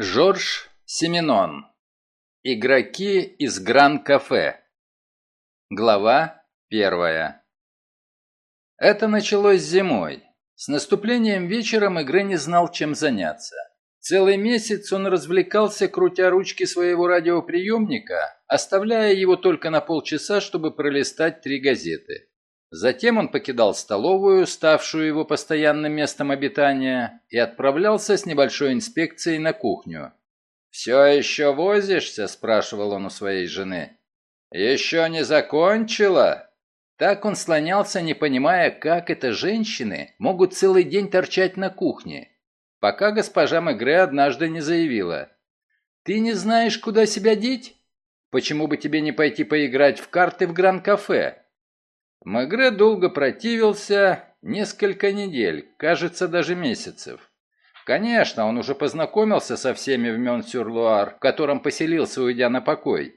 Жорж Семенон. Игроки из Гран-кафе. Глава первая. Это началось зимой. С наступлением вечера Мегре не знал, чем заняться. Целый месяц он развлекался, крутя ручки своего радиоприемника, оставляя его только на полчаса, чтобы пролистать три газеты. Затем он покидал столовую, ставшую его постоянным местом обитания, и отправлялся с небольшой инспекцией на кухню. «Все еще возишься?» – спрашивал он у своей жены. «Еще не закончила?» Так он слонялся, не понимая, как это женщины могут целый день торчать на кухне, пока госпожа Мегре однажды не заявила. «Ты не знаешь, куда себя деть? Почему бы тебе не пойти поиграть в карты в Гран-кафе?» Магре долго противился, несколько недель, кажется, даже месяцев. Конечно, он уже познакомился со всеми в Мён-Сюр-Луар, в котором поселился, уйдя на покой.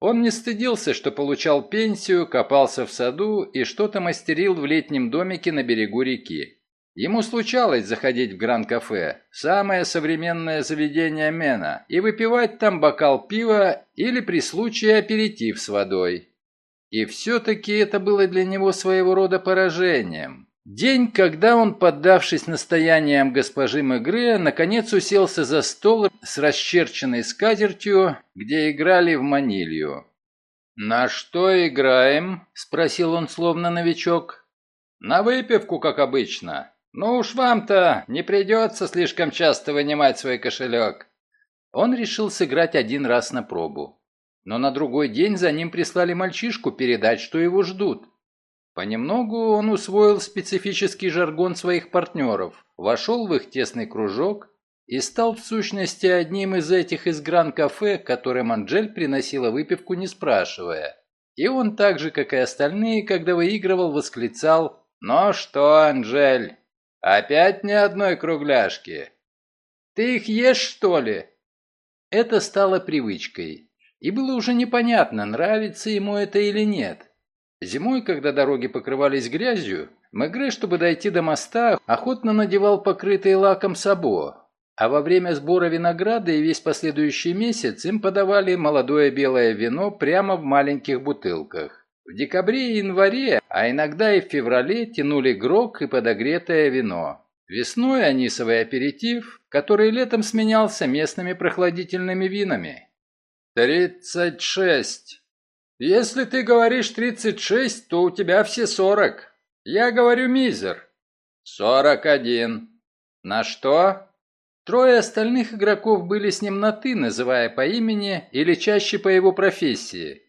Он не стыдился, что получал пенсию, копался в саду и что-то мастерил в летнем домике на берегу реки. Ему случалось заходить в Гран-кафе, самое современное заведение Мена, и выпивать там бокал пива или при случае аперитив с водой. И все-таки это было для него своего рода поражением. День, когда он, поддавшись настояниям госпожи Мегре, наконец уселся за стол с расчерченной скатертью, где играли в манилью. «На что играем?» – спросил он, словно новичок. «На выпивку, как обычно. Ну уж вам-то не придется слишком часто вынимать свой кошелек». Он решил сыграть один раз на пробу но на другой день за ним прислали мальчишку передать, что его ждут. Понемногу он усвоил специфический жаргон своих партнеров, вошел в их тесный кружок и стал в сущности одним из этих из гран-кафе, которым Анжель приносила выпивку не спрашивая. И он так же, как и остальные, когда выигрывал, восклицал «Ну что, Анжель, опять ни одной кругляшки? Ты их ешь, что ли?» Это стало привычкой и было уже непонятно, нравится ему это или нет. Зимой, когда дороги покрывались грязью, Мегре, чтобы дойти до моста, охотно надевал покрытые лаком сабо, а во время сбора винограда и весь последующий месяц им подавали молодое белое вино прямо в маленьких бутылках. В декабре и январе, а иногда и в феврале тянули грок и подогретое вино. Весной анисовый аперитив, который летом сменялся местными прохладительными винами. «Тридцать шесть. Если ты говоришь тридцать шесть, то у тебя все сорок. Я говорю мизер. Сорок один. На что?» Трое остальных игроков были с ним на «ты», называя по имени или чаще по его профессии.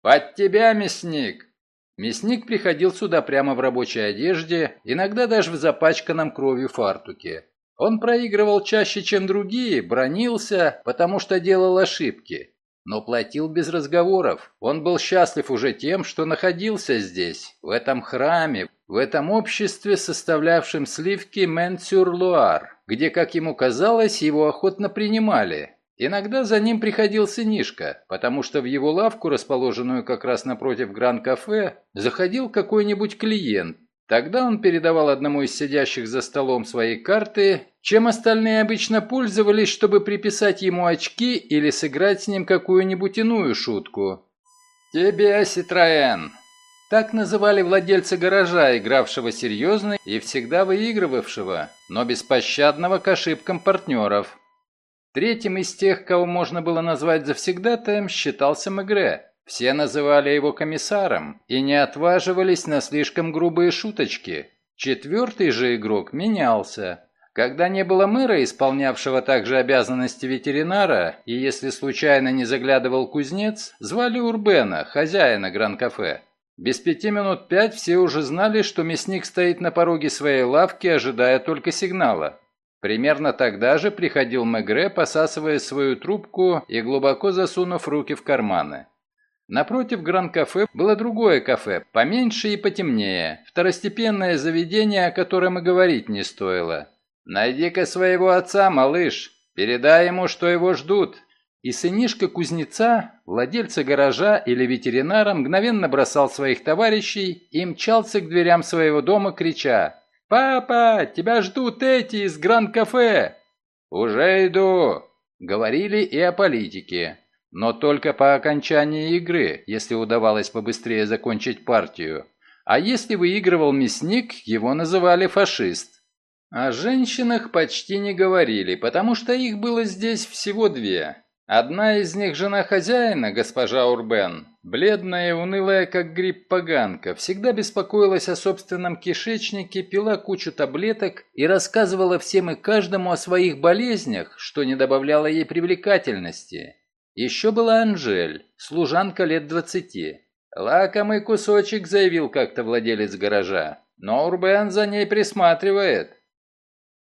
«Под тебя, мясник!» Мясник приходил сюда прямо в рабочей одежде, иногда даже в запачканном кровью фартуке. Он проигрывал чаще, чем другие, бронился, потому что делал ошибки но платил без разговоров. Он был счастлив уже тем, что находился здесь, в этом храме, в этом обществе, составлявшем сливки Мен-Сюр-Луар, где, как ему казалось, его охотно принимали. Иногда за ним приходил сынишка, потому что в его лавку, расположенную как раз напротив Гран-кафе, заходил какой-нибудь клиент, Тогда он передавал одному из сидящих за столом свои карты, чем остальные обычно пользовались, чтобы приписать ему очки или сыграть с ним какую-нибудь иную шутку. «Тебе, Ситроен!» Так называли владельца гаража, игравшего серьезно и всегда выигрывавшего, но беспощадного к ошибкам партнеров. Третьим из тех, кого можно было назвать завсегдатаем, считался Мегре. Все называли его комиссаром и не отваживались на слишком грубые шуточки. Четвертый же игрок менялся. Когда не было мэра, исполнявшего также обязанности ветеринара, и если случайно не заглядывал кузнец, звали Урбена, хозяина Гран-кафе. Без пяти минут пять все уже знали, что мясник стоит на пороге своей лавки, ожидая только сигнала. Примерно тогда же приходил Мегре, посасывая свою трубку и глубоко засунув руки в карманы. Напротив Гран-кафе было другое кафе, поменьше и потемнее, второстепенное заведение, о котором и говорить не стоило. «Найди-ка своего отца, малыш, передай ему, что его ждут». И сынишка кузнеца, владельца гаража или ветеринара, мгновенно бросал своих товарищей и мчался к дверям своего дома, крича «Папа, тебя ждут эти из Гран-кафе!» «Уже иду!» Говорили и о политике, но только по окончании игры, если удавалось побыстрее закончить партию. А если выигрывал мясник, его называли фашист. О женщинах почти не говорили, потому что их было здесь всего две. Одна из них жена хозяина, госпожа Урбен, бледная и унылая, как гриб поганка, всегда беспокоилась о собственном кишечнике, пила кучу таблеток и рассказывала всем и каждому о своих болезнях, что не добавляло ей привлекательности. Еще была Анжель, служанка лет двадцати. «Лакомый кусочек», — заявил как-то владелец гаража, но Урбен за ней присматривает.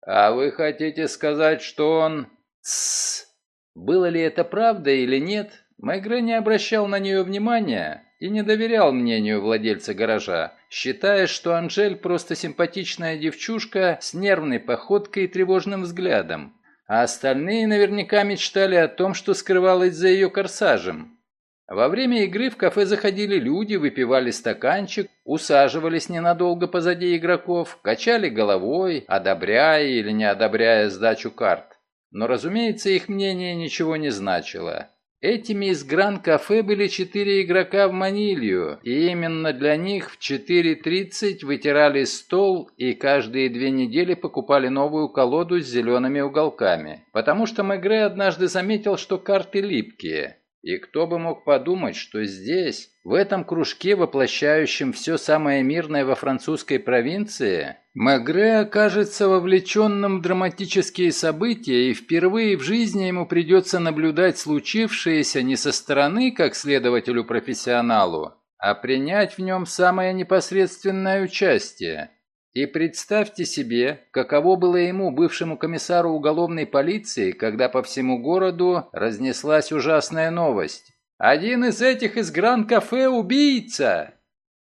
«А вы хотите сказать, что он...» «Тссс!» Было ли это правда или нет, Мегре не обращал на нее внимания и не доверял мнению владельца гаража, считая, что Анжель просто симпатичная девчушка с нервной походкой и тревожным взглядом, а остальные наверняка мечтали о том, что скрывалось за ее корсажем. Во время игры в кафе заходили люди, выпивали стаканчик, усаживались ненадолго позади игроков, качали головой, одобряя или не одобряя сдачу карт. Но, разумеется, их мнение ничего не значило. Этими из Гран-кафе были четыре игрока в Манилью, и именно для них в 4.30 вытирали стол и каждые две недели покупали новую колоду с зелеными уголками, потому что Мегре однажды заметил, что карты липкие. И кто бы мог подумать, что здесь, в этом кружке, воплощающем все самое мирное во французской провинции, Мегре окажется вовлеченным в драматические события, и впервые в жизни ему придется наблюдать случившееся не со стороны, как следователю-профессионалу, а принять в нем самое непосредственное участие. И представьте себе, каково было ему, бывшему комиссару уголовной полиции, когда по всему городу разнеслась ужасная новость. «Один из этих из Гран-кафе убийца!»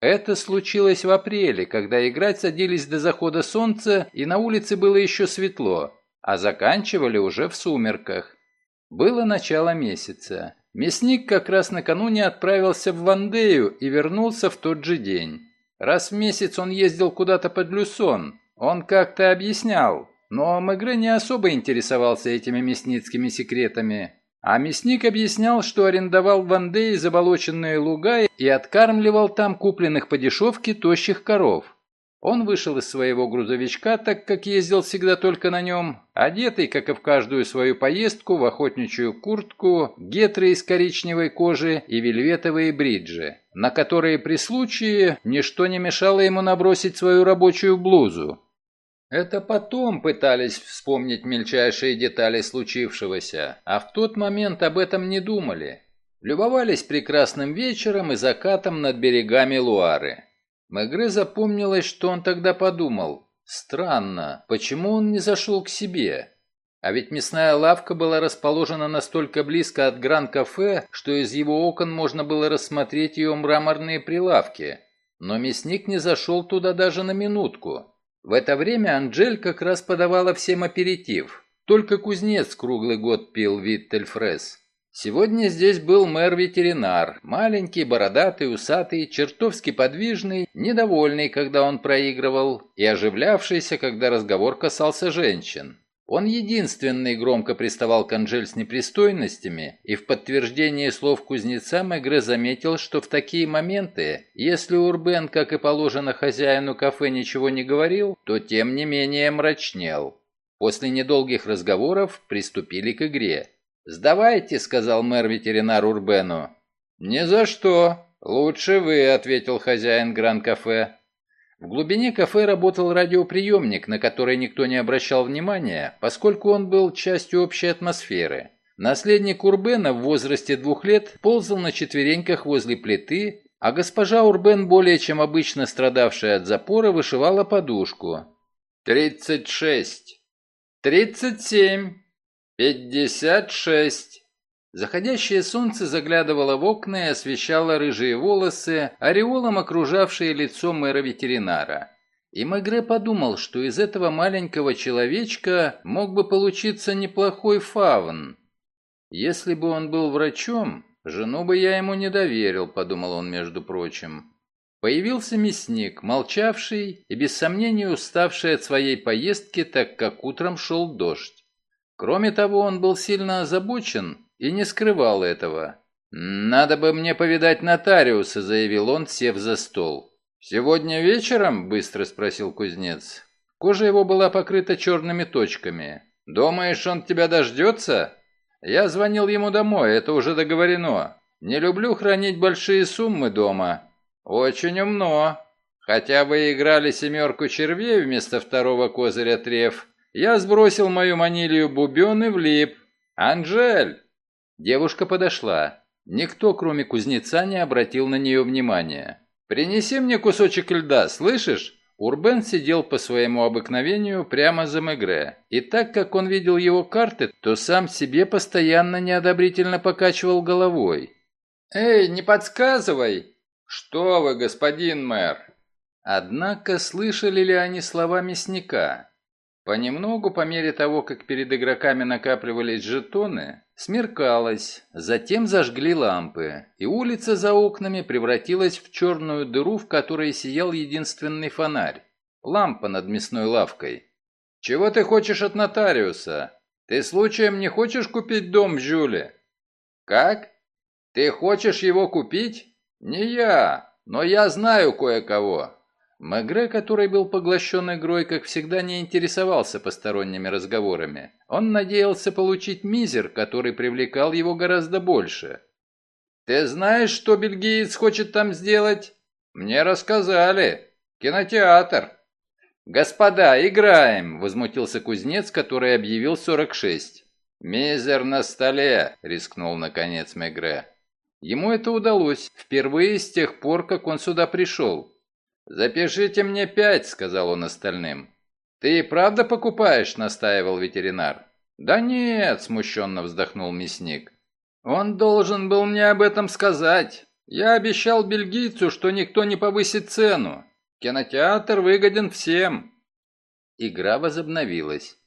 Это случилось в апреле, когда играть садились до захода солнца, и на улице было еще светло, а заканчивали уже в сумерках. Было начало месяца. Мясник как раз накануне отправился в Вандею и вернулся в тот же день. Раз в месяц он ездил куда-то под Люсон. Он как-то объяснял. Но Мегре не особо интересовался этими мясницкими секретами. А мясник объяснял, что арендовал в Андее заболоченные луга и откармливал там купленных по дешевке тощих коров. Он вышел из своего грузовичка, так как ездил всегда только на нем, одетый, как и в каждую свою поездку, в охотничью куртку, гетры из коричневой кожи и вельветовые бриджи, на которые при случае ничто не мешало ему набросить свою рабочую блузу. Это потом пытались вспомнить мельчайшие детали случившегося, а в тот момент об этом не думали. Любовались прекрасным вечером и закатом над берегами Луары. Мегре запомнилось, что он тогда подумал. Странно, почему он не зашел к себе? А ведь мясная лавка была расположена настолько близко от Гран-кафе, что из его окон можно было рассмотреть ее мраморные прилавки. Но мясник не зашел туда даже на минутку. В это время Анжель как раз подавала всем аперитив. Только кузнец круглый год пил Виттельфрес. Сегодня здесь был мэр-ветеринар, маленький, бородатый, усатый, чертовски подвижный, недовольный, когда он проигрывал, и оживлявшийся, когда разговор касался женщин. Он единственный громко приставал к Анжель с непристойностями, и в подтверждение слов кузнеца Мегре заметил, что в такие моменты, если Урбен, как и положено хозяину кафе, ничего не говорил, то тем не менее мрачнел. После недолгих разговоров приступили к игре. «Сдавайте», — сказал мэр ветеринар Урбену. «Ни за что. Лучше вы», — ответил хозяин Гран-кафе. В глубине кафе работал радиоприемник, на который никто не обращал внимания, поскольку он был частью общей атмосферы. Наследник Урбена в возрасте двух лет ползал на четвереньках возле плиты, а госпожа Урбен, более чем обычно страдавшая от запора, вышивала подушку. «Тридцать шесть! Тридцать семь!» «Пятьдесят шесть!» Заходящее солнце заглядывало в окна и освещало рыжие волосы, ореолом окружавшие лицо мэра-ветеринара. И Мегре подумал, что из этого маленького человечка мог бы получиться неплохой фавн. «Если бы он был врачом, жену бы я ему не доверил», — подумал он, между прочим. Появился мясник, молчавший и без сомнения уставший от своей поездки, так как утром шел дождь. Кроме того, он был сильно озабочен и не скрывал этого. «Надо бы мне повидать нотариуса», — заявил он, сев за стол. «Сегодня вечером?» — быстро спросил кузнец. Кожа его была покрыта черными точками. «Думаешь, он тебя дождется?» «Я звонил ему домой, это уже договорено. Не люблю хранить большие суммы дома». «Очень умно. Хотя вы играли семерку червей вместо второго козыря треф, я сбросил мою манилью бубен и влип. Анжель!» Девушка подошла. Никто, кроме кузнеца, не обратил на нее внимания. «Принеси мне кусочек льда, слышишь?» Урбен сидел по своему обыкновению прямо за Мегре, и так как он видел его карты, то сам себе постоянно неодобрительно покачивал головой. «Эй, не подсказывай!» «Что вы, господин мэр!» Однако слышали ли они слова мясника? Понемногу, по мере того, как перед игроками накапливались жетоны, смеркалось, затем зажгли лампы, и улица за окнами превратилась в черную дыру, в которой сиял единственный фонарь. Лампа над мясной лавкой. «Чего ты хочешь от нотариуса? Ты случаем не хочешь купить дом в Жюле?» «Как? Ты хочешь его купить?» «Не я, но я знаю кое-кого. Мегре, который был поглощен игрой, как всегда не интересовался посторонними разговорами. Он надеялся получить мизер, который привлекал его гораздо больше. «Ты знаешь, что бельгиец хочет там сделать?» «Мне рассказали. Кинотеатр». «Господа, играем!» — возмутился кузнец, который объявил 46. «Мизер на столе!» — рискнул наконец Мегре. Ему это удалось, впервые с тех пор, как он сюда пришел. «Запишите мне пять», — сказал он остальным. «Ты и правда покупаешь?» — настаивал ветеринар. «Да нет», — смущенно вздохнул мясник. «Он должен был мне об этом сказать. Я обещал бельгийцу, что никто не повысит цену. Кинотеатр выгоден всем». Игра возобновилась.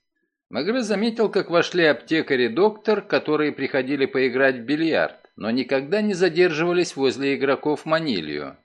Магре заметил, как вошли аптекарь и доктор, которые приходили поиграть в бильярд, но никогда не задерживались возле игроков Манилью.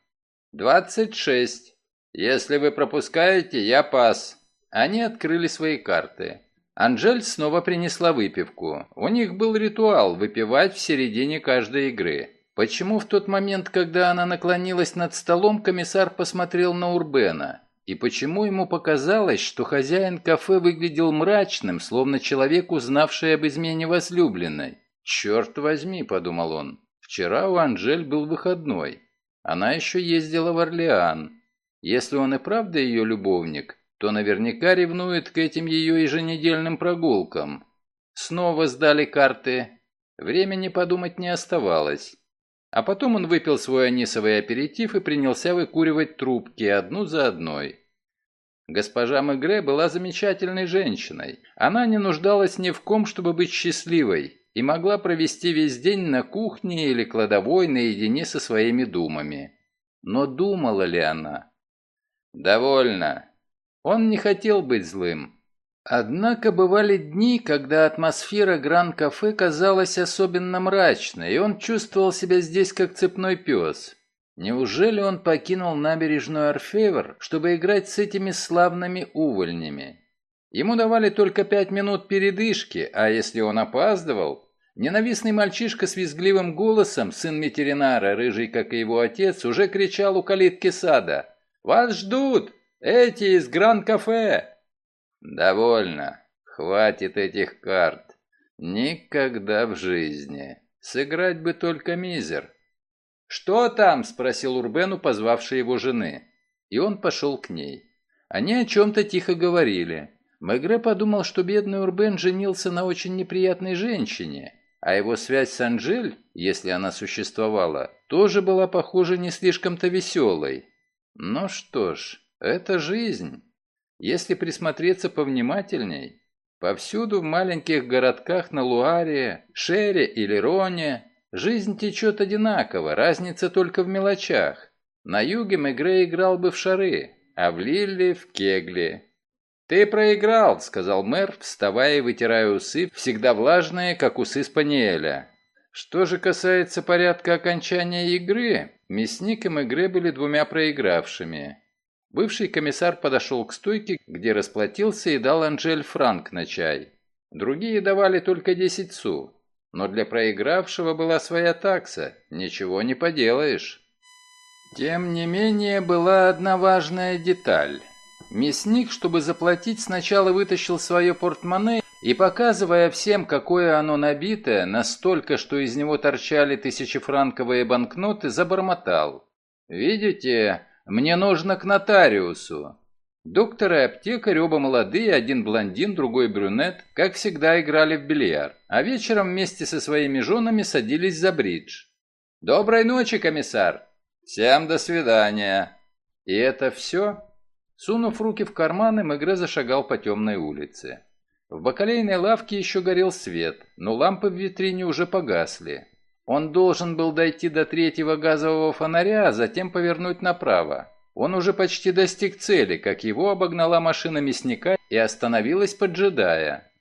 «Двадцать шесть. Если вы пропускаете, я пас». Они открыли свои карты. Анжель снова принесла выпивку. У них был ритуал выпивать в середине каждой игры. Почему в тот момент, когда она наклонилась над столом, комиссар посмотрел на Урбена? И почему ему показалось, что хозяин кафе выглядел мрачным, словно человек, узнавший об измене возлюбленной? «Черт возьми», — подумал он, — «вчера у Анжель был выходной. Она еще ездила в Орлеан. Если он и правда ее любовник, то наверняка ревнует к этим ее еженедельным прогулкам. Снова сдали карты. Времени подумать не оставалось. А потом он выпил свой анисовый аперитив и принялся выкуривать трубки одну за одной. Госпожа Мегре была замечательной женщиной. Она не нуждалась ни в ком, чтобы быть счастливой, и могла провести весь день на кухне или кладовой наедине со своими думами. Но думала ли она? Довольно. Он не хотел быть злым. Однако бывали дни, когда атмосфера Гран-кафе казалась особенно мрачной, и он чувствовал себя здесь как цепной пес. Неужели он покинул набережную Орфевр, чтобы играть с этими славными увольнями? Ему давали только пять минут передышки, а если он опаздывал... Ненавистный мальчишка с визгливым голосом, сын ветеринара, рыжий, как и его отец, уже кричал у калитки сада. «Вас ждут! Эти из Гран-кафе!» «Довольно. Хватит этих карт. Никогда в жизни. Сыграть бы только мизер». «Что там?» — спросил Урбену, позвавший его жены. И он пошел к ней. Они о чем-то тихо говорили. Мегре подумал, что бедный Урбен женился на очень неприятной женщине, а его связь с Анжель, если она существовала, тоже была, похоже, не слишком-то веселой. Ну что ж, это жизнь. Если присмотреться повнимательней, повсюду в маленьких городках на Луаре, Шере или Роне жизнь течет одинаково, разница только в мелочах. На юге Мегре играл бы в шары, а в Лилле – в кегли. «Ты проиграл», — сказал мэр, вставая и вытирая усы, всегда влажные, как усы спаниеля. Что же касается порядка окончания игры, мясник и Мегре были двумя проигравшими. Бывший комиссар подошел к стойке, где расплатился и дал Анжель франк на чай. Другие давали только 10 су. Но для проигравшего была своя такса, ничего не поделаешь. Тем не менее, была одна важная деталь. Мясник, чтобы заплатить, сначала вытащил свое портмоне и, показывая всем, какое оно набитое, настолько, что из него торчали тысячефранковые банкноты, забормотал. «Видите, мне нужно к нотариусу». Доктор и аптекарь, оба молодые, один блондин, другой брюнет, как всегда играли в бильярд, а вечером вместе со своими женами садились за бридж. «Доброй ночи, комиссар!» «Всем до свидания!» «И это все?» Сунув руки в карманы, Мегре зашагал по темной улице. В бакалейной лавке еще горел свет, но лампы в витрине уже погасли. Он должен был дойти до третьего газового фонаря, а затем повернуть направо. Он уже почти достиг цели, как его обогнала машина мясника и остановилась, поджидая.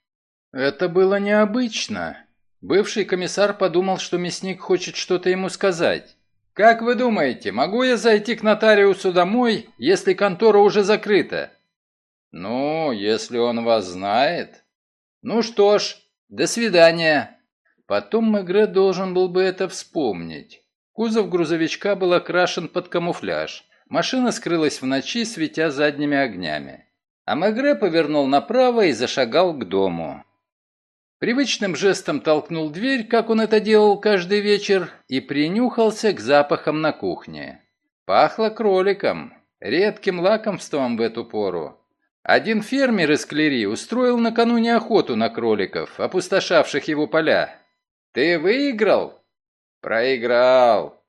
Это было необычно. Бывший комиссар подумал, что мясник хочет что-то ему сказать. «Как вы думаете, могу я зайти к нотариусу домой, если контора уже закрыта?» «Ну, если он вас знает». «Ну что ж, до свидания». Потом Мегре должен был бы это вспомнить. Кузов грузовичка был окрашен под камуфляж. Машина скрылась в ночи, светя задними огнями. А Мегре повернул направо и зашагал к дому. Привычным жестом толкнул дверь, как он это делал каждый вечер, и принюхался к запахам на кухне. Пахло кроликом, редким лакомством в эту пору. Один фермер из Клери устроил накануне охоту на кроликов, опустошавших его поля. «Ты выиграл?» «Проиграл».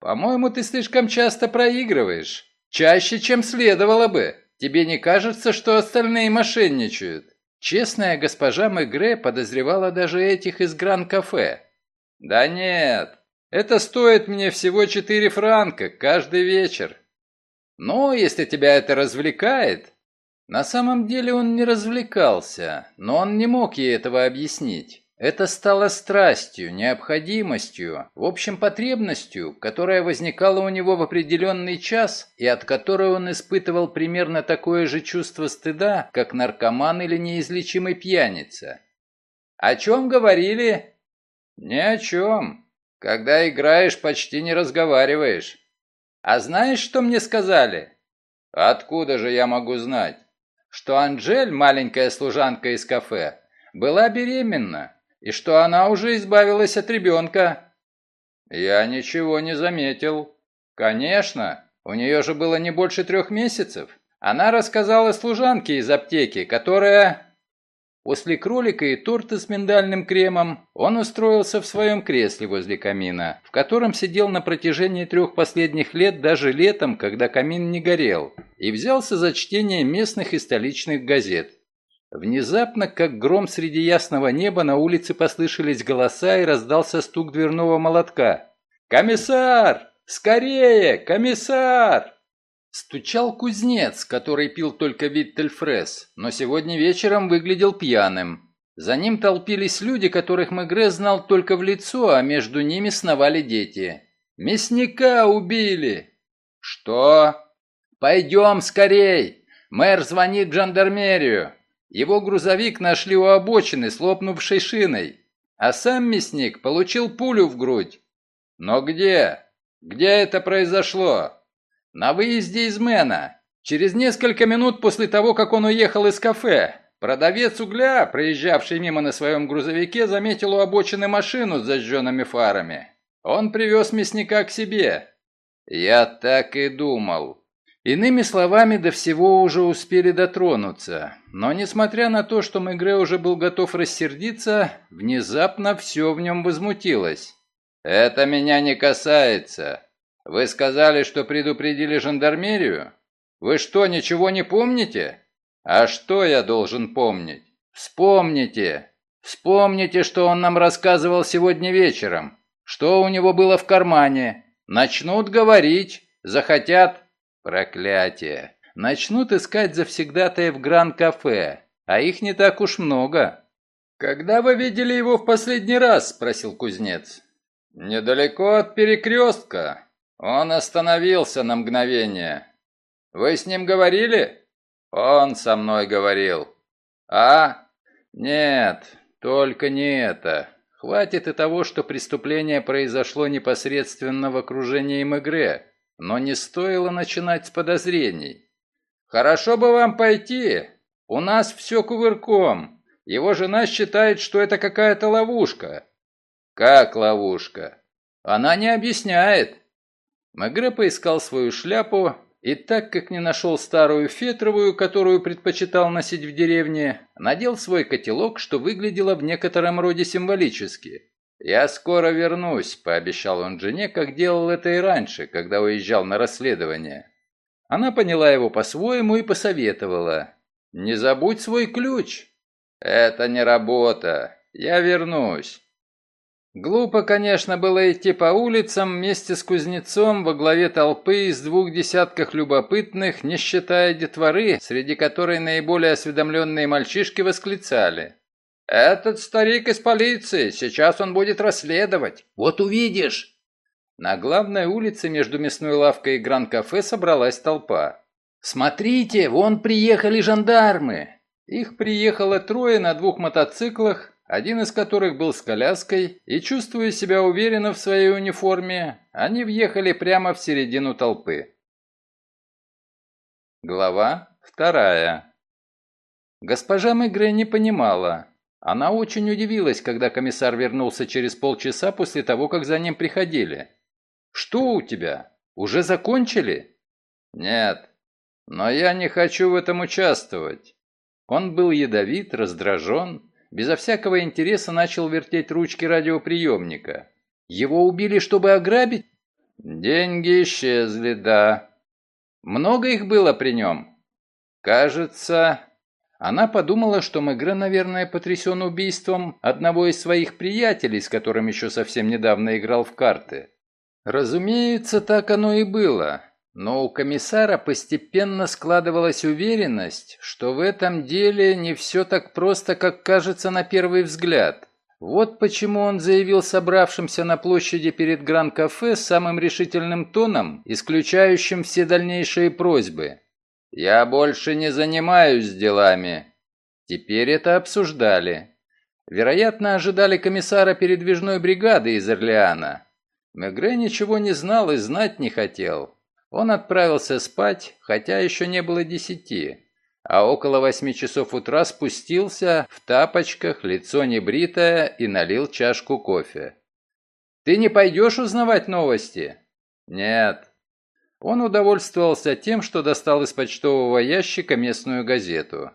«По-моему, ты слишком часто проигрываешь. Чаще, чем следовало бы. Тебе не кажется, что остальные мошенничают?» Честная госпожа Мегре подозревала даже этих из Гран-кафе. «Да нет, это стоит мне всего четыре франка каждый вечер. Но если тебя это развлекает...» На самом деле он не развлекался, но он не мог ей этого объяснить. Это стало страстью, необходимостью, в общем потребностью, которая возникала у него в определенный час и от которой он испытывал примерно такое же чувство стыда, как наркоман или неизлечимый пьяница. «О чем говорили?» «Ни о чем. Когда играешь, почти не разговариваешь». «А знаешь, что мне сказали?» «Откуда же я могу знать?» «Что Анжель, маленькая служанка из кафе, была беременна и что она уже избавилась от ребенка». «Я ничего не заметил». «Конечно, у нее же было не больше трех месяцев. Она рассказала служанке из аптеки, которая...» После кролика и торта с миндальным кремом он устроился в своем кресле возле камина, в котором сидел на протяжении трех последних лет даже летом, когда камин не горел, и взялся за чтение местных и столичных газет. Внезапно, как гром среди ясного неба, на улице послышались голоса и раздался стук дверного молотка. «Комиссар! Скорее! Комиссар!» Стучал кузнец, который пил только Виттельфрес, но сегодня вечером выглядел пьяным. За ним толпились люди, которых Мегре знал только в лицо, а между ними сновали дети. «Мясника убили!» «Что?» «Пойдем скорей! Мэр звонит в жандармерию!» Его грузовик нашли у обочины с лопнувшей шиной, а сам мясник получил пулю в грудь. Но где? Где это произошло? На выезде из Мэна. Через несколько минут после того, как он уехал из кафе, продавец угля, проезжавший мимо на своем грузовике, заметил у обочины машину с зажженными фарами. Он привез мясника к себе. Я так и думал. Иными словами, до всего уже успели дотронуться. Но несмотря на то, что Мегре уже был готов рассердиться, внезапно все в нем возмутилось. «Это меня не касается. Вы сказали, что предупредили жандармерию? Вы что, ничего не помните? А что я должен помнить? Вспомните! Вспомните, что он нам рассказывал сегодня вечером. Что у него было в кармане. Начнут говорить, захотят Проклятие. Начнут искать завсегдатая в Гран-кафе, а их не так уж много. «Когда вы видели его в последний раз?» – спросил кузнец. «Недалеко от перекрестка. Он остановился на мгновение. Вы с ним говорили?» «Он со мной говорил». «А? Нет, только не это. Хватит и того, что преступление произошло непосредственно в окружении Мегре, но не стоило начинать с подозрений. Хорошо бы вам пойти. У нас все кувырком. Его жена считает, что это какая-то ловушка. Как ловушка? Она не объясняет. Мегре поискал свою шляпу и так как не нашел старую фетровую, которую предпочитал носить в деревне, надел свой котелок, что выглядело в некотором роде символически. «Я скоро вернусь», — пообещал он жене, как делал это и раньше, когда уезжал на расследование. Она поняла его по-своему и посоветовала. «Не забудь свой ключ». «Это не работа. Я вернусь». Глупо, конечно, было идти по улицам вместе с кузнецом во главе толпы из двух десятков любопытных, не считая детворы, среди которой наиболее осведомленные мальчишки восклицали. «Этот старик из полиции, сейчас он будет расследовать. Вот увидишь!» На главной улице между мясной лавкой и гран-кафе собралась толпа. «Смотрите, вон приехали жандармы!» Их приехало трое на двух мотоциклах, один из которых был с коляской, и, чувствуя себя уверенно в своей униформе, они въехали прямо в середину толпы. Глава вторая. Госпожа Мегре не понимала. Она очень удивилась, когда комиссар вернулся через полчаса после того, как за ним приходили. «Что у тебя? Уже закончили?» «Нет, но я не хочу в этом участвовать». Он был ядовит, раздражен, безо всякого интереса начал вертеть ручки радиоприемника. Его убили, чтобы ограбить? Деньги исчезли, да. Много их было при нем? Кажется... Она подумала, что Мегре, наверное, потрясен убийством одного из своих приятелей, с которым еще совсем недавно играл в карты. Разумеется, так оно и было. Но у комиссара постепенно складывалась уверенность, что в этом деле не все так просто, как кажется на первый взгляд. Вот почему он заявил собравшимся на площади перед Гран-кафе самым решительным тоном, исключающим все дальнейшие просьбы. «Я больше не занимаюсь делами». Теперь это обсуждали. Вероятно, ожидали комиссара передвижной бригады из Орлеана. Мегре ничего не знал и знать не хотел. Он отправился спать, хотя еще не было десяти, а около восьми часов утра спустился в тапочках, лицо небритое и налил чашку кофе. «Ты не пойдешь узнавать новости?» «Нет». Он удовольствовался тем, что достал из почтового ящика местную газету.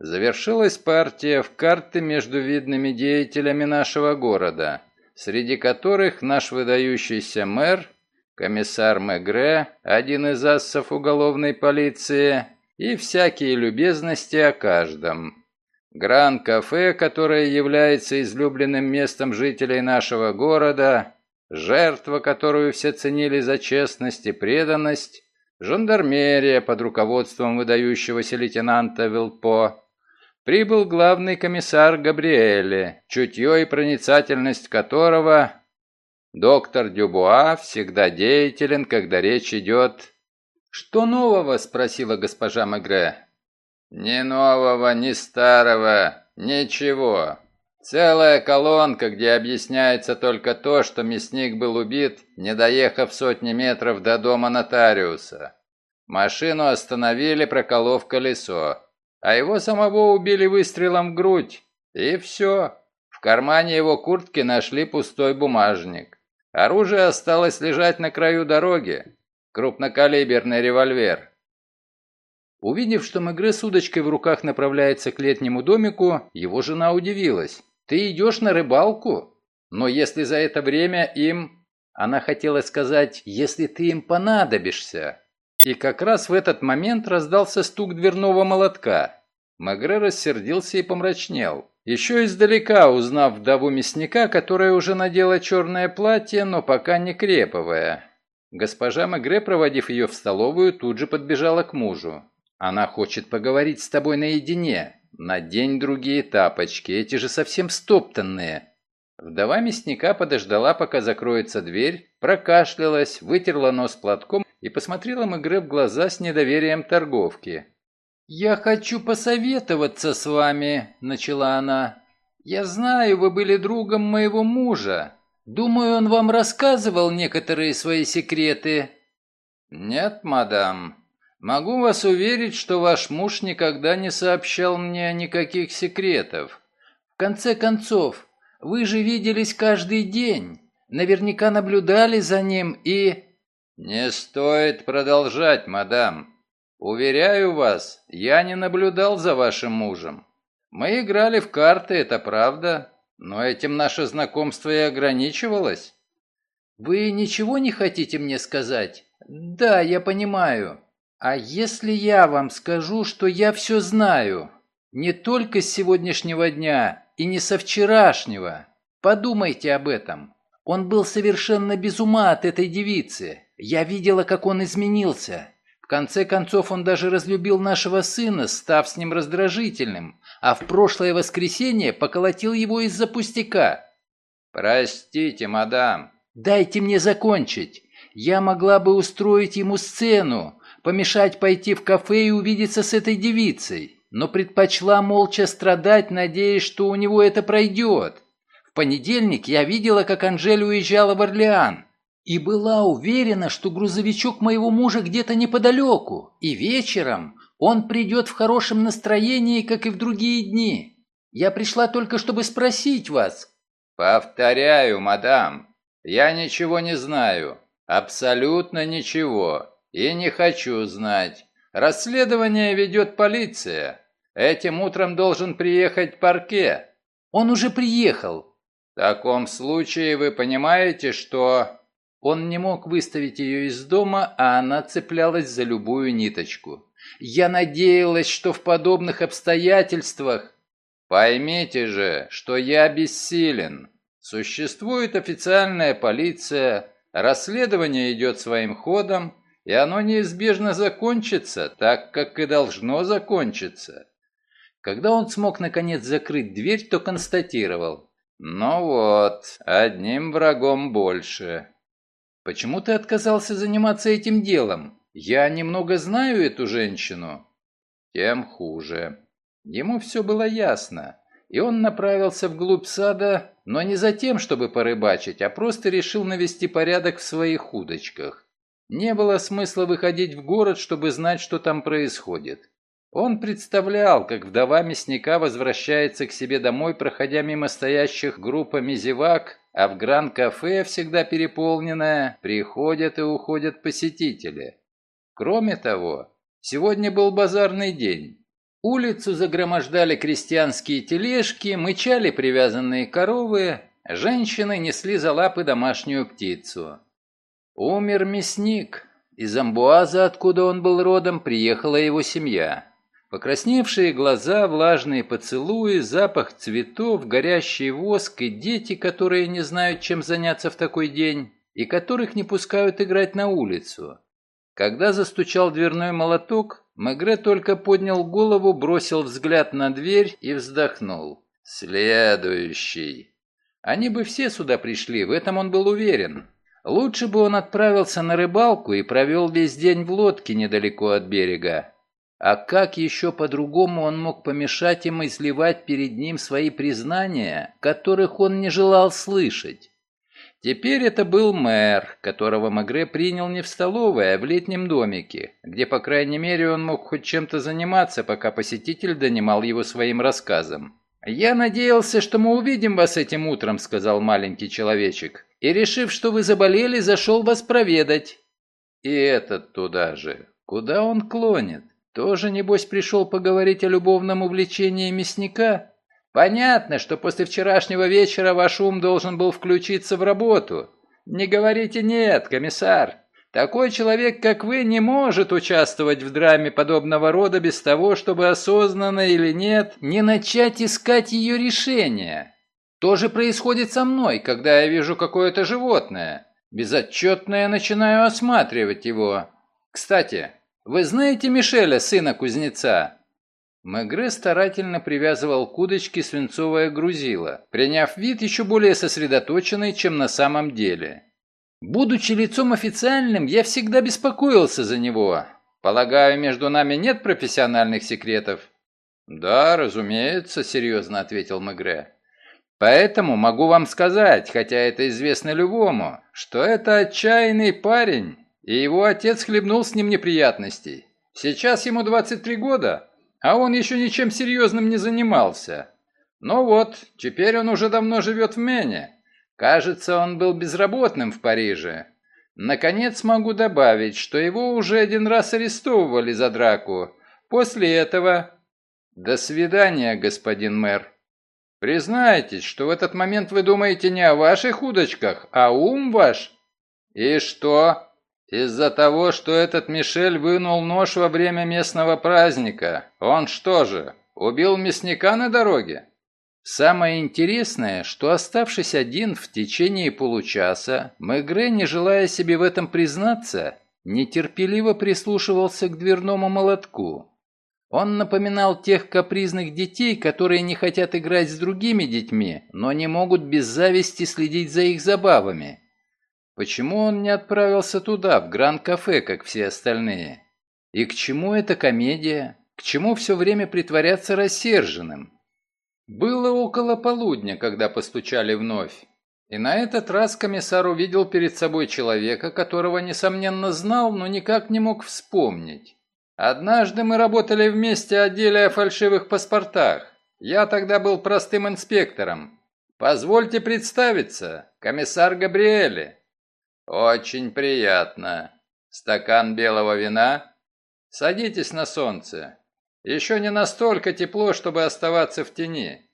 Завершилась партия в карты между видными деятелями нашего города, среди которых наш выдающийся мэр комиссар Мегре, один из ассов уголовной полиции, и всякие любезности о каждом. Гран-кафе, которое является излюбленным местом жителей нашего города, жертва, которую все ценили за честность и преданность, жандармерия под руководством выдающегося лейтенанта Вилпо, прибыл главный комиссар Габриэле, чутье и проницательность которого Доктор Дюбуа всегда деятелен, когда речь идет... «Что нового?» – спросила госпожа Мегре. «Ни нового, ни старого, ничего. Целая колонка, где объясняется только то, что мясник был убит, не доехав сотни метров до дома нотариуса. Машину остановили, проколов колесо, а его самого убили выстрелом в грудь. И все. В кармане его куртки нашли пустой бумажник. Оружие осталось лежать на краю дороги. Крупнокалиберный револьвер. Увидев, что Мегре с удочкой в руках направляется к летнему домику, его жена удивилась. «Ты идешь на рыбалку? Но если за это время им...» Она хотела сказать «если ты им понадобишься». И как раз в этот момент раздался стук дверного молотка. Мегре рассердился и помрачнел. Еще издалека узнав вдову мясника, которая уже надела черное платье, но пока не креповое. Госпожа Мегре, проводив ее в столовую, тут же подбежала к мужу. «Она хочет поговорить с тобой наедине. Надень другие тапочки, эти же совсем стоптанные». Вдова мясника подождала, пока закроется дверь, прокашлялась, вытерла нос платком и посмотрела Мегре в глаза с недоверием торговки. «Я хочу посоветоваться с вами», — начала она. «Я знаю, вы были другом моего мужа. Думаю, он вам рассказывал некоторые свои секреты». «Нет, мадам. Могу вас уверить, что ваш муж никогда не сообщал мне никаких секретов. В конце концов, вы же виделись каждый день. Наверняка наблюдали за ним и...» «Не стоит продолжать, мадам. Уверяю вас, я не наблюдал за вашим мужем. Мы играли в карты, это правда, но этим наше знакомство и ограничивалось». «Вы ничего не хотите мне сказать?» «Да, я понимаю. А если я вам скажу, что я все знаю? Не только с сегодняшнего дня и не со вчерашнего. Подумайте об этом. Он был совершенно без ума от этой девицы. Я видела, как он изменился. В конце концов, он даже разлюбил нашего сына, став с ним раздражительным, а в прошлое воскресенье поколотил его из-за пустяка. «Простите, мадам». «Дайте мне закончить. Я могла бы устроить ему сцену, помешать пойти в кафе и увидеться с этой девицей, но предпочла молча страдать, надеясь, что у него это пройдет. В понедельник я видела, как Анжель уезжала в Орлеан, и была уверена, что грузовичок моего мужа где-то неподалеку, и вечером он придет в хорошем настроении, как и в другие дни. Я пришла только, чтобы спросить вас». «Повторяю, мадам, я ничего не знаю. Абсолютно ничего. И не хочу знать. Расследование ведет полиция. Этим утром должен приехать парке. Он уже приехал. В таком случае вы понимаете, что... Он не мог выставить ее из дома, а она цеплялась за любую ниточку. Я надеялась, что в подобных обстоятельствах... Поймите же, что я бессилен. Существует официальная полиция, Расследование идет своим ходом, и оно неизбежно закончится, так как и должно закончиться. Когда он смог наконец закрыть дверь, то констатировал. «Ну вот, одним врагом больше». «Почему ты отказался заниматься этим делом? Я немного знаю эту женщину». «Тем хуже». Ему все было ясно, и он направился вглубь сада, но не за тем, чтобы порыбачить, а просто решил навести порядок в своих удочках. Не было смысла выходить в город, чтобы знать, что там происходит. Он представлял, как вдова мясника возвращается к себе домой, проходя мимо стоящих группами зевак, а в гран-кафе, всегда переполненное, приходят и уходят посетители. Кроме того, сегодня был базарный день. Улицу загромождали крестьянские тележки, мычали привязанные коровы, женщины несли за лапы домашнюю птицу. Умер мясник. Из Амбуаза, откуда он был родом, приехала его семья. Покрасневшие глаза, влажные поцелуи, запах цветов, горящий воск и дети, которые не знают, чем заняться в такой день, и которых не пускают играть на улицу. Когда застучал дверной молоток, Мегре только поднял голову, бросил взгляд на дверь и вздохнул. «Следующий». Они бы все сюда пришли, в этом он был уверен. Лучше бы он отправился на рыбалку и провел весь день в лодке недалеко от берега. А как еще по-другому он мог помешать им изливать перед ним свои признания, которых он не желал слышать? Теперь это был мэр, которого Магре принял не в столовой, а в летнем домике, где, по крайней мере, он мог хоть чем-то заниматься, пока посетитель донимал его своим рассказом. «Я надеялся, что мы увидим вас этим утром», — сказал маленький человечек, «и, решив, что вы заболели, зашел вас проведать». И этот туда же. Куда он клонит? Тоже, небось, пришел поговорить о любовном увлечении мясника?» Понятно, что после вчерашнего вечера ваш ум должен был включиться в работу. Не говорите «нет», комиссар. Такой человек, как вы, не может участвовать в драме подобного рода без того, чтобы осознанно или нет, не начать искать ее решение. То же происходит со мной, когда я вижу какое-то животное. Безотчетно я начинаю осматривать его. Кстати, вы знаете Мишеля, сына кузнеца? Мегре старательно привязывал к удочке свинцовое грузило, приняв вид еще более сосредоточенный, чем на самом деле. Будучи лицом официальным, я всегда беспокоился за него. Полагаю, между нами нет профессиональных секретов?» «Да, разумеется», — серьезно ответил Мегре. «Поэтому могу вам сказать, хотя это известно любому, что это отчаянный парень, и его отец хлебнул с ним неприятностей. Сейчас ему 23 года, а он еще ничем серьезным не занимался. Ну вот, теперь он уже давно живет в Мене. Кажется, он был безработным в Париже. Наконец могу добавить, что его уже один раз арестовывали за драку. После этого... До свидания, господин мэр. Признайтесь, что в этот момент вы думаете не о ваших удочках, а ум ваш. И что? Из-за того, что этот Мишель вынул нож во время местного праздника, он что же, убил мясника на дороге? Самое интересное, что оставшись один в течение получаса, Мегре, не желая себе в этом признаться, нетерпеливо прислушивался к дверному молотку. Он напоминал тех капризных детей, которые не хотят играть с другими детьми, но не могут без зависти следить за их забавами. Почему он не отправился туда, в Гран-кафе, как все остальные? И к чему эта комедия? К чему все время притворяться рассерженным? Было около полудня, когда постучали вновь. И на этот раз комиссар увидел перед собой человека, которого, несомненно, знал, но никак не мог вспомнить. Однажды мы работали вместе о деле о фальшивых паспортах. Я тогда был простым инспектором. Позвольте представиться, комиссар Габриэли. «Очень приятно. Стакан белого вина? Садитесь на солнце. Еще не настолько тепло, чтобы оставаться в тени.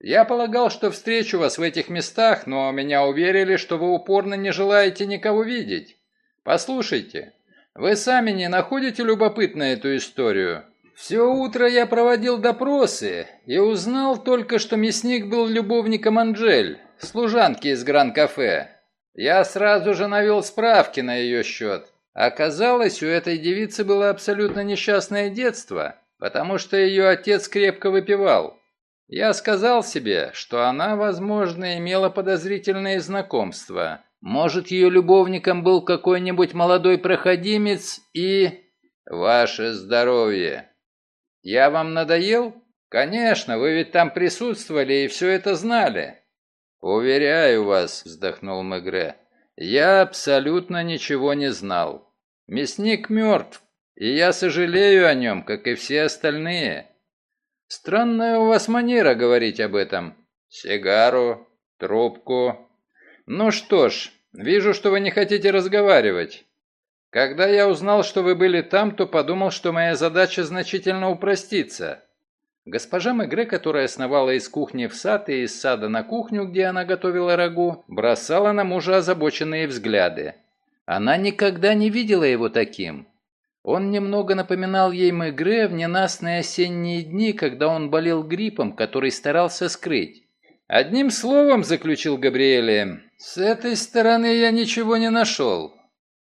Я полагал, что встречу вас в этих местах, но меня уверили, что вы упорно не желаете никого видеть. Послушайте, вы сами не находите любопытно эту историю?» Все утро я проводил допросы и узнал только, что мясник был любовником Анжель, служанки из Гран-кафе. Я сразу же навел справки на ее счет. Оказалось, у этой девицы было абсолютно несчастное детство, потому что ее отец крепко выпивал. Я сказал себе, что она, возможно, имела подозрительные знакомства. Может, ее любовником был какой-нибудь молодой проходимец и... Ваше здоровье. Я вам надоел? Конечно, вы ведь там присутствовали и все это знали. «Уверяю вас», — вздохнул Мегре, — «я абсолютно ничего не знал. Мясник мертв, и я сожалею о нем, как и все остальные. Странная у вас манера говорить об этом. Сигару, трубку. Ну что ж, вижу, что вы не хотите разговаривать. Когда я узнал, что вы были там, то подумал, что моя задача значительно упростится. Госпожа Мегре, которая сновала из кухни в сад и из сада на кухню, где она готовила рагу, бросала на мужа озабоченные взгляды. Она никогда не видела его таким. Он немного напоминал ей Мегре в ненастные осенние дни, когда он болел гриппом, который старался скрыть. «Одним словом», — заключил Габриэле, — «с этой стороны я ничего не нашел.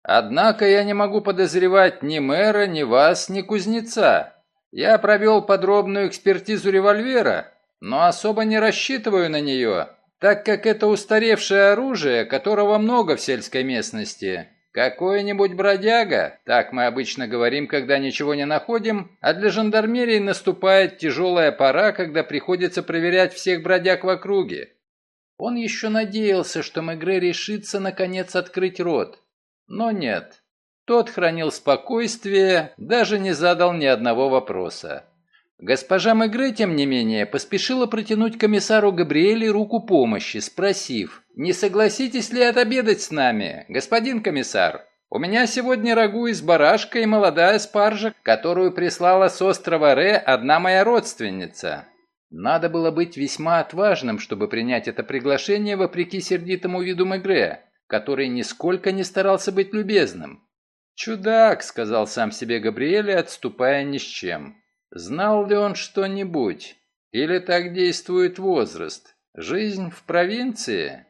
Однако я не могу подозревать ни мэра, ни вас, ни кузнеца. Я провел подробную экспертизу револьвера, но особо не рассчитываю на нее, так как это устаревшее оружие, которого много в сельской местности. Какой-нибудь бродяга, так мы обычно говорим, когда ничего не находим, а для жандармерии наступает тяжелая пора, когда приходится проверять всех бродяг в округе. Он еще надеялся, что Мегре решится наконец открыть рот, но нет. Тот хранил спокойствие, даже не задал ни одного вопроса. Госпожа Мегре, тем не менее, поспешила протянуть комиссару Габриэле руку помощи, спросив, «Не согласитесь ли отобедать с нами, господин комиссар? У меня сегодня рагу из барашка и молодая спаржа, которую прислала с острова Ре одна моя родственница». Надо было быть весьма отважным, чтобы принять это приглашение вопреки сердитому виду Мегре, который нисколько не старался быть любезным. «Чудак», — сказал сам себе Габриэль, отступая ни с чем. Знал ли он что-нибудь? Или так действует возраст? Жизнь в провинции?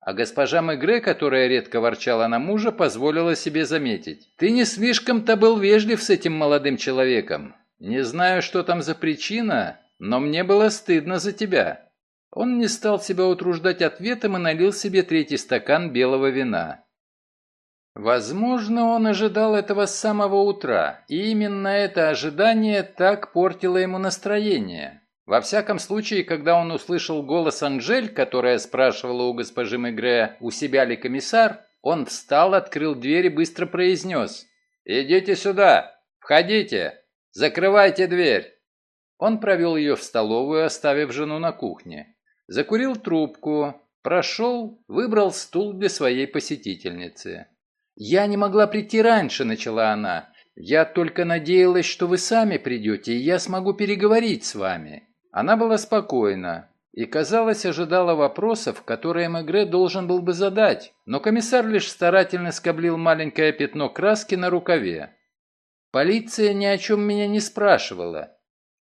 А госпожа Мегре, которая редко ворчала на мужа, позволила себе заметить. «Ты не слишком-то был вежлив с этим молодым человеком. Не знаю, что там за причина, но мне было стыдно за тебя». Он не стал себя утруждать ответом и налил себе третий стакан белого вина. Возможно, он ожидал этого с самого утра, и именно это ожидание так портило ему настроение. Во всяком случае, когда он услышал голос Анжель, которая спрашивала у госпожи Мегре, у себя ли комиссар, он встал, открыл дверь и быстро произнес «Идите сюда! Входите! Закрывайте дверь!» Он провел ее в столовую, оставив жену на кухне. Закурил трубку, прошел, выбрал стул для своей посетительницы. «Я не могла прийти раньше», — начала она. «Я только надеялась, что вы сами придете, и я смогу переговорить с вами». Она была спокойна и, казалось, ожидала вопросов, которые Мегре должен был бы задать, но комиссар лишь старательно скоблил маленькое пятно краски на рукаве. «Полиция ни о чем меня не спрашивала.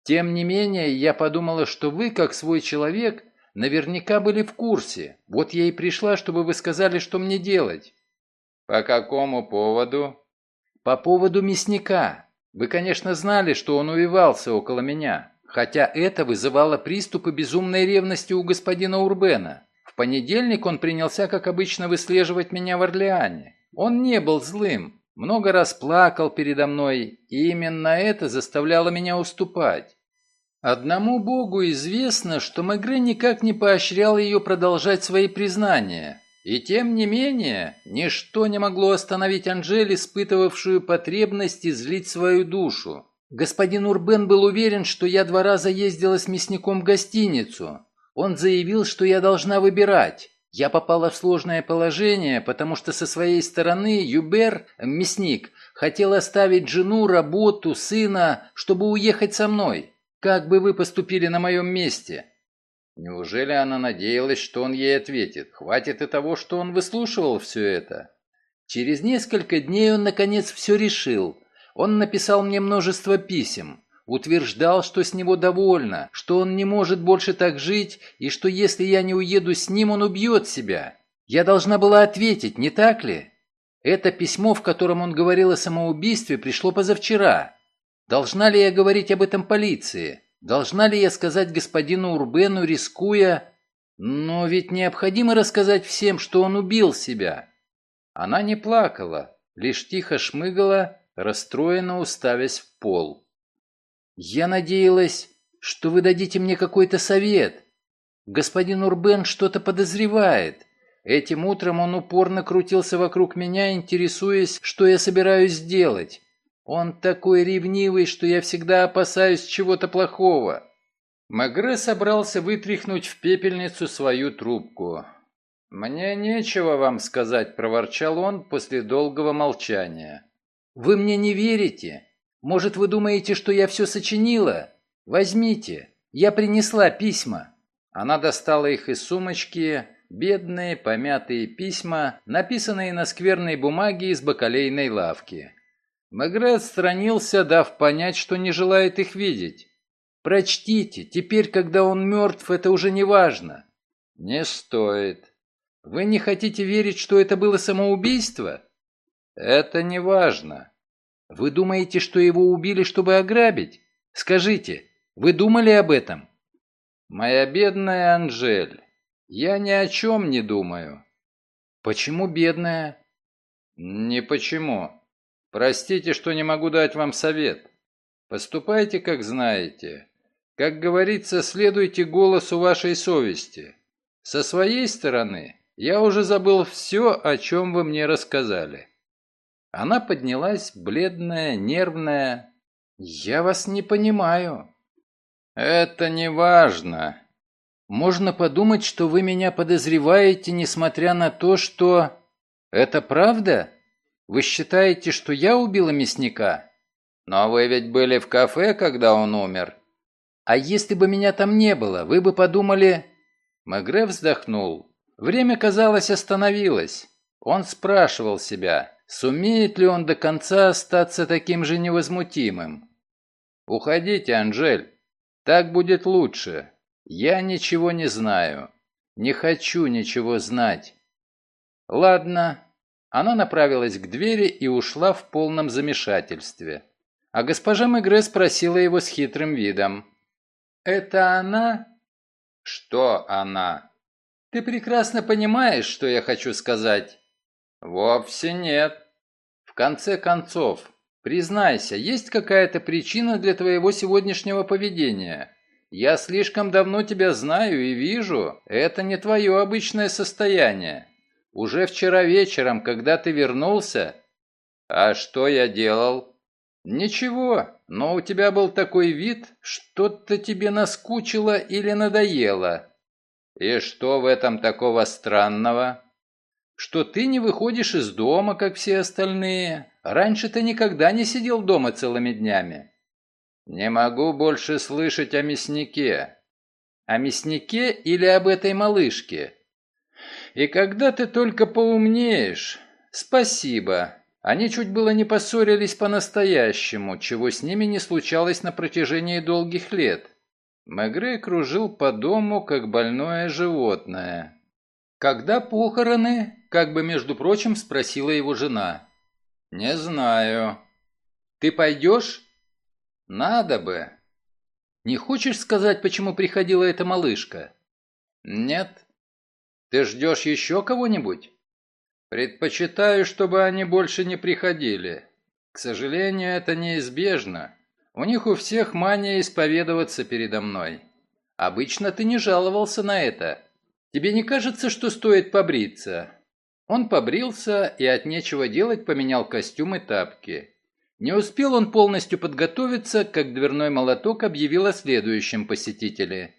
Тем не менее, я подумала, что вы, как свой человек, наверняка были в курсе. Вот я и пришла, чтобы вы сказали, что мне делать». «По какому поводу?» «По поводу мясника. Вы, конечно, знали, что он увивался около меня, хотя это вызывало приступы безумной ревности у господина Урбена. В понедельник он принялся, как обычно, выслеживать меня в Орлеане. Он не был злым, много раз плакал передо мной, и именно это заставляло меня уступать. Одному Богу известно, что Мегре никак не поощрял ее продолжать свои признания, и тем не менее, ничто не могло остановить Анжель, испытывавшую потребность излить свою душу. Господин Урбен был уверен, что я два раза ездила с мясником в гостиницу. Он заявил, что я должна выбирать. Я попала в сложное положение, потому что со своей стороны Юбер, мясник, хотел оставить жену, работу, сына, чтобы уехать со мной. Как бы вы поступили на моем месте?» Неужели она надеялась, что он ей ответит? Хватит и того, что он выслушивал все это. Через несколько дней он, наконец, все решил. Он написал мне множество писем. Утверждал, что с него довольно, что он не может больше так жить, и что если я не уеду с ним, он убьет себя. Я должна была ответить, не так ли? Это письмо, в котором он говорил о самоубийстве, пришло позавчера. Должна ли я говорить об этом полиции? Должна ли я сказать господину Урбену, рискуя... Но ведь необходимо рассказать всем, что он убил себя. Она не плакала, лишь тихо шмыгала, расстроенно уставясь в пол. «Я надеялась, что вы дадите мне какой-то совет. Господин Урбен что-то подозревает. Этим утром он упорно крутился вокруг меня, интересуясь, что я собираюсь сделать. Он такой ревнивый, что я всегда опасаюсь чего-то плохого». Магре собрался вытряхнуть в пепельницу свою трубку. «Мне нечего вам сказать», — проворчал он после долгого молчания. «Вы мне не верите? Может, вы думаете, что я все сочинила? Возьмите, я принесла письма». Она достала их из сумочки, бедные, помятые письма, написанные на скверной бумаге из бакалейной лавки. Мегре отстранился, дав понять, что не желает их видеть. «Прочтите, теперь, когда он мертв, это уже не важно». «Не стоит. Вы не хотите верить, что это было самоубийство?» «Это не важно. Вы думаете, что его убили, чтобы ограбить? Скажите, вы думали об этом?» «Моя бедная Анжель, я ни о чем не думаю». «Почему бедная?» «Не почему. Простите, что не могу дать вам совет. Поступайте, как знаете. Как говорится, следуйте голосу вашей совести. Со своей стороны, я уже забыл все, о чем вы мне рассказали». Она поднялась, бледная, нервная. «Я вас не понимаю». «Это не важно. Можно подумать, что вы меня подозреваете, несмотря на то, что...» «Это правда?» Вы считаете, что я убила мясника? Но вы ведь были в кафе, когда он умер. А если бы меня там не было, вы бы подумали...» Мегре вздохнул. Время, казалось, остановилось. Он спрашивал себя, сумеет ли он до конца остаться таким же невозмутимым. «Уходите, Анжель. Так будет лучше. Я ничего не знаю. Не хочу ничего знать». «Ладно, она направилась к двери и ушла в полном замешательстве. А госпожа Мегре спросила его с хитрым видом. «Это она?» «Что она?» «Ты прекрасно понимаешь, что я хочу сказать». Вовсе нет. В конце концов, признайся, есть какая-то причина для твоего сегодняшнего поведения? Я слишком давно тебя знаю и вижу, это не твое обычное состояние. Уже вчера вечером, когда ты вернулся... А что я делал? Ничего, но у тебя был такой вид, что-то тебе наскучило или надоело. И что в этом такого странного? Что ты не выходишь из дома, как все остальные. Раньше ты никогда не сидел дома целыми днями. Не могу больше слышать о мяснике. О мяснике или об этой малышке? И когда ты только поумнеешь... Спасибо. Они чуть было не поссорились по-настоящему, чего с ними не случалось на протяжении долгих лет. Мегре кружил по дому, как больное животное. «Когда похороны?» – как бы, между прочим, спросила его жена. «Не знаю». «Ты пойдешь?» «Надо бы». «Не хочешь сказать, почему приходила эта малышка?» «Нет». «Ты ждешь еще кого-нибудь?» Предпочитаю, чтобы они больше не приходили. К сожалению, это неизбежно. У них у всех мания исповедоваться передо мной. Обычно ты не жаловался на это. Тебе не кажется, что стоит побриться? Он побрился и от нечего делать поменял костюм и тапки. Не успел он полностью подготовиться, как дверной молоток объявил о следующем посетителе.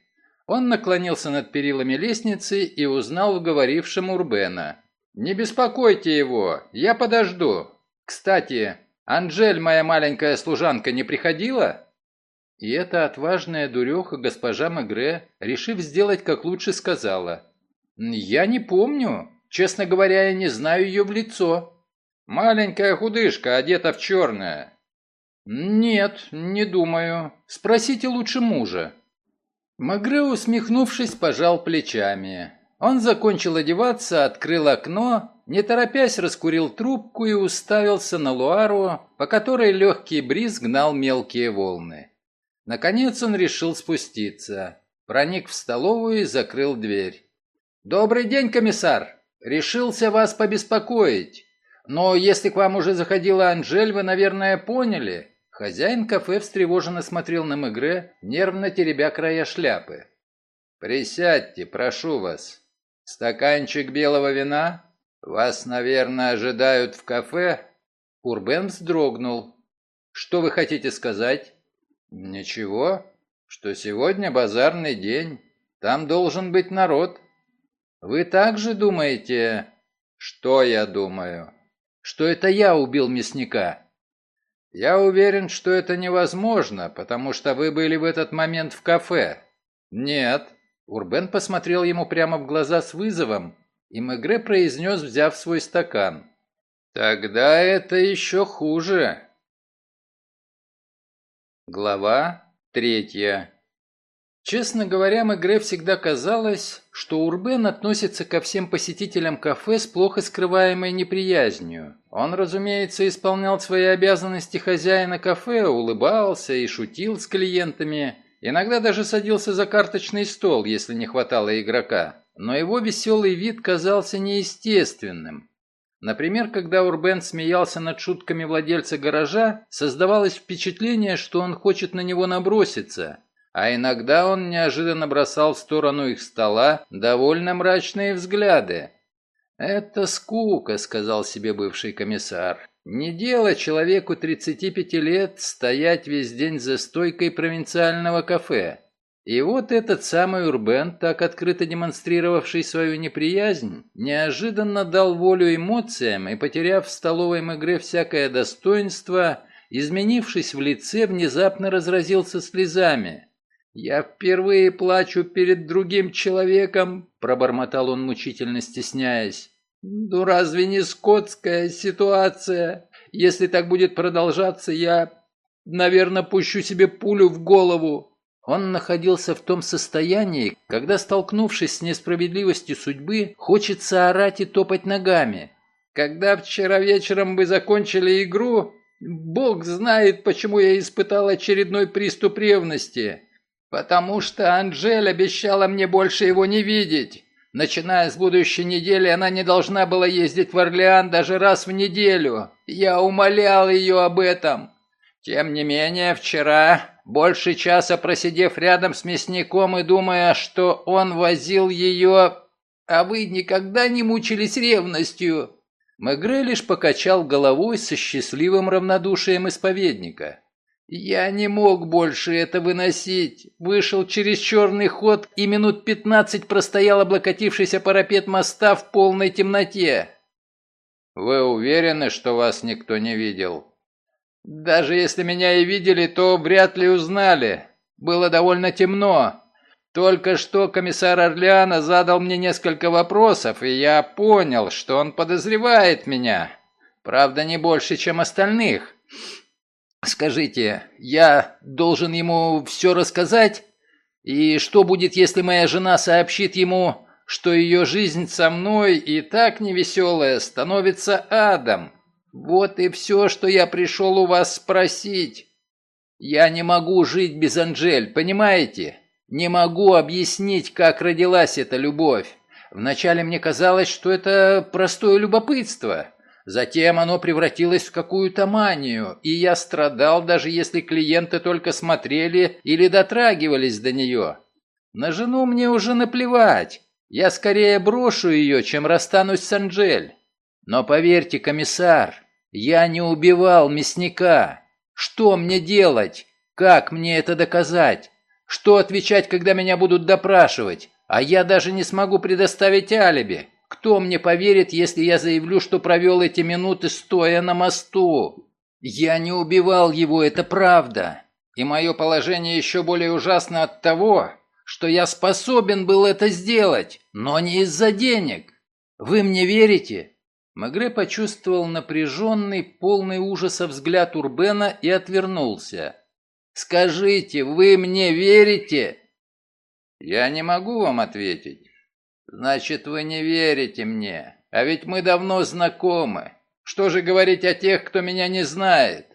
Он наклонился над перилами лестницы и узнал в говорившем Урбена. «Не беспокойте его, я подожду. Кстати, Анжель, моя маленькая служанка, не приходила?» И эта отважная дуреха госпожа Мегре, решив сделать как лучше, сказала. «Я не помню. Честно говоря, я не знаю ее в лицо». «Маленькая худышка, одета в черное». «Нет, не думаю. Спросите лучше мужа». Магре, усмехнувшись, пожал плечами. Он закончил одеваться, открыл окно, не торопясь раскурил трубку и уставился на Луару, по которой легкий бриз гнал мелкие волны. Наконец он решил спуститься. Проник в столовую и закрыл дверь. «Добрый день, комиссар! Решился вас побеспокоить. Но если к вам уже заходила Анжель, вы, наверное, поняли». Хозяин кафе встревоженно смотрел на Мегре, нервно теребя края шляпы. «Присядьте, прошу вас. Стаканчик белого вина? Вас, наверное, ожидают в кафе?» Урбен вздрогнул. «Что вы хотите сказать?» «Ничего, что сегодня базарный день. Там должен быть народ». «Вы также думаете...» «Что я думаю?» «Что это я убил мясника?» «Я уверен, что это невозможно, потому что вы были в этот момент в кафе». «Нет, Урбен посмотрел ему прямо в глаза с вызовом, и Мегре произнес, взяв свой стакан. «Тогда это еще хуже». Глава третья. Честно говоря, Мегре всегда казалось, что Урбен относится ко всем посетителям кафе с плохо скрываемой неприязнью. Он, разумеется, исполнял свои обязанности хозяина кафе, улыбался и шутил с клиентами, Иногда даже садился за карточный стол, если не хватало игрока. Но его веселый вид казался неестественным. Например, когда Урбен смеялся над шутками владельца гаража, создавалось впечатление, что он хочет на него наброситься. А иногда он неожиданно бросал в сторону их стола довольно мрачные взгляды. «Это скука», — сказал себе бывший комиссар. Не дело человеку 35 лет стоять весь день за стойкой провинциального кафе. И вот этот самый Урбен, так открыто демонстрировавший свою неприязнь, неожиданно дал волю эмоциям и, потеряв в столовой игре всякое достоинство, изменившись в лице, внезапно разразился слезами. «Я впервые плачу перед другим человеком», — пробормотал он, мучительно стесняясь. «Ну разве не скотская ситуация? Если так будет продолжаться, я, наверное, пущу себе пулю в голову». Он находился в том состоянии, когда, столкнувшись с несправедливостью судьбы, хочется орать и топать ногами. Когда вчера вечером вы закончили игру, Бог знает, почему я испытал очередной приступ ревности. Потому что Анжель обещала мне больше его не видеть. Начиная с будущей недели, она не должна была ездить в Орлеан даже раз в неделю. Я умолял ее об этом. Тем не менее, вчера, больше часа просидев рядом с мясником и думая, что он возил ее... А вы никогда не мучились ревностью?» Мегре лишь покачал головой со счастливым равнодушием исповедника. Я не мог больше это выносить. Вышел через черный ход и минут пятнадцать простоял облокотившийся парапет моста в полной темноте. Вы уверены, что вас никто не видел? Даже если меня и видели, то вряд ли узнали. Было довольно темно. Только что комиссар Орлеана задал мне несколько вопросов, и я понял, что он подозревает меня. Правда, не больше, чем остальных. Скажите, я должен ему все рассказать? И что будет, если моя жена сообщит ему, что ее жизнь со мной и так невеселая становится адом? Вот и все, что я пришел у вас спросить. Я не могу жить без Анжель, понимаете? Не могу объяснить, как родилась эта любовь. Вначале мне казалось, что это простое любопытство. Затем оно превратилось в какую-то манию, и я страдал, даже если клиенты только смотрели или дотрагивались до нее. На жену мне уже наплевать. Я скорее брошу ее, чем расстанусь с Анжель. Но поверьте, комиссар, я не убивал мясника. Что мне делать? Как мне это доказать? Что отвечать, когда меня будут допрашивать? А я даже не смогу предоставить алиби. Кто мне поверит, если я заявлю, что провел эти минуты, стоя на мосту? Я не убивал его, это правда. И мое положение еще более ужасно от того, что я способен был это сделать, но не из-за денег. Вы мне верите?» Магре почувствовал напряженный, полный ужаса взгляд Урбена и отвернулся. «Скажите, вы мне верите?» «Я не могу вам ответить. «Значит, вы не верите мне, а ведь мы давно знакомы. Что же говорить о тех, кто меня не знает?»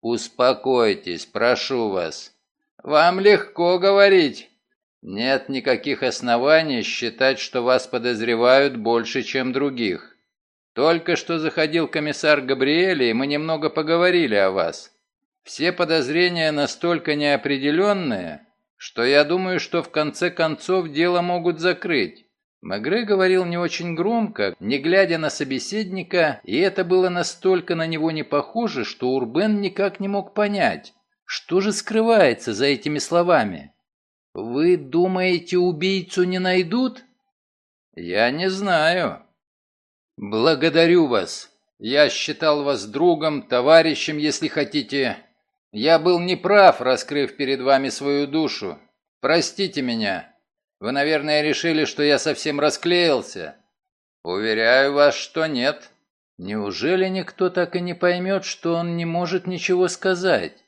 «Успокойтесь, прошу вас. Вам легко говорить. Нет никаких оснований считать, что вас подозревают больше, чем других. Только что заходил комиссар Габриэли, и мы немного поговорили о вас. Все подозрения настолько неопределенные, что я думаю, что в конце концов дело могут закрыть. Магре говорил не очень громко, не глядя на собеседника, и это было настолько на него не похоже, что Урбен никак не мог понять, что же скрывается за этими словами. «Вы думаете, убийцу не найдут?» «Я не знаю». «Благодарю вас. Я считал вас другом, товарищем, если хотите. Я был неправ, раскрыв перед вами свою душу. Простите меня». Вы, наверное, решили, что я совсем расклеился. Уверяю вас, что нет. Неужели никто так и не поймет, что он не может ничего сказать?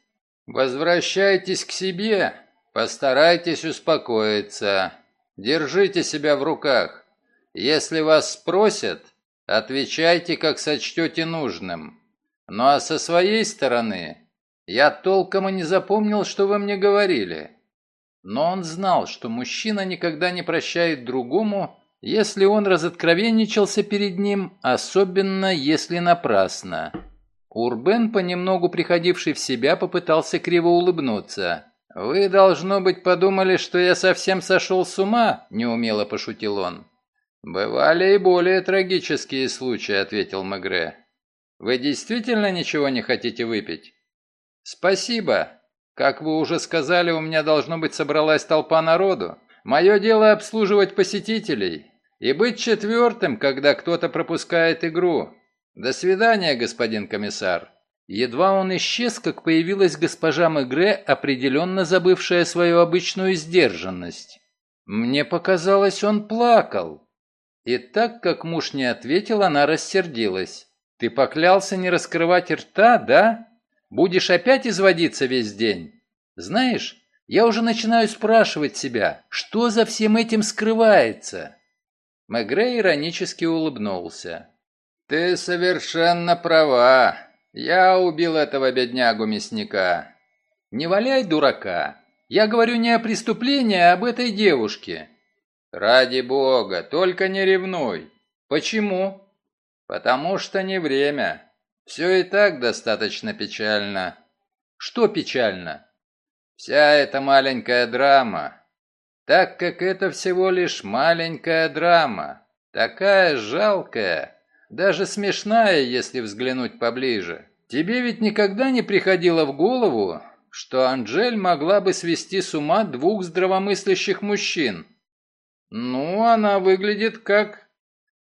Возвращайтесь к себе, постарайтесь успокоиться. Держите себя в руках. Если вас спросят, отвечайте, как сочтете нужным. Ну а со своей стороны, я толком и не запомнил, что вы мне говорили. Но он знал, что мужчина никогда не прощает другому, если он разоткровенничался перед ним, особенно если напрасно. Урбен, понемногу приходивший в себя, попытался криво улыбнуться. «Вы, должно быть, подумали, что я совсем сошел с ума?» – неумело пошутил он. «Бывали и более трагические случаи», – ответил Мегре. «Вы действительно ничего не хотите выпить?» «Спасибо. Как вы уже сказали, у меня должно быть собралась толпа народу. Мое дело обслуживать посетителей и быть четвертым, когда кто-то пропускает игру. До свидания, господин комиссар». Едва он исчез, как появилась госпожа Мегре, определенно забывшая свою обычную сдержанность. Мне показалось, он плакал. И так как муж не ответил, она рассердилась. «Ты поклялся не раскрывать рта, да?» Будешь опять изводиться весь день? Знаешь, я уже начинаю спрашивать себя, что за всем этим скрывается?» Мегре иронически улыбнулся. «Ты совершенно права. Я убил этого беднягу-мясника». «Не валяй дурака. Я говорю не о преступлении, а об этой девушке. Ради бога, только не ревнуй. Почему? Потому что не время. Все и так достаточно печально. Что печально? Вся эта маленькая драма. Так как это всего лишь маленькая драма. Такая жалкая, даже смешная, если взглянуть поближе. Тебе ведь никогда не приходило в голову, что Анжель могла бы свести с ума двух здравомыслящих мужчин? Ну, она выглядит как...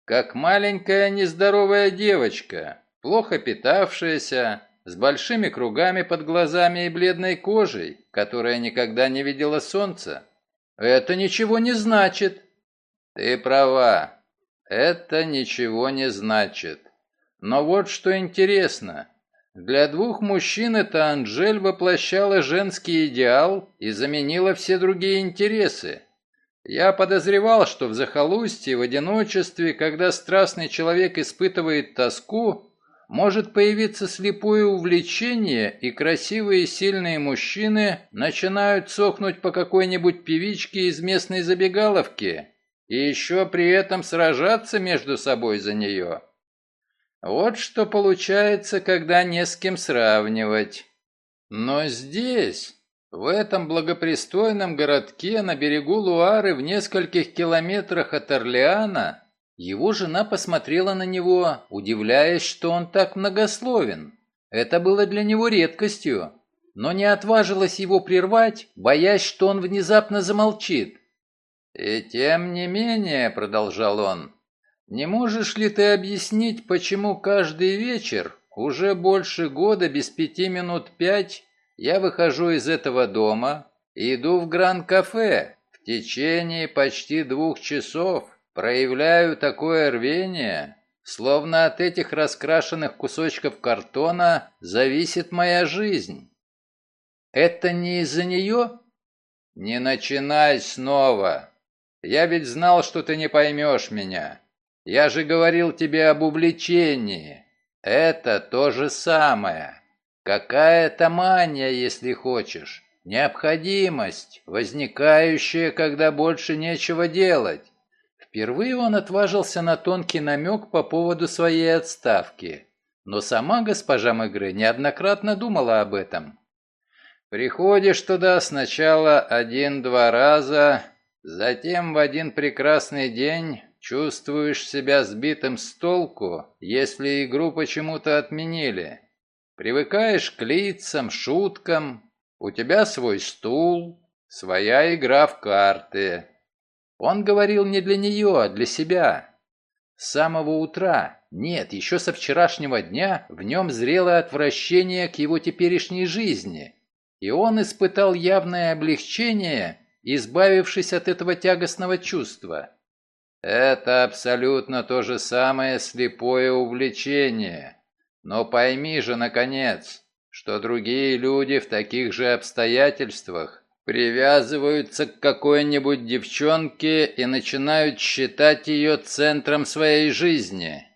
как маленькая нездоровая девочка, плохо питавшаяся, с большими кругами под глазами и бледной кожей, которая никогда не видела солнца. Это ничего не значит. Ты права. Это ничего не значит. Но вот что интересно. Для двух мужчин эта Анжель воплощала женский идеал и заменила все другие интересы. Я подозревал, что в захолустье, в одиночестве, когда страстный человек испытывает тоску, может появиться слепое увлечение, и красивые сильные мужчины начинают сохнуть по какой-нибудь певичке из местной забегаловки, и еще при этом сражаться между собой за нее. Вот что получается, когда не с кем сравнивать. Но здесь, в этом благопристойном городке на берегу Луары в нескольких километрах от Орлеана, его жена посмотрела на него, удивляясь, что он так многословен. Это было для него редкостью, но не отважилась его прервать, боясь, что он внезапно замолчит. «И тем не менее», — продолжал он, — «не можешь ли ты объяснить, почему каждый вечер, уже больше года, без пяти минут пять, я выхожу из этого дома и иду в Гран-кафе в течение почти двух часов, проявляю такое рвение, словно от этих раскрашенных кусочков картона зависит моя жизнь. Это не из-за нее? Не начинай снова. Я ведь знал, что ты не поймешь меня. Я же говорил тебе об увлечении. Это то же самое. Какая-то мания, если хочешь. Необходимость, возникающая, когда больше нечего делать. Впервые он отважился на тонкий намек по поводу своей отставки. Но сама госпожа Мегре неоднократно думала об этом. Приходишь туда сначала один-два раза, Затем в один прекрасный день чувствуешь себя сбитым с толку, если игру почему-то отменили. Привыкаешь к лицам, шуткам, у тебя свой стул, своя игра в карты. Он говорил не для нее, а для себя. С самого утра, нет, еще со вчерашнего дня, в нем зрело отвращение к его теперешней жизни, и он испытал явное облегчение, избавившись от этого тягостного чувства. Это абсолютно то же самое слепое увлечение. Но пойми же, наконец, что другие люди в таких же обстоятельствах привязываются к какой-нибудь девчонке и начинают считать ее центром своей жизни.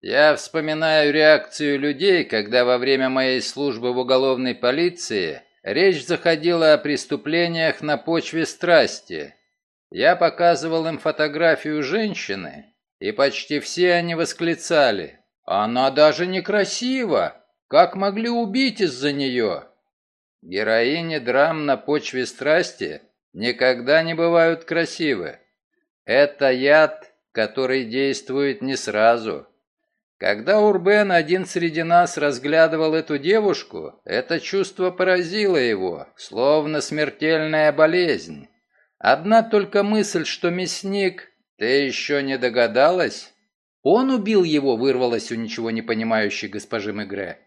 Я вспоминаю реакцию людей, когда во время моей службы в уголовной полиции Речь заходила о преступлениях на почве страсти. Я показывал им фотографию женщины, и почти все они восклицали. «Она даже некрасива! Как могли убить из-за нее?» Героини драм на почве страсти никогда не бывают красивы. Это яд, который действует не сразу. Когда Урбен один среди нас разглядывал эту девушку, это чувство поразило его, словно смертельная болезнь. Одна только мысль, что мясник, ты еще не догадалась? Он убил его, вырвалось у ничего не понимающей госпожи Мегре.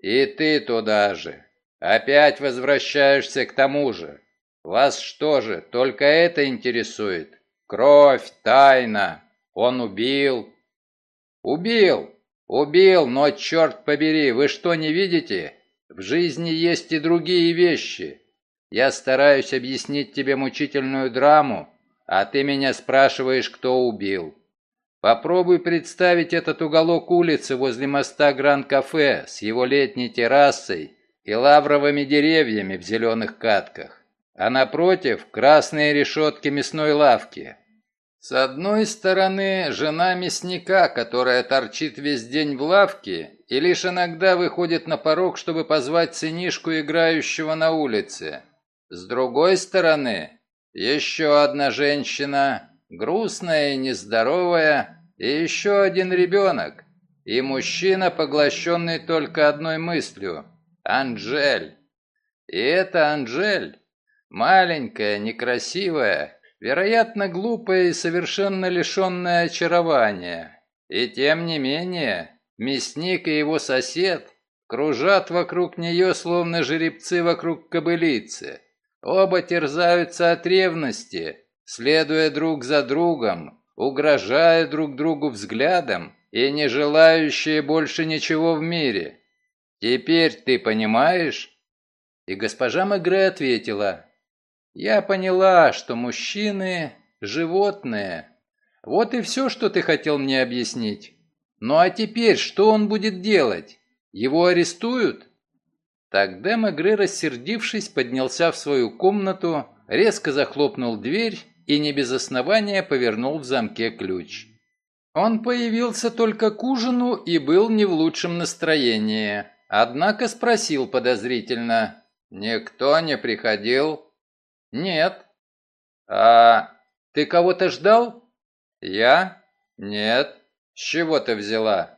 И ты туда же. Опять возвращаешься к тому же. Вас что же, только это интересует? Кровь, тайна. Он убил, «Убил! Убил, но, черт побери, вы что, не видите? В жизни есть и другие вещи. Я стараюсь объяснить тебе мучительную драму, а ты меня спрашиваешь, кто убил. Попробуй представить этот уголок улицы возле моста Гран-Кафе с его летней террасой и лавровыми деревьями в зеленых катках, а напротив красные решетки мясной лавки. С одной стороны, жена мясника, которая торчит весь день в лавке и лишь иногда выходит на порог, чтобы позвать сынишку, играющего на улице. С другой стороны, еще одна женщина, грустная и нездоровая, и еще один ребенок, и мужчина, поглощенный только одной мыслью – Анжель. И эта Анжель, маленькая, некрасивая, вероятно, глупая и совершенно лишенная очарования. И тем не менее, мясник и его сосед кружат вокруг нее, словно жеребцы вокруг кобылицы. Оба терзаются от ревности, следуя друг за другом, угрожая друг другу взглядом и не желающие больше ничего в мире. Теперь ты понимаешь?» И госпожа Мегре ответила, «Я поняла, что мужчины – животные. Вот и все, что ты хотел мне объяснить. Ну а теперь что он будет делать? Его арестуют?» Тогда Мегре, рассердившись, поднялся в свою комнату, резко захлопнул дверь и не без основания повернул в замке ключ. Он появился только к ужину и был не в лучшем настроении, однако спросил подозрительно, «Никто не приходил?» «Нет». «А ты кого-то ждал?» «Я? Нет. С чего ты взяла?»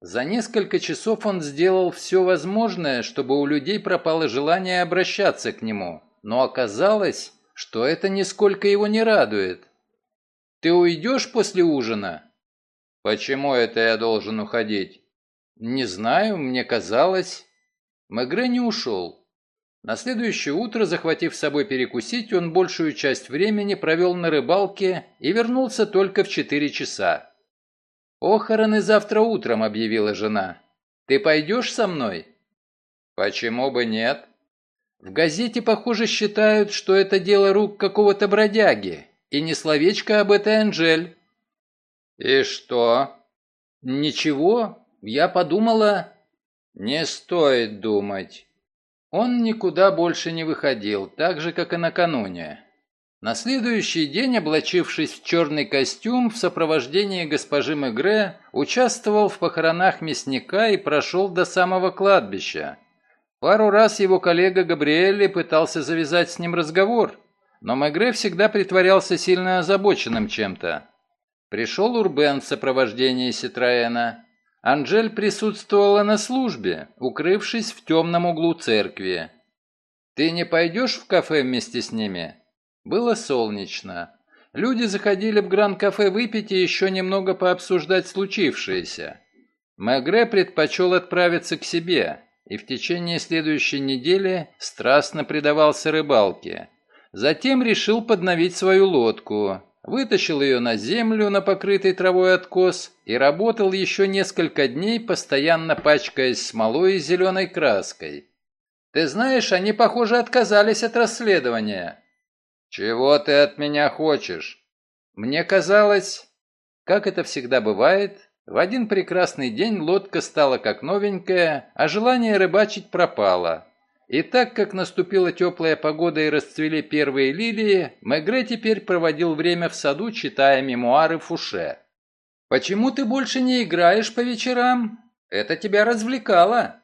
За несколько часов он сделал все возможное, чтобы у людей пропало желание обращаться к нему, но оказалось, что это нисколько его не радует. «Ты уйдешь после ужина?» «Почему это я должен уходить?» «Не знаю, мне казалось...» Мегре не ушел. На следующее утро, захватив с собой перекусить, он большую часть времени провел на рыбалке и вернулся только в четыре часа. «Похороны завтра утром», — объявила жена. «Ты пойдешь со мной?» «Почему бы нет?» «В газете, похоже, считают, что это дело рук какого-то бродяги, и не словечко об этой Анжель». «И что?» «Ничего, я подумала...» «Не стоит думать». Он никуда больше не выходил, так же, как и накануне. На следующий день, облачившись в черный костюм, в сопровождении госпожи Мегре, участвовал в похоронах мясника и прошел до самого кладбища. Пару раз его коллега Габриэлли пытался завязать с ним разговор, но Мегре всегда притворялся сильно озабоченным чем-то. Пришел Урбен в сопровождении Ситроэна. Анжель присутствовала на службе, укрывшись в темном углу церкви. «Ты не пойдешь в кафе вместе с ними?» Было солнечно. Люди заходили в Гран-кафе выпить и еще немного пообсуждать случившееся. Мегре предпочел отправиться к себе и в течение следующей недели страстно предавался рыбалке. Затем решил подновить свою лодку, вытащил ее на землю на покрытый травой откос и работал еще несколько дней, постоянно пачкаясь смолой и зеленой краской. «Ты знаешь, они, похоже, отказались от расследования. «Чего ты от меня хочешь?» Мне казалось, как это всегда бывает, в один прекрасный день лодка стала как новенькая, а желание рыбачить пропало. И так как наступила теплая погода и расцвели первые лилии, Мегре теперь проводил время в саду, читая мемуары Фуше. «Почему ты больше не играешь по вечерам? Это тебя развлекало?»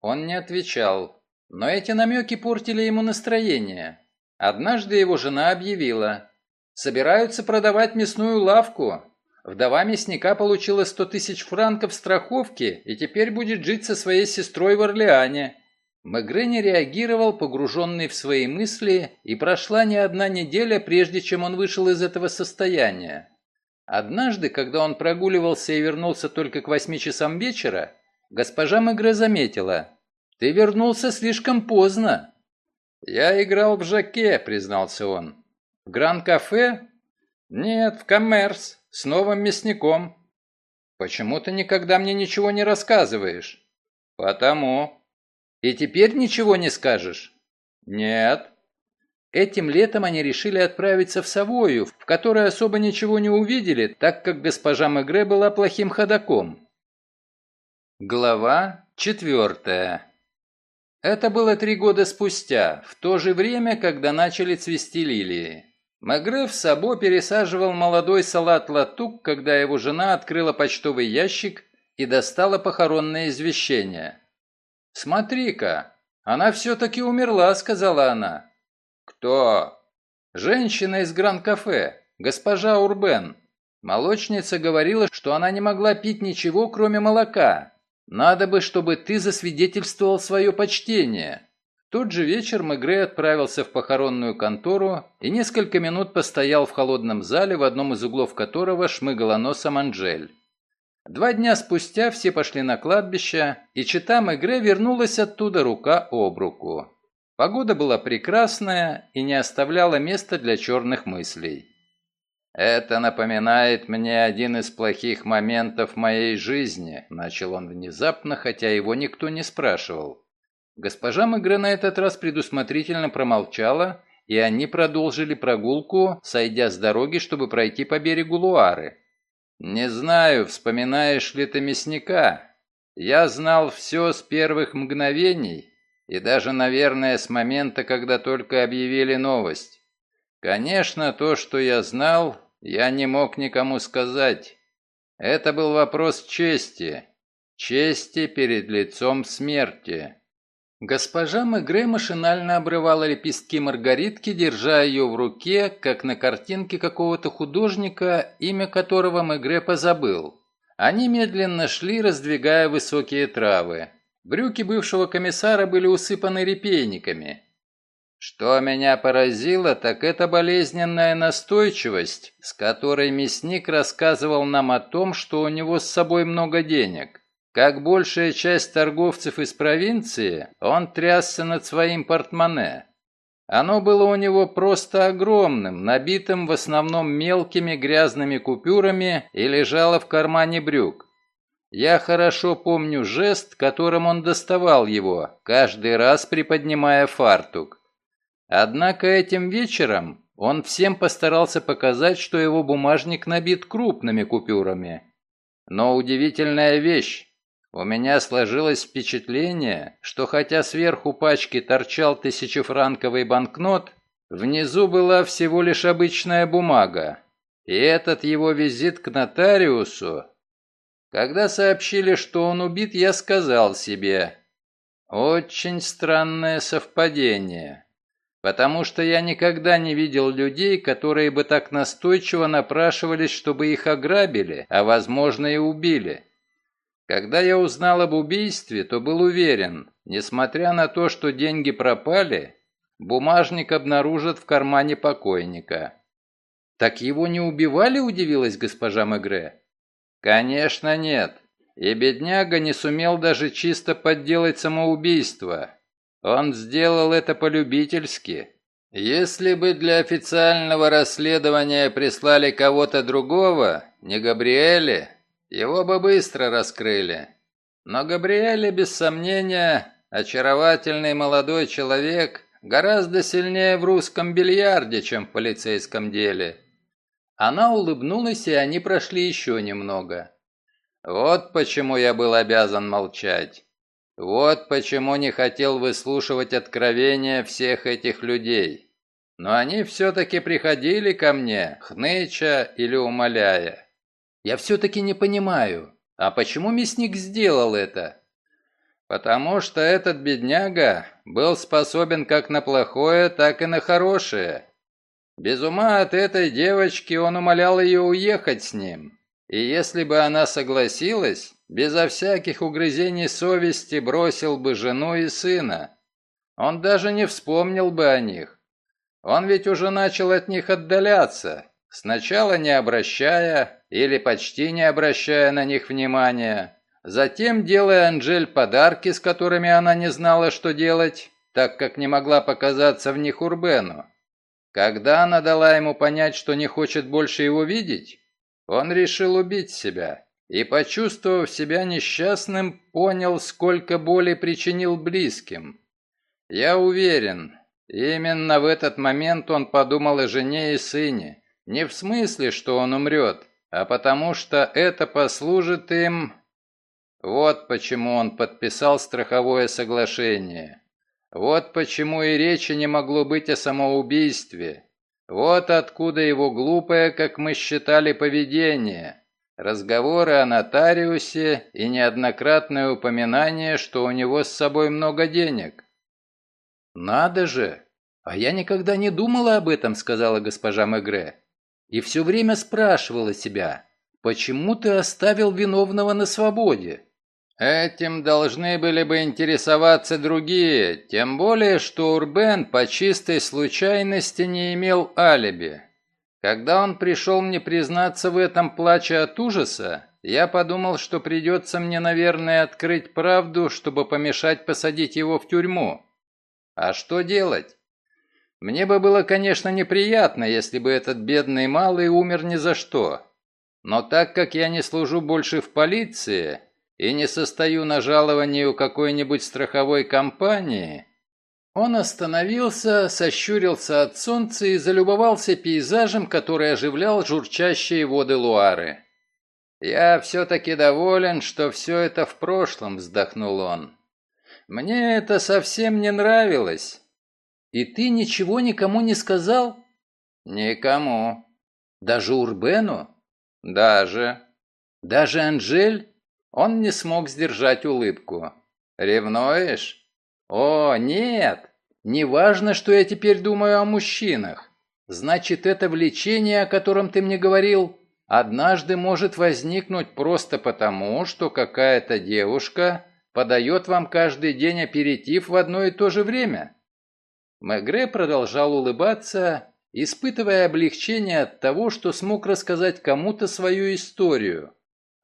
Он не отвечал, но эти намеки портили ему настроение. Однажды его жена объявила, собираются продавать мясную лавку. Вдова мясника получила сто тысяч франков страховки и теперь будет жить со своей сестрой в Орлеане. Мегре не реагировал, погруженный в свои мысли, и прошла не одна неделя, прежде чем он вышел из этого состояния. Однажды, когда он прогуливался и вернулся только к восьми часам вечера, госпожа Мегре заметила, «Ты вернулся слишком поздно. «Я играл в жаке», — признался он. «В Гран-кафе?» «Нет, в Коммерс, с новым мясником». «Почему ты никогда мне ничего не рассказываешь?» «Потому». «И теперь ничего не скажешь?» «Нет». Этим летом они решили отправиться в Савою, в которой особо ничего не увидели, так как госпожа Мегре была плохим ходаком. Глава четвертая это было три года спустя, в то же время, когда начали цвести лилии. Магре в Сабо пересаживал молодой салат латук, когда его жена открыла почтовый ящик и достала похоронное извещение. «Смотри-ка, она все-таки умерла», — сказала она. «Кто?» «Женщина из Гран-кафе, госпожа Урбен. Молочница говорила, что она не могла пить ничего, кроме молока. Надо бы, чтобы ты засвидетельствовал свое почтение тот же вечер Мегре отправился в похоронную контору и несколько минут постоял в холодном зале, в одном из углов которого шмыгала носом Анжель. Два дня спустя все пошли на кладбище, и чита Мегре вернулась оттуда рука об руку. Погода была прекрасная и не оставляла места для черных мыслей. «Это напоминает мне один из плохих моментов моей жизни», – начал он внезапно, хотя его никто не спрашивал. Госпожа Мегре на этот раз предусмотрительно промолчала, и они продолжили прогулку, сойдя с дороги, чтобы пройти по берегу Луары. «Не знаю, вспоминаешь ли ты мясника. Я знал все с первых мгновений, и даже, наверное, с момента, когда только объявили новость. Конечно, то, что я знал, я не мог никому сказать. Это был вопрос чести, чести перед лицом смерти». Госпожа Мегре машинально обрывала лепестки маргаритки, держа ее в руке, как на картинке какого-то художника, имя которого Мегре позабыл. Они медленно шли, раздвигая высокие травы. Брюки бывшего комиссара были усыпаны репейниками. Что меня поразило, так это болезненная настойчивость, с которой мясник рассказывал нам о том, что у него с собой много денег. Как большая часть торговцев из провинции, он трясся над своим портмоне. Оно было у него просто огромным, набитым в основном мелкими грязными купюрами и лежало в кармане брюк. Я хорошо помню жест, которым он доставал его, каждый раз приподнимая фартук. Однако этим вечером он всем постарался показать, что его бумажник набит крупными купюрами. Но удивительная вещь. У меня сложилось впечатление, что хотя сверху пачки торчал тысячефранковый банкнот, внизу была всего лишь обычная бумага. И этот его визит к нотариусу... Когда сообщили, что он убит, я сказал себе, очень странное совпадение, потому что я никогда не видел людей, которые бы так настойчиво напрашивались, чтобы их ограбили, а возможно и убили. Когда я узнал об убийстве, то был уверен, несмотря на то, что деньги пропали, бумажник обнаружат в кармане покойника. «Так его не убивали?» – удивилась госпожа Мегре. «Конечно нет. И бедняга не сумел даже чисто подделать самоубийство. Он сделал это полюбительски. Если бы для официального расследования прислали кого-то другого, не Габриэля, его бы быстро раскрыли. Но Габриэле, без сомнения, очаровательный молодой человек, гораздо сильнее в русском бильярде, чем в полицейском деле. Она улыбнулась, и они прошли еще немного. Вот почему я был обязан молчать. Вот почему не хотел выслушивать откровения всех этих людей. Но они все-таки приходили ко мне, хныча или умоляя. Я все-таки не понимаю, а почему мясник сделал это? Потому что этот бедняга был способен как на плохое, так и на хорошее. Без ума от этой девочки он умолял ее уехать с ним. И если бы она согласилась, безо всяких угрызений совести бросил бы жену и сына. Он даже не вспомнил бы о них. Он ведь уже начал от них отдаляться, сначала не обращая, или почти не обращая на них внимания, затем делая Анжель подарки, с которыми она не знала, что делать, так как не могла показаться в них Урбену. Когда она дала ему понять, что не хочет больше его видеть, он решил убить себя и, почувствовав себя несчастным, понял, сколько боли причинил близким. Я уверен, именно в этот момент он подумал о жене и сыне, не в смысле, что он умрет, а потому что это послужит им... Вот почему он подписал страховое соглашение. Вот почему и речи не могло быть о самоубийстве. Вот откуда его глупое, как мы считали, поведение. Разговоры о нотариусе и неоднократное упоминание, что у него с собой много денег. «Надо же! А я никогда не думала об этом», — сказала госпожа Мегре. «И все время спрашивала себя, почему ты оставил виновного на свободе?» Этим должны были бы интересоваться другие, тем более, что Урбен по чистой случайности не имел алиби. Когда он пришел мне признаться в этом, плача от ужаса, я подумал, что придется мне, наверное, открыть правду, чтобы помешать посадить его в тюрьму. А что делать? Мне бы было, конечно, неприятно, если бы этот бедный малый умер ни за что. Но так как я не служу больше в полиции, и не состою на жаловании у какой-нибудь страховой компании...» Он остановился, сощурился от солнца и залюбовался пейзажем, который оживлял журчащие воды Луары. «Я все-таки доволен, что все это в прошлом», — вздохнул он. «Мне это совсем не нравилось». «И ты ничего никому не сказал?» «Никому». «Даже Урбену?» «Даже». «Даже Анжель?» Он не смог сдержать улыбку. «Ревнуешь?» «О, нет! Не важно, что я теперь думаю о мужчинах. Значит, это влечение, о котором ты мне говорил, однажды может возникнуть просто потому, что какая-то девушка подает вам каждый день аперитив в одно и то же время». Мегре продолжал улыбаться, испытывая облегчение от того, что смог рассказать кому-то свою историю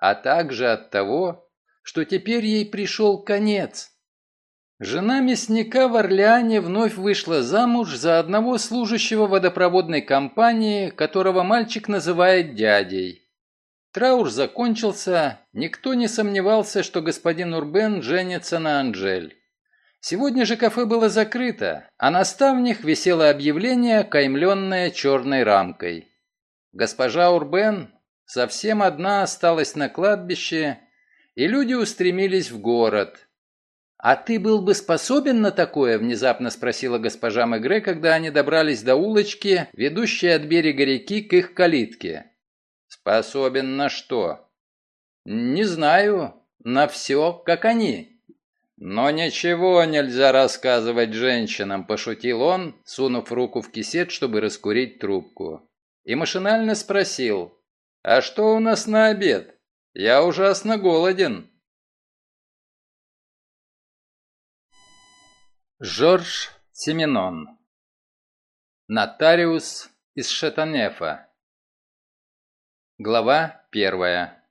а также от того, что теперь ей пришел конец. Жена мясника в Орлеане вновь вышла замуж за одного служащего водопроводной компании, которого мальчик называет дядей. Траур закончился, никто не сомневался, что господин Урбен женится на Анжель. Сегодня же кафе было закрыто, а на ставнях висело объявление, каймленное черной рамкой. Госпожа Урбен Совсем одна осталась на кладбище, и люди устремились в город. «А ты был бы способен на такое?» – внезапно спросила госпожа Мегре, когда они добрались до улочки, ведущей от берега реки к их калитке. «Способен на что?» «Не знаю. На все, как они». «Но ничего нельзя рассказывать женщинам», – пошутил он, сунув руку в кисет, чтобы раскурить трубку. И машинально спросил, «А что у нас на обед? Я ужасно голоден». Жорж Семенон Нотариус из Шатанефа Глава первая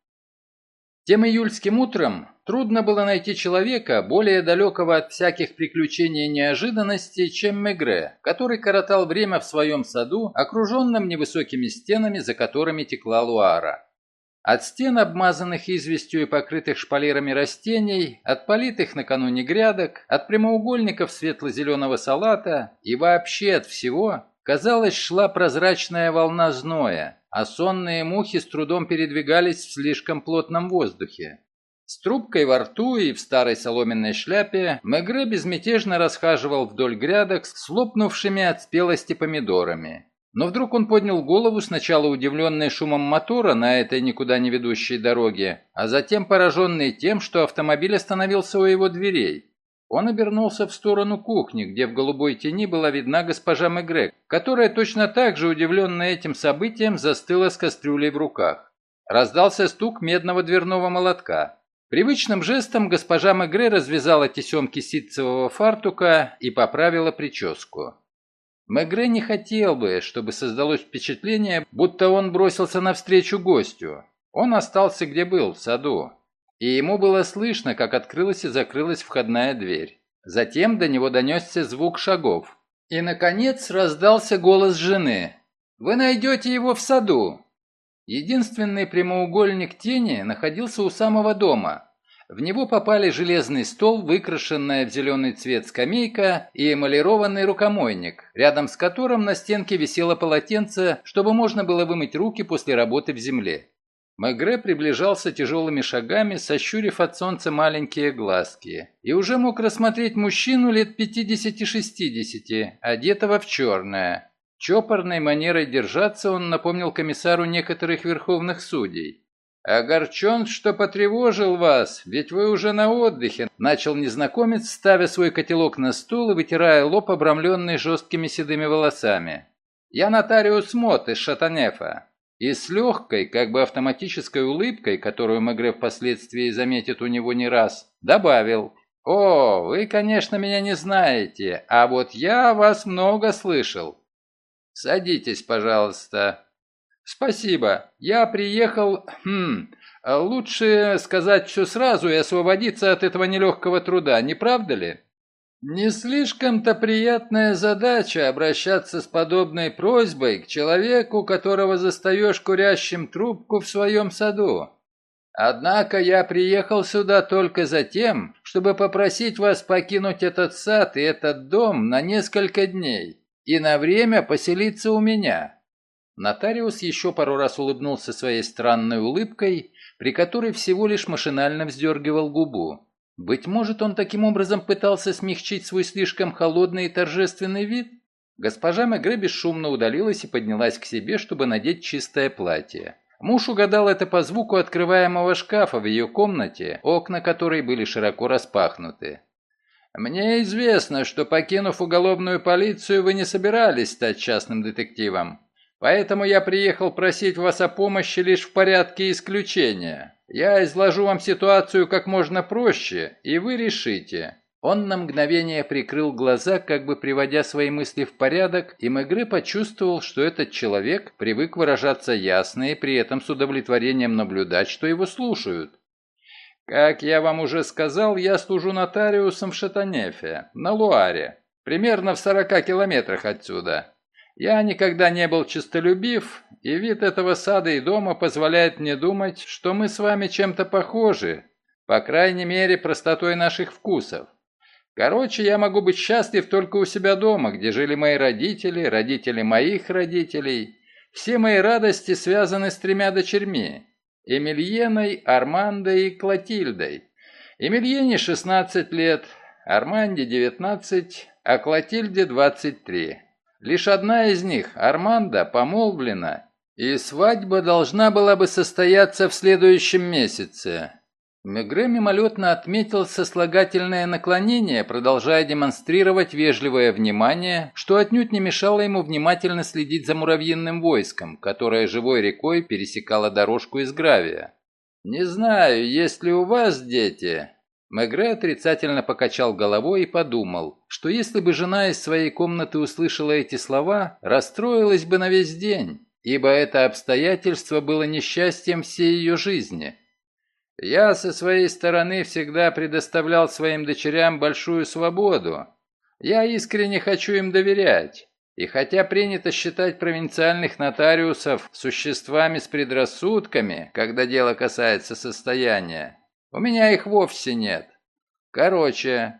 Тем июльским утром трудно было найти человека, более далекого от всяких приключений и неожиданностей, чем Мегре, который коротал время в своем саду, окруженном невысокими стенами, за которыми текла Луара. От стен, обмазанных известью и покрытых шпалерами растений, от политых накануне грядок, от прямоугольников светло-зеленого салата и вообще от всего, казалось, шла прозрачная волна зноя, а сонные мухи с трудом передвигались в слишком плотном воздухе. С трубкой во рту и в старой соломенной шляпе Мегре безмятежно расхаживал вдоль грядок с лопнувшими от спелости помидорами. Но вдруг он поднял голову, сначала удивленный шумом мотора на этой никуда не ведущей дороге, а затем пораженный тем, что автомобиль остановился у его дверей. Он обернулся в сторону кухни, где в голубой тени была видна госпожа Мегре, которая точно так же, удивленная этим событием, застыла с кастрюлей в руках. Раздался стук медного дверного молотка. Привычным жестом госпожа Мегре развязала тесемки ситцевого фартука и поправила прическу. Мегре не хотел бы, чтобы создалось впечатление, будто он бросился навстречу гостю. Он остался где был, в саду. И ему было слышно, как открылась и закрылась входная дверь. Затем до него донесся звук шагов. И, наконец, раздался голос жены. «Вы найдете его в саду. Единственный прямоугольник тени находился у самого дома. В него попали железный стол, выкрашенная в зеленый цвет скамейка и эмалированный рукомойник, рядом с которым на стенке висело полотенце, чтобы можно было вымыть руки после работы в земле. Мегре приближался тяжелыми шагами, сощурив от солнца маленькие глазки, и уже мог рассмотреть мужчину лет 50-60, одетого в черное. Чопорной манерой держаться он напомнил комиссару некоторых верховных судей. «Огорчен, что потревожил вас, ведь вы уже на отдыхе», — начал незнакомец, ставя свой котелок на стул и вытирая лоб, обрамленный жесткими седыми волосами. «Я нотариус Мот из Шатанефа». И с легкой, как бы автоматической улыбкой, которую Мегре впоследствии заметит у него не раз, добавил. «О, вы, конечно, меня не знаете, а вот я вас много слышал. Садитесь, пожалуйста». «Спасибо. Я приехал... Хм... Лучше сказать все сразу и освободиться от этого нелегкого труда, не правда ли?» «Не слишком-то приятная задача обращаться с подобной просьбой к человеку, которого застаешь курящим трубку в своем саду. Однако я приехал сюда только за тем, чтобы попросить вас покинуть этот сад и этот дом на несколько дней и на время поселиться у меня». Нотариус еще пару раз улыбнулся своей странной улыбкой, при которой всего лишь машинально вздергивал губу. Быть может, он таким образом пытался смягчить свой слишком холодный и торжественный вид? Госпожа Мегре бесшумно удалилась и поднялась к себе, чтобы надеть чистое платье. Муж угадал это по звуку открываемого шкафа в ее комнате, окна которой были широко распахнуты. «Мне известно, что, покинув уголовную полицию, вы не собирались стать частным детективом. Поэтому я приехал просить вас о помощи лишь в порядке исключения. Я изложу вам ситуацию как можно проще, и вы решите». Он на мгновение прикрыл глаза, как бы приводя свои мысли в порядок, и Мегре почувствовал, что этот человек привык выражаться ясно и при этом с удовлетворением наблюдать, что его слушают. «Как я вам уже сказал, я служу нотариусом в Шатанефе, на Луаре, примерно в 40 километрах отсюда. Я никогда не был честолюбив, и вид этого сада и дома позволяет мне думать, что мы с вами чем-то похожи, по крайней мере, простотой наших вкусов. Короче, я могу быть счастлив только у себя дома, где жили мои родители, родители моих родителей. Все мои радости связаны с тремя дочерьми – Эмильеной, Армандой и Клотильдой. Эмильене 16 лет, Арманде 19, а Клотильде 23. Лишь одна из них, Арманда, помолвлена, и свадьба должна была бы состояться в следующем месяце. Мегре мимолетно отметил сослагательное наклонение, продолжая демонстрировать вежливое внимание, что отнюдь не мешало ему внимательно следить за муравьиным войском, которое живой рекой пересекало дорожку из гравия. «Не знаю, есть ли у вас дети, Мегре отрицательно покачал головой и подумал, что если бы жена из своей комнаты услышала эти слова, расстроилась бы на весь день, ибо это обстоятельство было несчастьем всей ее жизни. Я со своей стороны всегда предоставлял своим дочерям большую свободу. Я искренне хочу им доверять. И хотя принято считать провинциальных нотариусов существами с предрассудками, когда дело касается состояния, у меня их вовсе нет. Короче,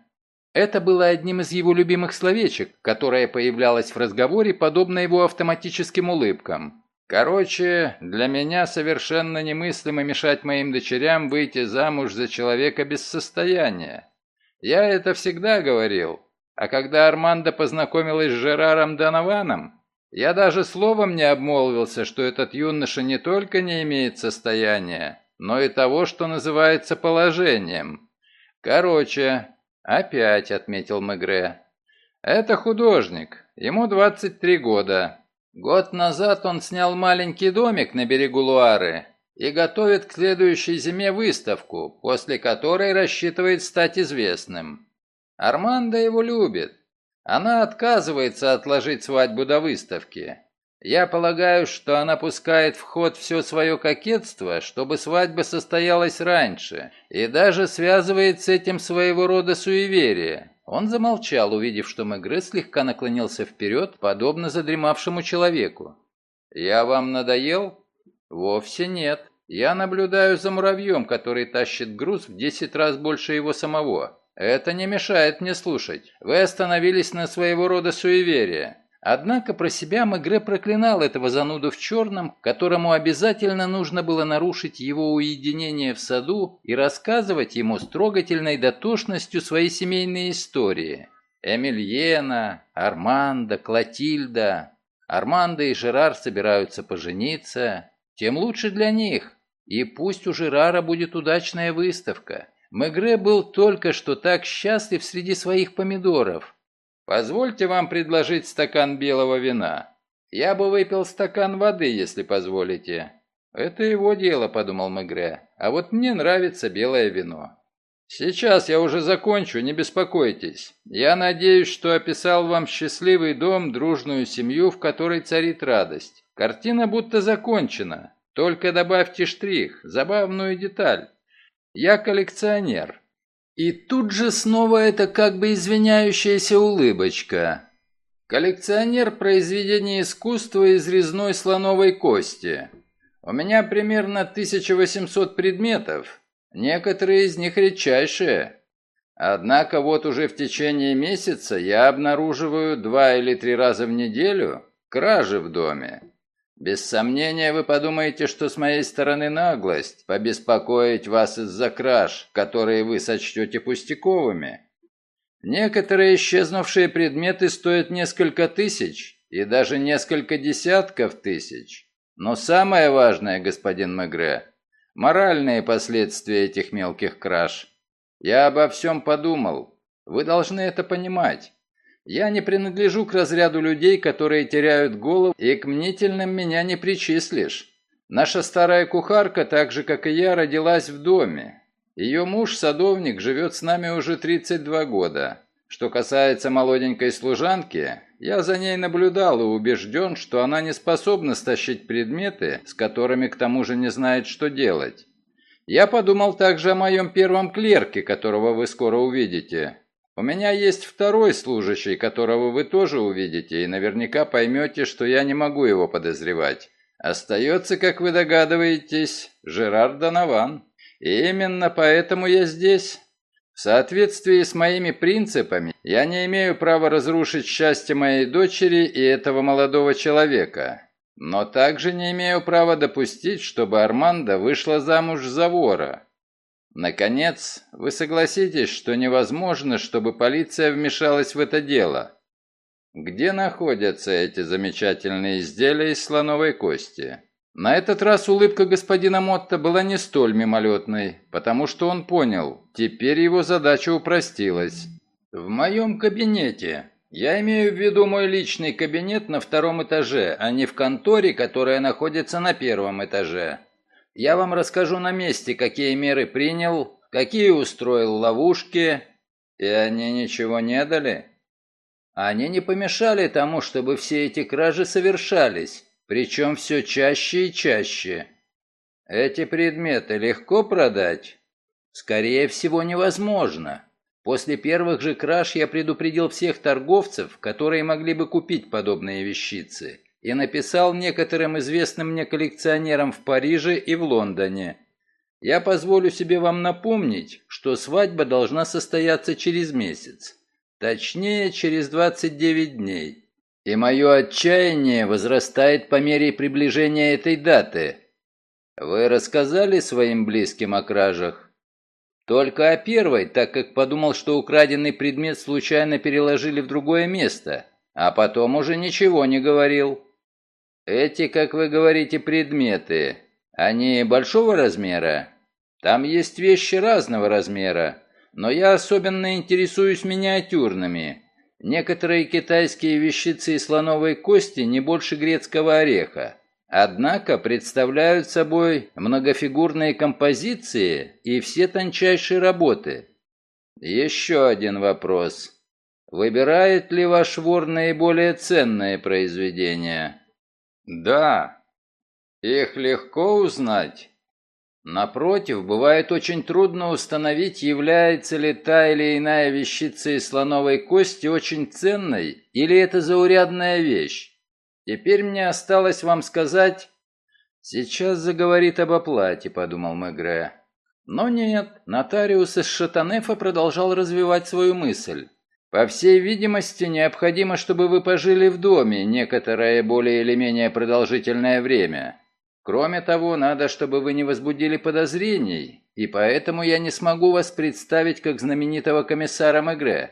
это было одним из его любимых словечек, которое появлялось в разговоре, подобно его автоматическим улыбкам. Короче, для меня совершенно немыслимо мешать моим дочерям выйти замуж за человека без состояния. Я это всегда говорил. А когда Армандо познакомилась с Жераром Донованом, я даже словом не обмолвился, что этот юноша не только не имеет состояния, но и того, что называется положением. Короче, опять отметил Мегре. Это художник, ему 23 года. Год назад он снял маленький домик на берегу Луары и готовит к следующей зиме выставку, после которой рассчитывает стать известным. Армандо его любит. Она отказывается отложить свадьбу до выставки. Я полагаю, что она пускает в ход все свое кокетство, чтобы свадьба состоялась раньше, и даже связывает с этим своего рода суеверие. Он замолчал, увидев, что Мегре слегка наклонился вперед, подобно задремавшему человеку. «Я вам надоел?» «Вовсе нет. Я наблюдаю за муравьем, который тащит груз в десять раз больше его самого. Это не мешает мне слушать. Вы остановились на своего рода суеверие. Однако про себя Мегре проклинал этого зануду в черном, которому обязательно нужно было нарушить его уединение в саду и рассказывать ему с трогательной дотошностью свои семейные истории. Эмильена, Армандо, Клотильда. Армандо и Жерар собираются пожениться, тем лучше для них. И пусть у Жерара будет удачная выставка. Мегре был только что так счастлив среди своих помидоров. Позвольте вам предложить стакан белого вина. Я бы выпил стакан воды, если позволите. Это его дело, подумал Мегре. А вот мне нравится белое вино. Сейчас я уже закончу, не беспокойтесь. Я надеюсь, что описал вам счастливый дом, дружную семью, в которой царит радость. Картина будто закончена. Только добавьте штрих, забавную деталь. Я коллекционер. И тут же снова это как бы извиняющаяся улыбочка. Коллекционер произведений искусства из резной слоновой кости. У меня примерно 1800 предметов. Некоторые из них редчайшие. Однако вот уже в течение месяца я обнаруживаю два или три раза в неделю кражи в доме. Без сомнения, вы подумаете, что с моей стороны наглость побеспокоить вас из-за краж, которые вы сочтете пустяковыми. Некоторые исчезнувшие предметы стоят несколько тысяч и даже несколько десятков тысяч. Но самое важное, господин Мегре, моральные последствия этих мелких краж. Я обо всем подумал. Вы должны это понимать. Я не принадлежу к разряду людей, которые теряют голову, и к мнительным меня не причислишь. Наша старая кухарка, так же, как и я, родилась в доме. Ее муж, садовник, живет с нами уже 32 года. Что касается молоденькой служанки, я за ней наблюдал и убежден, что она не способна стащить предметы, с которыми к тому же не знает, что делать. Я подумал также о моем первом клерке, которого вы скоро увидите. У меня есть второй служащий, которого вы тоже увидите, и наверняка поймете, что я не могу его подозревать. Остается, как вы догадываетесь, Жерар Донован. И именно поэтому я здесь. В соответствии с моими принципами, я не имею права разрушить счастье моей дочери и этого молодого человека. Но также не имею права допустить, чтобы Армандо вышла замуж за вора. Наконец, вы согласитесь, что невозможно, чтобы полиция вмешалась в это дело. Где находятся эти замечательные изделия из слоновой кости? На этот раз улыбка господина Мотта была не столь мимолетной, потому что он понял, теперь его задача упростилась. В моем кабинете. Я имею в виду мой личный кабинет на втором этаже, а не в конторе, которая находится на первом этаже. Я вам расскажу на месте, какие меры принял, какие устроил ловушки, и они ничего не дали. Они не помешали тому, чтобы все эти кражи совершались, причем все чаще и чаще. Эти предметы легко продать? Скорее всего, невозможно. После первых же краж я предупредил всех торговцев, которые могли бы купить подобные вещицы и написал некоторым известным мне коллекционерам в Париже и в Лондоне. Я позволю себе вам напомнить, что свадьба должна состояться через месяц. Точнее, через 29 дней. И мое отчаяние возрастает по мере приближения этой даты. Вы рассказали своим близким о кражах? Только о первой, так как подумал, что украденный предмет случайно переложили в другое место, а потом уже ничего не говорил. Эти, как вы говорите, предметы, они большого размера? Там есть вещи разного размера, но я особенно интересуюсь миниатюрными. Некоторые китайские вещицы из слоновой кости не больше грецкого ореха. Однако представляют собой многофигурные композиции и все тончайшие работы. Еще один вопрос. Выбирает ли ваш вор наиболее ценное произведение? Да. Их легко узнать. Напротив, бывает очень трудно установить, является ли та или иная вещица из слоновой кости очень ценной, или это заурядная вещь. Теперь мне осталось вам сказать... Сейчас заговорит об оплате, подумал Мегре. Но нет, нотариус из Шатанефа продолжал развивать свою мысль. По всей видимости, необходимо, чтобы вы пожили в доме некоторое более или менее продолжительное время. Кроме того, надо, чтобы вы не возбудили подозрений, и поэтому я не смогу вас представить как знаменитого комиссара Мегре.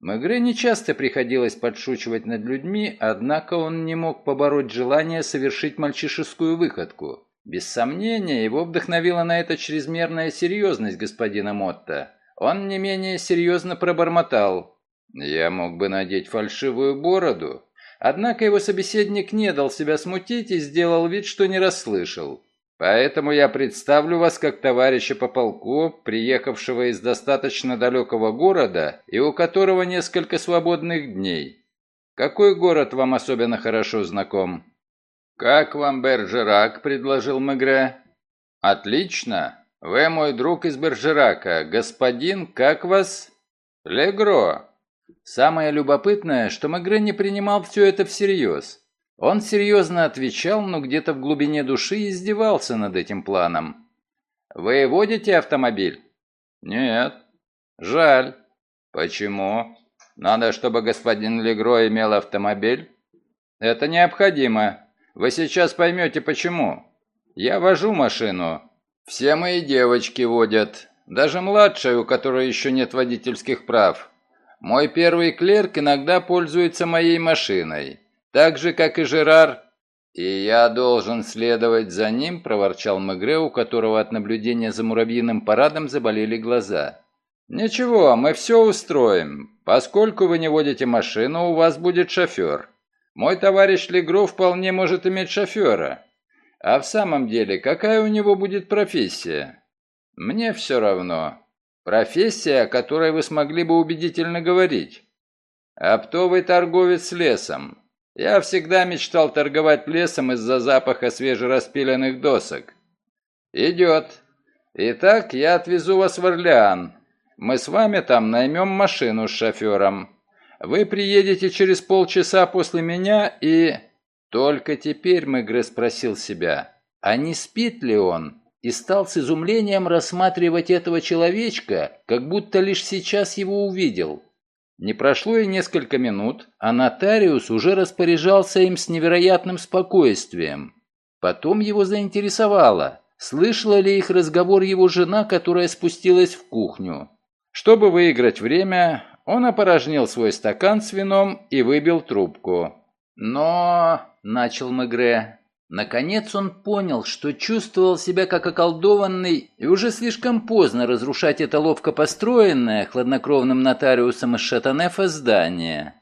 Мегре нечасто приходилось подшучивать над людьми, однако он не мог побороть желание совершить мальчишескую выходку. Без сомнения, его вдохновила на это чрезмерная серьезность господина Мотта. Он не менее серьезно пробормотал. «Я мог бы надеть фальшивую бороду». Однако его собеседник не дал себя смутить и сделал вид, что не расслышал. Поэтому я представлю вас как товарища по полку, приехавшего из достаточно далекого города и у которого несколько свободных дней. Какой город вам особенно хорошо знаком? Как вам Бержерак, предложил Мегре. Отлично. Вы мой друг из Бержерака. Господин, как вас? Легро. Самое любопытное, что Мегре не принимал все это всерьез. Он серьезно отвечал, но где-то в глубине души издевался над этим планом. «Вы водите автомобиль?» «Нет». «Жаль». «Почему? Надо, чтобы господин Легро имел автомобиль?» «Это необходимо. Вы сейчас поймете, почему. Я вожу машину. Все мои девочки водят. Даже младшая, у которой еще нет водительских прав. Мой первый клерк иногда пользуется моей машиной. Так же, как и Жерар. И я должен следовать за ним, проворчал Мегре, у которого от наблюдения за муравьиным парадом заболели глаза. Ничего, мы все устроим. Поскольку вы не водите машину, у вас будет шофер. Мой товарищ Легро вполне может иметь шофера. А в самом деле, какая у него будет профессия? Мне все равно. Профессия, о которой вы смогли бы убедительно говорить. Оптовый торговец лесом. Я всегда мечтал торговать лесом из-за запаха свежераспиленных досок. Идет. Итак, я отвезу вас в Орлеан. Мы с вами там наймем машину с шофером. Вы приедете через полчаса после меня и... Только теперь Мегре спросил себя, а не спит ли он? И стал с изумлением рассматривать этого человечка, как будто лишь сейчас его увидел. Не прошло и несколько минут, а нотариус уже распоряжался им с невероятным спокойствием. Потом его заинтересовало, слышала ли их разговор его жена, которая спустилась в кухню. Чтобы выиграть время, он опорожнил свой стакан с вином и выбил трубку. «Но...» — начал Мегре. Наконец он понял, что чувствовал себя как околдованный, и уже слишком поздно разрушать это ловко построенное хладнокровным нотариусом из Шатанефа здание.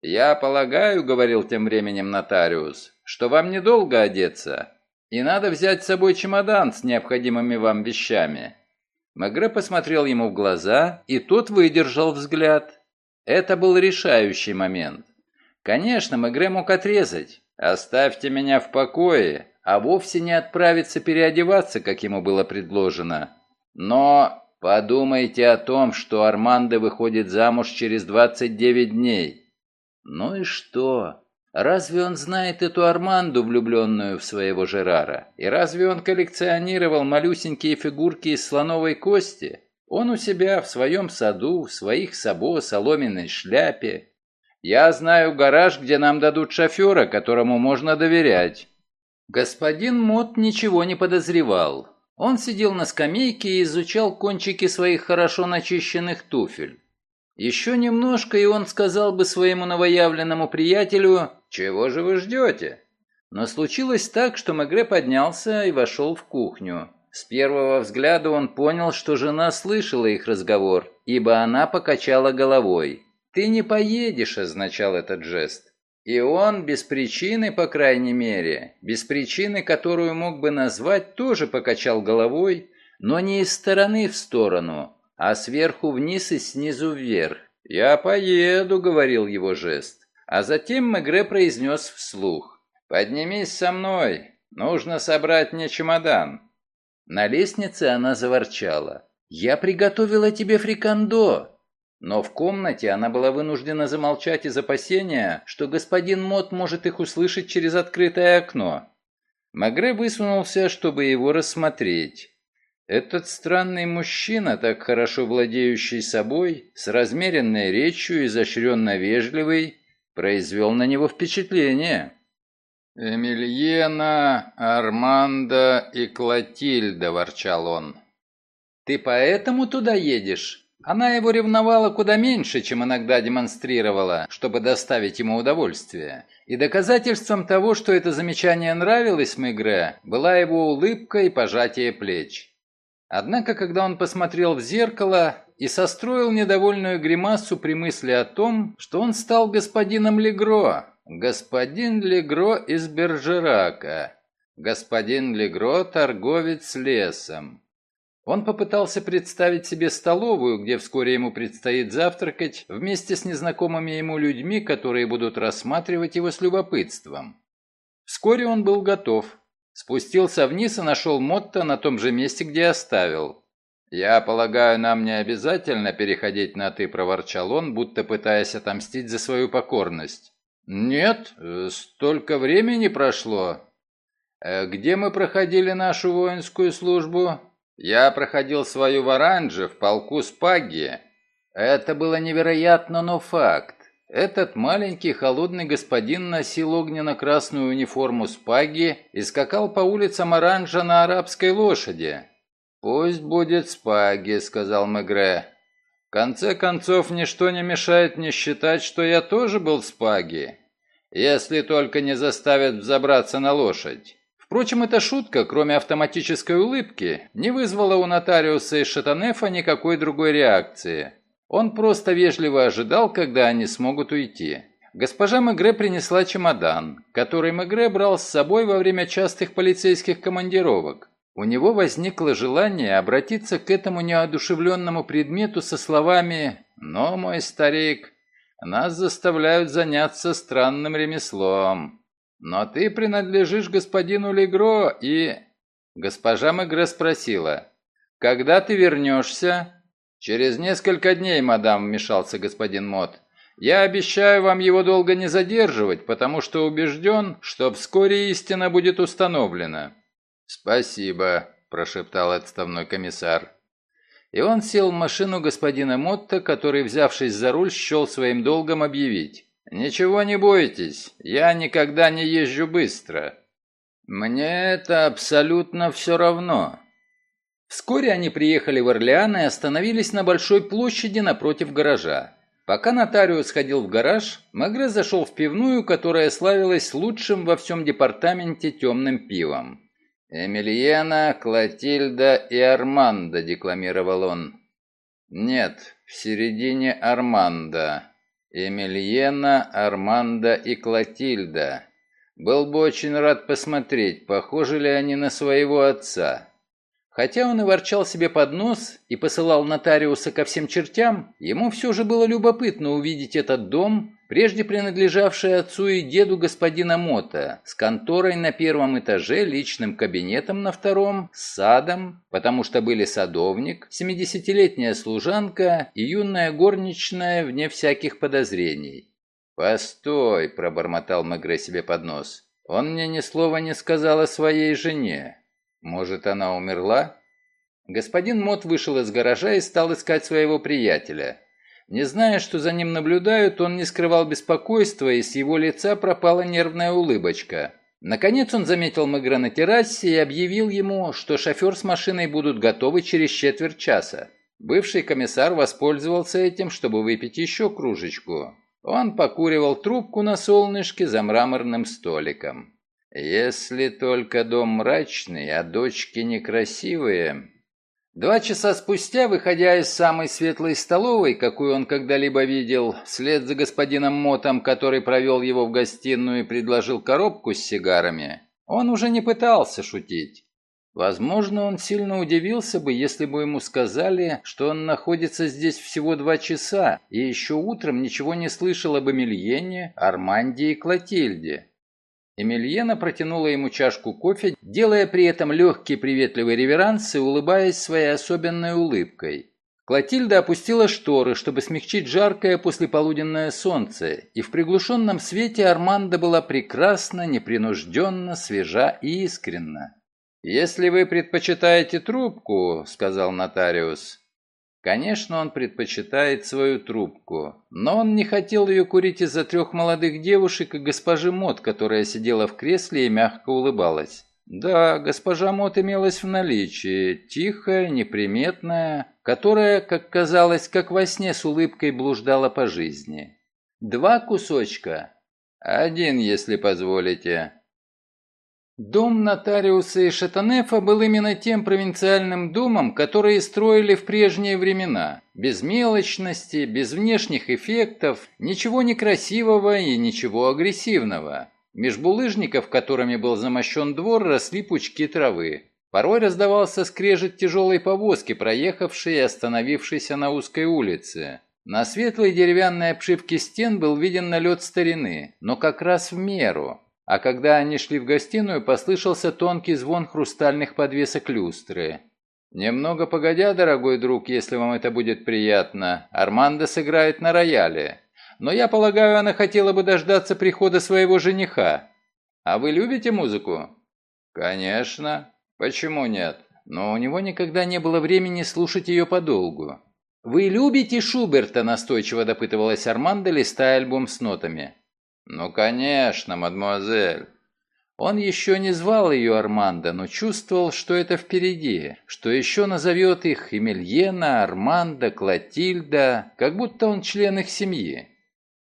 «Я полагаю, — говорил тем временем нотариус, — что вам недолго одеться, и надо взять с собой чемодан с необходимыми вам вещами». Мегре посмотрел ему в глаза, и тот выдержал взгляд. Это был решающий момент. Конечно, Мегре мог отрезать. «Оставьте меня в покое», а вовсе не отправиться переодеваться, как ему было предложено. Но подумайте о том, что Армандо выходит замуж через 29 дней. Ну и что? Разве он знает эту Арманду, влюбленную в своего Жерара? И разве он коллекционировал малюсенькие фигурки из слоновой кости? Он у себя в своем саду, в своих сабо, соломенной шляпе, я знаю гараж, где нам дадут шофера, которому можно доверять». Господин Мот ничего не подозревал. Он сидел на скамейке и изучал кончики своих хорошо начищенных туфель. Еще немножко, и он сказал бы своему новоявленному приятелю «Чего же вы ждете?». Но случилось так, что Мегре поднялся и вошел в кухню. С первого взгляда он понял, что жена слышала их разговор, ибо она покачала головой. «Ты не поедешь», — означал этот жест. И он, без причины, по крайней мере, без причины, которую мог бы назвать, тоже покачал головой, но не из стороны в сторону, а сверху вниз и снизу вверх. «Я поеду», — говорил его жест. А затем Мегре произнес вслух. «Поднимись со мной, нужно собрать мне чемодан». На лестнице она заворчала. «Я приготовила тебе фрикандо. Но в комнате она была вынуждена замолчать из опасения, что господин Мот может их услышать через открытое окно. Магре высунулся, чтобы его рассмотреть. Этот странный мужчина, так хорошо владеющий собой, с размеренной речью, изощренно вежливый, произвел на него впечатление. «Эмильена, Армандо и Клотильда», — ворчал он. «Ты поэтому туда едешь?» Она его ревновала куда меньше, чем иногда демонстрировала, чтобы доставить ему удовольствие. И доказательством того, что это замечание нравилось Мегре, была его улыбка и пожатие плеч. Однако, когда он посмотрел в зеркало и состроил недовольную гримасу при мысли о том, что он стал господином Легро, господин Легро из Бержерака, господин Легро торговец лесом. Он попытался представить себе столовую, где вскоре ему предстоит завтракать, вместе с незнакомыми ему людьми, которые будут рассматривать его с любопытством. Вскоре он был готов. Спустился вниз и нашел Мотто на том же месте, где оставил. «Я полагаю, нам не обязательно переходить на «ты», — проворчал он, будто пытаясь отомстить за свою покорность. «Нет, столько времени прошло. Э, где мы проходили нашу воинскую службу?» «Я проходил свою в Оранже, в полку Спаги. Это было невероятно, но факт. Этот маленький холодный господин носил огненно-красную униформу спаги и скакал по улицам Оранжа на арабской лошади. «Пусть будет спаги», — сказал Мегре. «В конце концов, ничто не мешает мне считать, что я тоже был в спаги, если только не заставят взобраться на лошадь». Впрочем, эта шутка, кроме автоматической улыбки, не вызвала у нотариуса и Шатанефа никакой другой реакции. Он просто вежливо ожидал, когда они смогут уйти. Госпожа Мегре принесла чемодан, который Мегре брал с собой во время частых полицейских командировок. У него возникло желание обратиться к этому неодушевленному предмету со словами «Но, мой старик, нас заставляют заняться странным ремеслом. Но ты принадлежишь господину Легро и...» Госпожа Мегре спросила «Когда ты вернешься?» «Через несколько дней, мадам», — вмешался господин Мот. «Я обещаю вам его долго не задерживать, потому что убежден, что вскоре истина будет установлена». «Спасибо», — прошептал отставной комиссар. И он сел в машину господина Мотта, который, взявшись за руль, счел своим долгом объявить. «Ничего не бойтесь, я никогда не езжу быстро». «Мне это абсолютно все равно», Вскоре они приехали в Орлеан и остановились на большой площади напротив гаража. Пока нотариус ходил в гараж, Магре зашел в пивную, которая славилась лучшим во всем департаменте темным пивом. «Эмильена, Клотильда и Армандо», — декламировал он. «Нет, в середине Армандо. Эмильена, Армандо и Клотильда. Был бы очень рад посмотреть, похожи ли они на своего отца». Хотя он и ворчал себе под нос и посылал нотариуса ко всем чертям, ему все же было любопытно увидеть этот дом, прежде принадлежавший отцу и деду господина Мота, с конторой на первом этаже, личным кабинетом на втором, с садом, потому что были садовник, семидесятилетняя служанка и юная горничная вне всяких подозрений. «Постой», — пробормотал Мегре себе под нос, — «он мне ни слова не сказал о своей жене». Может, она умерла? Господин Мот вышел из гаража и стал искать своего приятеля. Не зная, что за ним наблюдают, он не скрывал беспокойства, и с его лица пропала нервная улыбочка. Наконец он заметил Мегра на террасе и объявил ему, что шофер с машиной будут готовы через четверть часа. Бывший комиссар воспользовался этим, чтобы выпить еще кружечку. Он покуривал трубку на солнышке за мраморным столиком. Если только дом мрачный, а дочки некрасивые. Два часа спустя, выходя из самой светлой столовой, какую он когда-либо видел, вслед за господином Мотом, который провел его в гостиную и предложил коробку с сигарами, он уже не пытался шутить. Возможно, он сильно удивился бы, если бы ему сказали, что он находится здесь всего два часа и еще утром ничего не слышал об Эмильене, Арманде и Клотильде. Эмильена протянула ему чашку кофе, делая при этом легкий приветливый реверанс и улыбаясь своей особенной улыбкой. Клотильда опустила шторы, чтобы смягчить жаркое послеполуденное солнце, и в приглушенном свете Арманда была прекрасна, непринужденно, свежа и искренна. «Если вы предпочитаете трубку», — сказал нотариус, Конечно, он предпочитает свою трубку, но он не хотел ее курить из-за трех молодых девушек и госпожи Мот, которая сидела в кресле и мягко улыбалась. Да, госпожа Мот имелась в наличии, тихая, неприметная, которая, как казалось, как во сне с улыбкой блуждала по жизни. Два кусочка? Один, если позволите. Дом нотариуса и Шатанефа был именно тем провинциальным домом, который строили в прежние времена. Без мелочности, без внешних эффектов, ничего некрасивого и ничего агрессивного. Меж булыжников, которыми был замощен двор, росли пучки травы. Порой раздавался скрежет тяжелой повозки, проехавшей и остановившейся на узкой улице. На светлой деревянной обшивке стен был виден налет старины, но как раз в меру. А когда они шли в гостиную, послышался тонкий звон хрустальных подвесок люстры. «Немного погодя, дорогой друг, если вам это будет приятно, Армандо сыграет на рояле. Но я полагаю, она хотела бы дождаться прихода своего жениха. А вы любите музыку?» «Конечно. Почему нет? Но у него никогда не было времени слушать ее подолгу». «Вы любите Шуберта?» – настойчиво допытывалась Армандо, листая альбом с нотами. «Ну, конечно, мадемуазель». Он еще не звал ее Армандо, но чувствовал, что это впереди, что еще назовет их Эмильена, Армандо, Клотильда, как будто он член их семьи.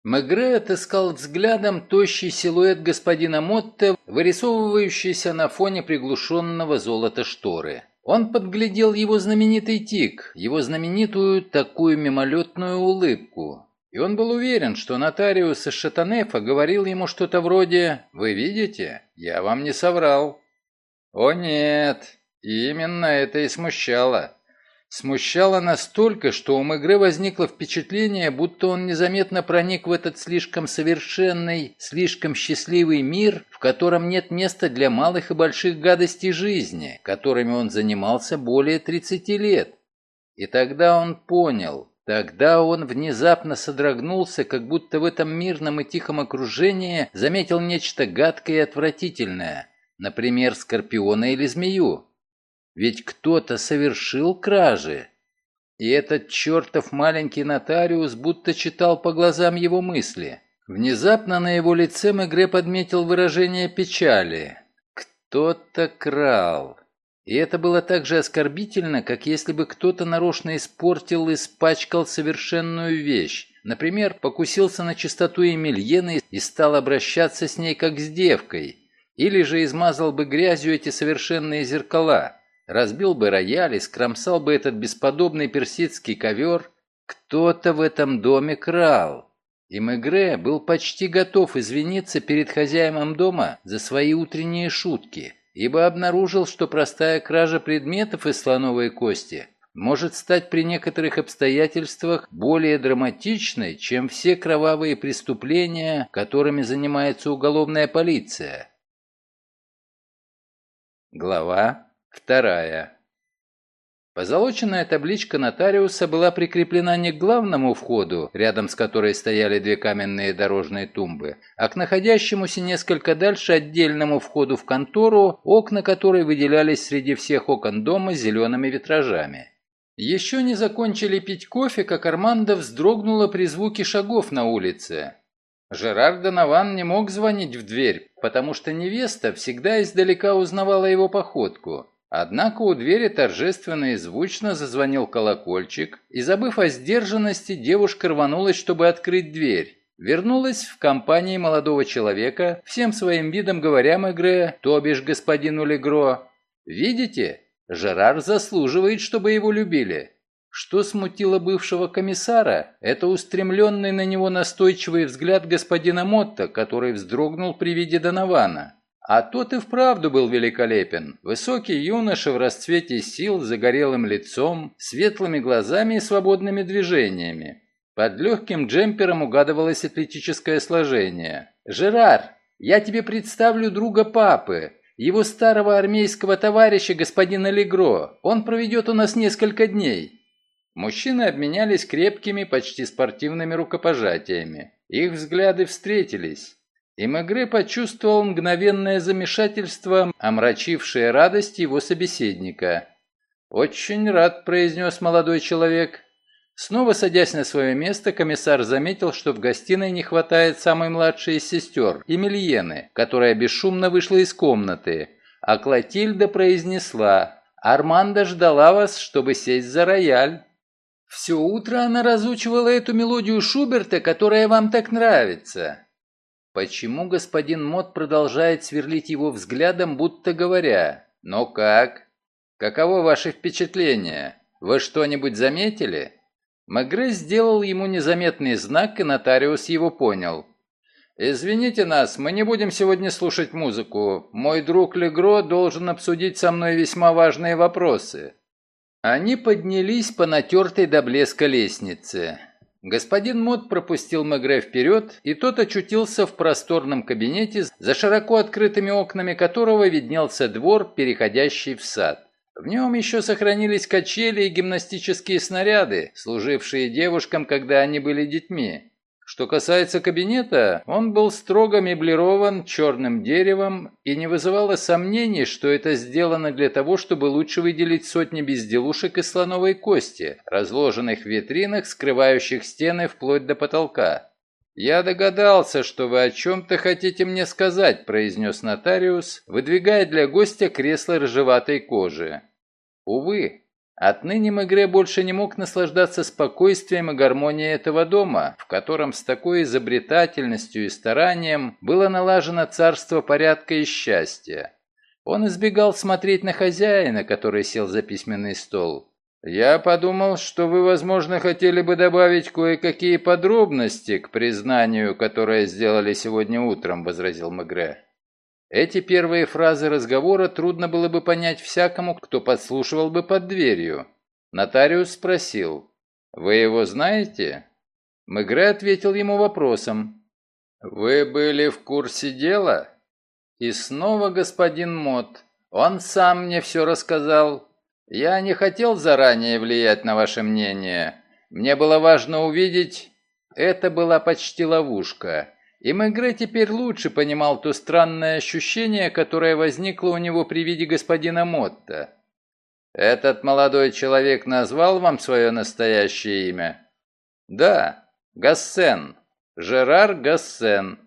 Мегре отыскал взглядом тощий силуэт господина Мотте, вырисовывающийся на фоне приглушенного золота шторы. Он подглядел его знаменитый тик, его знаменитую такую мимолетную улыбку. И он был уверен, что нотариус из Шатанефа говорил ему что-то вроде «Вы видите, я вам не соврал». О нет, именно это и смущало. Смущало настолько, что у Мегре возникло впечатление, будто он незаметно проник в этот слишком совершенный, слишком счастливый мир, в котором нет места для малых и больших гадостей жизни, которыми он занимался более 30 лет. И тогда он понял, тогда он внезапно содрогнулся, как будто в этом мирном и тихом окружении заметил нечто гадкое и отвратительное, например, скорпиона или змею. Ведь кто-то совершил кражи. И этот чертов маленький нотариус будто читал по глазам его мысли. Внезапно на его лице Мегре подметил выражение печали. Кто-то крал. И это было так же оскорбительно, как если бы кто-то нарочно испортил и испачкал совершенную вещь. Например, покусился на чистоту Эмильены и стал обращаться с ней как с девкой. Или же измазал бы грязью эти совершенные зеркала разбил бы рояль и скромсал бы этот бесподобный персидский ковер, кто-то в этом доме крал. И Мегре был почти готов извиниться перед хозяином дома за свои утренние шутки, ибо обнаружил, что простая кража предметов из слоновой кости может стать при некоторых обстоятельствах более драматичной, чем все кровавые преступления, которыми занимается уголовная полиция. Глава Вторая. Позолоченная табличка нотариуса была прикреплена не к главному входу, рядом с которой стояли две каменные дорожные тумбы, а к находящемуся несколько дальше отдельному входу в контору, окна которой выделялись среди всех окон дома зелеными витражами. Еще не закончили пить кофе, как Армандо вздрогнула при звуке шагов на улице. Жерар Донован не мог звонить в дверь, потому что невеста всегда издалека узнавала его походку. Однако у двери торжественно и звучно зазвонил колокольчик, и, забыв о сдержанности, девушка рванулась, чтобы открыть дверь. Вернулась в компании молодого человека, всем своим видом говоря Мегре, то бишь господину Легро. «Видите, Жерар заслуживает, чтобы его любили». Что смутило бывшего комиссара, это устремленный на него настойчивый взгляд господина Мотта, который вздрогнул при виде Донована. А тот и вправду был великолепен. Высокий юноша в расцвете сил, загорелым лицом, светлыми глазами и свободными движениями. Под легким джемпером угадывалось атлетическое сложение. «Жерар, я тебе представлю друга папы, его старого армейского товарища господина Легро. Он проведет у нас несколько дней». Мужчины обменялись крепкими, почти спортивными рукопожатиями. Их взгляды встретились. И Мегре почувствовал мгновенное замешательство, омрачившее радость его собеседника. «Очень рад», — произнес молодой человек. Снова садясь на свое место, комиссар заметил, что в гостиной не хватает самой младшей из сестер, Эмильены, которая бесшумно вышла из комнаты, а Клотильда произнесла «Арманда ждала вас, чтобы сесть за рояль». Все утро она разучивала эту мелодию Шуберта, которая вам так нравится. Почему господин Мот продолжает сверлить его взглядом, будто говоря, «Ну как? Каково ваше впечатление? Вы что-нибудь заметили?» Магре сделал ему незаметный знак, и нотариус его понял. «Извините нас, мы не будем сегодня слушать музыку. Мой друг Легро должен обсудить со мной весьма важные вопросы». Они поднялись по натертой до блеска лестнице. Господин Мот пропустил Мегре вперед, и тот очутился в просторном кабинете, за широко открытыми окнами которого виднелся двор, переходящий в сад. В нем еще сохранились качели и гимнастические снаряды, служившие девушкам, когда они были детьми. Что касается кабинета, он был строго меблирован черным деревом и не вызывало сомнений, что это сделано для того, чтобы лучше выделить сотни безделушек из слоновой кости, разложенных в витринах, скрывающих стены вплоть до потолка. «Я догадался, что вы о чем-то хотите мне сказать», – произнес нотариус, выдвигая для гостя кресло рыжеватой кожи. Увы, Отныне Мегре больше не мог наслаждаться спокойствием и гармонией этого дома, в котором с такой изобретательностью и старанием было налажено царство порядка и счастья. Он избегал смотреть на хозяина, который сел за письменный стол. «Я подумал, что вы, возможно, хотели бы добавить кое-какие подробности к признанию, которое сделали сегодня утром», — возразил Мегре. Эти первые фразы разговора трудно было бы понять всякому, кто подслушивал бы под дверью. Нотариус спросил, «Вы его знаете?» Мегре ответил ему вопросом, «Вы были в курсе дела?» И снова господин Мот, он сам мне все рассказал. Я не хотел заранее влиять на ваше мнение. Мне было важно увидеть... Это была почти ловушка. И Мегре теперь лучше понимал то странное ощущение, которое возникло у него при виде господина Мотта. «Этот молодой человек назвал вам свое настоящее имя?» «Да, Гассен. Жерар Гассен.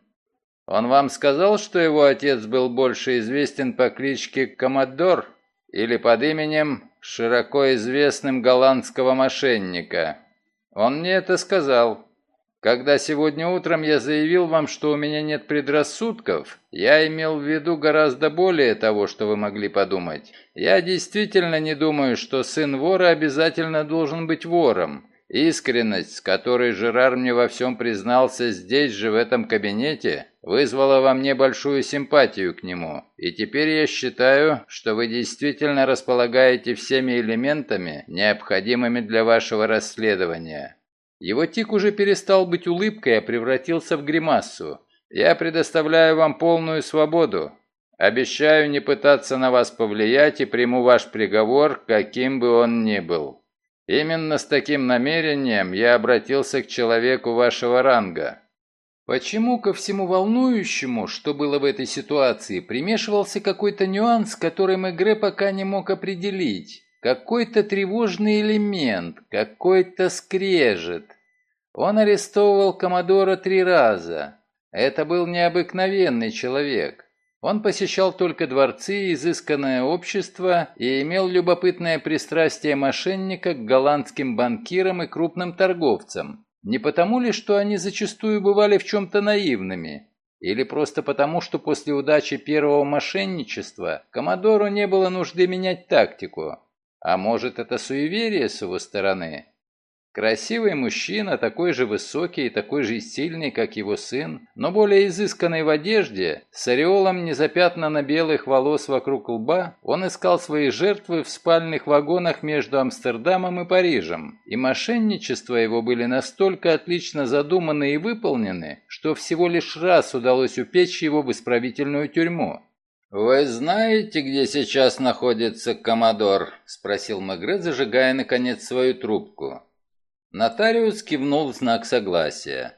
Он вам сказал, что его отец был больше известен по кличке Комодор или под именем широко известным голландского мошенника?» «Он мне это сказал». Когда сегодня утром я заявил вам, что у меня нет предрассудков, я имел в виду гораздо более того, что вы могли подумать. Я действительно не думаю, что сын вора обязательно должен быть вором. Искренность, с которой Жерар мне во всем признался здесь же, в этом кабинете, вызвала во мне большую симпатию к нему. И теперь я считаю, что вы действительно располагаете всеми элементами, необходимыми для вашего расследования. Его тик уже перестал быть улыбкой, а превратился в гримассу. «Я предоставляю вам полную свободу. Обещаю не пытаться на вас повлиять и приму ваш приговор, каким бы он ни был. Именно с таким намерением я обратился к человеку вашего ранга». Почему ко всему волнующему, что было в этой ситуации, примешивался какой-то нюанс, который Мегре пока не мог определить? Какой-то тревожный элемент, какой-то скрежет. Он арестовывал Комодора три раза. Это был необыкновенный человек. Он посещал только дворцы, изысканное общество и имел любопытное пристрастие мошенника к голландским банкирам и крупным торговцам. Не потому ли, что они зачастую бывали в чем-то наивными, или просто потому, что после удачи первого мошенничества Комодору не было нужды менять тактику. А может, это суеверие с его стороны? Красивый мужчина, такой же высокий и такой же сильный, как его сын, но более изысканный в одежде, с ореолом незапятнанно-белых волос вокруг лба, он искал свои жертвы в спальных вагонах между Амстердамом и Парижем, и мошенничества его были настолько отлично задуманы и выполнены, что всего лишь раз удалось упечь его в исправительную тюрьму. «Вы знаете, где сейчас находится Комодор?» – спросил Мегре, зажигая, наконец, свою трубку. Нотариус кивнул в знак согласия.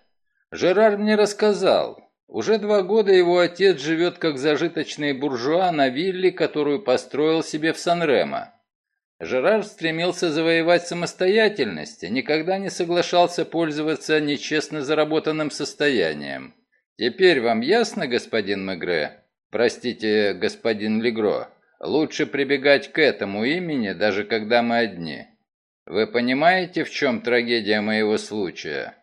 «Жерар мне рассказал. Уже два года его отец живет как зажиточный буржуа на вилле, которую построил себе в Сан-Ремо. Жерар стремился завоевать самостоятельность и никогда не соглашался пользоваться нечестно заработанным состоянием. Теперь вам ясно, господин Мегре?» Простите, господин Легро, Лучше прибегать к этому имени, даже когда мы одни. Вы понимаете, в чем трагедия моего случая?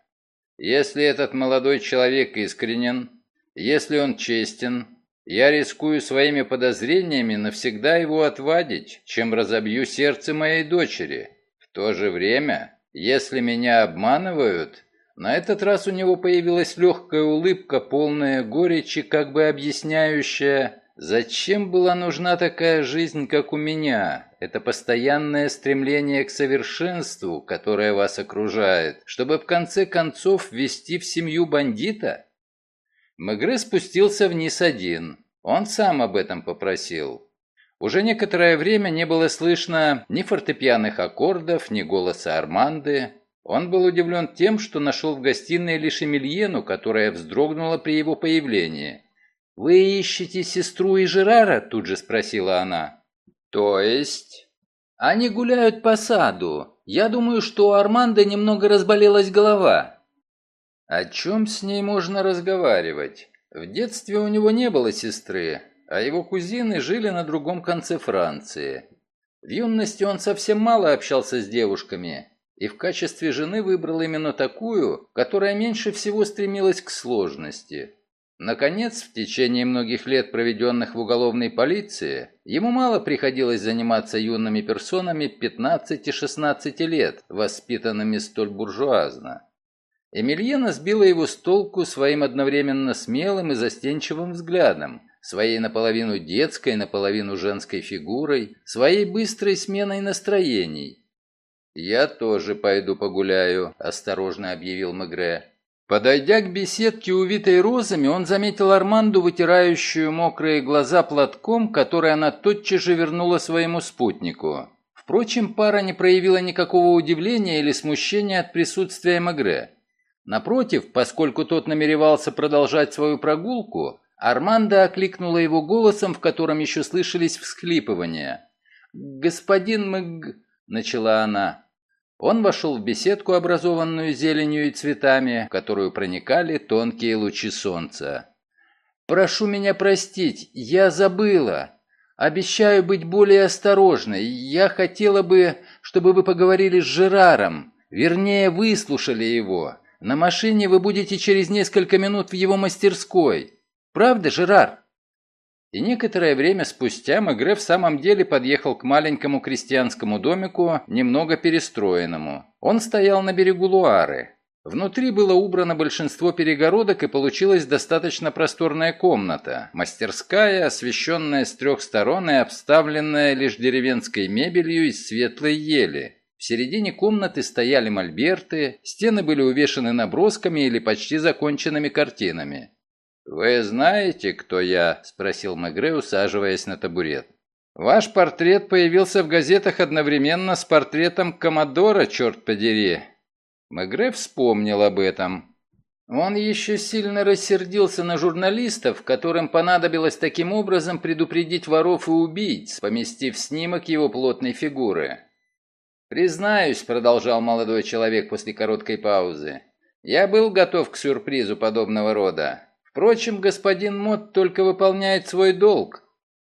Если этот молодой человек искренен, если он честен, я рискую своими подозрениями навсегда его отвадить, чем разобью сердце моей дочери. В то же время, если меня обманывают, на этот раз у него появилась легкая улыбка, полная горечи, как бы объясняющая, зачем была нужна такая жизнь, как у меня, это постоянное стремление к совершенству, которое вас окружает, чтобы в конце концов ввести в семью бандита? Мегре спустился вниз один. Он сам об этом попросил. Уже некоторое время не было слышно ни фортепианных аккордов, ни голоса Арманды. Он был удивлен тем, что нашел в гостиной лишь Эмильену, которая вздрогнула при его появлении. «Вы ищете сестру и Жерара?» – тут же спросила она. «То есть?» «Они гуляют по саду. Я думаю, что у Арманды немного разболелась голова». «О чем с ней можно разговаривать? В детстве у него не было сестры, а его кузины жили на другом конце Франции. В юности он совсем мало общался с девушками, и в качестве жены выбрал именно такую, которая меньше всего стремилась к сложности. Наконец, в течение многих лет, проведенных в уголовной полиции, ему мало приходилось заниматься юными персонами 15-16 лет, воспитанными столь буржуазно. Эмильена сбила его с толку своим одновременно смелым и застенчивым взглядом, своей наполовину детской, наполовину женской фигурой, своей быстрой сменой настроений. «Я тоже пойду погуляю», – осторожно объявил Мегре. Подойдя к беседке, увитой розами, он заметил Арманду, вытирающую мокрые глаза платком, который она тотчас же вернула своему спутнику. Впрочем, пара не проявила никакого удивления или смущения от присутствия Мегре. Напротив, поскольку тот намеревался продолжать свою прогулку, Армандо окликнула его голосом, в котором еще слышались всхлипывания. «Господин Мэг...» — начала она. Он вошел в беседку, образованную зеленью и цветами, в которую проникали тонкие лучи солнца. «Прошу меня простить, я забыла. Обещаю быть более осторожной. Я хотела бы, чтобы вы поговорили с Жераром, вернее, выслушали его. На машине вы будете через несколько минут в его мастерской. Правда, Жерар?» И некоторое время спустя Мегре в самом деле подъехал к маленькому крестьянскому домику, немного перестроенному. Он стоял на берегу Луары. Внутри было убрано большинство перегородок и получилась достаточно просторная комната. Мастерская, освещенная с трех сторон и обставленная лишь деревенской мебелью из светлой ели. В середине комнаты стояли мольберты, стены были увешаны набросками или почти законченными картинами. «Вы знаете, кто я?» – спросил Мегре, усаживаясь на табурет. «Ваш портрет появился в газетах одновременно с портретом Комодора, черт подери!» Мегре вспомнил об этом. Он еще сильно рассердился на журналистов, которым понадобилось таким образом предупредить воров и убийц, поместив снимок его плотной фигуры. «Признаюсь», — продолжал молодой человек после короткой паузы, — «я был готов к сюрпризу подобного рода. Впрочем, господин Мот только выполняет свой долг.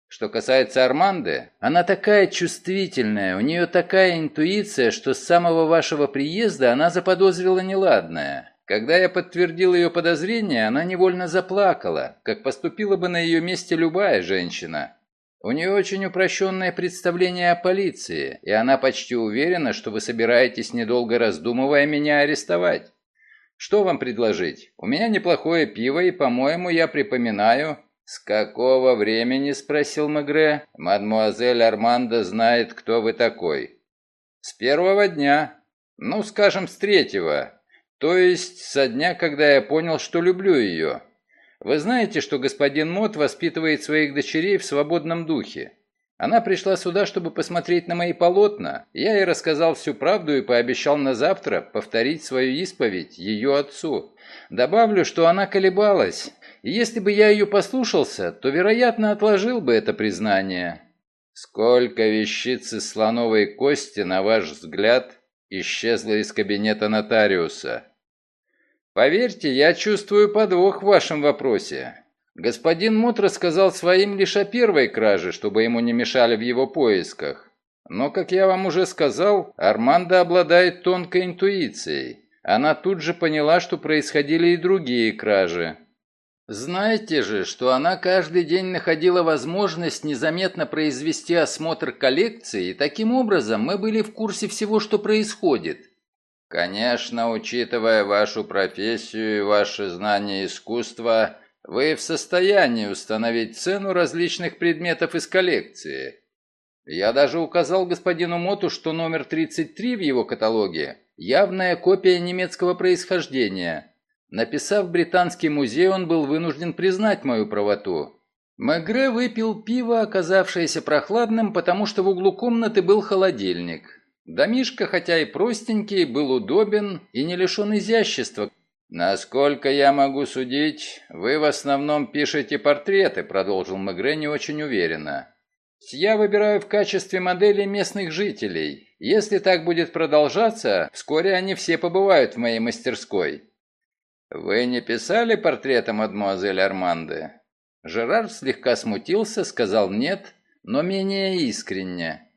Что касается Арманды, она такая чувствительная, у нее такая интуиция, что с самого вашего приезда она заподозрила неладное. Когда я подтвердил ее подозрения, она невольно заплакала, как поступила бы на ее месте любая женщина. У нее очень упрощенное представление о полиции, и она почти уверена, что вы собираетесь, недолго раздумывая, меня арестовать. Что вам предложить? У меня неплохое пиво, и, по-моему, я припоминаю...» «С какого времени?» – спросил Мегре. «Мадмуазель Армандо знает, кто вы такой». «С первого дня. Ну, скажем, с третьего. То есть со дня, когда я понял, что люблю ее. Вы знаете, что господин Мот воспитывает своих дочерей в свободном духе. Она пришла сюда, чтобы посмотреть на мои полотна. Я ей рассказал всю правду и пообещал на завтра повторить свою исповедь ее отцу. Добавлю, что она колебалась, и если бы я ее послушался, то, вероятно, отложил бы это признание. Сколько вещиц из слоновой кости, на ваш взгляд, исчезло из кабинета нотариуса? Поверьте, я чувствую подвох в вашем вопросе. Господин Мот рассказал своим лишь о первой краже, чтобы ему не мешали в его поисках. Но, как я вам уже сказал, Армандо обладает тонкой интуицией. Она тут же поняла, что происходили и другие кражи. Знаете же, что она каждый день находила возможность незаметно произвести осмотр коллекции, и таким образом мы были в курсе всего, что происходит. Конечно, учитывая вашу профессию и ваше знание искусства, вы в состоянии установить цену различных предметов из коллекции. Я даже указал господину Моту, что номер 33 в его каталоге – явная копия немецкого происхождения – Написав британский музей, он был вынужден признать мою правоту. Мегре выпил пиво, оказавшееся прохладным, потому что в углу комнаты был холодильник. Домишка, хотя и простенький, был удобен и не лишен изящества. «Насколько я могу судить, вы в основном пишете портреты», — продолжил Мегре не очень уверенно. «Я выбираю в качестве модели местных жителей. Если так будет продолжаться, вскоре они все побывают в моей мастерской». «Вы не писали портрета мадемуазель Арманды?» Жерар слегка смутился, сказал «нет», но менее искренне.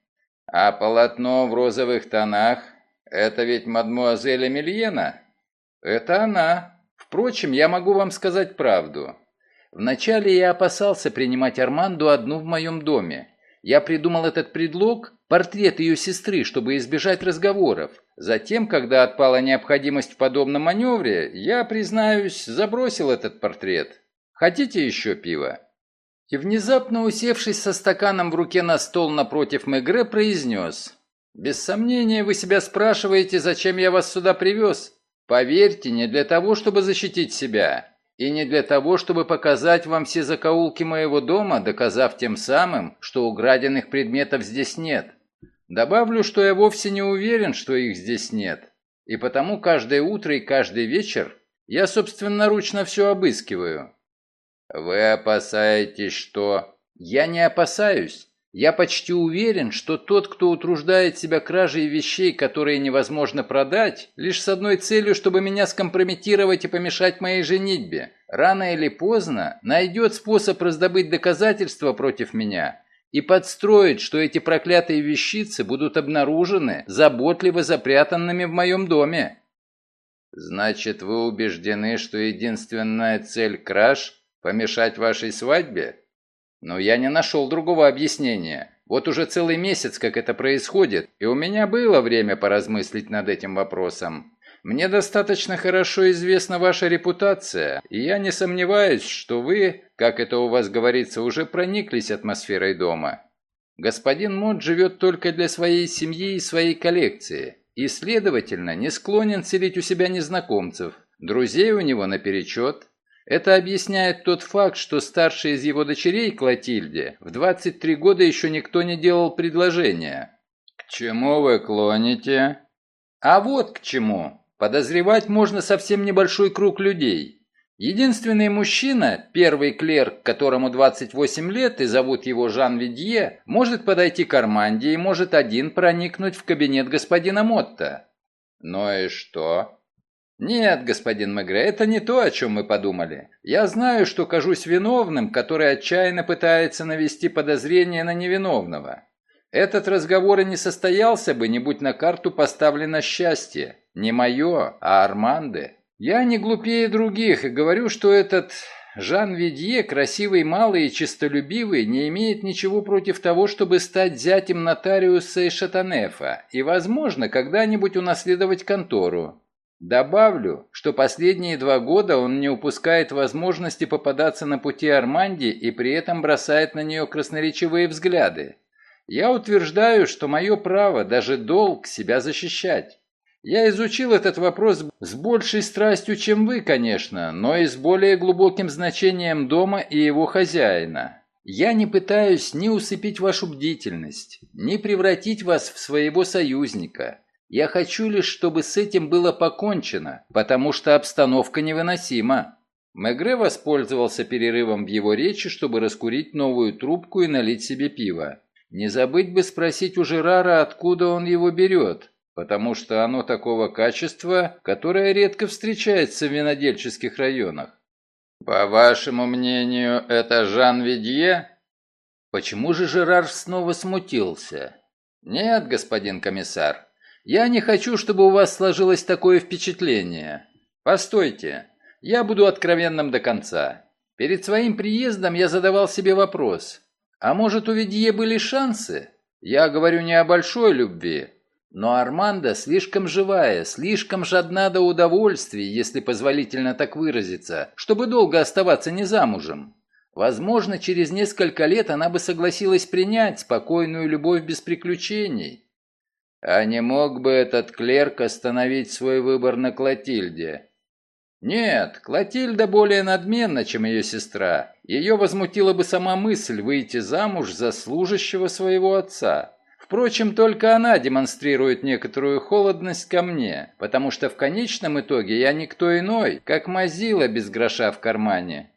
«А полотно в розовых тонах — это ведь мадемуазель Эмильена?» «Это она. Впрочем, я могу вам сказать правду. Вначале я опасался принимать Арманду одну в моем доме. Я придумал этот предлог, портрет ее сестры, чтобы избежать разговоров. Затем, когда отпала необходимость в подобном маневре, я, признаюсь, забросил этот портрет. Хотите еще пива?» И внезапно усевшись со стаканом в руке на стол напротив Мегре, произнес. «Без сомнения вы себя спрашиваете, зачем я вас сюда привез. Поверьте, не для того, чтобы защитить себя, и не для того, чтобы показать вам все закоулки моего дома, доказав тем самым, что украденных предметов здесь нет. Добавлю, что я вовсе не уверен, что их здесь нет. И потому каждое утро и каждый вечер я собственноручно все обыскиваю. Вы опасаетесь, что... Я не опасаюсь. Я почти уверен, что тот, кто утруждает себя кражей вещей, которые невозможно продать, лишь с одной целью, чтобы меня скомпрометировать и помешать моей женитьбе, рано или поздно найдет способ раздобыть доказательства против меня и подстроить, что эти проклятые вещицы будут обнаружены, заботливо запрятанными в моем доме. Значит, вы убеждены, что единственная цель краж – помешать вашей свадьбе? Но я не нашел другого объяснения. Вот уже целый месяц, как это происходит, и у меня было время поразмыслить над этим вопросом. Мне достаточно хорошо известна ваша репутация, и я не сомневаюсь, что вы, как это у вас говорится, уже прониклись атмосферой дома. Господин Мод живет только для своей семьи и своей коллекции, и, следовательно, не склонен целить у себя незнакомцев. Друзей у него наперечет. Это объясняет тот факт, что старшей из его дочерей, Клотильде, в 23 года еще никто не делал предложения. «К чему вы клоните?» «А вот к чему. Подозревать можно совсем небольшой круг людей. Единственный мужчина, первый клерк, которому 28 лет и зовут его Жан Видье, может подойти к Арманде и может один проникнуть в кабинет господина Мотта. Ну и что? Нет, господин Мегре, это не то, о чем мы подумали. Я знаю, что кажусь виновным, который отчаянно пытается навести подозрение на невиновного. Этот разговор и не состоялся бы, не будь на карту поставлено счастье. Не мое, а Арманды. Я не глупее других и говорю, что этот Жан Видье, красивый, малый и честолюбивый, не имеет ничего против того, чтобы стать зятем нотариуса и Шатанефа и, возможно, когда-нибудь унаследовать контору. Добавлю, что последние два года он не упускает возможности попадаться на пути Арманди и при этом бросает на нее красноречивые взгляды. Я утверждаю, что мое право, даже долг, себя защищать. Я изучил этот вопрос с большей страстью, чем вы, конечно, но и с более глубоким значением дома и его хозяина. Я не пытаюсь ни усыпить вашу бдительность, ни превратить вас в своего союзника. Я хочу лишь, чтобы с этим было покончено, потому что обстановка невыносима». Мегре воспользовался перерывом в его речи, чтобы раскурить новую трубку и налить себе пиво. Не забыть бы спросить у Жерара, откуда он его берет, потому что оно такого качества, которое редко встречается в винодельческих районах. «По вашему мнению, это Жан Видье?» Почему же Жерар снова смутился? «Нет, господин комиссар, я не хочу, чтобы у вас сложилось такое впечатление. Постойте, я буду откровенным до конца. Перед своим приездом я задавал себе вопрос, а может у Видье были шансы? Я говорю не о большой любви, но Арманда слишком живая, слишком жадна до удовольствий, если позволительно так выразиться, чтобы долго оставаться не замужем. Возможно, через несколько лет она бы согласилась принять спокойную любовь без приключений. А не мог бы этот клерк остановить свой выбор на Клотильде? Нет, Клотильда более надменна, чем ее сестра. Ее возмутила бы сама мысль выйти замуж за служащего своего отца. Впрочем, только она демонстрирует некоторую холодность ко мне, потому что в конечном итоге я никто иной, как Мазила без гроша в кармане.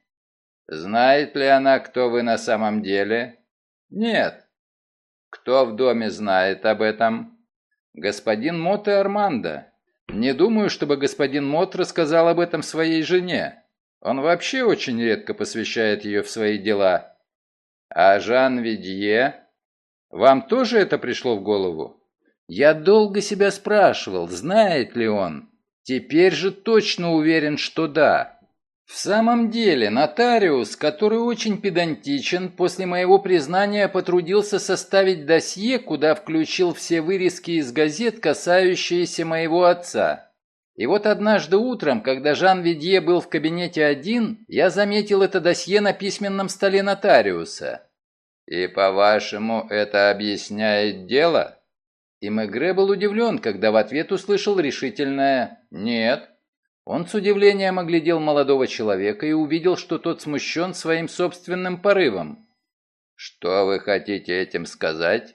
Знает ли она, кто вы на самом деле? Нет. Кто в доме знает об этом? Господин Мот и Армандо. Не думаю, чтобы господин Мот рассказал об этом своей жене. Он вообще очень редко посвящает ее в свои дела. А Жан Видье вам тоже это пришло в голову? Я долго себя спрашивал, знает ли он. Теперь же точно уверен, что да. В самом деле, нотариус, который очень педантичен, после моего признания потрудился составить досье, куда включил все вырезки из газет, касающиеся моего отца. И вот однажды утром, когда Жан Видье был в кабинете один, я заметил это досье на письменном столе нотариуса. «И, по-вашему, это объясняет дело?» И Мегре был удивлен, когда в ответ услышал решительное «нет». Он с удивлением оглядел молодого человека и увидел, что тот смущен своим собственным порывом. «Что вы хотите этим сказать?»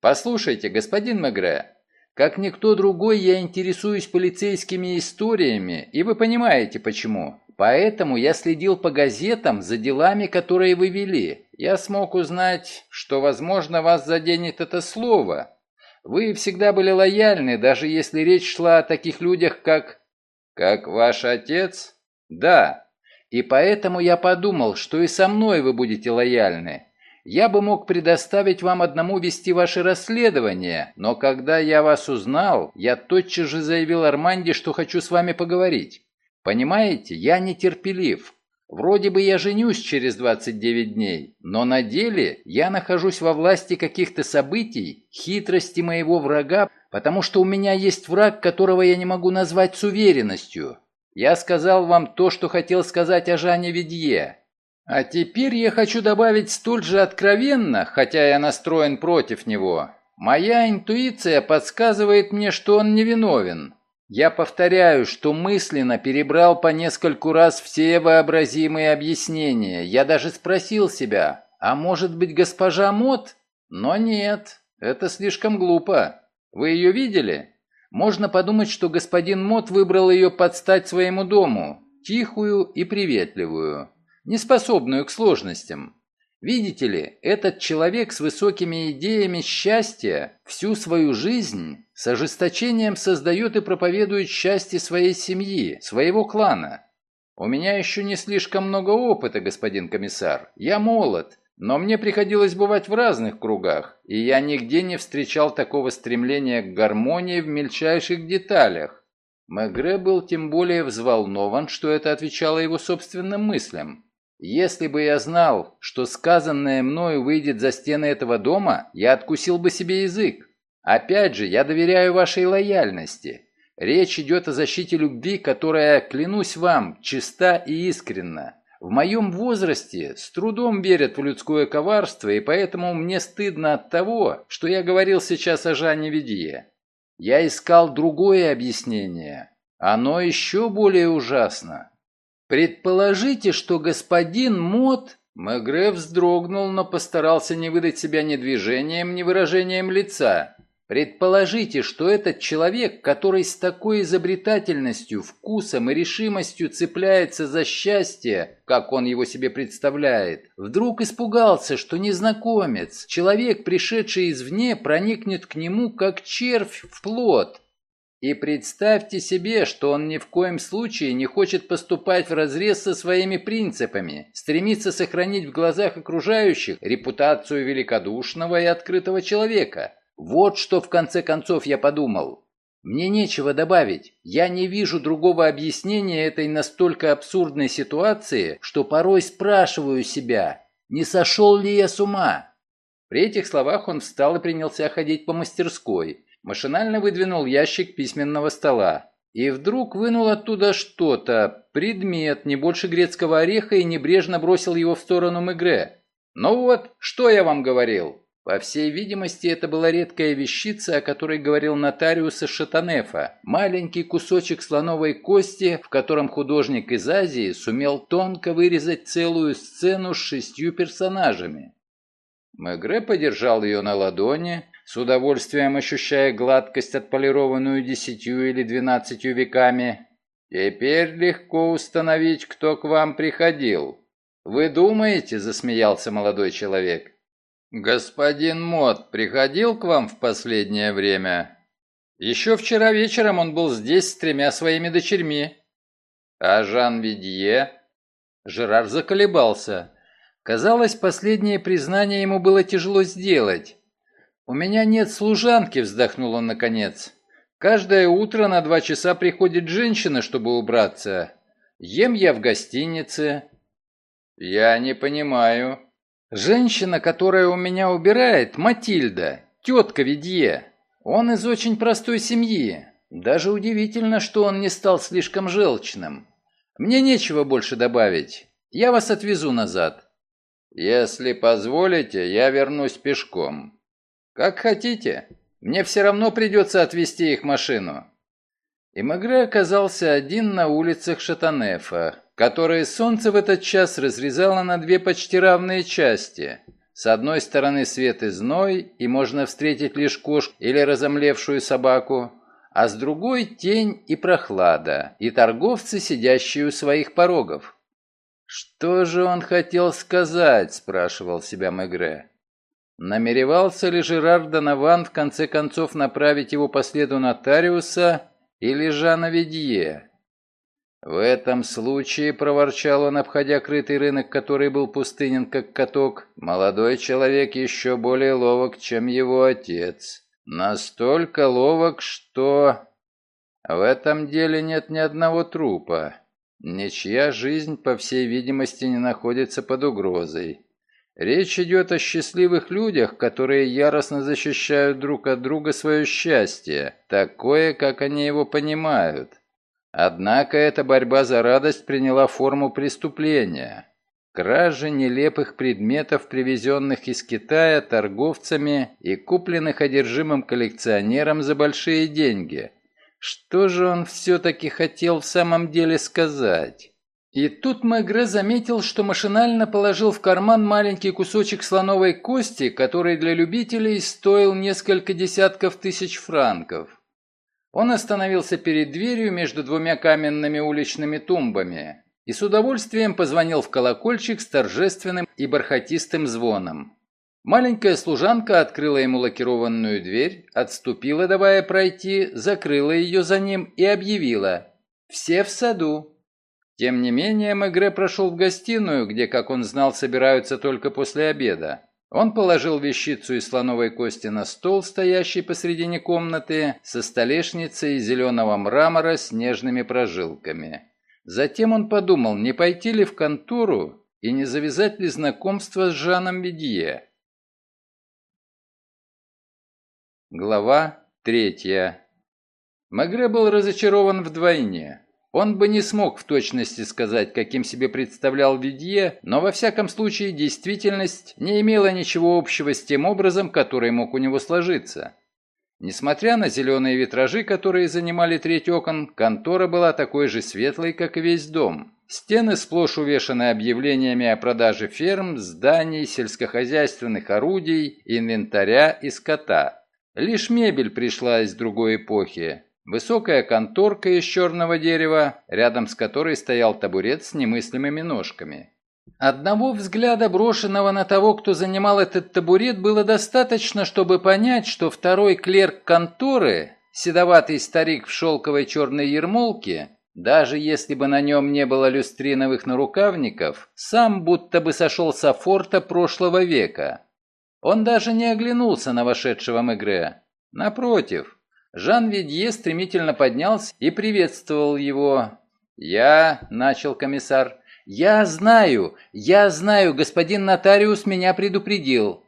«Послушайте, господин Мегре, как никто другой я интересуюсь полицейскими историями, и вы понимаете почему. Поэтому я следил по газетам за делами, которые вы вели. Я смог узнать, что, возможно, вас заденет это слово. Вы всегда были лояльны, даже если речь шла о таких людях, как... Как ваш отец? Да. И поэтому я подумал, что и со мной вы будете лояльны. Я бы мог предоставить вам одному вести ваше расследование, но когда я вас узнал, я тотчас же заявил Арманде, что хочу с вами поговорить. Понимаете, я нетерпелив. Вроде бы я женюсь через 29 дней, но на деле я нахожусь во власти каких-то событий, хитрости моего врага, потому что у меня есть враг, которого я не могу назвать с уверенностью. Я сказал вам то, что хотел сказать о Жане Видье. А теперь я хочу добавить столь же откровенно, хотя я настроен против него. Моя интуиция подсказывает мне, что он невиновен. Я повторяю, что мысленно перебрал по нескольку раз все вообразимые объяснения. Я даже спросил себя, а может быть госпожа Мот? Но нет, это слишком глупо. Вы ее видели? Можно подумать, что господин Мот выбрал ее под стать своему дому, тихую и приветливую, неспособную к сложностям. Видите ли, этот человек с высокими идеями счастья всю свою жизнь с ожесточением создает и проповедует счастье своей семьи, своего клана. У меня еще не слишком много опыта, господин комиссар. Я молод, но мне приходилось бывать в разных кругах, и я нигде не встречал такого стремления к гармонии в мельчайших деталях. Мегре был тем более взволнован, что это отвечало его собственным мыслям. Если бы я знал, что сказанное мною выйдет за стены этого дома, я откусил бы себе язык. Опять же, я доверяю вашей лояльности. Речь идет о защите любви, которая, клянусь вам, чиста и искренна. В моем возрасте с трудом верят в людское коварство, и поэтому мне стыдно от того, что я говорил сейчас о Жанне Ведье. Я искал другое объяснение. Оно еще более ужасно. Предположите, что господин Мот... Мегре вздрогнул, но постарался не выдать себя ни движением, ни выражением лица. Предположите, что этот человек, который с такой изобретательностью, вкусом и решимостью цепляется за счастье, как он его себе представляет, вдруг испугался, что незнакомец, человек, пришедший извне, проникнет к нему, как червь в плод. И представьте себе, что он ни в коем случае не хочет поступать вразрез со своими принципами, стремится сохранить в глазах окружающих репутацию великодушного и открытого человека. Вот что в конце концов я подумал. Мне нечего добавить. Я не вижу другого объяснения этой настолько абсурдной ситуации, что порой спрашиваю себя, не сошел ли я с ума. При этих словах он встал и принялся ходить по мастерской. Машинально выдвинул ящик письменного стола. И вдруг вынул оттуда что-то, предмет, не больше грецкого ореха, и небрежно бросил его в сторону Мегре. «Ну вот, что я вам говорил?» По всей видимости, это была редкая вещица, о которой говорил нотариус из Шатанефа. Маленький кусочек слоновой кости, в котором художник из Азии сумел тонко вырезать целую сцену с шестью персонажами. Мегре подержал ее на ладони, с удовольствием ощущая гладкость, отполированную десятью или двенадцатью веками. «Теперь легко установить, кто к вам приходил». «Вы думаете?» – засмеялся молодой человек. «Господин Мот приходил к вам в последнее время?» «Еще вчера вечером он был здесь с тремя своими дочерьми». «А Жан Видье?» Жерар заколебался. Казалось, последнее признание ему было тяжело сделать. «У меня нет служанки», — вздохнул он наконец. «Каждое утро на два часа приходит женщина, чтобы убраться. Ем я в гостинице». «Я не понимаю». «Женщина, которая у меня убирает, Матильда, тетка Видье. Он из очень простой семьи. Даже удивительно, что он не стал слишком желчным. Мне нечего больше добавить. Я вас отвезу назад». «Если позволите, я вернусь пешком». «Как хотите. Мне все равно придется отвезти их машину». И Мегре оказался один на улицах Шатанефа, которые солнце в этот час разрезало на две почти равные части. С одной стороны свет и зной, и можно встретить лишь кошку или разомлевшую собаку, а с другой тень и прохлада, и торговцы, сидящие у своих порогов. «Что же он хотел сказать?» – спрашивал себя Мегре. Намеревался ли Жерар Донован в конце концов направить его по следу нотариуса или Жана Ведье? В этом случае, проворчал он, обходя крытый рынок, который был пустынен, как каток, молодой человек еще более ловок, чем его отец. Настолько ловок, что... В этом деле нет ни одного трупа. Ничья жизнь, по всей видимости, не находится под угрозой. Речь идет о счастливых людях, которые яростно защищают друг от друга свое счастье, такое, как они его понимают. Однако эта борьба за радость приняла форму преступления. Кражи нелепых предметов, привезенных из Китая торговцами и купленных одержимым коллекционером за большие деньги. Что же он все-таки хотел в самом деле сказать? И тут Мегре заметил, что машинально положил в карман маленький кусочек слоновой кости, который для любителей стоил несколько десятков тысяч франков. Он остановился перед дверью между двумя каменными уличными тумбами и с удовольствием позвонил в колокольчик с торжественным и бархатистым звоном. Маленькая служанка открыла ему лакированную дверь, отступила, давая пройти, закрыла ее за ним и объявила «Все в саду». Тем не менее, Мегре прошел в гостиную, где, как он знал, собираются только после обеда. Он положил вещицу из слоновой кости на стол, стоящий посредине комнаты, со столешницей зеленого мрамора с нежными прожилками. Затем он подумал, не пойти ли в контору и не завязать ли знакомство с Жаном Бедье. Глава третья. Магре был разочарован вдвойне. Он бы не смог в точности сказать, каким себе представлял Видье, но во всяком случае действительность не имела ничего общего с тем образом, который мог у него сложиться. Несмотря на зеленые витражи, которые занимали треть окон, контора была такой же светлой, как и весь дом. Стены сплошь увешаны объявлениями о продаже ферм, зданий, сельскохозяйственных орудий, инвентаря и скота. Лишь мебель пришла из другой эпохи. Высокая конторка из черного дерева, рядом с которой стоял табурет с немыслимыми ножками. Одного взгляда, брошенного на того, кто занимал этот табурет, было достаточно, чтобы понять, что второй клерк конторы седоватый старик в шелковой черной ермолке, даже если бы на нем не было люстриновых нарукавников, сам будто бы сошел с форта прошлого века. Он даже не оглянулся на вошедшего Мегре. Напротив, Жан Видье стремительно поднялся и приветствовал его. «Я», — начал комиссар, — «я знаю, я знаю, господин нотариус меня предупредил».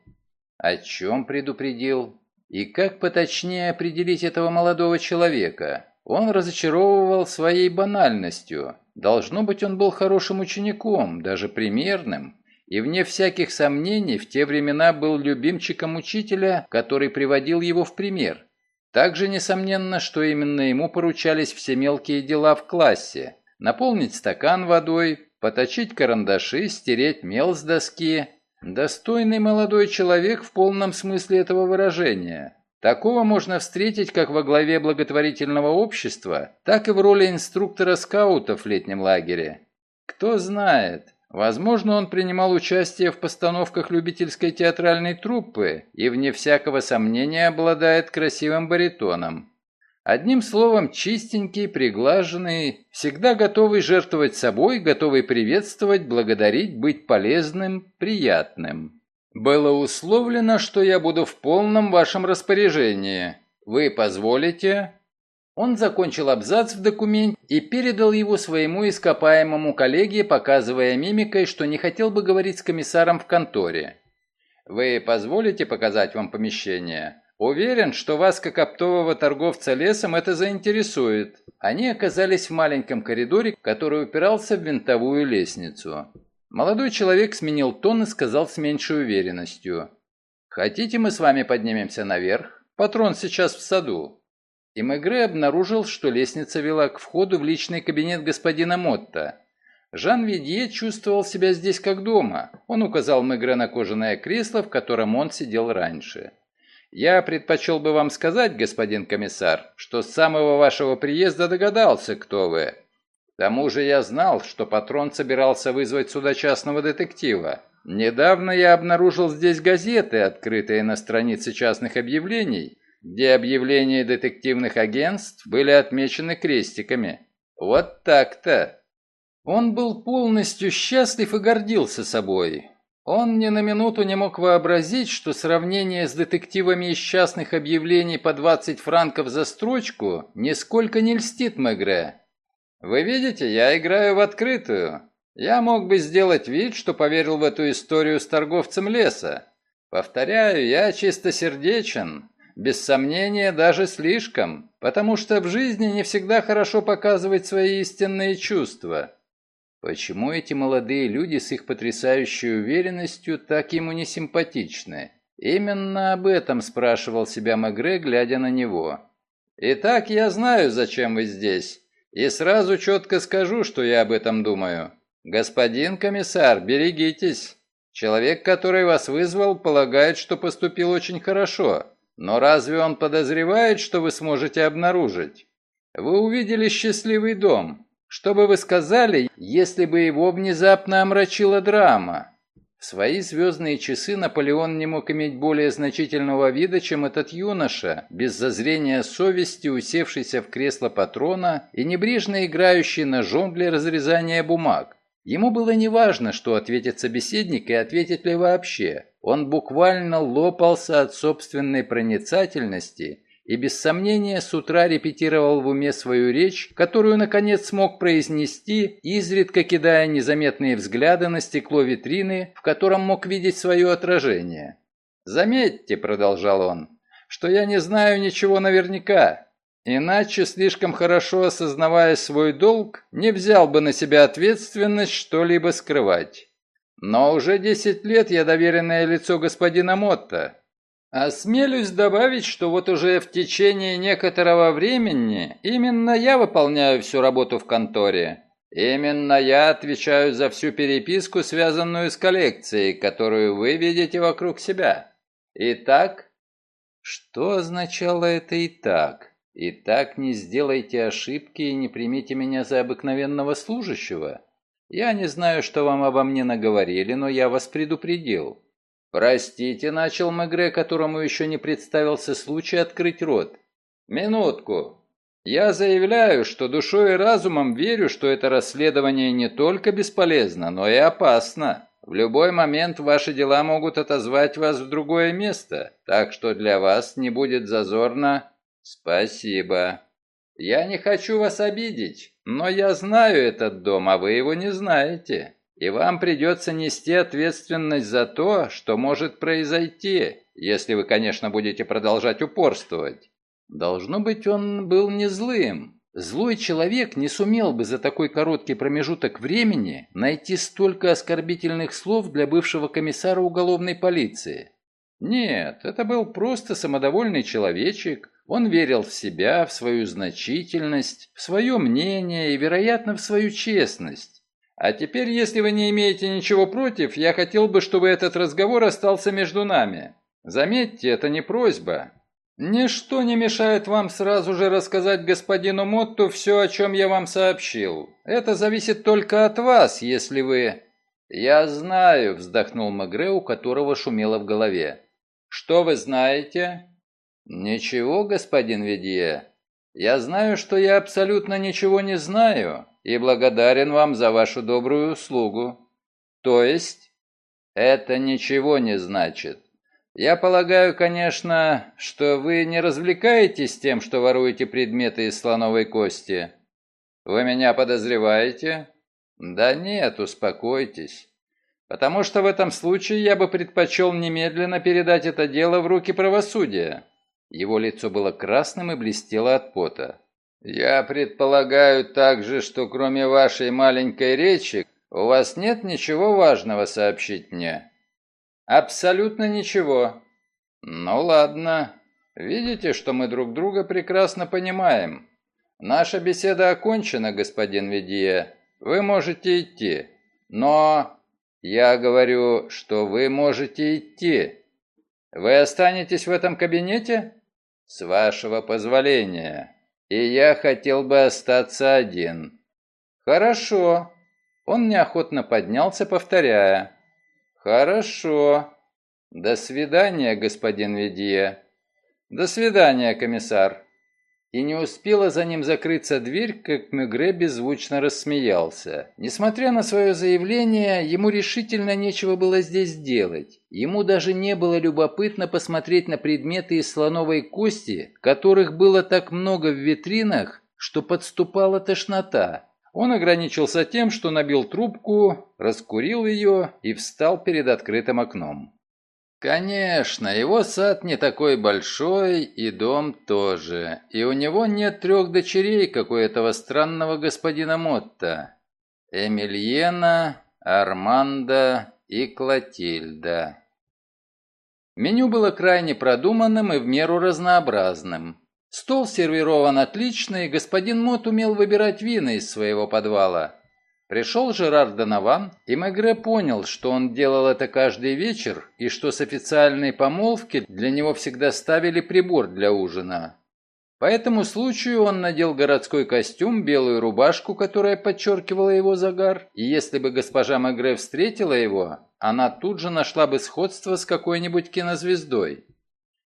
«О чем предупредил? И как поточнее определить этого молодого человека?» Он разочаровывал своей банальностью. Должно быть, он был хорошим учеником, даже примерным, и вне всяких сомнений в те времена был любимчиком учителя, который приводил его в пример. Также несомненно, что именно ему поручались все мелкие дела в классе. Наполнить стакан водой, поточить карандаши, стереть мел с доски. Достойный молодой человек в полном смысле этого выражения. Такого можно встретить как во главе благотворительного общества, так и в роли инструктора скаутов в летнем лагере. Кто знает, возможно, он принимал участие в постановках любительской театральной труппы и, вне всякого сомнения, обладает красивым баритоном. Одним словом, чистенький, приглаженный, всегда готовый жертвовать собой, готовый приветствовать, благодарить, быть полезным, приятным. Было условлено, что я буду в полном вашем распоряжении. Вы позволите?» Он закончил абзац в документе и передал его своему ископаемому коллеге, показывая мимикой, что не хотел бы говорить с комиссаром в конторе. «Вы позволите показать вам помещение?» Уверен, что вас, как оптового торговца лесом, это заинтересует. Они оказались в маленьком коридоре, который упирался в винтовую лестницу. Молодой человек сменил тон и сказал с меньшей уверенностью. «Хотите, мы с вами поднимемся наверх? Патрон сейчас в саду». И Мегре обнаружил, что лестница вела к входу в личный кабинет господина Мотта. Жан Видье чувствовал себя здесь как дома. Он указал Мегре на кожаное кресло, в котором он сидел раньше. «Я предпочел бы вам сказать, господин комиссар, что с самого вашего приезда догадался, кто вы. К тому же я знал, что патрон собирался вызвать сюда частного детектива. Недавно я обнаружил здесь газеты, открытые на странице частных объявлений, где объявления детективных агентств были отмечены крестиками. Вот так-то. Он был полностью счастлив и гордился собой. Он ни на минуту не мог вообразить, что сравнение с детективами из частных объявлений по 20 франков за строчку нисколько не льстит Мегре. Вы видите, я играю в открытую. Я мог бы сделать вид, что поверил в эту историю с торговцем леса. Повторяю, я чистосердечен, без сомнения даже слишком, потому что в жизни не всегда хорошо показывать свои истинные чувства. Почему эти молодые люди с их потрясающей уверенностью так ему не симпатичны? Именно об этом спрашивал себя Мегре, глядя на него. «Итак, я знаю, зачем вы здесь. И сразу четко скажу, что я об этом думаю. Господин комиссар, берегитесь. Человек, который вас вызвал, полагает, что поступил очень хорошо. Но разве он подозревает, что вы сможете обнаружить? Вы увидели счастливый дом. Что бы вы сказали, если бы его внезапно омрачила драма? В свои звездные часы Наполеон не мог иметь более значительного вида, чем этот юноша, без зазрения совести, усевшийся в кресло патрона и небрежно играющий ножом для разрезания бумаг. Ему было неважно, что ответит собеседник и ответит ли вообще. Он буквально лопался от собственной проницательности и без сомнения с утра репетировал в уме свою речь, которую, наконец, смог произнести, изредка кидая незаметные взгляды на стекло витрины, в котором мог видеть свое отражение. «Заметьте», — продолжал он, — «что я не знаю ничего наверняка, иначе, слишком хорошо осознавая свой долг, не взял бы на себя ответственность что-либо скрывать. Но уже десять лет я доверенное лицо господина Мотта, Осмелюсь добавить, что вот уже в течение некоторого времени именно я выполняю всю работу в конторе. Именно я отвечаю за всю переписку, связанную с коллекцией, которую вы видите вокруг себя. Итак, что означало это «итак»? «Итак, не сделайте ошибки и не примите меня за обыкновенного служащего. Я не знаю, что вам обо мне наговорили, но я вас предупредил. «Простите», — начал Мегре, которому еще не представился случай открыть рот. Минутку. Я заявляю, что душой и разумом верю, что это расследование не только бесполезно, но и опасно. В любой момент ваши дела могут отозвать вас в другое место, так что для вас не будет зазорно «Спасибо. Я не хочу вас обидеть, но я знаю этот дом, а вы его не знаете. И вам придется нести ответственность за то, что может произойти, если вы, конечно, будете продолжать упорствовать». Должно быть, он был не злым. Злой человек не сумел бы за такой короткий промежуток времени найти столько оскорбительных слов для бывшего комиссара уголовной полиции. Нет, это был просто самодовольный человечек, он верил в себя, в свою значительность, в свое мнение и, вероятно, в свою честность. А теперь, если вы не имеете ничего против, я хотел бы, чтобы этот разговор остался между нами. Заметьте, это не просьба. Ничто не мешает вам сразу же рассказать господину Мотту все, о чем я вам сообщил. Это зависит только от вас, если вы... «Я знаю», — вздохнул Мегре, у которого шумело в голове. «Что вы знаете?» «Ничего, господин Ведье. Я знаю, что я абсолютно ничего не знаю и благодарен вам за вашу добрую услугу. То есть, это ничего не значит. Я полагаю, конечно, что вы не развлекаетесь тем, что воруете предметы из слоновой кости. Вы меня подозреваете? Да нет, успокойтесь. Потому что в этом случае я бы предпочел немедленно передать это дело в руки правосудия. Его лицо было красным и блестело от пота. «Я предполагаю также, что кроме вашей маленькой речи у вас нет ничего важного сообщить мне?» «Абсолютно ничего». «Ну ладно. Видите, что мы друг друга прекрасно понимаем. Наша беседа окончена, господин Ведия. Вы можете идти. Но я говорю, что вы можете идти. Вы останетесь в этом кабинете?» «С вашего позволения. И я хотел бы остаться один». «Хорошо». Он неохотно поднялся, повторяя. «Хорошо. До свидания, господин Ведия». «До свидания, комиссар». И не успела за ним закрыться дверь, как Мегре беззвучно рассмеялся. Несмотря на свое заявление, ему решительно нечего было здесь делать. Ему даже не было любопытно посмотреть на предметы из слоновой кости, которых было так много в витринах, что подступала тошнота. Он ограничился тем, что набил трубку, раскурил ее и встал перед открытым окном. Конечно, его сад не такой большой, и дом тоже. И у него нет трех дочерей, как у этого странного господина Мотта. Эмильена, Армандо и Клотильда. Меню было крайне продуманным и в меру разнообразным. Стол сервирован отлично, и господин Мот умел выбирать вина из своего подвала. Пришел Жерар Донован, и Мегре понял, что он делал это каждый вечер, и что с официальной помолвки для него всегда ставили прибор для ужина. По этому случаю он надел городской костюм, белую рубашку, которая подчеркивала его загар, и если бы госпожа Мегре встретила его, она тут же нашла бы сходство с какой-нибудь кинозвездой.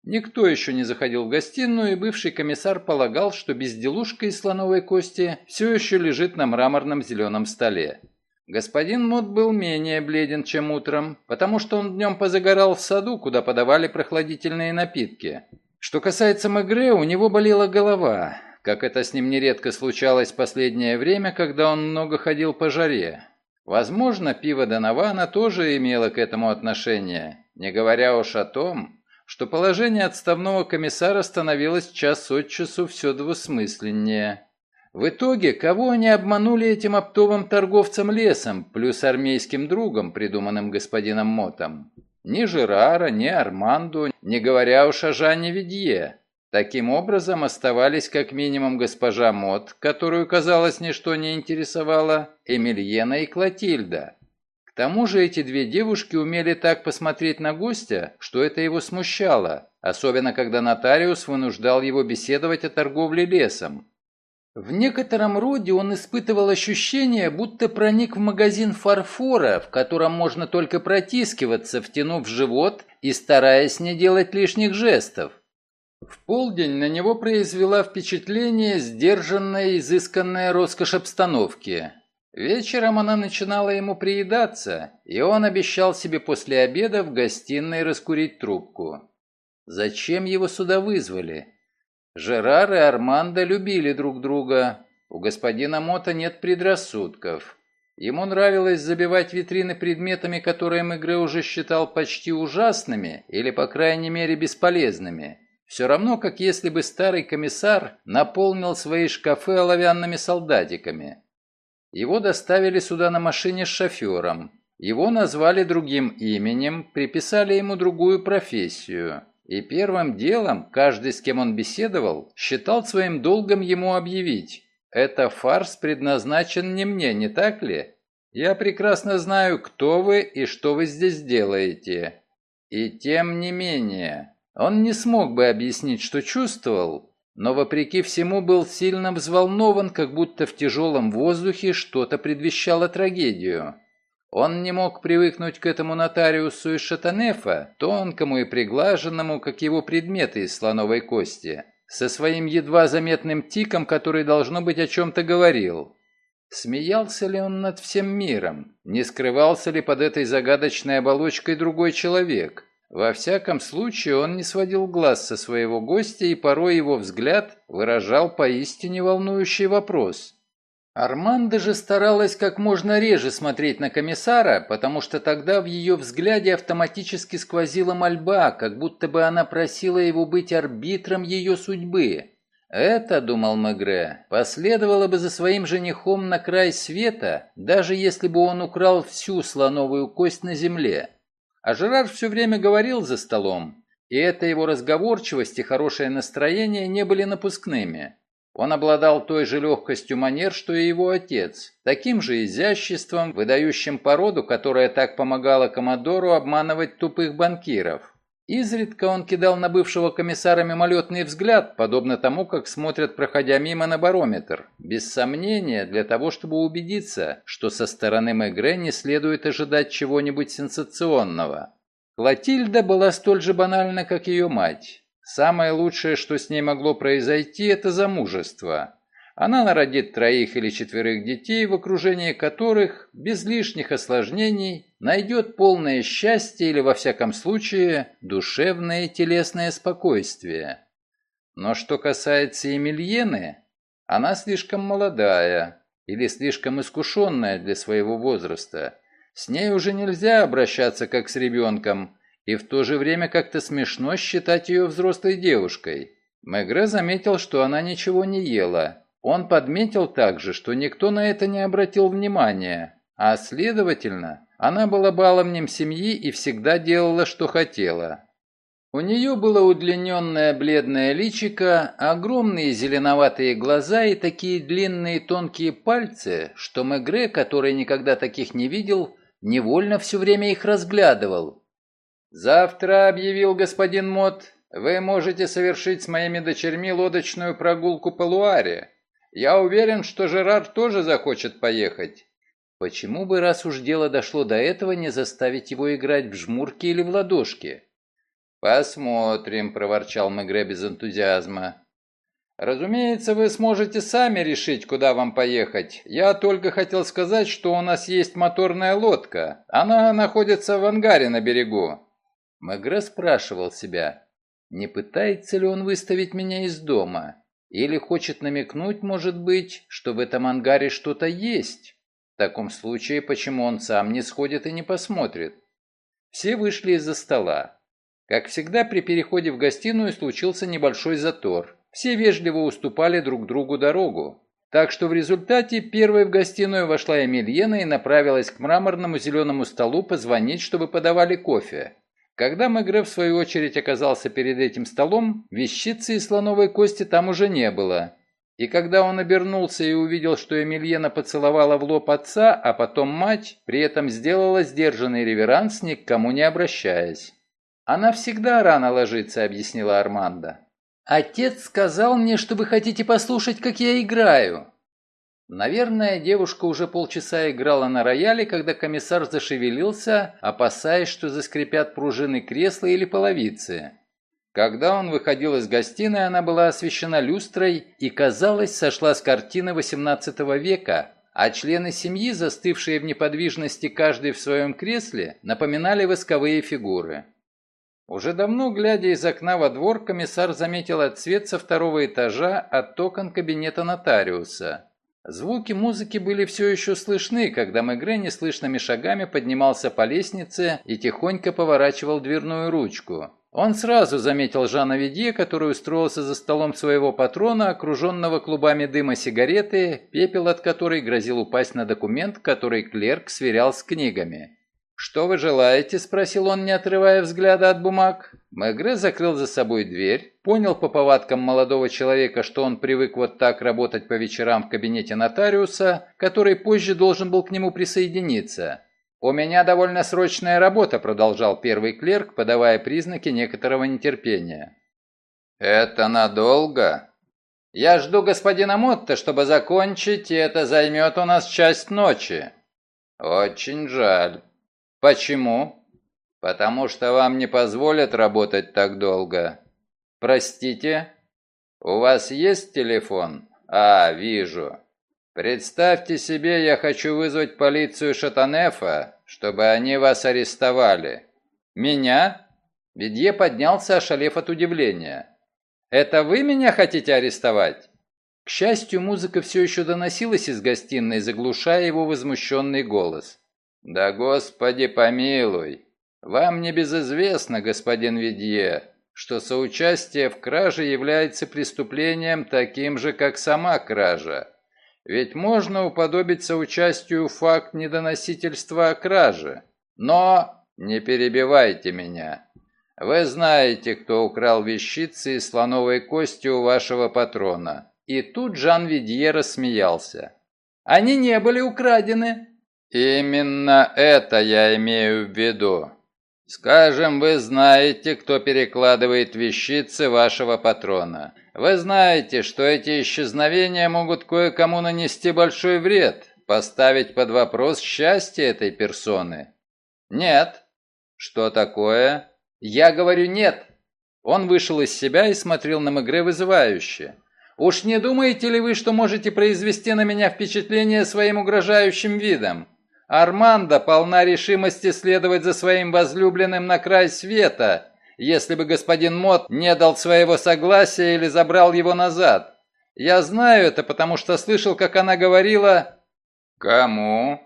Никто еще не заходил в гостиную, и бывший комиссар полагал, что безделушка из слоновой кости все еще лежит на мраморном зеленом столе. Господин Мот был менее бледен, чем утром, потому что он днем позагорал в саду, куда подавали прохладительные напитки. Что касается Мегре, у него болела голова, как это с ним нередко случалось в последнее время, когда он много ходил по жаре. Возможно, пиво Донована тоже имело к этому отношение, не говоря уж о том, что положение отставного комиссара становилось час от часу все двусмысленнее. В итоге, кого они обманули этим оптовым торговцем лесом, плюс армейским другом, придуманным господином Мотом? Ни Жерара, ни Арманду, не говоря уж о Жанне Видье. Таким образом, оставались как минимум госпожа Мот, которую, казалось, ничто не интересовало, Эмильена и Клотильда тому же эти две девушки умели так посмотреть на гостя, что это его смущало, особенно когда нотариус вынуждал его беседовать о торговле лесом. В некотором роде он испытывал ощущение, будто проник в магазин фарфора, в котором можно только протискиваться, втянув живот и стараясь не делать лишних жестов. В полдень на него произвела впечатление сдержанная изысканная роскошь обстановки. Вечером она начинала ему приедаться, и он обещал себе после обеда в гостиной раскурить трубку. Зачем его сюда вызвали? Жерар и Армандо любили друг друга. У господина Мота нет предрассудков. Ему нравилось забивать витрины предметами, которые Мегре уже считал почти ужасными или, по крайней мере, бесполезными. Все равно, как если бы старый комиссар наполнил свои шкафы оловянными солдатиками. Его доставили сюда на машине с шофером. Его назвали другим именем, приписали ему другую профессию. И первым делом каждый, с кем он беседовал, считал своим долгом ему объявить. «Это фарс предназначен не мне, не так ли? Я прекрасно знаю, кто вы и что вы здесь делаете. И тем не менее, он не смог бы объяснить, что чувствовал, но вопреки всему был сильно взволнован, как будто в тяжелом воздухе что-то предвещало трагедию. Он не мог привыкнуть к этому нотариусу из Шатанефа, тонкому и приглаженному, как его предметы из слоновой кости, со своим едва заметным тиком, который, должно быть, о чем-то говорил. Смеялся ли он над всем миром? Не скрывался ли под этой загадочной оболочкой другой человек? Во всяком случае, он не сводил глаз со своего гостя, и порой его взгляд выражал поистине волнующий вопрос. Арманда же старалась как можно реже смотреть на комиссара, потому что тогда в ее взгляде автоматически сквозила мольба, как будто бы она просила его быть арбитром ее судьбы. Это, думал Мегре, последовало бы за своим женихом на край света, даже если бы он украл всю слоновую кость на земле. А Жерар все время говорил за столом, и эта его разговорчивость и хорошее настроение не были напускными. Он обладал той же легкостью манер, что и его отец, таким же изяществом, выдающим породу, которая так помогала Комодору обманывать тупых банкиров. Изредка он кидал на бывшего комиссара мимолетный взгляд, подобно тому, как смотрят, проходя мимо на барометр. Без сомнения, для того, чтобы убедиться, что со стороны Мегре не следует ожидать чего-нибудь сенсационного. Клотильда была столь же банальна, как ее мать. Самое лучшее, что с ней могло произойти, это замужество. Она народит троих или четверых детей, в окружении которых, без лишних осложнений, найдет полное счастье или, во всяком случае, душевное и телесное спокойствие. Но что касается Емельены, она слишком молодая или слишком искушенная для своего возраста. С ней уже нельзя обращаться как с ребенком, и в то же время как-то смешно считать ее взрослой девушкой. Мегре заметил, что она ничего не ела, он подметил также, что никто на это не обратил внимания, а следовательно, она была баловнем семьи и всегда делала, что хотела. У нее было удлиненное бледное личико, огромные зеленоватые глаза и такие длинные тонкие пальцы, что Мегре, который никогда таких не видел, невольно все время их разглядывал. «Завтра», — объявил господин Мот, — «вы можете совершить с моими дочерьми лодочную прогулку по Луаре. Я уверен, что Жерар тоже захочет поехать. Почему бы, раз уж дело дошло до этого, не заставить его играть в жмурки или в ладошки? «Посмотрим», — проворчал Мегре без энтузиазма. «Разумеется, вы сможете сами решить, куда вам поехать. Я только хотел сказать, что у нас есть моторная лодка. Она находится в ангаре на берегу». Мегре спрашивал себя, не пытается ли он выставить меня из дома. Или хочет намекнуть, может быть, что в этом ангаре что-то есть? В таком случае, почему он сам не сходит и не посмотрит? Все вышли из-за стола. Как всегда, при переходе в гостиную случился небольшой затор. Все вежливо уступали друг другу дорогу. Так что в результате первой в гостиную вошла Эмильена и направилась к мраморному зеленому столу позвонить, чтобы подавали кофе. Когда Мегре, в свою очередь, оказался перед этим столом, вещицы и слоновой кости там уже не было. И когда он обернулся и увидел, что Эмильена поцеловала в лоб отца, а потом мать, при этом сделала сдержанный реверанс, ни к кому не обращаясь. «Она всегда рано ложится», — объяснила Армандо. «Отец сказал мне, что вы хотите послушать, как я играю. Наверное, девушка уже полчаса играла на рояле, когда комиссар зашевелился, опасаясь, что заскрипят пружины кресла или половицы. Когда он выходил из гостиной, она была освещена люстрой и, казалось, сошла с картины XVIII века, а члены семьи, застывшие в неподвижности каждый в своем кресле, напоминали восковые фигуры. Уже давно, глядя из окна во двор, комиссар заметил отсвет со второго этажа от окон кабинета нотариуса. Звуки музыки были все еще слышны, когда Мегре неслышными шагами поднимался по лестнице и тихонько поворачивал дверную ручку. Он сразу заметил Жана Видье, который устроился за столом своего патрона, окруженного клубами дыма сигареты, пепел от которой грозил упасть на документ, который клерк сверял с книгами. «Что вы желаете?» – спросил он, не отрывая взгляда от бумаг. Мегре закрыл за собой дверь, понял по повадкам молодого человека, что он привык вот так работать по вечерам в кабинете нотариуса, который позже должен был к нему присоединиться. «У меня довольно срочная работа», – продолжал первый клерк, подавая признаки некоторого нетерпения. «Это надолго?» «Я жду господина Мотта, чтобы закончить, и это займет у нас часть ночи». «Очень жаль». «Почему?» «Потому что вам не позволят работать так долго». «Простите?» «У вас есть телефон?» «А, вижу. Представьте себе, я хочу вызвать полицию Шатанефа, чтобы они вас арестовали». «Меня?» Ведье поднялся, ошалев от удивления. «Это вы меня хотите арестовать?» К счастью, музыка все еще доносилась из гостиной, заглушая его возмущенный голос. «Да Господи помилуй! Вам не безызвестно, господин Видье, что соучастие в краже является преступлением таким же, как сама кража. Ведь можно уподобить соучастию факт недоносительства о краже. Но не перебивайте меня. Вы знаете, кто украл вещицы из слоновой кости у вашего патрона». И тут Жан Видье рассмеялся. «Они не были украдены», Именно это я имею в виду. Скажем, вы знаете, кто перекладывает вещицы вашего патрона. Вы знаете, что эти исчезновения могут кое-кому нанести большой вред, поставить под вопрос счастье этой персоны. Нет. Что такое? Я говорю нет. Он вышел из себя и смотрел на Мегре вызывающе. «Уж не думаете ли вы, что можете произвести на меня впечатление своим угрожающим видом? Армандо полна решимости следовать за своим возлюбленным на край света, если бы господин Мот не дал своего согласия или забрал его назад. Я знаю это, потому что слышал, как она говорила... Кому?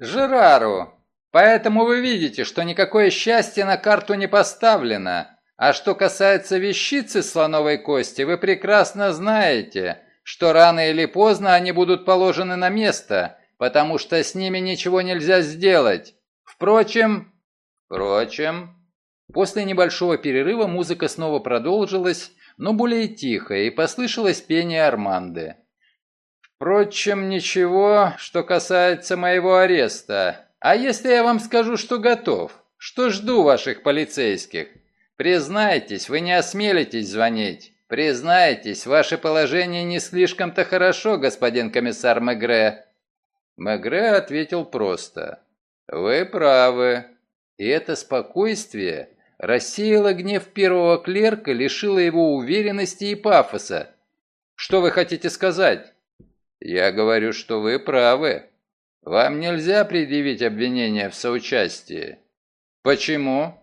Жерару. Поэтому вы видите, что никакое счастье на карту не поставлено. А что касается вещицы слоновой кости, вы прекрасно знаете, что рано или поздно они будут положены на место – потому что с ними ничего нельзя сделать. Впрочем... Впрочем... После небольшого перерыва музыка снова продолжилась, но более тихо, и послышалось пение Арманды. Впрочем, ничего, что касается моего ареста. А если я вам скажу, что готов? Что жду ваших полицейских? Признайтесь, вы не осмелитесь звонить. Признайтесь, ваше положение не слишком-то хорошо, господин комиссар Мегре. Мегре ответил просто. «Вы правы». И это спокойствие рассеяло гнев первого клерка, лишило его уверенности и пафоса. «Что вы хотите сказать?» «Я говорю, что вы правы. Вам нельзя предъявить обвинение в соучастии». «Почему?»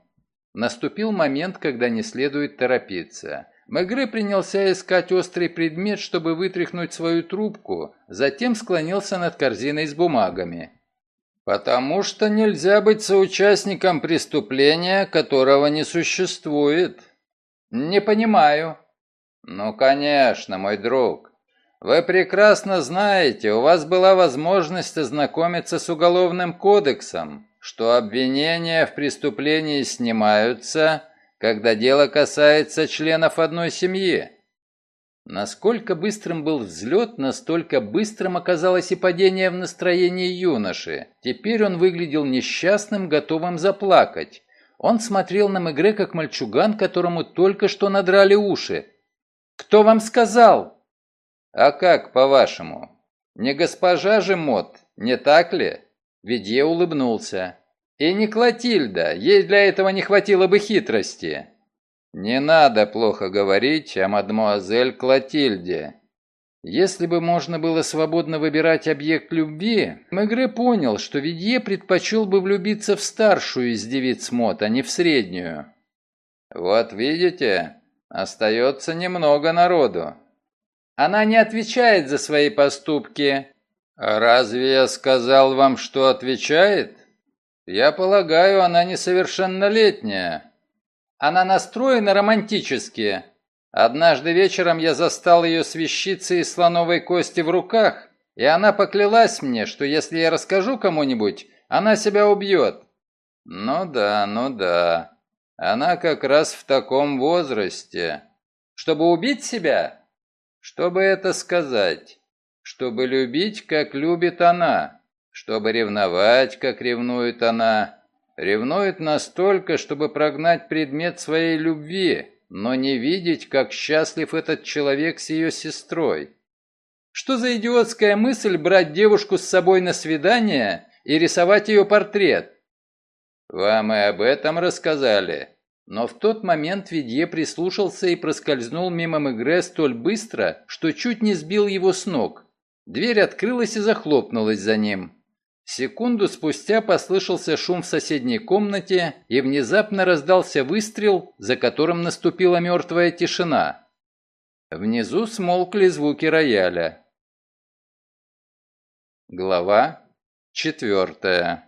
Наступил момент, когда не следует торопиться. Мегре принялся искать острый предмет, чтобы вытряхнуть свою трубку, затем склонился над корзиной с бумагами. «Потому что нельзя быть соучастником преступления, которого не существует». «Не понимаю». «Ну, конечно, мой друг. Вы прекрасно знаете, у вас была возможность ознакомиться с Уголовным кодексом, что обвинения в преступлении снимаются, когда дело касается членов одной семьи. Насколько быстрым был взлет, настолько быстрым оказалось и падение в настроении юноши. Теперь он выглядел несчастным, готовым заплакать. Он смотрел на Мегре как мальчуган, которому только что надрали уши. «Кто вам сказал?» «А как, по-вашему? Не госпожа же Мот, не так ли?» Ведье улыбнулся. И не Клотильда, ей для этого не хватило бы хитрости. Не надо плохо говорить о мадмуазель Клотильде. Если бы можно было свободно выбирать объект любви, Мегре понял, что Видье предпочел бы влюбиться в старшую из девиц мод, а не в среднюю. Вот видите, остается немного народу. Она не отвечает за свои поступки. разве я сказал вам, что отвечает? Я полагаю, она несовершеннолетняя. Она настроена романтически. Однажды вечером я застал ее с вещицей из слоновой кости в руках, и она поклялась мне, что если я расскажу кому-нибудь, она себя убьет. Ну да, ну да. Она как раз в таком возрасте. Чтобы убить себя? Чтобы это сказать? Чтобы любить, как любит она? Чтобы ревновать, как ревнует она? Ревнует настолько, чтобы прогнать предмет своей любви, но не видеть, как счастлив этот человек с ее сестрой. Что за идиотская мысль брать девушку с собой на свидание и рисовать ее портрет? Вам и об этом рассказали. Но в тот момент Видье прислушался и проскользнул мимо Мегре столь быстро, что чуть не сбил его с ног. Дверь открылась и захлопнулась за ним. Секунду спустя послышался шум в соседней комнате, и внезапно раздался выстрел, за которым наступила мертвая тишина. Внизу смолкли звуки рояля. Глава четвертая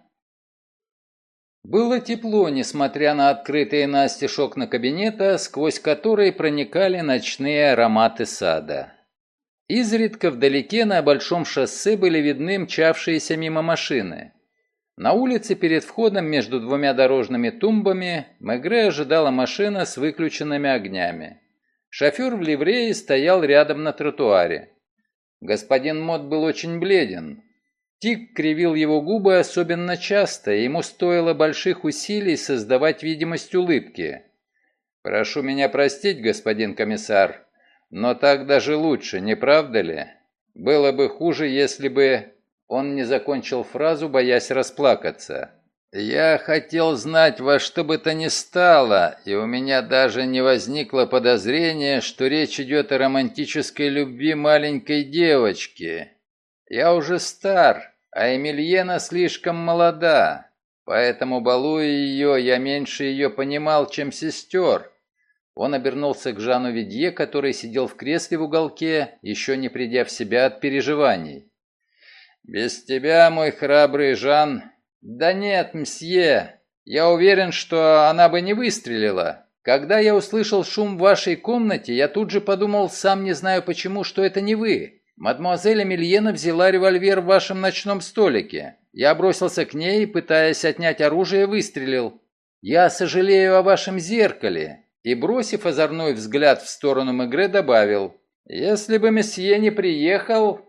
Было тепло, несмотря на открытые настежь окна кабинета, сквозь которые проникали ночные ароматы сада. Изредка вдалеке на большом шоссе были видны мчавшиеся мимо машины. На улице перед входом между двумя дорожными тумбами Мегре ожидала машина с выключенными огнями. Шофер в ливрее стоял рядом на тротуаре. Господин Мот был очень бледен. Тик кривил его губы особенно часто, и ему стоило больших усилий создавать видимость улыбки. «Прошу меня простить, господин комиссар», но так даже лучше, не правда ли? Было бы хуже, если бы он не закончил фразу, боясь расплакаться. Я хотел знать во что бы то ни стало, и у меня даже не возникло подозрения, что речь идет о романтической любви маленькой девочки. Я уже стар, а Эмильена слишком молода, поэтому, балуя ее, я меньше ее понимал, чем сестер. Он обернулся к Жану Видье, который сидел в кресле в уголке, еще не придя в себя от переживаний. «Без тебя, мой храбрый Жан...» «Да нет, мсье, я уверен, что она бы не выстрелила. Когда я услышал шум в вашей комнате, я тут же подумал, сам не знаю почему, что это не вы. Мадемуазель Эмильена взяла револьвер в вашем ночном столике. Я бросился к ней, пытаясь отнять оружие, выстрелил. Я сожалею о вашем зеркале и, бросив озорной взгляд в сторону Мегре, добавил, «Если бы месье не приехал...»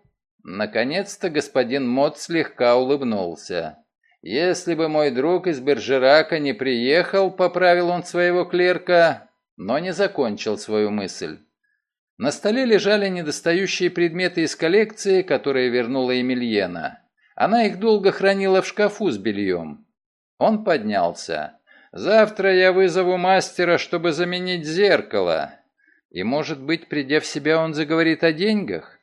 Наконец-то господин Мот слегка улыбнулся. «Если бы мой друг из Бержерака не приехал», — поправил он своего клерка, но не закончил свою мысль. На столе лежали недостающие предметы из коллекции, которые вернула Эмильена. Она их долго хранила в шкафу с бельем. Он поднялся. Завтра я вызову мастера, чтобы заменить зеркало. И, может быть, придя в себя, он заговорит о деньгах?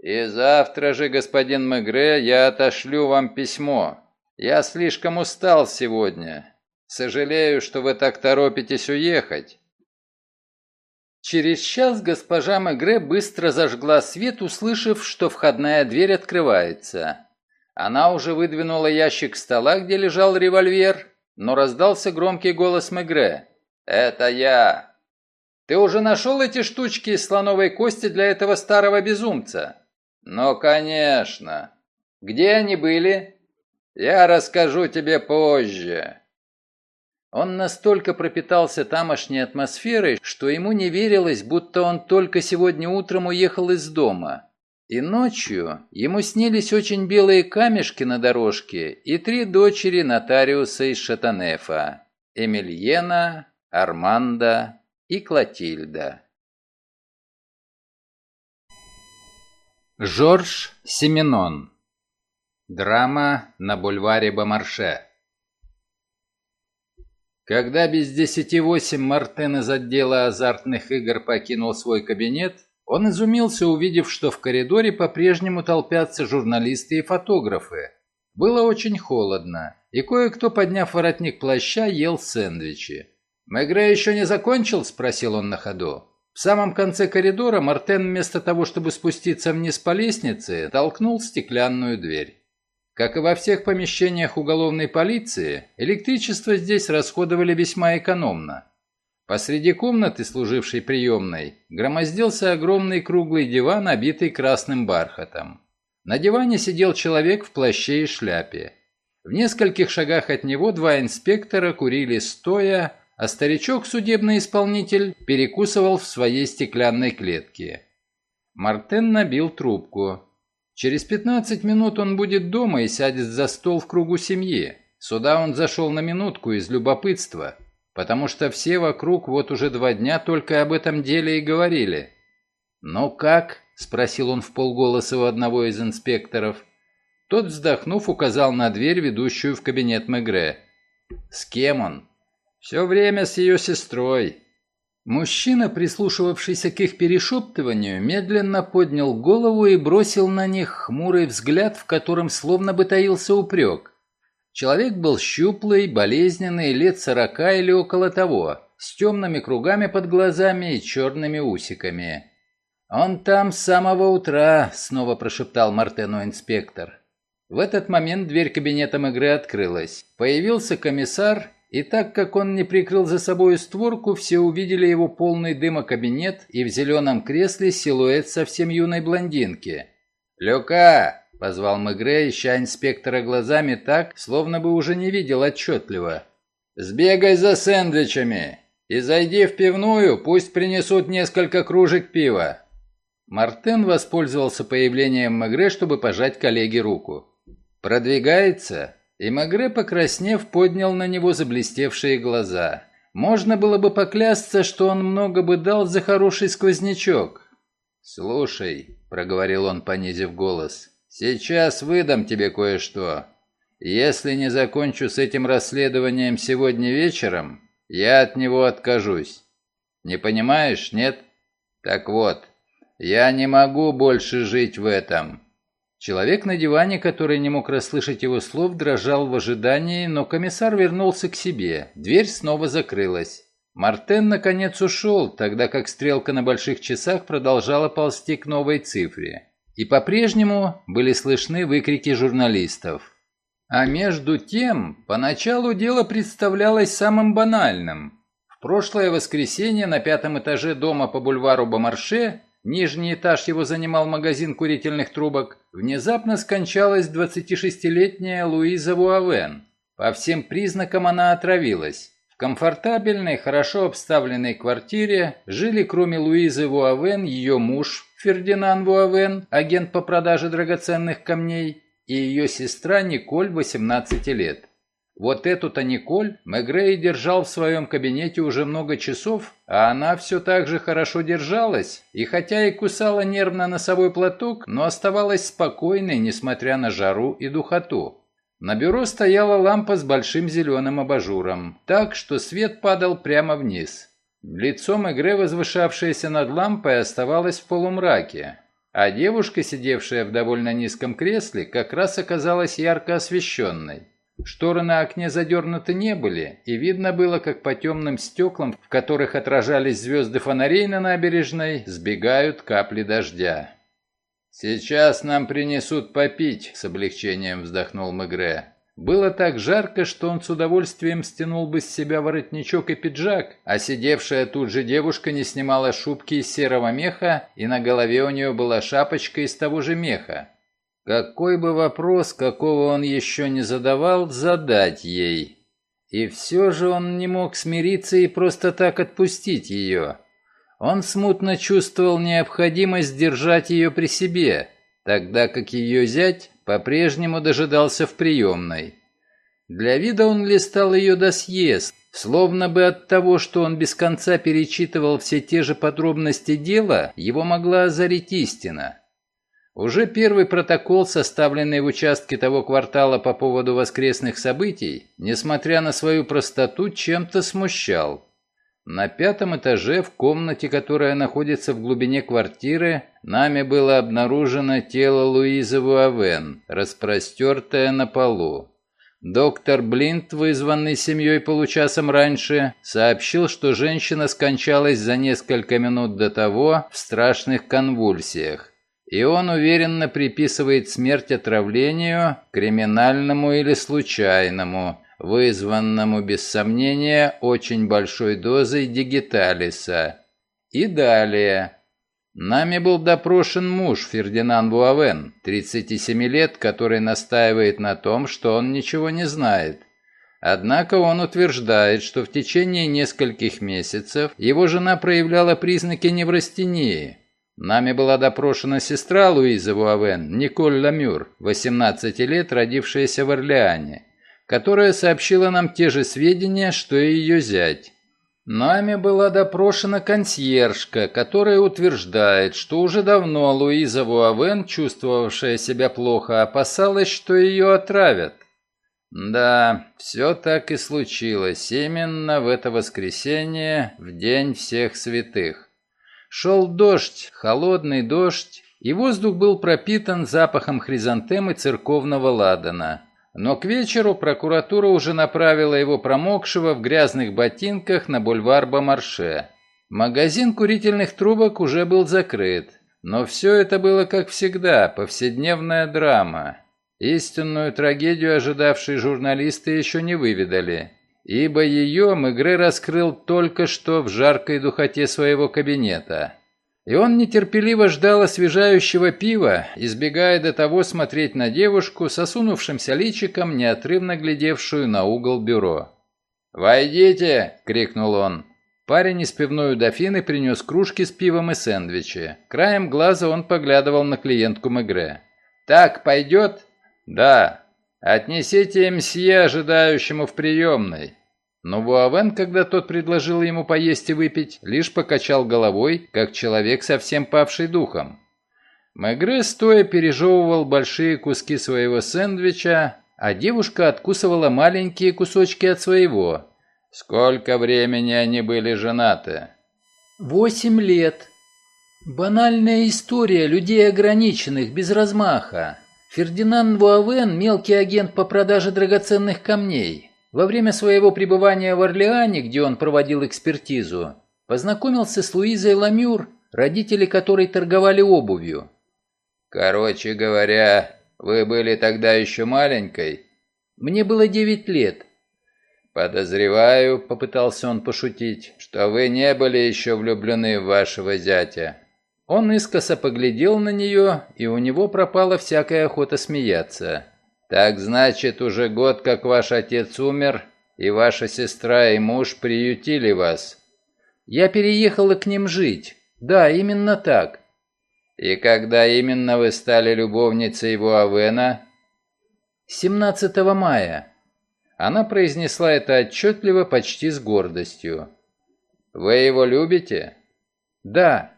И завтра же, господин Мегре, я отошлю вам письмо. Я слишком устал сегодня. Сожалею, что вы так торопитесь уехать. Через час госпожа Мегре быстро зажгла свет, услышав, что входная дверь открывается. Она уже выдвинула ящик стола, где лежал револьвер, но раздался громкий голос Мегре. «Это я!» «Ты уже нашел эти штучки из слоновой кости для этого старого безумца?» «Ну, конечно!» «Где они были?» «Я расскажу тебе позже!» Он настолько пропитался тамошней атмосферой, что ему не верилось, будто он только сегодня утром уехал из дома. И ночью ему снились очень белые камешки на дорожке и три дочери нотариуса из Шатанефа – Эмильена, Арманда и Клотильда. Жорж Семенон Драма на бульваре Бомарше Когда без десяти восемь Мартен из отдела азартных игр покинул свой кабинет, он изумился, увидев, что в коридоре по-прежнему толпятся журналисты и фотографы. Было очень холодно, и кое-кто, подняв воротник плаща, ел сэндвичи. «Мегре еще не закончил?» – спросил он на ходу. В самом конце коридора Мартен вместо того, чтобы спуститься вниз по лестнице, толкнул стеклянную дверь. Как и во всех помещениях уголовной полиции, электричество здесь расходовали весьма экономно. Посреди комнаты, служившей приемной, громоздился огромный круглый диван, обитый красным бархатом. На диване сидел человек в плаще и шляпе. В нескольких шагах от него два инспектора курили стоя, а старичок, судебный исполнитель, перекусывал в своей стеклянной клетке. Мартен набил трубку. Через 15 минут он будет дома и сядет за стол в кругу семьи. Сюда он зашел на минутку из любопытства, потому что все вокруг вот уже два дня только об этом деле и говорили. «Ну как?» – спросил он в полголоса у одного из инспекторов. Тот, вздохнув, указал на дверь, ведущую в кабинет Мегре. «С кем он?» «Все время с ее сестрой. Мужчина, прислушивавшийся к их перешептыванию, медленно поднял голову и бросил на них хмурый взгляд, в котором словно бы таился упрек. Человек был щуплый, болезненный, лет сорока или около того, с темными кругами под глазами и черными усиками. «Он там с самого утра», — снова прошептал Мартену инспектор. В этот момент дверь кабинета игры открылась. Появился комиссар и так как он не прикрыл за собой створку, все увидели его полный дыма кабинет и в зеленом кресле силуэт совсем юной блондинки. «Люка!» – позвал Мегре, ища инспектора глазами так, словно бы уже не видел отчетливо. «Сбегай за сэндвичами и зайди в пивную, пусть принесут несколько кружек пива». Мартен воспользовался появлением Мегре, чтобы пожать коллеге руку. «Продвигается?» И Магре, покраснев, поднял на него заблестевшие глаза. Можно было бы поклясться, что он много бы дал за хороший сквознячок. «Слушай», — проговорил он, понизив голос, — «сейчас выдам тебе кое-что. Если не закончу с этим расследованием сегодня вечером, я от него откажусь. Не понимаешь, нет? Так вот, я не могу больше жить в этом. Человек на диване, который не мог расслышать его слов, дрожал в ожидании, но комиссар вернулся к себе. Дверь снова закрылась. Мартен наконец ушел, тогда как стрелка на больших часах продолжала ползти к новой цифре. И по-прежнему были слышны выкрики журналистов. А между тем, поначалу дело представлялось самым банальным. В прошлое воскресенье на пятом этаже дома по бульвару Бомарше Нижний этаж его занимал магазин курительных трубок. Внезапно скончалась 26-летняя Луиза Вуавен. По всем признакам она отравилась. В комфортабельной, хорошо обставленной квартире жили кроме Луизы Вуавен ее муж Фердинанд Вуавен, агент по продаже драгоценных камней, и ее сестра Николь 18 лет. Вот эту-то Николь Мегрей держал в своем кабинете уже много часов, а она все так же хорошо держалась, и хотя и кусала нервно носовой платок, но оставалась спокойной, несмотря на жару и духоту. На бюро стояла лампа с большим зеленым абажуром, так что свет падал прямо вниз. Лицо Мегре, возвышавшееся над лампой, оставалось в полумраке, а девушка, сидевшая в довольно низком кресле, как раз оказалась ярко освещенной. Шторы на окне задернуты не были, и видно было, как по темным стеклам, в которых отражались звезды фонарей на набережной, сбегают капли дождя. «Сейчас нам принесут попить», — с облегчением вздохнул Мегре. Было так жарко, что он с удовольствием стянул бы с себя воротничок и пиджак, а сидевшая тут же девушка не снимала шубки из серого меха, и на голове у нее была шапочка из того же меха. Какой бы вопрос, какого он еще не задавал, задать ей. И все же он не мог смириться и просто так отпустить ее. Он смутно чувствовал необходимость держать ее при себе, тогда как ее зять по-прежнему дожидался в приемной. Для вида он листал ее досье, словно бы от того, что он без конца перечитывал все те же подробности дела, его могла озарить истина. Уже первый протокол, составленный в участке того квартала по поводу воскресных событий, несмотря на свою простоту, чем-то смущал. На пятом этаже, в комнате, которая находится в глубине квартиры, нами было обнаружено тело Луизы Вуавен, распростертое на полу. Доктор Блинт, вызванный семьей получасом раньше, сообщил, что женщина скончалась за несколько минут до того в страшных конвульсиях, и он уверенно приписывает смерть отравлению, криминальному или случайному, вызванному, без сомнения, очень большой дозой дигиталиса. И далее. Нами был допрошен муж Фердинанд Буавен, 37 лет, который настаивает на том, что он ничего не знает. Однако он утверждает, что в течение нескольких месяцев его жена проявляла признаки неврастении. Нами была допрошена сестра Луизы Буавен, Николь Ламюр, 18 лет, родившаяся в Орлеане, которая сообщила нам те же сведения, что и ее зять. Нами была допрошена консьержка, которая утверждает, что уже давно Луиза Вуавен, чувствовавшая себя плохо, опасалась, что ее отравят. Да, все так и случилось, именно в это воскресенье, в день всех святых. Шел дождь, холодный дождь, и воздух был пропитан запахом хризантем и церковного ладана. Но к вечеру прокуратура уже направила его промокшего в грязных ботинках на бульвар Бомарше. Магазин курительных трубок уже был закрыт. Но все это было, как всегда, повседневная драма. Истинную трагедию ожидавшие журналисты еще не выведали, ибо ее Мегре раскрыл только что в жаркой духоте своего кабинета. И он нетерпеливо ждал освежающего пива, избегая до того смотреть на девушку с осунувшимся личиком, неотрывно глядевшую на угол бюро. «Войдите!» — крикнул он. Парень из пивной дофины принес кружки с пивом и сэндвичи. Краем глаза он поглядывал на клиентку Мегре. «Так, пойдет?» «Да. Отнесите мсье, ожидающему в приемной. Но Буавен, когда тот предложил ему поесть и выпить, лишь покачал головой, как человек, совсем павший духом. Мегре стоя пережевывал большие куски своего сэндвича, а девушка откусывала маленькие кусочки от своего. Сколько времени они были женаты? Восемь лет. Банальная история людей ограниченных, без размаха. Фердинанд Буавен – мелкий агент по продаже драгоценных камней. Во время своего пребывания в Орлеане, где он проводил экспертизу, познакомился с Луизой Ламюр, родители которой торговали обувью. «Короче говоря, вы были тогда еще маленькой?» «Мне было девять лет». «Подозреваю», — попытался он пошутить, — «что вы не были еще влюблены в вашего зятя». Он искоса поглядел на нее, и у него пропала всякая охота смеяться. «Так значит, уже год, как ваш отец умер, и ваша сестра и муж приютили вас?» «Я переехала к ним жить. Да, именно так». «И когда именно вы стали любовницей его Авена?» «17 мая». Она произнесла это отчетливо, почти с гордостью. «Вы его любите?» «Да».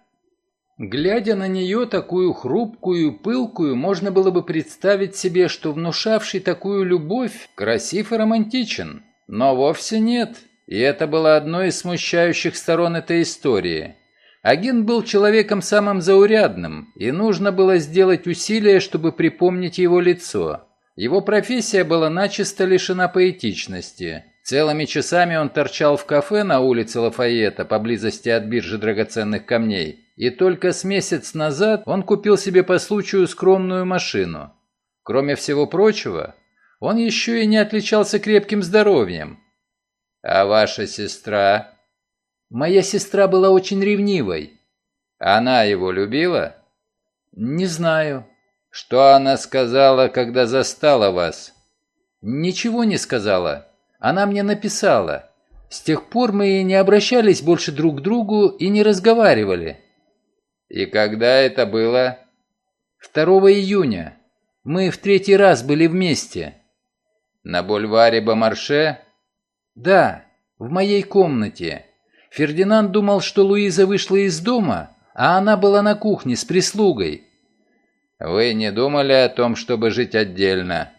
Глядя на нее, такую хрупкую, пылкую, можно было бы представить себе, что внушавший такую любовь красив и романтичен. Но вовсе нет, и это было одной из смущающих сторон этой истории. Агент был человеком самым заурядным, и нужно было сделать усилие, чтобы припомнить его лицо. Его профессия была начисто лишена поэтичности. Целыми часами он торчал в кафе на улице Лафайета, поблизости от биржи драгоценных камней, и только с месяц назад он купил себе по случаю скромную машину. Кроме всего прочего, он еще и не отличался крепким здоровьем. А ваша сестра? Моя сестра была очень ревнивой. Она его любила? Не знаю. Что она сказала, когда застала вас? Ничего не сказала. Она мне написала. С тех пор мы не обращались больше друг к другу и не разговаривали. «И когда это было?» 2 июня. Мы в третий раз были вместе». «На бульваре Бомарше?» «Да, в моей комнате. Фердинанд думал, что Луиза вышла из дома, а она была на кухне с прислугой». Вы не думали о том, чтобы жить отдельно?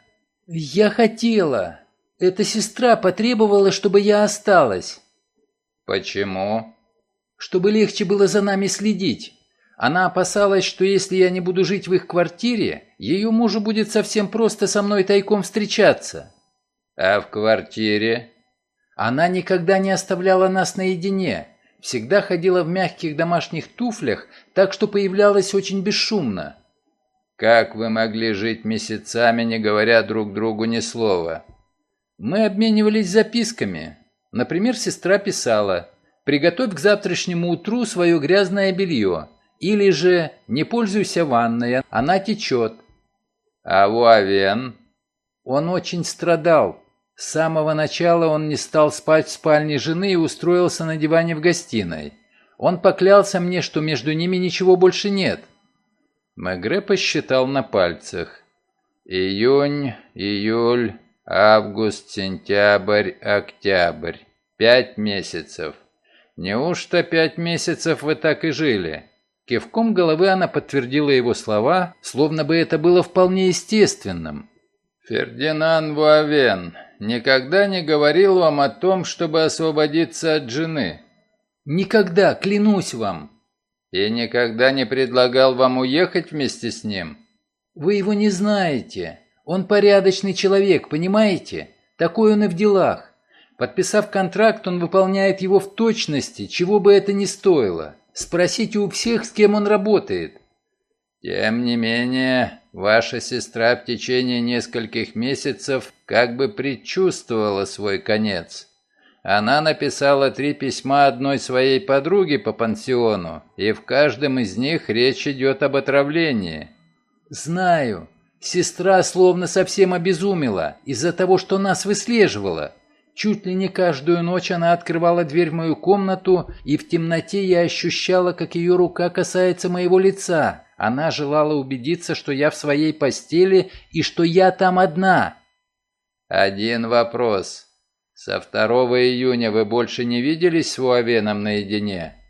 Я хотела. Эта сестра потребовала, чтобы я осталась. Почему? Чтобы легче было за нами следить. Она опасалась, что если я не буду жить в их квартире, ее мужу будет совсем просто со мной тайком встречаться. А в квартире? Она никогда не оставляла нас наедине. Всегда ходила в мягких домашних туфлях, так что появлялась очень бесшумно. Как вы могли жить месяцами, не говоря друг другу ни слова? Мы обменивались записками. Например, сестра писала «Приготовь к завтрашнему утру свое грязное белье» или же «Не пользуйся ванной, она течет». А Вуавен? Он очень страдал. С самого начала он не стал спать в спальне жены и устроился на диване в гостиной. Он поклялся мне, что между ними ничего больше нет. Мегре посчитал на пальцах. Июнь, июль, август, сентябрь, октябрь. Пять месяцев. Неужто пять месяцев вы так и жили? Кивком головы она подтвердила его слова, словно бы это было вполне естественным. «Фердинанд Вуавен никогда не говорил вам о том, чтобы освободиться от жены?» «Никогда, клянусь вам!» «И никогда не предлагал вам уехать вместе с ним?» «Вы его не знаете. Он порядочный человек, понимаете? Такой он и в делах. Подписав контракт, он выполняет его в точности, чего бы это ни стоило. Спросите у всех, с кем он работает». «Тем не менее, ваша сестра в течение нескольких месяцев как бы предчувствовала свой конец. Она написала три письма одной своей подруге по пансиону, и в каждом из них речь идет об отравлении». «Знаю. Сестра словно совсем обезумела из-за того, что нас выслеживала. Чуть ли не каждую ночь она открывала дверь в мою комнату, и в темноте я ощущала, как ее рука касается моего лица. Она желала убедиться, что я в своей постели и что я там одна. «Один вопрос. Со 2 июня вы больше не виделись с Вуавеном наедине?»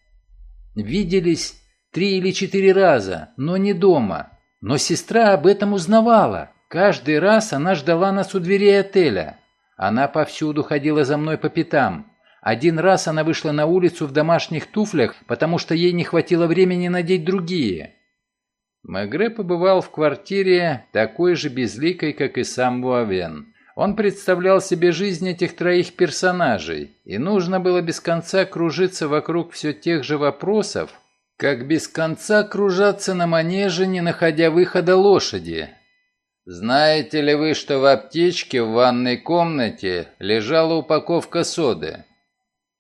«Виделись три или четыре раза, но не дома. Но сестра об этом узнавала. Каждый раз она ждала нас у дверей отеля. Она повсюду ходила за мной по пятам. Один раз она вышла на улицу в домашних туфлях, потому что ей не хватило времени надеть другие. Мегре побывал в квартире такой же безликой, как и сам Буавен. Он представлял себе жизнь этих троих персонажей, и нужно было без конца кружиться вокруг все тех же вопросов, как без конца кружаться на манеже, не находя выхода лошади. Знаете ли вы, что в аптечке в ванной комнате лежала упаковка соды?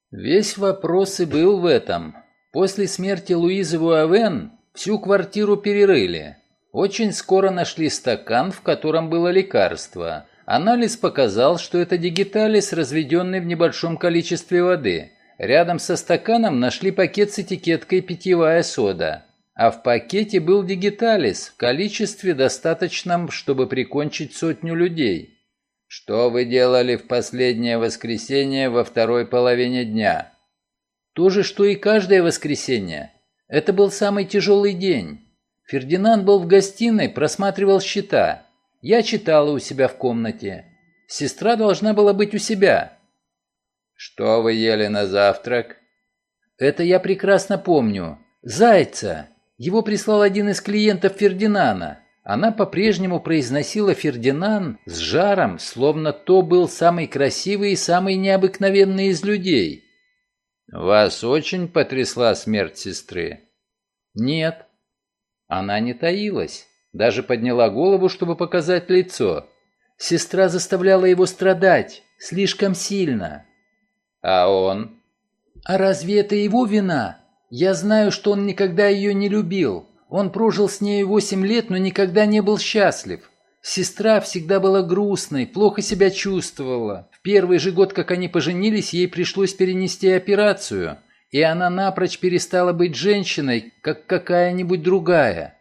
Весь вопрос и был в этом. После смерти Луизы Вуавен всю квартиру перерыли. Очень скоро нашли стакан, в котором было лекарство. Анализ показал, что это дигиталис, разведенный в небольшом количестве воды. Рядом со стаканом нашли пакет с этикеткой «Питьевая сода» а в пакете был дигиталис в количестве достаточном, чтобы прикончить сотню людей. Что вы делали в последнее воскресенье во второй половине дня? То же, что и каждое воскресенье. Это был самый тяжелый день. Фердинанд был в гостиной, просматривал счета. Я читала у себя в комнате. Сестра должна была быть у себя. Что вы ели на завтрак? Это я прекрасно помню. Зайца. Его прислал один из клиентов Фердинана. Она по-прежнему произносила Фердинан с жаром, словно то был самый красивый и самый необыкновенный из людей. «Вас очень потрясла смерть сестры?» «Нет». Она не таилась, даже подняла голову, чтобы показать лицо. Сестра заставляла его страдать, слишком сильно. «А он?» «А разве это его вина?» Я знаю, что он никогда ее не любил. Он прожил с ней восемь лет, но никогда не был счастлив. Сестра всегда была грустной, плохо себя чувствовала. В первый же год, как они поженились, ей пришлось перенести операцию, и она напрочь перестала быть женщиной, как какая-нибудь другая.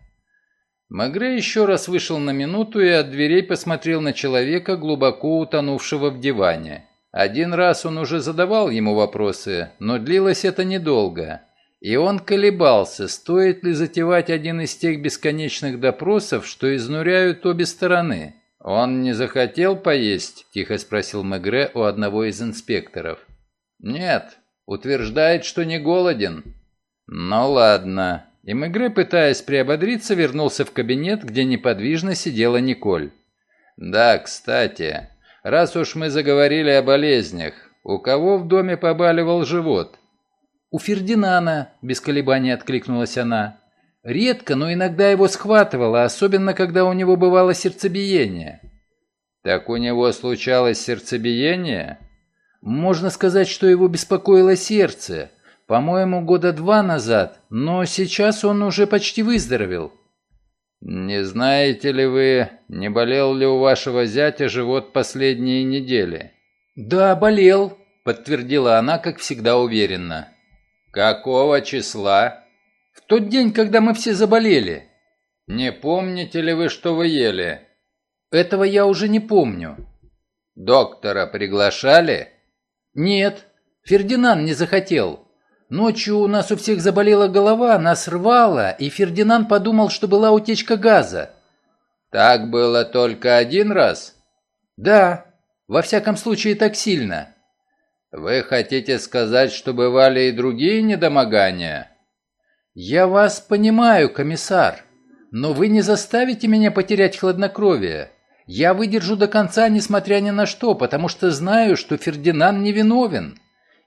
Магре еще раз вышел на минуту и от дверей посмотрел на человека, глубоко утонувшего в диване. Один раз он уже задавал ему вопросы, но длилось это недолго И он колебался, стоит ли затевать один из тех бесконечных допросов, что изнуряют обе стороны. «Он не захотел поесть?» – тихо спросил Мегре у одного из инспекторов. «Нет, утверждает, что не голоден». «Ну ладно». И Мегре, пытаясь приободриться, вернулся в кабинет, где неподвижно сидела Николь. «Да, кстати, раз уж мы заговорили о болезнях, у кого в доме побаливал живот?» «У Фердинана», — без колебаний откликнулась она. «Редко, но иногда его схватывало, особенно когда у него бывало сердцебиение». «Так у него случалось сердцебиение?» «Можно сказать, что его беспокоило сердце. По-моему, года два назад, но сейчас он уже почти выздоровел». «Не знаете ли вы, не болел ли у вашего зятя живот последние недели?» «Да, болел», — подтвердила она, как всегда уверенно. «Какого числа?» «В тот день, когда мы все заболели». «Не помните ли вы, что вы ели?» «Этого я уже не помню». «Доктора приглашали?» «Нет, Фердинанд не захотел. Ночью у нас у всех заболела голова, нас рвало, и Фердинанд подумал, что была утечка газа». «Так было только один раз?» «Да, во всяком случае так сильно». «Вы хотите сказать, что бывали и другие недомогания?» «Я вас понимаю, комиссар, но вы не заставите меня потерять хладнокровие. Я выдержу до конца, несмотря ни на что, потому что знаю, что Фердинанд невиновен.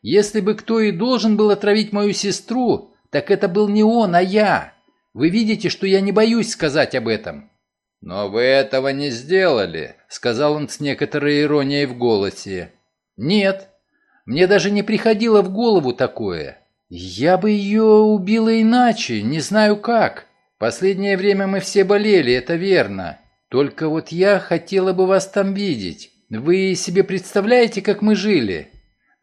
Если бы кто и должен был отравить мою сестру, так это был не он, а я. Вы видите, что я не боюсь сказать об этом». «Но вы этого не сделали», — сказал он с некоторой иронией в голосе. «Нет, мне даже не приходило в голову такое. Я бы ее убила иначе, не знаю как. Последнее время мы все болели, это верно. Только вот я хотела бы вас там видеть. Вы себе представляете, как мы жили?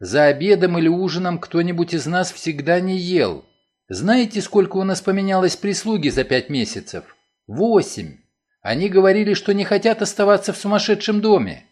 За обедом или ужином кто-нибудь из нас всегда не ел. Знаете, сколько у нас поменялось прислуги за пять месяцев? Восемь. Они говорили, что не хотят оставаться в сумасшедшем доме.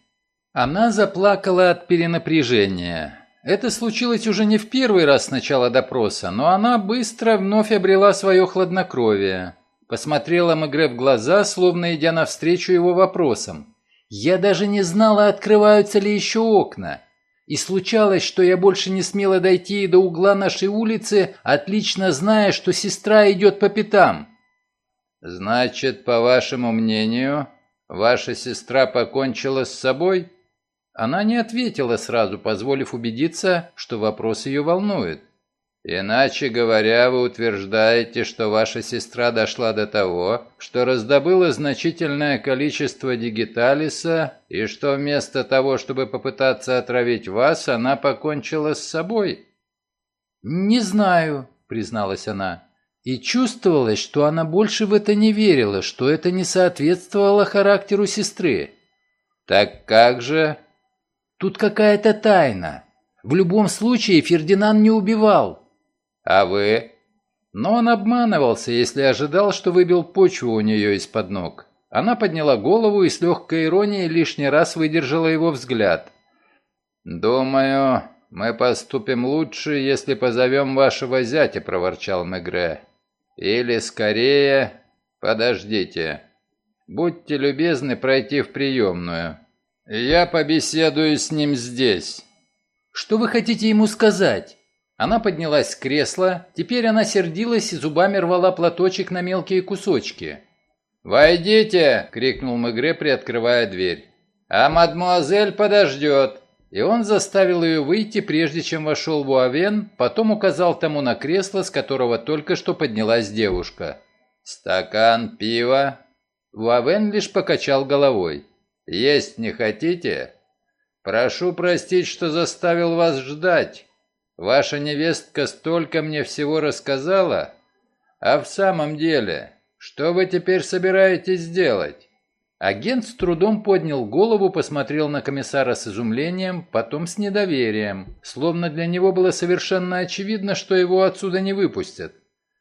Она заплакала от перенапряжения. Это случилось уже не в первый раз с начала допроса, но она быстро вновь обрела свое хладнокровие. Посмотрела Мегре в глаза, словно идя навстречу его вопросам. «Я даже не знала, открываются ли еще окна. И случалось, что я больше не смела дойти до угла нашей улицы, отлично зная, что сестра идет по пятам». «Значит, по вашему мнению, ваша сестра покончила с собой?» Она не ответила сразу, позволив убедиться, что вопрос ее волнует. «Иначе говоря, вы утверждаете, что ваша сестра дошла до того, что раздобыла значительное количество дигиталиса, и что вместо того, чтобы попытаться отравить вас, она покончила с собой?» «Не знаю», — призналась она. И чувствовалось, что она больше в это не верила, что это не соответствовало характеру сестры. «Так как же?» Тут какая-то тайна. В любом случае Фердинанд не убивал. А вы? Но он обманывался, если ожидал, что выбил почву у нее из-под ног. Она подняла голову и с легкой иронией лишний раз выдержала его взгляд. «Думаю, мы поступим лучше, если позовем вашего зятя», — проворчал Мегре. «Или скорее... Подождите. Будьте любезны пройти в приемную. «Я побеседую с ним здесь». «Что вы хотите ему сказать?» Она поднялась с кресла, теперь она сердилась и зубами рвала платочек на мелкие кусочки. «Войдите!» — крикнул Мегре, приоткрывая дверь. «А мадмуазель подождет!» И он заставил ее выйти, прежде чем вошел Вуавен, потом указал тому на кресло, с которого только что поднялась девушка. «Стакан пива?» Вуавен лишь покачал головой. Есть не хотите? Прошу простить, что заставил вас ждать. Ваша невестка столько мне всего рассказала. А в самом деле, что вы теперь собираетесь делать? Агент с трудом поднял голову, посмотрел на комиссара с изумлением, потом с недоверием, словно для него было совершенно очевидно, что его отсюда не выпустят.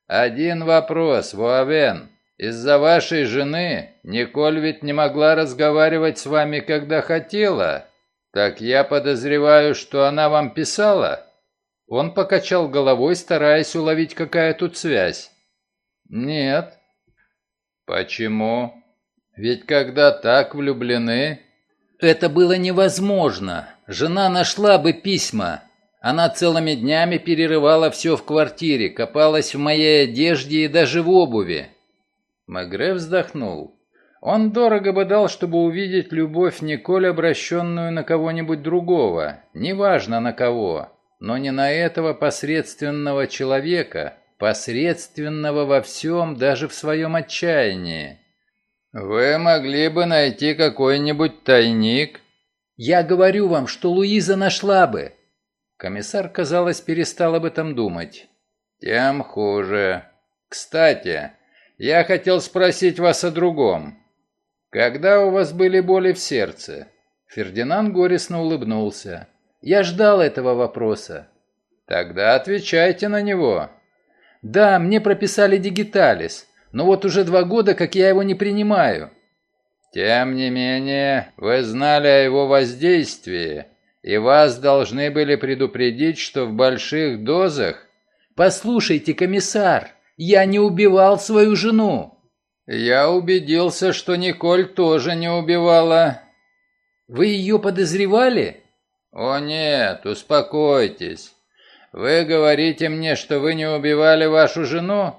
«Один вопрос, Вуавен. Из-за вашей жены Николь ведь не могла разговаривать с вами, когда хотела. Так я подозреваю, что она вам писала?» Он покачал головой, стараясь уловить, какая тут связь. «Нет». «Почему? Ведь когда так влюблены...» «Это было невозможно. Жена нашла бы письма. Она целыми днями перерывала все в квартире, копалась в моей одежде и даже в обуви». Мегре вздохнул. Он дорого бы дал, чтобы увидеть любовь Николь, обращенную на кого-нибудь другого, неважно на кого, но не на этого посредственного человека, посредственного во всем, даже в своем отчаянии. «Вы могли бы найти какой-нибудь тайник?» «Я говорю вам, что Луиза нашла бы». Комиссар, казалось, перестал об этом думать. «Тем хуже. Кстати, я хотел спросить вас о другом. Когда у вас были боли в сердце?» Фердинанд горестно улыбнулся. «Я ждал этого вопроса». «Тогда отвечайте на него». «Да, мне прописали дигиталис, но вот уже два года, как я его не принимаю». «Тем не менее, вы знали о его воздействии, и вас должны были предупредить, что в больших дозах...» «Послушайте, комиссар, я не убивал свою жену». «Я убедился, что Николь тоже не убивала». «Вы ее подозревали?» «О нет, успокойтесь. Вы говорите мне, что вы не убивали вашу жену?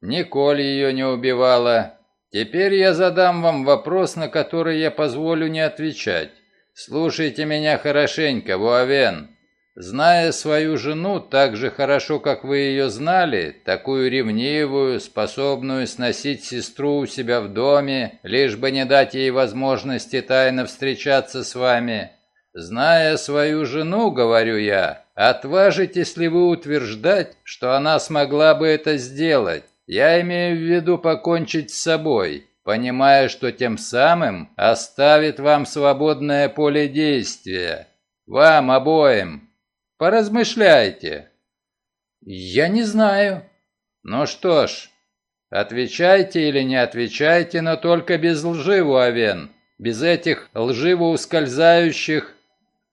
Николь ее не убивала. Теперь я задам вам вопрос, на который я позволю не отвечать. Слушайте меня хорошенько, Вуавен. Зная свою жену так же хорошо, как вы ее знали, такую ревнивую, способную сносить сестру у себя в доме, лишь бы не дать ей возможности тайно встречаться с вами, зная свою жену, говорю я, отважитесь ли вы утверждать, что она смогла бы это сделать? Я имею в виду покончить с собой, понимая, что тем самым оставит вам свободное поле действия. Вам обоим, Поразмышляйте. Я не знаю. Ну что ж, отвечайте или не отвечайте, но только без лжи, Вуавен. Без этих лживо ускользающих...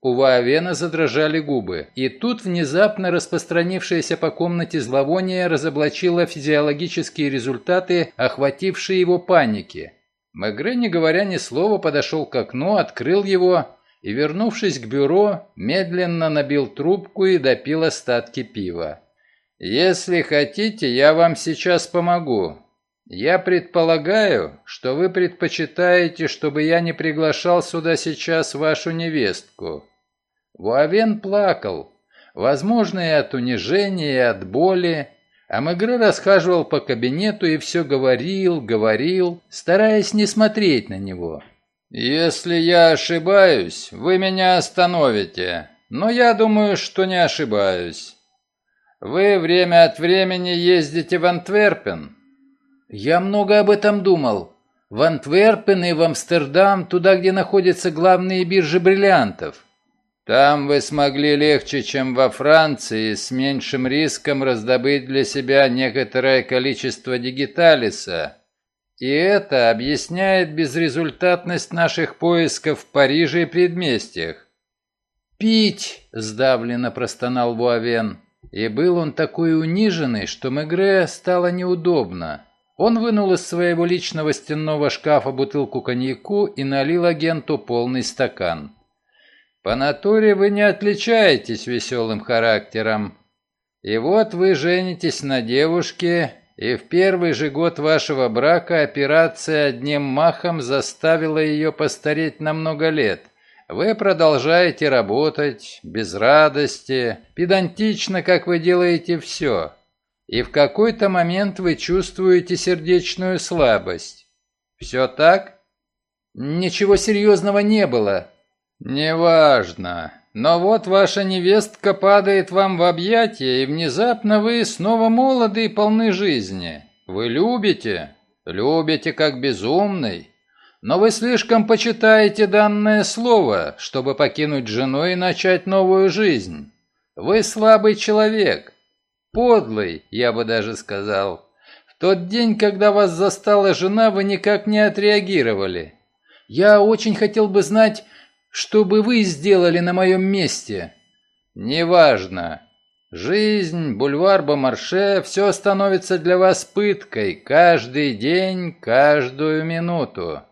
У Ваавена задрожали губы, и тут внезапно распространившееся по комнате зловоние разоблачило физиологические результаты, охватившие его паники. Мегре, не говоря ни слова, подошел к окну, открыл его и, вернувшись к бюро, медленно набил трубку и допил остатки пива. «Если хотите, я вам сейчас помогу. Я предполагаю, что вы предпочитаете, чтобы я не приглашал сюда сейчас вашу невестку». Вуавен плакал, возможно, и от унижения, и от боли, а Мегре расхаживал по кабинету и все говорил, говорил, стараясь не смотреть на него. «Если я ошибаюсь, вы меня остановите, но я думаю, что не ошибаюсь. Вы время от времени ездите в Антверпен?» «Я много об этом думал. В Антверпен и в Амстердам, туда, где находятся главные биржи бриллиантов». «Там вы смогли легче, чем во Франции, с меньшим риском раздобыть для себя некоторое количество дигиталиса» И это объясняет безрезультатность наших поисков в Париже и предместьях. «Пить!» – сдавленно простонал Буавен. И был он такой униженный, что Мегре стало неудобно. Он вынул из своего личного стенного шкафа бутылку коньяку и налил агенту полный стакан. «По натуре вы не отличаетесь веселым характером. И вот вы женитесь на девушке, и в первый же год вашего брака операция одним махом заставила ее постареть на много лет. Вы продолжаете работать, без радости, педантично, как вы делаете все. И в какой-то момент вы чувствуете сердечную слабость. Все так? Ничего серьезного не было. Неважно. Но вот ваша невестка падает вам в объятия, и внезапно вы снова молоды и полны жизни. Вы любите, любите как безумный. Но вы слишком почитаете данное слово, чтобы покинуть жену и начать новую жизнь. Вы слабый человек. Подлый, я бы даже сказал. В тот день, когда вас застала жена, вы никак не отреагировали. Я очень хотел бы знать, что бы вы сделали на моем месте?» «Неважно. Жизнь, бульвар Бомарше, все становится для вас пыткой, каждый день, каждую минуту.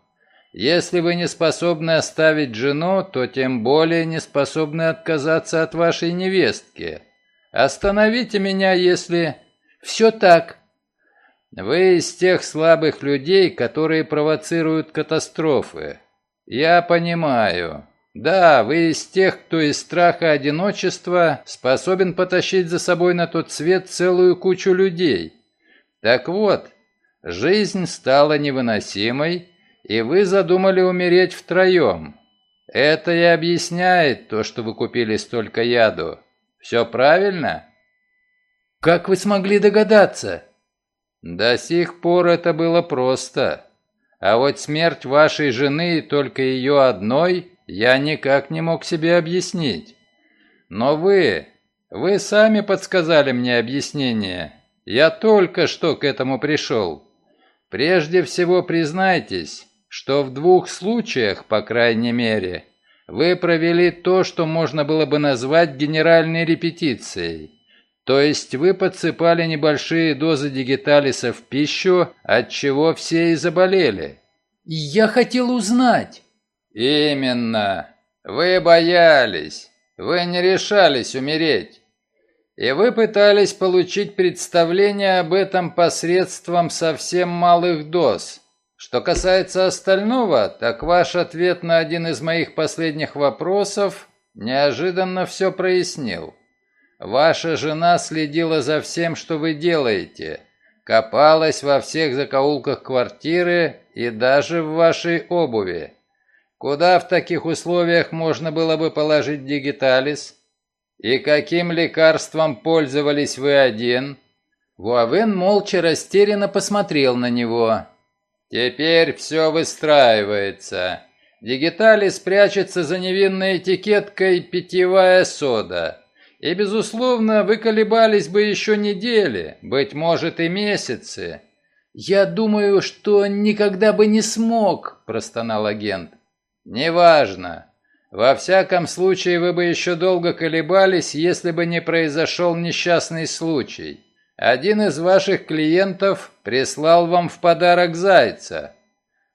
Если вы не способны оставить жену, то тем более не способны отказаться от вашей невестки. Остановите меня, если... Все так. Вы из тех слабых людей, которые провоцируют катастрофы. Я понимаю. Да, вы из тех, кто из страха одиночества способен потащить за собой на тот свет целую кучу людей. Так вот, жизнь стала невыносимой, и вы задумали умереть втроем. Это и объясняет то, что вы купили столько яду. Все правильно? Как вы смогли догадаться? До сих пор это было просто. А вот смерть вашей жены и только ее одной я никак не мог себе объяснить. Но вы, вы сами подсказали мне объяснение. Я только что к этому пришел. Прежде всего признайтесь, что в двух случаях, по крайней мере, вы провели то, что можно было бы назвать генеральной репетицией. То есть вы подсыпали небольшие дозы дигиталиса в пищу, от чего все и заболели. Я хотел узнать. Именно. Вы боялись. Вы не решались умереть. И вы пытались получить представление об этом посредством совсем малых доз. Что касается остального, так ваш ответ на один из моих последних вопросов неожиданно все прояснил. Ваша жена следила за всем, что вы делаете, копалась во всех закоулках квартиры и даже в вашей обуви. Куда в таких условиях можно было бы положить дигиталис? И каким лекарством пользовались вы один? Вуавен молча растерянно посмотрел на него. Теперь все выстраивается. Дигиталис прячется за невинной этикеткой «питьевая сода». И, безусловно, вы колебались бы еще недели, быть может и месяцы. «Я думаю, что никогда бы не смог», – простонал агент. «Неважно. Во всяком случае, вы бы еще долго колебались, если бы не произошел несчастный случай. Один из ваших клиентов прислал вам в подарок зайца.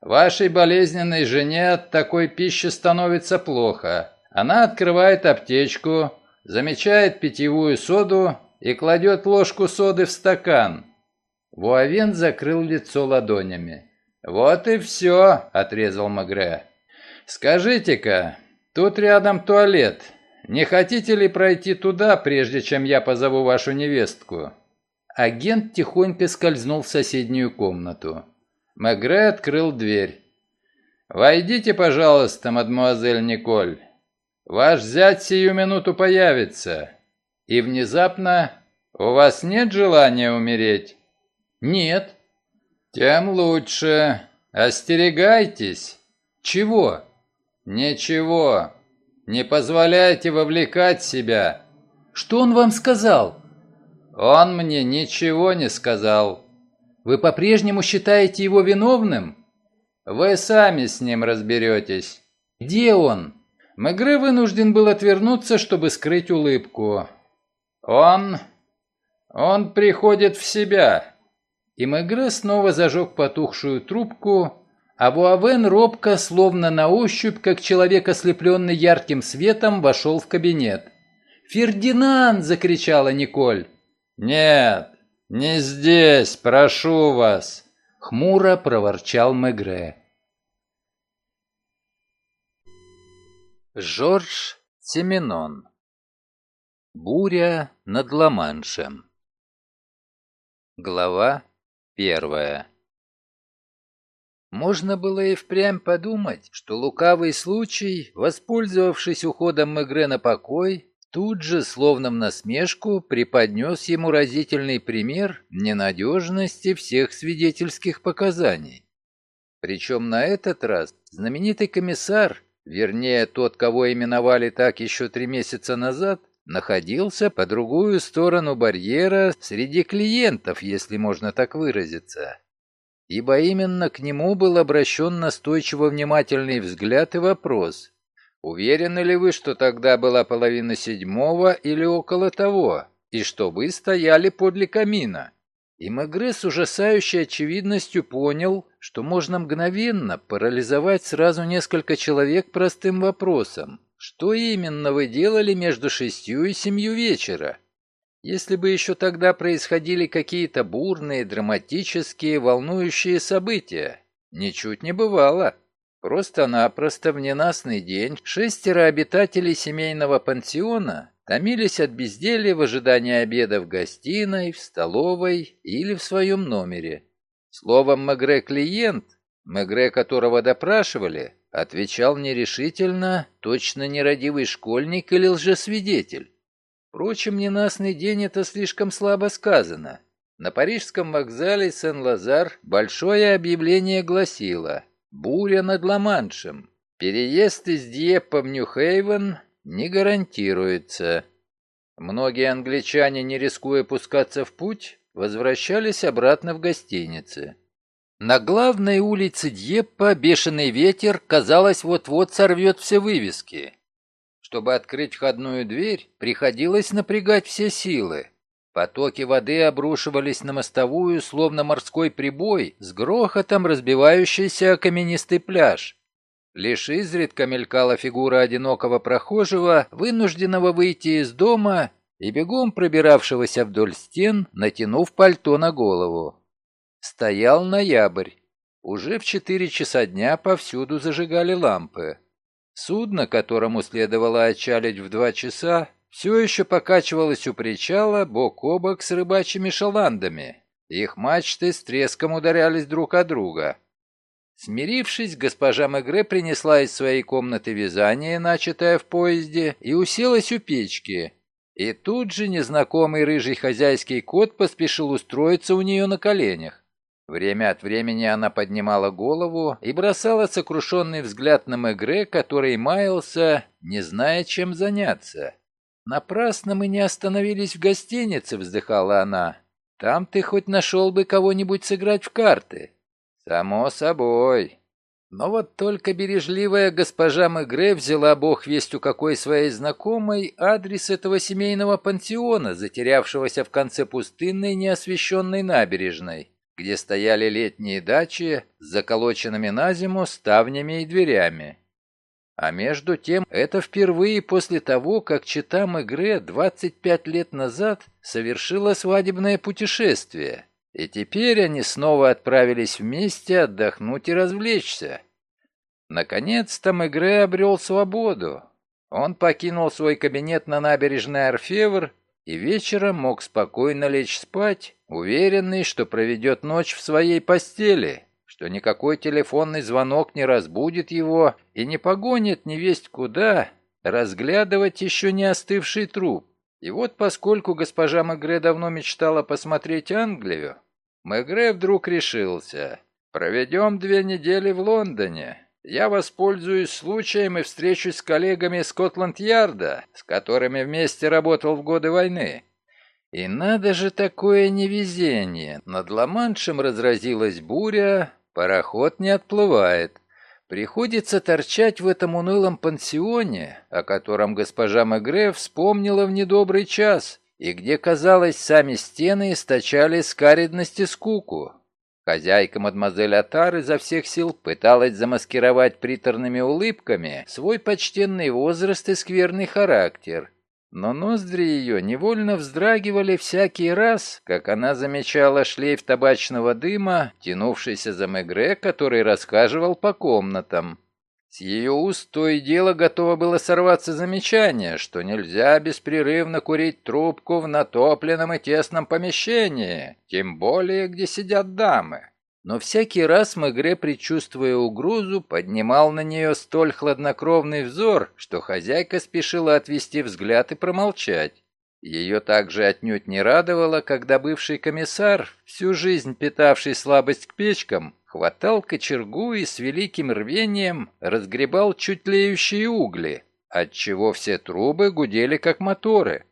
Вашей болезненной жене от такой пищи становится плохо. Она открывает аптечку, замечает питьевую соду и кладет ложку соды в стакан. Вуавен закрыл лицо ладонями. «Вот и все», — отрезал Магре. «Скажите-ка, тут рядом туалет. Не хотите ли пройти туда, прежде чем я позову вашу невестку?» Агент тихонько скользнул в соседнюю комнату. Мегре открыл дверь. «Войдите, пожалуйста, мадемуазель Николь. Ваш зять сию минуту появится. И внезапно у вас нет желания умереть?» «Нет». «Тем лучше. Остерегайтесь». «Чего?» «Ничего. Не позволяйте вовлекать себя». «Что он вам сказал?» Он мне ничего не сказал. Вы по-прежнему считаете его виновным? Вы сами с ним разберетесь. Где он? Мегре вынужден был отвернуться, чтобы скрыть улыбку. Он... он приходит в себя. И Мегре снова зажег потухшую трубку, а Буавен робко, словно на ощупь, как человек, ослепленный ярким светом, вошел в кабинет. «Фердинанд!» — закричала Николь. «Нет, не здесь, прошу вас!» — хмуро проворчал Мегре. Жорж Семенон Буря над Ла-Маншем Глава первая Можно было и впрямь подумать, что лукавый случай, воспользовавшись уходом Мегре на покой, тут же, словно в насмешку, преподнес ему разительный пример ненадежности всех свидетельских показаний. Причем на этот раз знаменитый комиссар, вернее тот, кого именовали так еще три месяца назад, находился по другую сторону барьера среди клиентов, если можно так выразиться. Ибо именно к нему был обращен настойчиво внимательный взгляд и вопрос – Уверены ли вы, что тогда была половина седьмого или около того? и что вы стояли подле камина. И Мегре с ужасающей очевидностью понял, что можно мгновенно парализовать сразу несколько человек простым вопросом. Что именно вы делали между шестью и семью вечера? Если бы еще тогда происходили какие-то бурные, драматические, волнующие события. Ничуть не бывало. Просто-напросто в ненастный день шестеро обитателей семейного пансиона томились от безделья в ожидании обеда в гостиной, в столовой или в своем номере. Словом, Мегре-клиент, Мегре которого допрашивали, отвечал нерешительно, точно нерадивый школьник или лжесвидетель. Впрочем, ненастный день это слишком слабо сказано. На парижском вокзале Сен-Лазар большое объявление гласило «Буря над Ла-Маншем». Переезд из Дьеппа в Нью-Хейвен не гарантируется. Многие англичане, не рискуя пускаться в путь, возвращались обратно в гостиницы. На главной улице Дьеппа бешеный ветер, казалось, вот-вот сорвет все вывески. Чтобы открыть входную дверь, приходилось напрягать все силы. Потоки воды обрушивались на мостовую, словно морской прибой, с грохотом разбивающийся о каменистый пляж. Лишь изредка мелькала фигура одинокого прохожего, вынужденного выйти из дома и бегом пробиравшегося вдоль стен, натянув пальто на голову. Стоял ноябрь. Уже в четыре часа дня повсюду зажигали лампы. Судно, которому следовало отчалить в два часа, все еще покачивалось у причала бок о бок с рыбачьими шаландами. Их мачты с треском ударялись друг о друга. Смирившись, госпожа Мегре принесла из своей комнаты вязание, начатое в поезде, и уселась у печки. И тут же незнакомый рыжий хозяйский кот поспешил устроиться у нее на коленях. Время от времени она поднимала голову и бросала сокрушенный взгляд на Мегре, который маялся, не зная, чем заняться. «Напрасно мы не остановились в гостинице», — вздыхала она. «Там ты хоть нашел бы кого-нибудь сыграть в карты». «Само собой». Но вот только бережливая госпожа Мегре взяла бог весть у какой своей знакомой адрес этого семейного пансиона, затерявшегося в конце пустынной неосвещенной набережной где стояли летние дачи с заколоченными на зиму ставнями и дверями. А между тем, это впервые после того, как чита Мегре 25 лет назад совершила свадебное путешествие, и теперь они снова отправились вместе отдохнуть и развлечься. Наконец-то Мегре обрел свободу. Он покинул свой кабинет на набережной Орфевр и вечером мог спокойно лечь спать, уверенный, что проведет ночь в своей постели, что никакой телефонный звонок не разбудит его и не погонит невесть куда разглядывать еще не остывший труп. И вот поскольку госпожа Мегре давно мечтала посмотреть Англию, Мегре вдруг решился. «Проведем две недели в Лондоне. Я воспользуюсь случаем и встречусь с коллегами Скотланд-Ярда, с которыми вместе работал в годы войны. И надо же такое невезение. Над Ла-Маншем разразилась буря, пароход не отплывает. Приходится торчать в этом унылом пансионе, о котором госпожа Мегре вспомнила в недобрый час, и где, казалось, сами стены источали скаридность и скуку. Хозяйка мадемуазель Атар изо всех сил пыталась замаскировать приторными улыбками свой почтенный возраст и скверный характер. Но ноздри ее невольно вздрагивали всякий раз, как она замечала шлейф табачного дыма, тянувшийся за Мегре, который рассказывал по комнатам. С ее уст то и дело готово было сорваться замечание, что нельзя беспрерывно курить трубку в натопленном и тесном помещении, тем более, где сидят дамы. Но всякий раз Мегре, предчувствуя угрозу, поднимал на нее столь хладнокровный взор, что хозяйка спешила отвести взгляд и промолчать. Ее также отнюдь не радовало, когда бывший комиссар, всю жизнь питавший слабость к печкам, хватал кочергу и с великим рвением разгребал чуть тлеющие угли, отчего все трубы гудели как моторы.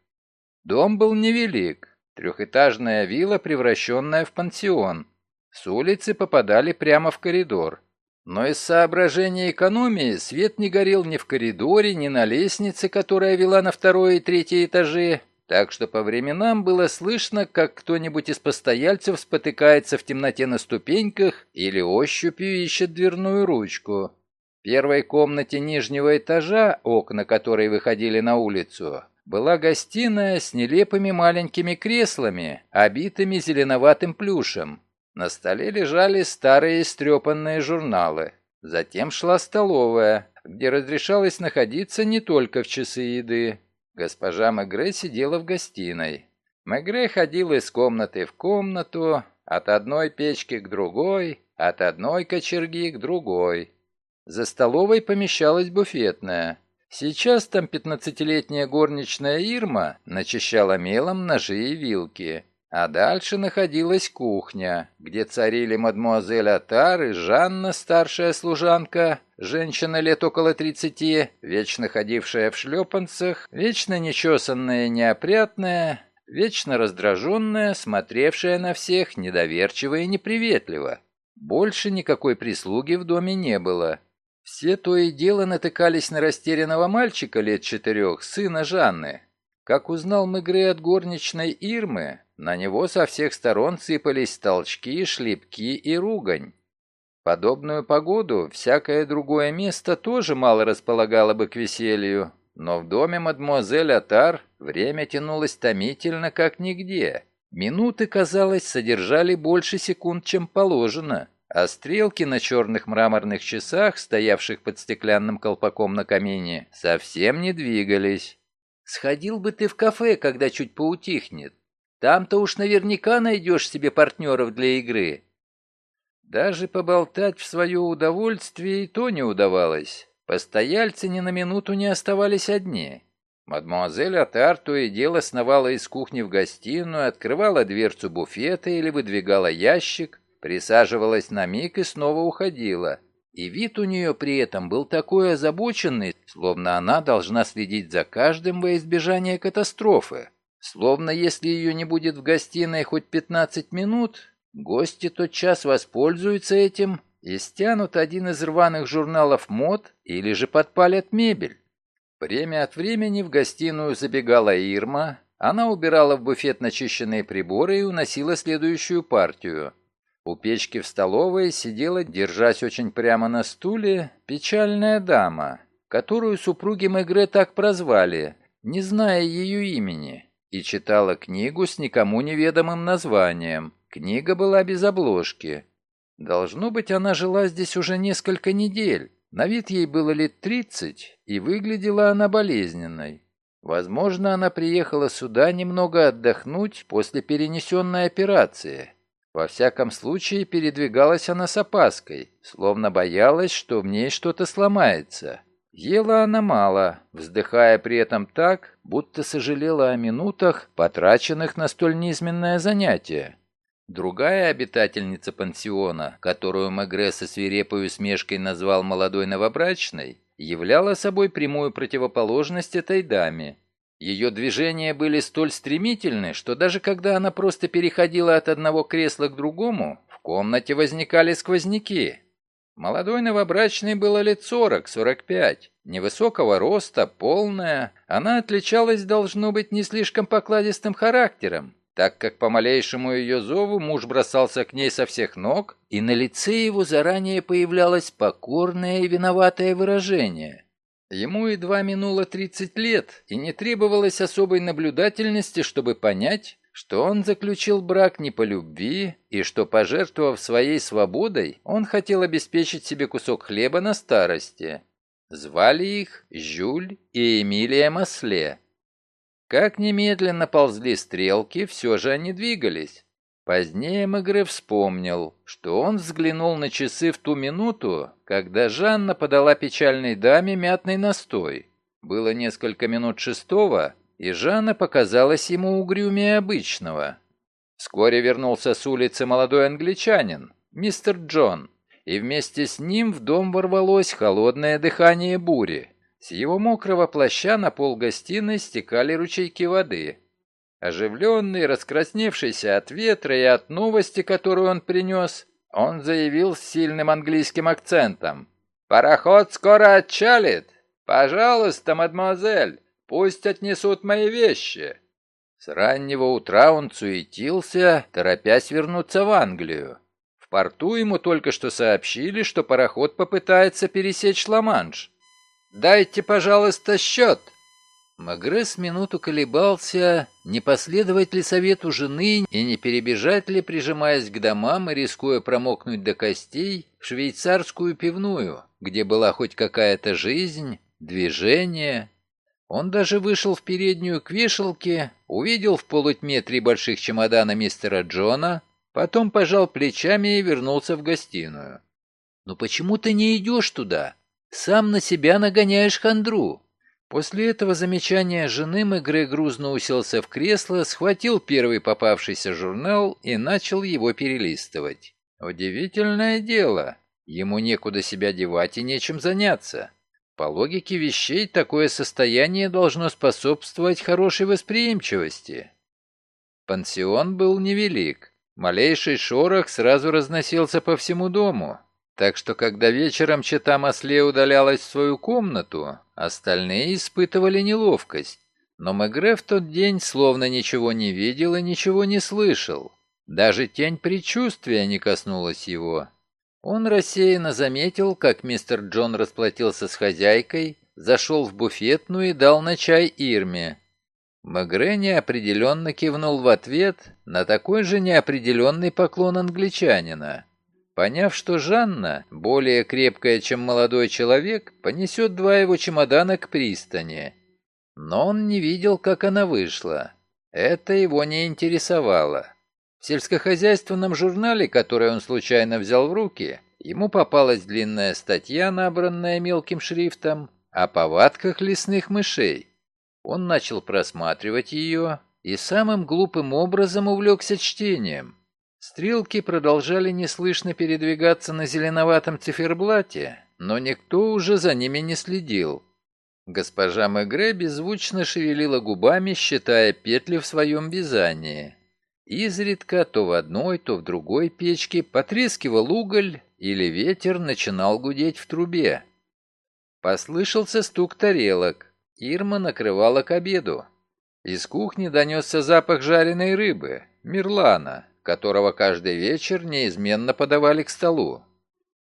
Дом был невелик, трехэтажная вилла, превращенная в пансион. С улицы попадали прямо в коридор. Но из соображения экономии свет не горел ни в коридоре, ни на лестнице, которая вела на второй и третий этажи, так что по временам было слышно, как кто-нибудь из постояльцев спотыкается в темноте на ступеньках или ощупью ищет дверную ручку. В первой комнате нижнего этажа, окна которой выходили на улицу, была гостиная с нелепыми маленькими креслами, обитыми зеленоватым плюшем. На столе лежали старые истрепанные журналы. Затем шла столовая, где разрешалось находиться не только в часы еды. Госпожа Мегре сидела в гостиной. Мегре ходил из комнаты в комнату, от одной печки к другой, от одной кочерги к другой. За столовой помещалась буфетная. Сейчас там пятнадцатилетняя горничная Ирма начищала мелом ножи и вилки. А дальше находилась кухня, где царили мадмуазель Атар и Жанна, старшая служанка, женщина лет около тридцати, вечно ходившая в шлепанцах, вечно нечесанная и неопрятная, вечно раздраженная, смотревшая на всех недоверчиво и неприветливо. Больше никакой прислуги в доме не было. Все то и дело натыкались на растерянного мальчика лет четырех, сына Жанны. Как узнал Мегре от горничной Ирмы, на него со всех сторон сыпались толчки, шлепки и ругань. Подобную погоду всякое другое место тоже мало располагало бы к веселью, но в доме мадемуазель Атар время тянулось томительно, как нигде. Минуты, казалось, содержали больше секунд, чем положено, а стрелки на черных мраморных часах, стоявших под стеклянным колпаком на камине, совсем не двигались. «Сходил бы ты в кафе, когда чуть поутихнет. Там-то уж наверняка найдешь себе партнеров для игры. Даже поболтать в свое удовольствие и то не удавалось. Постояльцы ни на минуту не оставались одни. Мадемуазель Атар то и дело сновала из кухни в гостиную, открывала дверцу буфета или выдвигала ящик, присаживалась на миг и снова уходила. И вид у нее при этом был такой озабоченный, словно она должна следить за каждым во избежание катастрофы. Словно если ее не будет в гостиной хоть 15 минут, гости тот час воспользуются этим и стянут один из рваных журналов мод или же подпалят мебель. Время от времени в гостиную забегала Ирма, она убирала в буфет начищенные приборы и уносила следующую партию. У печки в столовой сидела, держась очень прямо на стуле, печальная дама, которую супруги Мегре так прозвали, не зная ее имени и читала книгу с никому неведомым названием. Книга была без обложки. Должно быть, она жила здесь уже несколько недель. На вид ей было лет тридцать, и выглядела она болезненной. Возможно, она приехала сюда немного отдохнуть после перенесенной операции. Во всяком случае, передвигалась она с опаской, словно боялась, что в ней что-то сломается. Ела она мало, вздыхая при этом так, будто сожалела о минутах, потраченных на столь низменное занятие. Другая обитательница пансиона, которую Мегре со свирепой усмешкой назвал молодой новобрачной, являла собой прямую противоположность этой даме. Ее движения были столь стремительны, что даже когда она просто переходила от одного кресла к другому, в комнате возникали сквозняки. Молодой новобрачный было лет сорок-сорок пять. Невысокого роста, полная, она отличалась, должно быть, не слишком покладистым характером, так как по малейшему ее зову муж бросался к ней со всех ног, и на лице его заранее появлялось покорное и виноватое выражение. Ему едва минуло тридцать лет, и не требовалось особой наблюдательности, чтобы понять, что он заключил брак не по любви и что, пожертвовав своей свободой, он хотел обеспечить себе кусок хлеба на старости. Звали их Жюль и Эмилия Масле. Как немедленно ползли стрелки, все же они двигались. Позднее Мегре вспомнил, что он взглянул на часы в ту минуту, когда Жанна подала печальной даме мятный настой. Было несколько минут шестого, и Жанна показалась ему угрюмее обычного. Вскоре вернулся с улицы молодой англичанин, мистер Джон, и вместе с ним в дом ворвалось холодное дыхание бури. С его мокрого плаща на пол гостиной стекали ручейки воды. Оживленный, раскрасневшийся от ветра и от новости, которую он принес, он заявил с сильным английским акцентом. «Пароход скоро отчалит! Пожалуйста, мадемуазель, Пусть отнесут мои вещи. С раннего утра он суетился, торопясь вернуться в Англию. В порту ему только что сообщили, что пароход попытается пересечь Ла-Манш. «Дайте, пожалуйста, счет!» Магрес минуту колебался, не последовать ли совету жены и не перебежать ли, прижимаясь к домам и рискуя промокнуть до костей, в швейцарскую пивную, где была хоть какая-то жизнь, движение. Он даже вышел в переднюю к вешалке, увидел в полутьме три больших чемодана мистера Джона, потом пожал плечами и вернулся в гостиную. «Ну почему ты не идешь туда? Сам на себя нагоняешь хандру». После этого замечания жены Мегре грузно уселся в кресло, схватил первый попавшийся журнал и начал его перелистывать. Удивительное дело. Ему некуда себя девать и нечем заняться. По логике вещей, такое состояние должно способствовать хорошей восприимчивости. Пансион был невелик. Малейший шорох сразу разносился по всему дому. Так что, когда вечером чета Масле удалялась в свою комнату, остальные испытывали неловкость. Но Мегре в тот день словно ничего не видел и ничего не слышал. Даже тень предчувствия не коснулась его. Он рассеянно заметил, как мистер Джон расплатился с хозяйкой, зашел в буфетную и дал на чай Ирме. Мегре неопределенно кивнул в ответ на такой же неопределенный поклон англичанина. Поняв, что Жанна, более крепкая, чем молодой человек, понесет два его чемодана к пристани. Но он не видел, как она вышла. Это его не интересовало. В сельскохозяйственном журнале, который он случайно взял в руки, ему попалась длинная статья, набранная мелким шрифтом, о повадках лесных мышей. Он начал просматривать ее и самым глупым образом увлекся чтением. Стрелки продолжали неслышно передвигаться на зеленоватом циферблате, но никто уже за ними не следил. Госпожа Мегре беззвучно шевелила губами, считая петли в своем вязании. Изредка то в одной, то в другой печке потрескивал уголь, или ветер начинал гудеть в трубе. Послышался стук тарелок. Ирма накрывала к обеду. Из кухни донесся запах жареной рыбы, мирлана которого каждый вечер неизменно подавали к столу.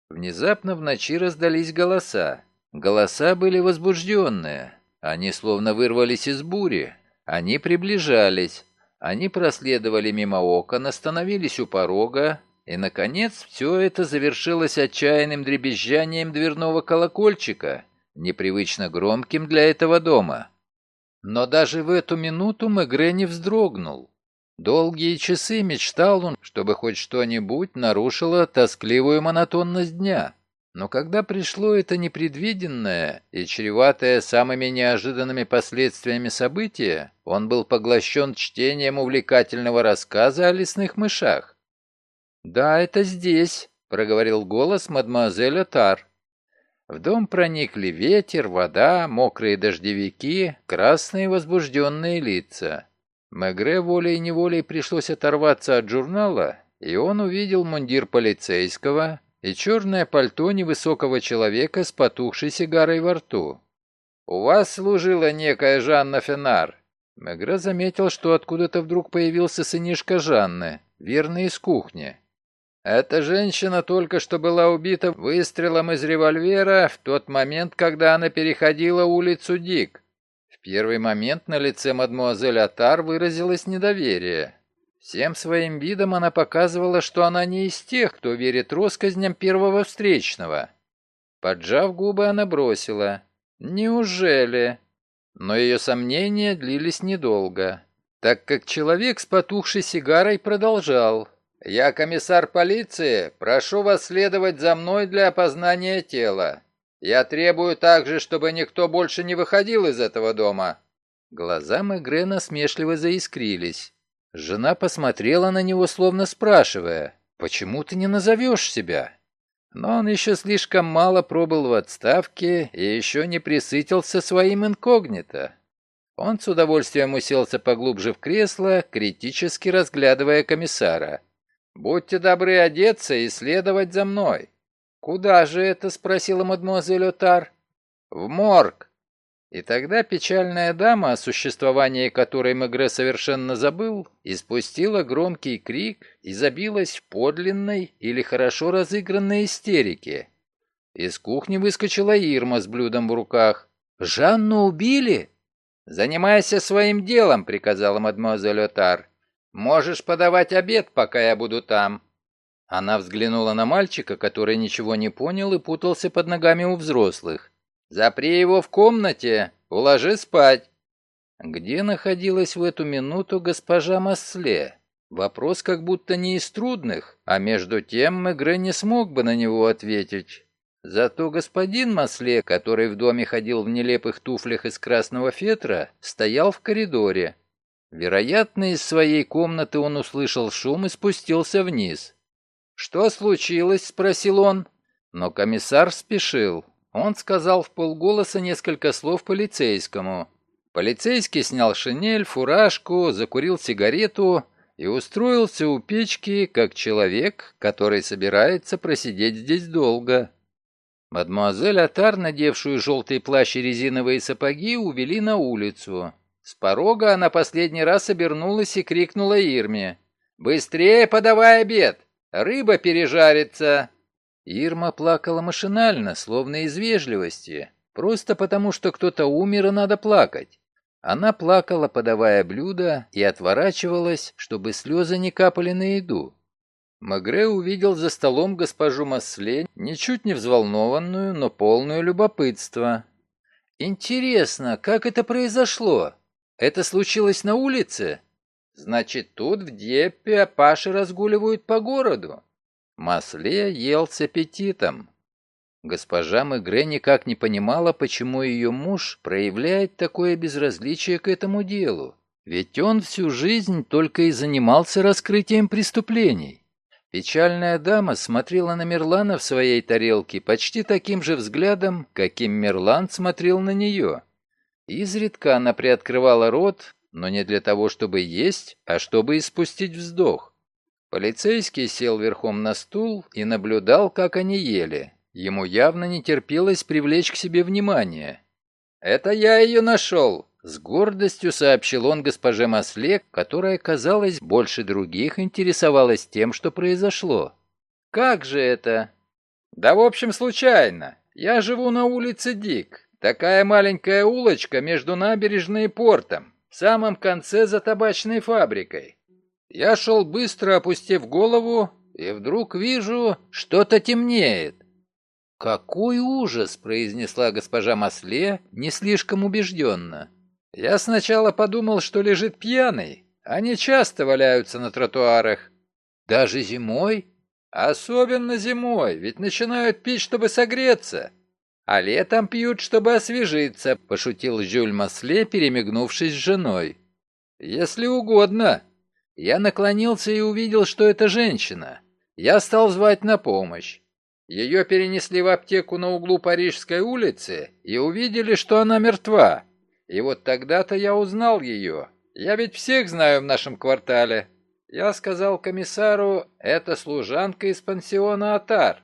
Внезапно в ночи раздались голоса. Голоса были возбужденные. Они словно вырвались из бури. Они приближались. Они проследовали мимо окон, остановились у порога, и, наконец, все это завершилось отчаянным дребезжанием дверного колокольчика, непривычно громким для этого дома. Но даже в эту минуту Мегре не вздрогнул. Долгие часы мечтал он, чтобы хоть что-нибудь нарушило тоскливую монотонность дня. Но когда пришло это непредвиденное и чреватое самыми неожиданными последствиями событие, он был поглощен чтением увлекательного рассказа о лесных мышах. «Да, это здесь», — проговорил голос мадемуазеля Тар. В дом проникли ветер, вода, мокрые дождевики, красные возбужденные лица. Мегре волей-неволей пришлось оторваться от журнала, и он увидел мундир полицейского и черное пальто невысокого человека с потухшей сигарой во рту. «У вас служила некая Жанна Фенар». Мегре заметил, что откуда-то вдруг появился сынишка Жанны, верный из кухни. Эта женщина только что была убита выстрелом из револьвера в тот момент, когда она переходила улицу Дик первый момент на лице мадмуазель Атар выразилось недоверие. Всем своим видом она показывала, что она не из тех, кто верит россказням первого встречного. Поджав губы, она бросила. «Неужели?» Но ее сомнения длились недолго, так как человек с потухшей сигарой продолжал. «Я комиссар полиции, прошу вас следовать за мной для опознания тела. Я требую также, чтобы никто больше не выходил из этого дома». Глаза Мегре насмешливо заискрились. Жена посмотрела на него, словно спрашивая, «Почему ты не назовешь себя?» Но он еще слишком мало пробыл в отставке и еще не присытился своим инкогнито. Он с удовольствием уселся поглубже в кресло, критически разглядывая комиссара. «Будьте добры одеться и следовать за мной». «Куда же это?» — спросила мадемуазель Отар. «В морг». И тогда печальная дама, о существовании которой Мегре совершенно забыл, испустила громкий крик и забилась в подлинной или хорошо разыгранной истерике. Из кухни выскочила Ирма с блюдом в руках. «Жанну убили?» «Занимайся своим делом», — приказала мадемуазель Отар. «Можешь подавать обед, пока я буду там». Она взглянула на мальчика, который ничего не понял и путался под ногами у взрослых. Запри его в комнате, уложи спать». Где находилась в эту минуту госпожа Масле? Вопрос как будто не из трудных, а между тем Мегре не смог бы на него ответить. Зато господин Масле, который в доме ходил в нелепых туфлях из красного фетра, стоял в коридоре. Вероятно, из своей комнаты он услышал шум и спустился вниз. «Что случилось?» — спросил он. Но комиссар спешил. Он сказал в полголоса несколько слов полицейскому. Полицейский снял шинель, фуражку, закурил сигарету и устроился у печки, как человек, который собирается просидеть здесь долго. Мадемуазель Атар, надевшую желтый плащ и резиновые сапоги, увели на улицу. С порога она последний раз обернулась и крикнула Ирме. «Быстрее подавай обед! Рыба пережарится!» Ирма плакала машинально, словно из вежливости, просто потому, что кто-то умер и надо плакать. Она плакала, подавая блюдо, и отворачивалась, чтобы слезы не капали на еду. Магре увидел за столом госпожу Масле, ничуть не взволнованную, но полную любопытства. «Интересно, как это произошло? Это случилось на улице?» «Значит, тут в Деппе Паши разгуливают по городу. Масле ел с аппетитом. Госпожа Мегре никак не понимала, почему ее муж проявляет такое безразличие к этому делу. Ведь он всю жизнь только и занимался раскрытием преступлений. Печальная дама смотрела на Мерлана в своей тарелке почти таким же взглядом, каким Мерлан смотрел на нее. Изредка она приоткрывала рот, но не для того, чтобы есть, а чтобы испустить вздох. Полицейский сел верхом на стул и наблюдал, как они ели. Ему явно не терпелось привлечь к себе внимание. «Это я ее нашел!» С гордостью сообщил он госпоже Масле, которая, казалось, больше других интересовалась тем, что произошло. «Как же это?» «Да в общем случайно. Я живу на улице Дик. Такая маленькая улочка между набережной и портом, в самом конце за табачной фабрикой. Я шел быстро, опустив голову, и вдруг вижу, что-то темнеет. «Какой ужас!» — произнесла госпожа Масле не слишком убежденно. «Я сначала подумал, что лежит пьяный. Они часто валяются на тротуарах. Даже зимой?» «Особенно зимой, ведь начинают пить, чтобы согреться. А летом пьют, чтобы освежиться», — пошутил Жюль Масле, перемигнувшись с женой. «Если угодно», я наклонился и увидел, что это женщина. Я стал звать на помощь. Ее перенесли в аптеку на углу Парижской улицы и увидели, что она мертва. И вот тогда-то я узнал ее. Я ведь всех знаю в нашем квартале. Я сказал комиссару, это служанка из пансиона Атар.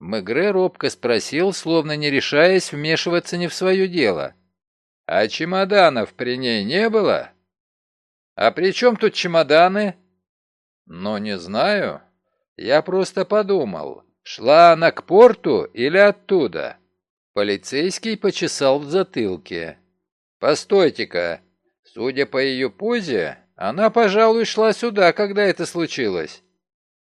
Мегре робко спросил, словно не решаясь вмешиваться не в свое дело. «А чемоданов при ней не было?» «А при чем тут чемоданы?» «Ну, не знаю. Я просто подумал, шла она к порту или оттуда?» Полицейский почесал в затылке. «Постойте-ка, судя по ее позе, она, пожалуй, шла сюда, когда это случилось».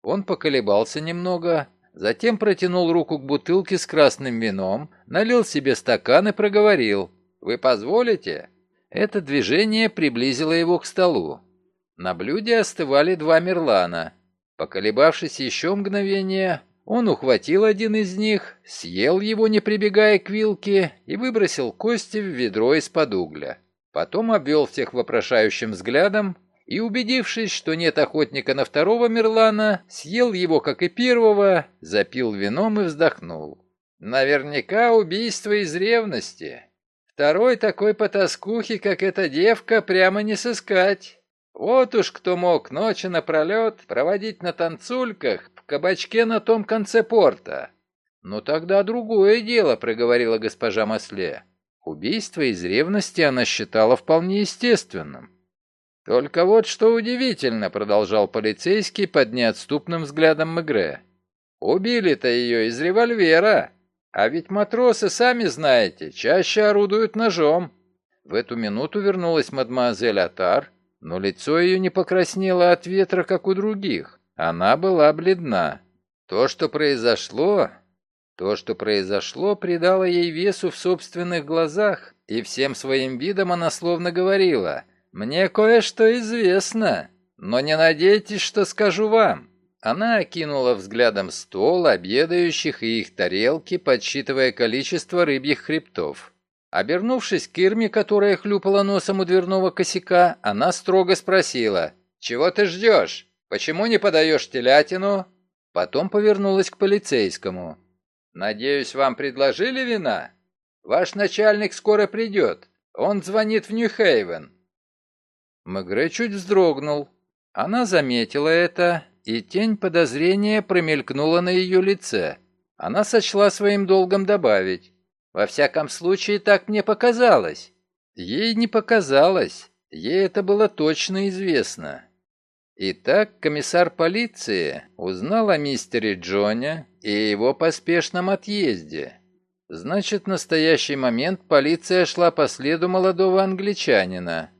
Он поколебался немного, затем протянул руку к бутылке с красным вином, налил себе стакан и проговорил. «Вы позволите?» Это движение приблизило его к столу. На блюде остывали два мерлана. Поколебавшись еще мгновение, он ухватил один из них, съел его, не прибегая к вилке, и выбросил кости в ведро из-под угля. Потом обвел всех вопрошающим взглядом и, убедившись, что нет охотника на второго мерлана, съел его, как и первого, запил вином и вздохнул. Наверняка убийство из ревности. Второй такой потаскухи, как эта девка, прямо не сыскать. Вот уж кто мог ночи напролет проводить на танцульках в кабачке на том конце порта. «Ну тогда другое дело», — проговорила госпожа Масле. Убийство из ревности она считала вполне естественным. «Только вот что удивительно», — продолжал полицейский под неотступным взглядом Мегре. «Убили-то ее из револьвера, а ведь матросы, сами знаете, чаще орудуют ножом». В эту минуту вернулась мадемуазель Атар, но лицо ее не покраснело от ветра, как у других. Она была бледна. То, что произошло, то, что произошло, придало ей весу в собственных глазах, и всем своим видом она словно говорила «Мне кое-что известно, но не надейтесь, что скажу вам». Она окинула взглядом стол, обедающих и их тарелки, подсчитывая количество рыбьих хребтов. Обернувшись к Ирме, которая хлюпала носом у дверного косяка, она строго спросила «Чего ты ждешь? Почему не подаешь телятину?» Потом повернулась к полицейскому. «Надеюсь, вам предложили вина? Ваш начальник скоро придет. Он звонит в Нью-Хейвен». Мегре чуть вздрогнул. Она заметила это, и тень подозрения промелькнула на ее лице. Она сочла своим долгом добавить. «Во всяком случае, так мне показалось». Ей не показалось, ей это было точно известно. Итак, комиссар полиции узнал о мистере Джоне и его поспешном отъезде. Значит, в настоящий момент полиция шла по следу молодого англичанина.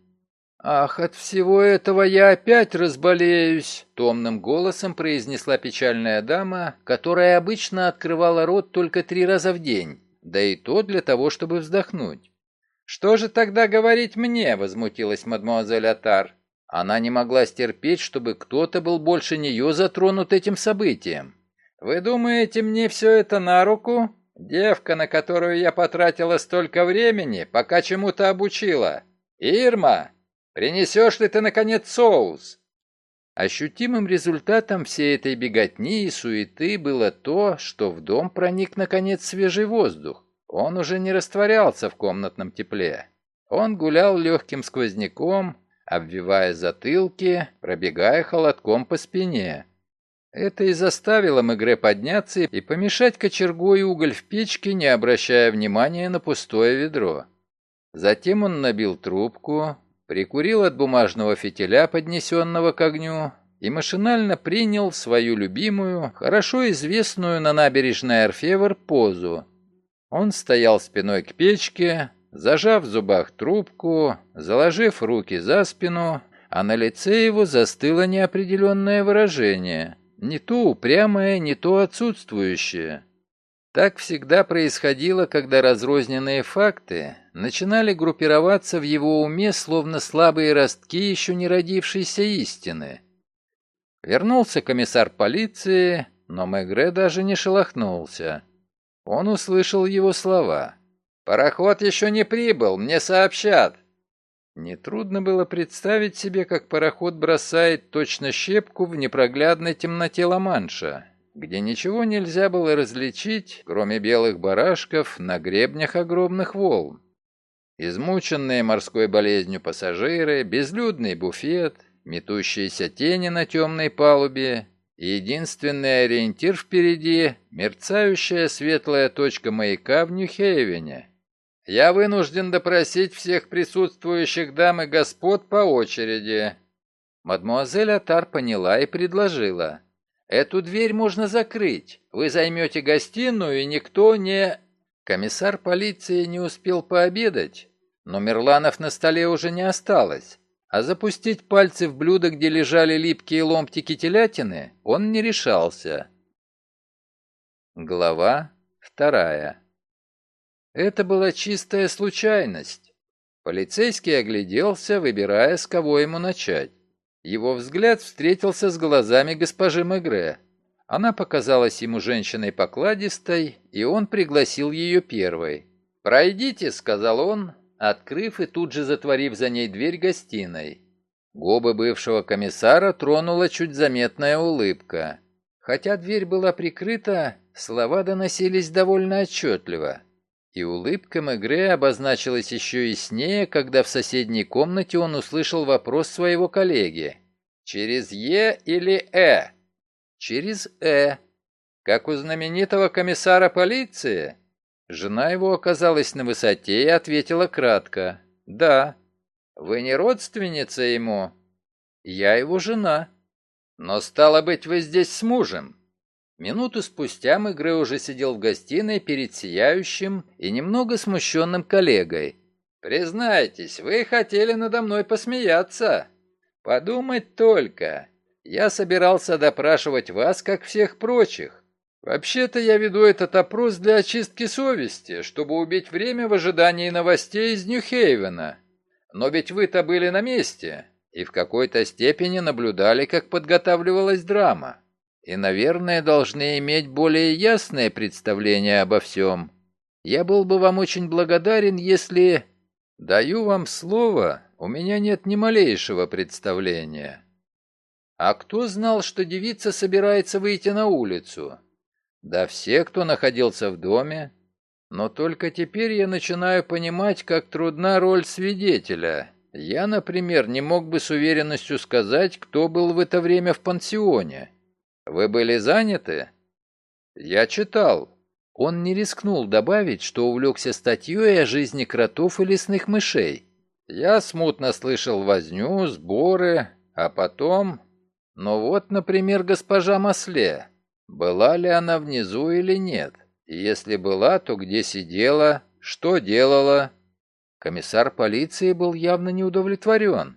«Ах, от всего этого я опять разболеюсь!» — томным голосом произнесла печальная дама, которая обычно открывала рот только три раза в день, да и то для того, чтобы вздохнуть. «Что же тогда говорить мне?» — возмутилась мадемуазель Атар. Она не могла стерпеть, чтобы кто-то был больше нее затронут этим событием. «Вы думаете, мне все это на руку? Девка, на которую я потратила столько времени, пока чему-то обучила. Ирма, принесешь ли ты, наконец, соус?» Ощутимым результатом всей этой беготни и суеты было то, что в дом проник, наконец, свежий воздух. Он уже не растворялся в комнатном тепле. Он гулял легким сквозняком, обвивая затылки, пробегая холодком по спине. Это и заставило Мегре подняться и помешать кочергой уголь в печке, не обращая внимания на пустое ведро. Затем он набил трубку, прикурил от бумажного фитиля, поднесенного к огню, и машинально принял свою любимую, хорошо известную на набережной Орфевр позу. Он стоял спиной к печке, зажав в зубах трубку, заложив руки за спину, а на лице его застыло неопределенное выражение, не то упрямое, не то отсутствующее. Так всегда происходило, когда разрозненные факты начинали группироваться в его уме, словно слабые ростки еще не родившейся истины. Вернулся комиссар полиции, но Мегре даже не шелохнулся. Он услышал его слова. «Пароход еще не прибыл, мне сообщат». Нетрудно было представить себе, как пароход бросает точно щепку в непроглядной темноте Ла-Манша, где ничего нельзя было различить, кроме белых барашков на гребнях огромных волн. Измученные морской болезнью пассажиры, безлюдный буфет, метущиеся тени на темной палубе и единственный ориентир впереди — мерцающая светлая точка маяка в Нью-Хейвене. Я вынужден допросить всех присутствующих дам и господ по очереди». Мадмуазель Атар поняла и предложила. «Эту дверь можно закрыть. Вы займете гостиную, и никто не...» Комиссар полиции не успел пообедать, но мерланов на столе уже не осталось, а запустить пальцы в блюдо, где лежали липкие ломтики телятины, он не решался. Глава вторая это была чистая случайность. Полицейский огляделся, выбирая, с кого ему начать. Его взгляд встретился с глазами госпожи Мегре. Она показалась ему женщиной покладистой, и он пригласил ее первой. «Пройдите», — сказал он, открыв и тут же затворив за ней дверь гостиной. Губы бывшего комиссара тронула чуть заметная улыбка. Хотя дверь была прикрыта, слова доносились довольно отчетливо. И улыбка Мегре обозначилась еще яснее, когда в соседней комнате он услышал вопрос своего коллеги. «Через Е или Э?» «Через Э». «Как у знаменитого комиссара полиции?» Жена его оказалась на высоте и ответила кратко. «Да». «Вы не родственница ему?» «Я его жена». «Но стало быть, вы здесь с мужем?» Минуту спустя Мегре уже сидел в гостиной перед сияющим и немного смущенным коллегой. «Признайтесь, вы хотели надо мной посмеяться. Подумать только. Я собирался допрашивать вас, как всех прочих. Вообще-то я веду этот опрос для очистки совести, чтобы убить время в ожидании новостей из Нью-Хейвена. Но ведь вы-то были на месте и в какой-то степени наблюдали, как подготавливалась драма. И, наверное, должны иметь более ясное представление обо всем. Я был бы вам очень благодарен, если... Даю вам слово, у меня нет ни малейшего представления. А кто знал, что девица собирается выйти на улицу? Да все, кто находился в доме. Но только теперь я начинаю понимать, как трудна роль свидетеля. Я, например, не мог бы с уверенностью сказать, кто был в это время в пансионе. Вы были заняты? Я читал. Он не рискнул добавить, что увлекся статьей о жизни кротов и лесных мышей. Я смутно слышал возню, сборы, а потом... Ну вот, например, госпожа Масле. Была ли она внизу или нет? И если была, то где сидела, что делала? Комиссар полиции был явно не удовлетворен.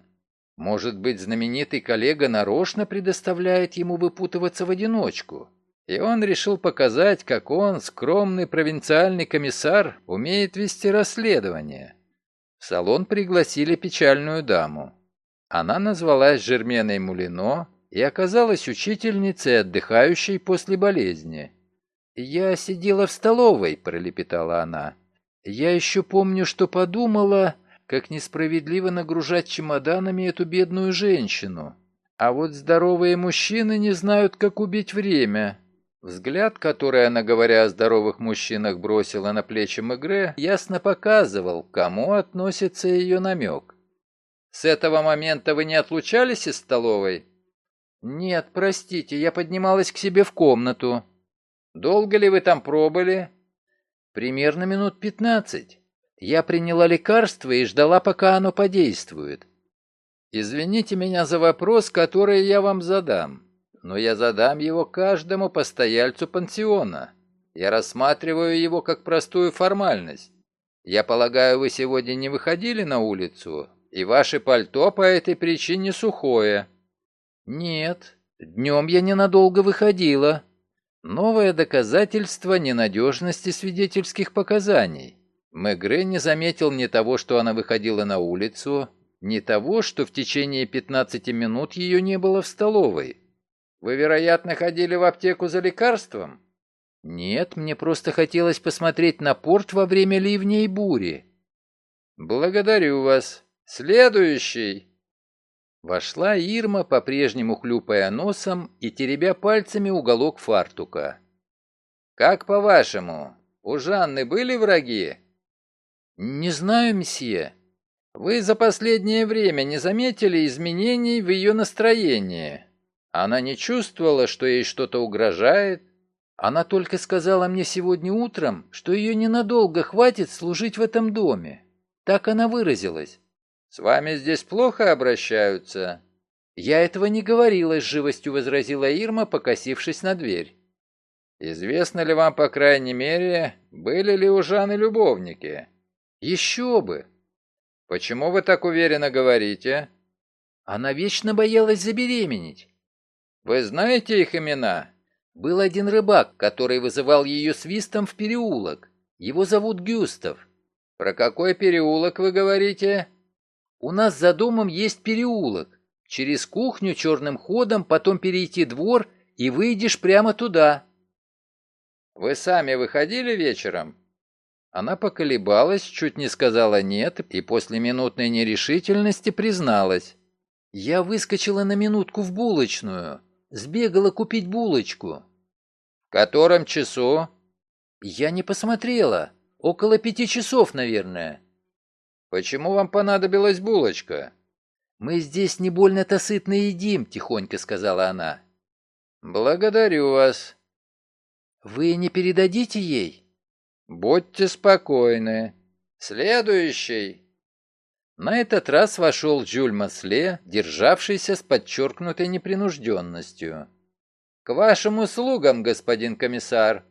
Может быть, знаменитый коллега нарочно предоставляет ему выпутываться в одиночку. И он решил показать, как он, скромный провинциальный комиссар, умеет вести расследование. В салон пригласили печальную даму. Она назвалась Жерменой Мулино и оказалась учительницей, отдыхающей после болезни. «Я сидела в столовой», — пролепетала она. «Я еще помню, что подумала, как несправедливо нагружать чемоданами эту бедную женщину. А вот здоровые мужчины не знают, как убить время». Взгляд, который она, говоря о здоровых мужчинах, бросила на плечи Мегре, ясно показывал, кому относится ее намек. «С этого момента вы не отлучались из столовой?» «Нет, простите, я поднималась к себе в комнату». «Долго ли вы там пробыли?» «Примерно минут пятнадцать. Я приняла лекарство и ждала, пока оно подействует». «Извините меня за вопрос, который я вам задам, но я задам его каждому постояльцу пансиона. Я рассматриваю его как простую формальность. Я полагаю, вы сегодня не выходили на улицу, и ваше пальто по этой причине сухое». «Нет, днем я ненадолго выходила». Новое доказательство ненадежности свидетельских показаний. Мегре не заметил ни того, что она выходила на улицу, ни того, что в течение 15 минут ее не было в столовой. «Вы, вероятно, ходили в аптеку за лекарством?» «Нет, мне просто хотелось посмотреть на порт во время ливня и бури». «Благодарю вас. Следующий!» Вошла Ирма, по-прежнему хлюпая носом и теребя пальцами уголок фартука. «Как по-вашему, у Жанны были враги?» «Не знаю, месье. Вы за последнее время не заметили изменений в ее настроении? Она не чувствовала, что ей что-то угрожает? Она только сказала мне сегодня утром, что ее ненадолго хватит служить в этом доме. Так она выразилась. «С вами здесь плохо обращаются?» «Я этого не говорила», — с живостью возразила Ирма, покосившись на дверь. «Известно ли вам, по крайней мере, были ли у Жанны любовники?» «Еще бы!» «Почему вы так уверенно говорите?» «Она вечно боялась забеременеть». «Вы знаете их имена?» «Был один рыбак, который вызывал ее свистом в переулок. Его зовут Гюстав». «Про какой переулок вы говорите?» У нас за домом есть переулок. Через кухню черным ходом, потом перейти двор и выйдешь прямо туда. Вы сами выходили вечером? Она поколебалась, чуть не сказала «нет» и после минутной нерешительности призналась. «Я выскочила на минутку в булочную, сбегала купить булочку». «В котором часу?» «Я не посмотрела. Около пяти часов, наверное». «Почему вам понадобилась булочка?» «Мы здесь не больно-то сытно едим», — тихонько сказала она. «Благодарю вас». «Вы не передадите ей?» Будьте спокойны. Следующий. На этот раз вошел Жюль Масле, державшийся с подчеркнутой непринужденностью. «К вашим услугам, господин комиссар!»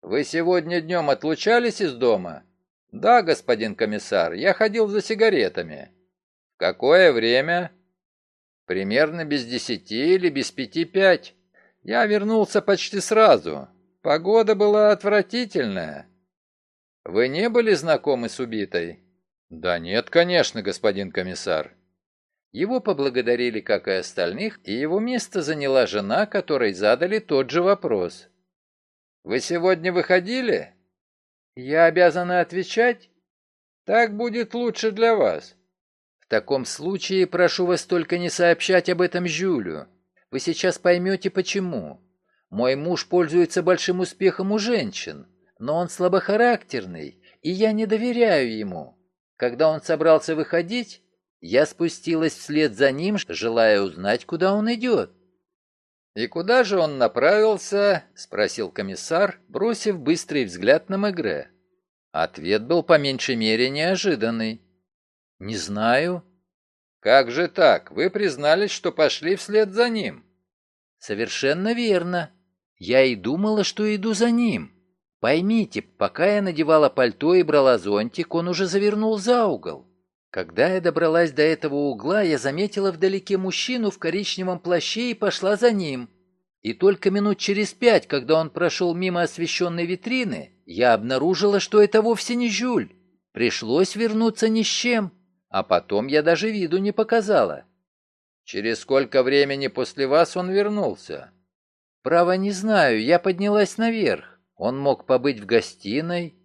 «Вы сегодня днем отлучались из дома?» «Да, господин комиссар, я ходил за сигаретами». «В какое время?» «Примерно без десяти или без пяти пять. Я вернулся почти сразу. Погода была отвратительная». «Вы не были знакомы с убитой?» «Да нет, конечно, господин комиссар». Его поблагодарили, как и остальных, и его место заняла жена, которой задали тот же вопрос. «Вы сегодня выходили?» «Я обязана отвечать?» «Так будет лучше для вас». «В таком случае прошу вас только не сообщать об этом Жюлю. Вы сейчас поймете, почему. Мой муж пользуется большим успехом у женщин, но он слабохарактерный, и я не доверяю ему. Когда он собрался выходить, я спустилась вслед за ним, желая узнать, куда он идет. «И куда же он направился?» — спросил комиссар, бросив быстрый взгляд на Мегре. Ответ был по меньшей мере неожиданный. «Не знаю». «Как же так? Вы признались, что пошли вслед за ним?» «Совершенно верно. Я и думала, что иду за ним. Поймите, пока я надевала пальто и брала зонтик, он уже завернул за угол. Когда я добралась до этого угла, я заметила вдалеке мужчину в коричневом плаще и пошла за ним. И только минут через пять, когда он прошел мимо освещенной витрины, я обнаружила, что это вовсе не Жюль. Пришлось вернуться ни с чем, а потом я даже виду не показала. Через сколько времени после вас он вернулся? Право не знаю, я поднялась наверх. Он мог побыть в гостиной.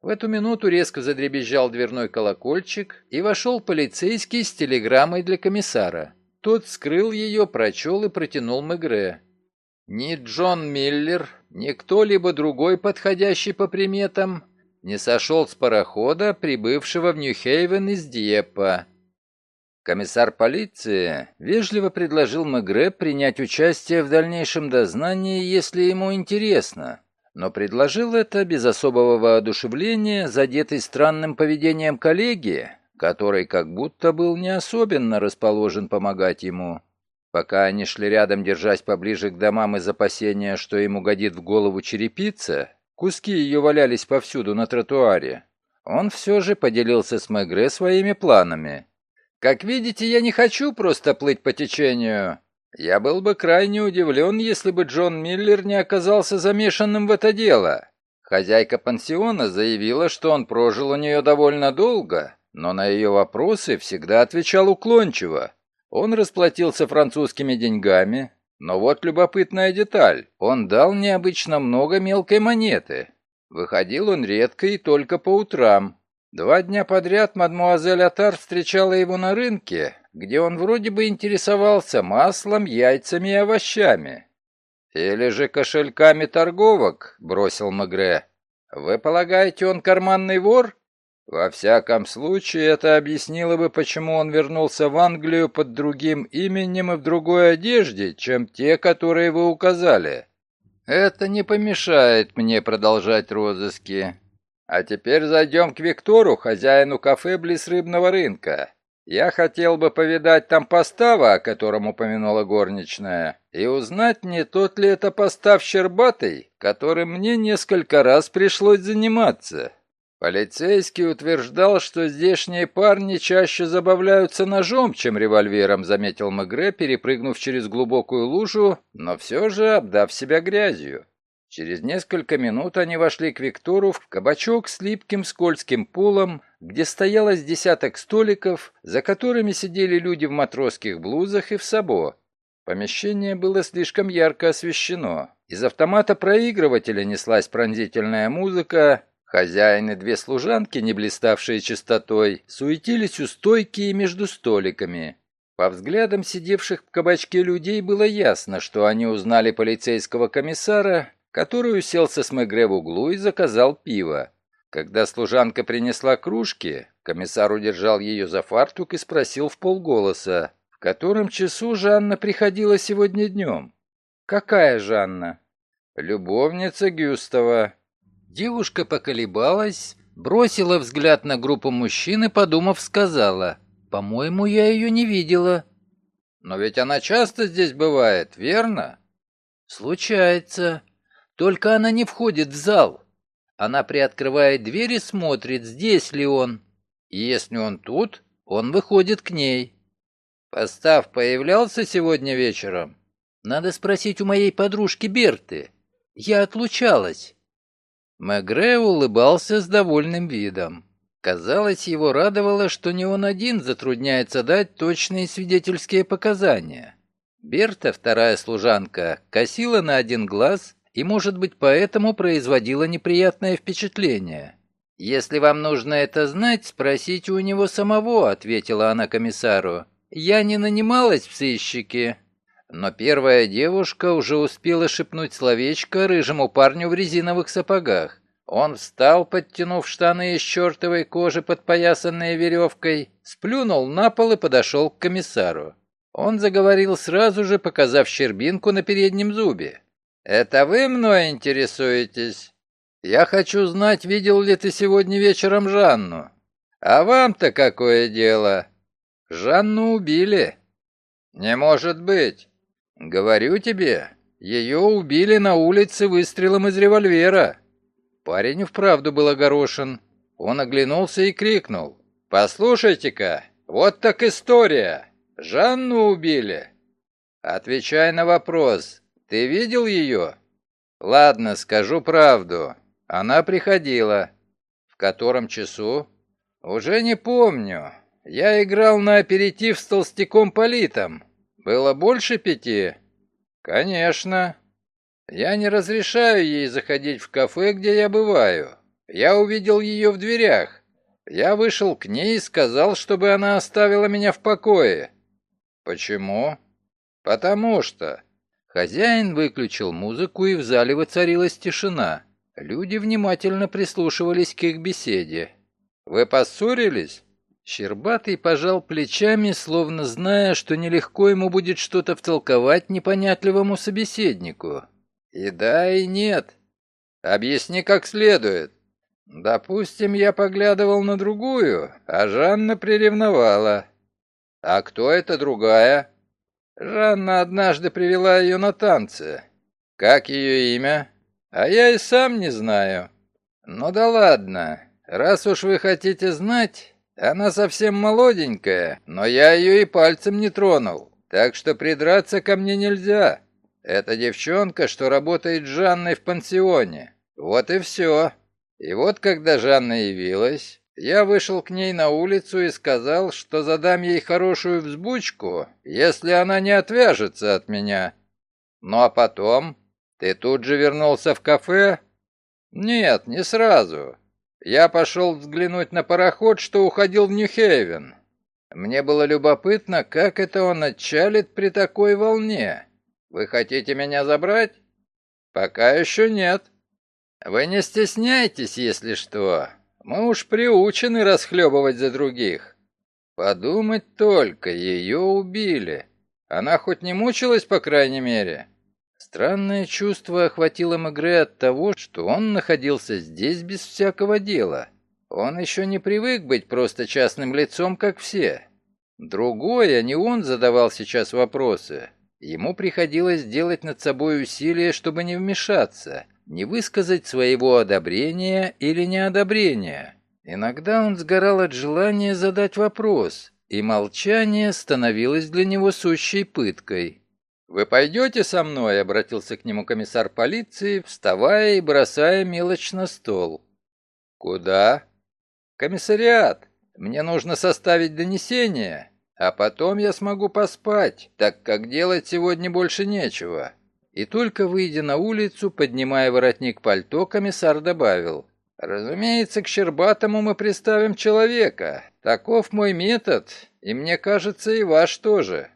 В эту минуту резко задребезжал дверной колокольчик, и вошел полицейский с телеграммой для комиссара. Тот скрыл ее, прочел и протянул Мегре. Ни Джон Миллер, ни кто-либо другой, подходящий по приметам, не сошел с парохода, прибывшего в Нью-Хейвен из Диеппа. Комиссар полиции вежливо предложил Мегре принять участие в дальнейшем дознании, если ему интересно но предложил это без особого воодушевления, задетый странным поведением коллеги, который как будто был не особенно расположен помогать ему. Пока они шли рядом, держась поближе к домам из опасения, что ему годит в голову черепица, куски ее валялись повсюду на тротуаре, он все же поделился с Мегре своими планами. «Как видите, я не хочу просто плыть по течению. Я был бы крайне удивлен, если бы Джон Миллер не оказался замешанным в это дело. Хозяйка пансиона заявила, что он прожил у нее довольно долго, но на ее вопросы всегда отвечал уклончиво. Он расплатился французскими деньгами, но вот любопытная деталь. Он дал необычно много мелкой монеты. Выходил он редко и только по утрам. Два дня подряд мадмуазель Атар встречала его на рынке, где он вроде бы интересовался маслом, яйцами и овощами. «Или же кошельками торговок», — бросил Магре. «Вы полагаете, он карманный вор?» Во всяком случае, это объяснило бы, почему он вернулся в Англию под другим именем и в другой одежде, чем те, которые вы указали. Это не помешает мне продолжать розыски. А теперь зайдем к Виктору, хозяину кафе близ рыбного рынка. Я хотел бы повидать там постава, о котором упомянула горничная, и узнать, не тот ли это постав Щербатый, которым мне несколько раз пришлось заниматься. Полицейский утверждал, что здешние парни чаще забавляются ножом, чем револьвером, заметил Мегре, перепрыгнув через глубокую лужу, но все же обдав себя грязью. Через несколько минут они вошли к Виктору в кабачок с липким скользким полом, где стояло с десяток столиков, за которыми сидели люди в матросских блузах и в сабо. Помещение было слишком ярко освещено. Из автомата проигрывателя неслась пронзительная музыка, Хозяин и две служанки, не блиставшие чистотой, суетились у стойки и между столиками. По взглядам сидевших в кабачке людей было ясно, что они узнали полицейского комиссара который уселся с Мегре в углу и заказал пиво. Когда служанка принесла кружки, комиссар удержал ее за фартук и спросил в полголоса, в котором часу Жанна приходила сегодня днем. «Какая Жанна?» «Любовница Гюстова». Девушка поколебалась, бросила взгляд на группу мужчин и, подумав, сказала, «По-моему, я ее не видела». «Но ведь она часто здесь бывает, верно?» «Случается. Только она не входит в зал. Она приоткрывает дверь и смотрит, здесь ли он. И если он тут, он выходит к ней». «Постав появлялся сегодня вечером?» «Надо спросить у моей подружки Берты. Я отлучалась». Мегре улыбался с довольным видом. Казалось, его радовало, что не он один затрудняется дать точные свидетельские показания. Берта, вторая служанка, косила на один глаз и, может быть, поэтому производила неприятное впечатление. «Если вам нужно это знать, спросите у него самого», — ответила она комиссару. «Я не нанималась в сыщики». Но первая девушка уже успела шепнуть словечко рыжему парню в резиновых сапогах. Он встал, подтянув штаны из чертовой кожи, подпоясанные веревкой, сплюнул на пол и подошел к комиссару. Он заговорил сразу же, показав щербинку на переднем зубе. «Это вы мной интересуетесь? Я хочу знать, видел ли ты сегодня вечером Жанну. А вам-то какое дело? Жанну убили». «Не может быть. «Говорю тебе, ее убили на улице выстрелом из револьвера». Парень вправду был огорошен. Он оглянулся и крикнул. «Послушайте-ка, вот так история! Жанну убили!» «Отвечай на вопрос. Ты видел ее?» «Ладно, скажу правду. Она приходила». «В котором часу?» «Уже не помню. Я играл на аперитив с толстяком Политом. Было больше пяти? Конечно. Я не разрешаю ей заходить в кафе, где я бываю. Я увидел ее в дверях. Я вышел к ней и сказал, чтобы она оставила меня в покое. Почему? Потому что... Хозяин выключил музыку, и в зале воцарилась тишина. Люди внимательно прислушивались к их беседе. «Вы поссорились?» Щербатый пожал плечами, словно зная, что нелегко ему будет что-то втолковать непонятливому собеседнику. И да, и нет. Объясни как следует. Допустим, я поглядывал на другую, а Жанна приревновала. А кто это другая? Жанна однажды привела ее на танцы. Как ее имя? А я и сам не знаю. Ну да ладно, раз уж вы хотите знать, она совсем молоденькая, но я ее и пальцем не тронул, так что придраться ко мне нельзя. Это девчонка, что работает с Жанной в пансионе. Вот и все. И вот когда Жанна явилась, я вышел к ней на улицу и сказал, что задам ей хорошую взбучку, если она не отвяжется от меня. Ну а потом... Ты тут же вернулся в кафе? Нет, не сразу. Я пошел взглянуть на пароход, что уходил в Нью-Хейвен. Мне было любопытно, как это он отчалит при такой волне. Вы хотите меня забрать? Пока еще нет. Вы не стесняйтесь, если что. Мы уж приучены расхлебывать за других. Подумать только, ее убили. Она хоть не мучилась, по крайней мере? Странное чувство охватило Мегре от того, что он находился здесь без всякого дела. Он еще не привык быть просто частным лицом, как все. Другой, а не он задавал сейчас вопросы. Ему приходилось делать над собой усилия, чтобы не вмешаться, не высказать своего одобрения или неодобрения. Иногда он сгорал от желания задать вопрос, и молчание становилось для него сущей пыткой. «Вы пойдете со мной?» — обратился к нему комиссар полиции, вставая и бросая мелочь на стол. «Куда?» «Комиссариат. Мне нужно составить донесение, а потом я смогу поспать, так как делать сегодня больше нечего». И только выйдя на улицу, поднимая воротник пальто, комиссар добавил. «Разумеется, к Щербатому мы приставим человека. Таков мой метод, и мне кажется, и ваш тоже.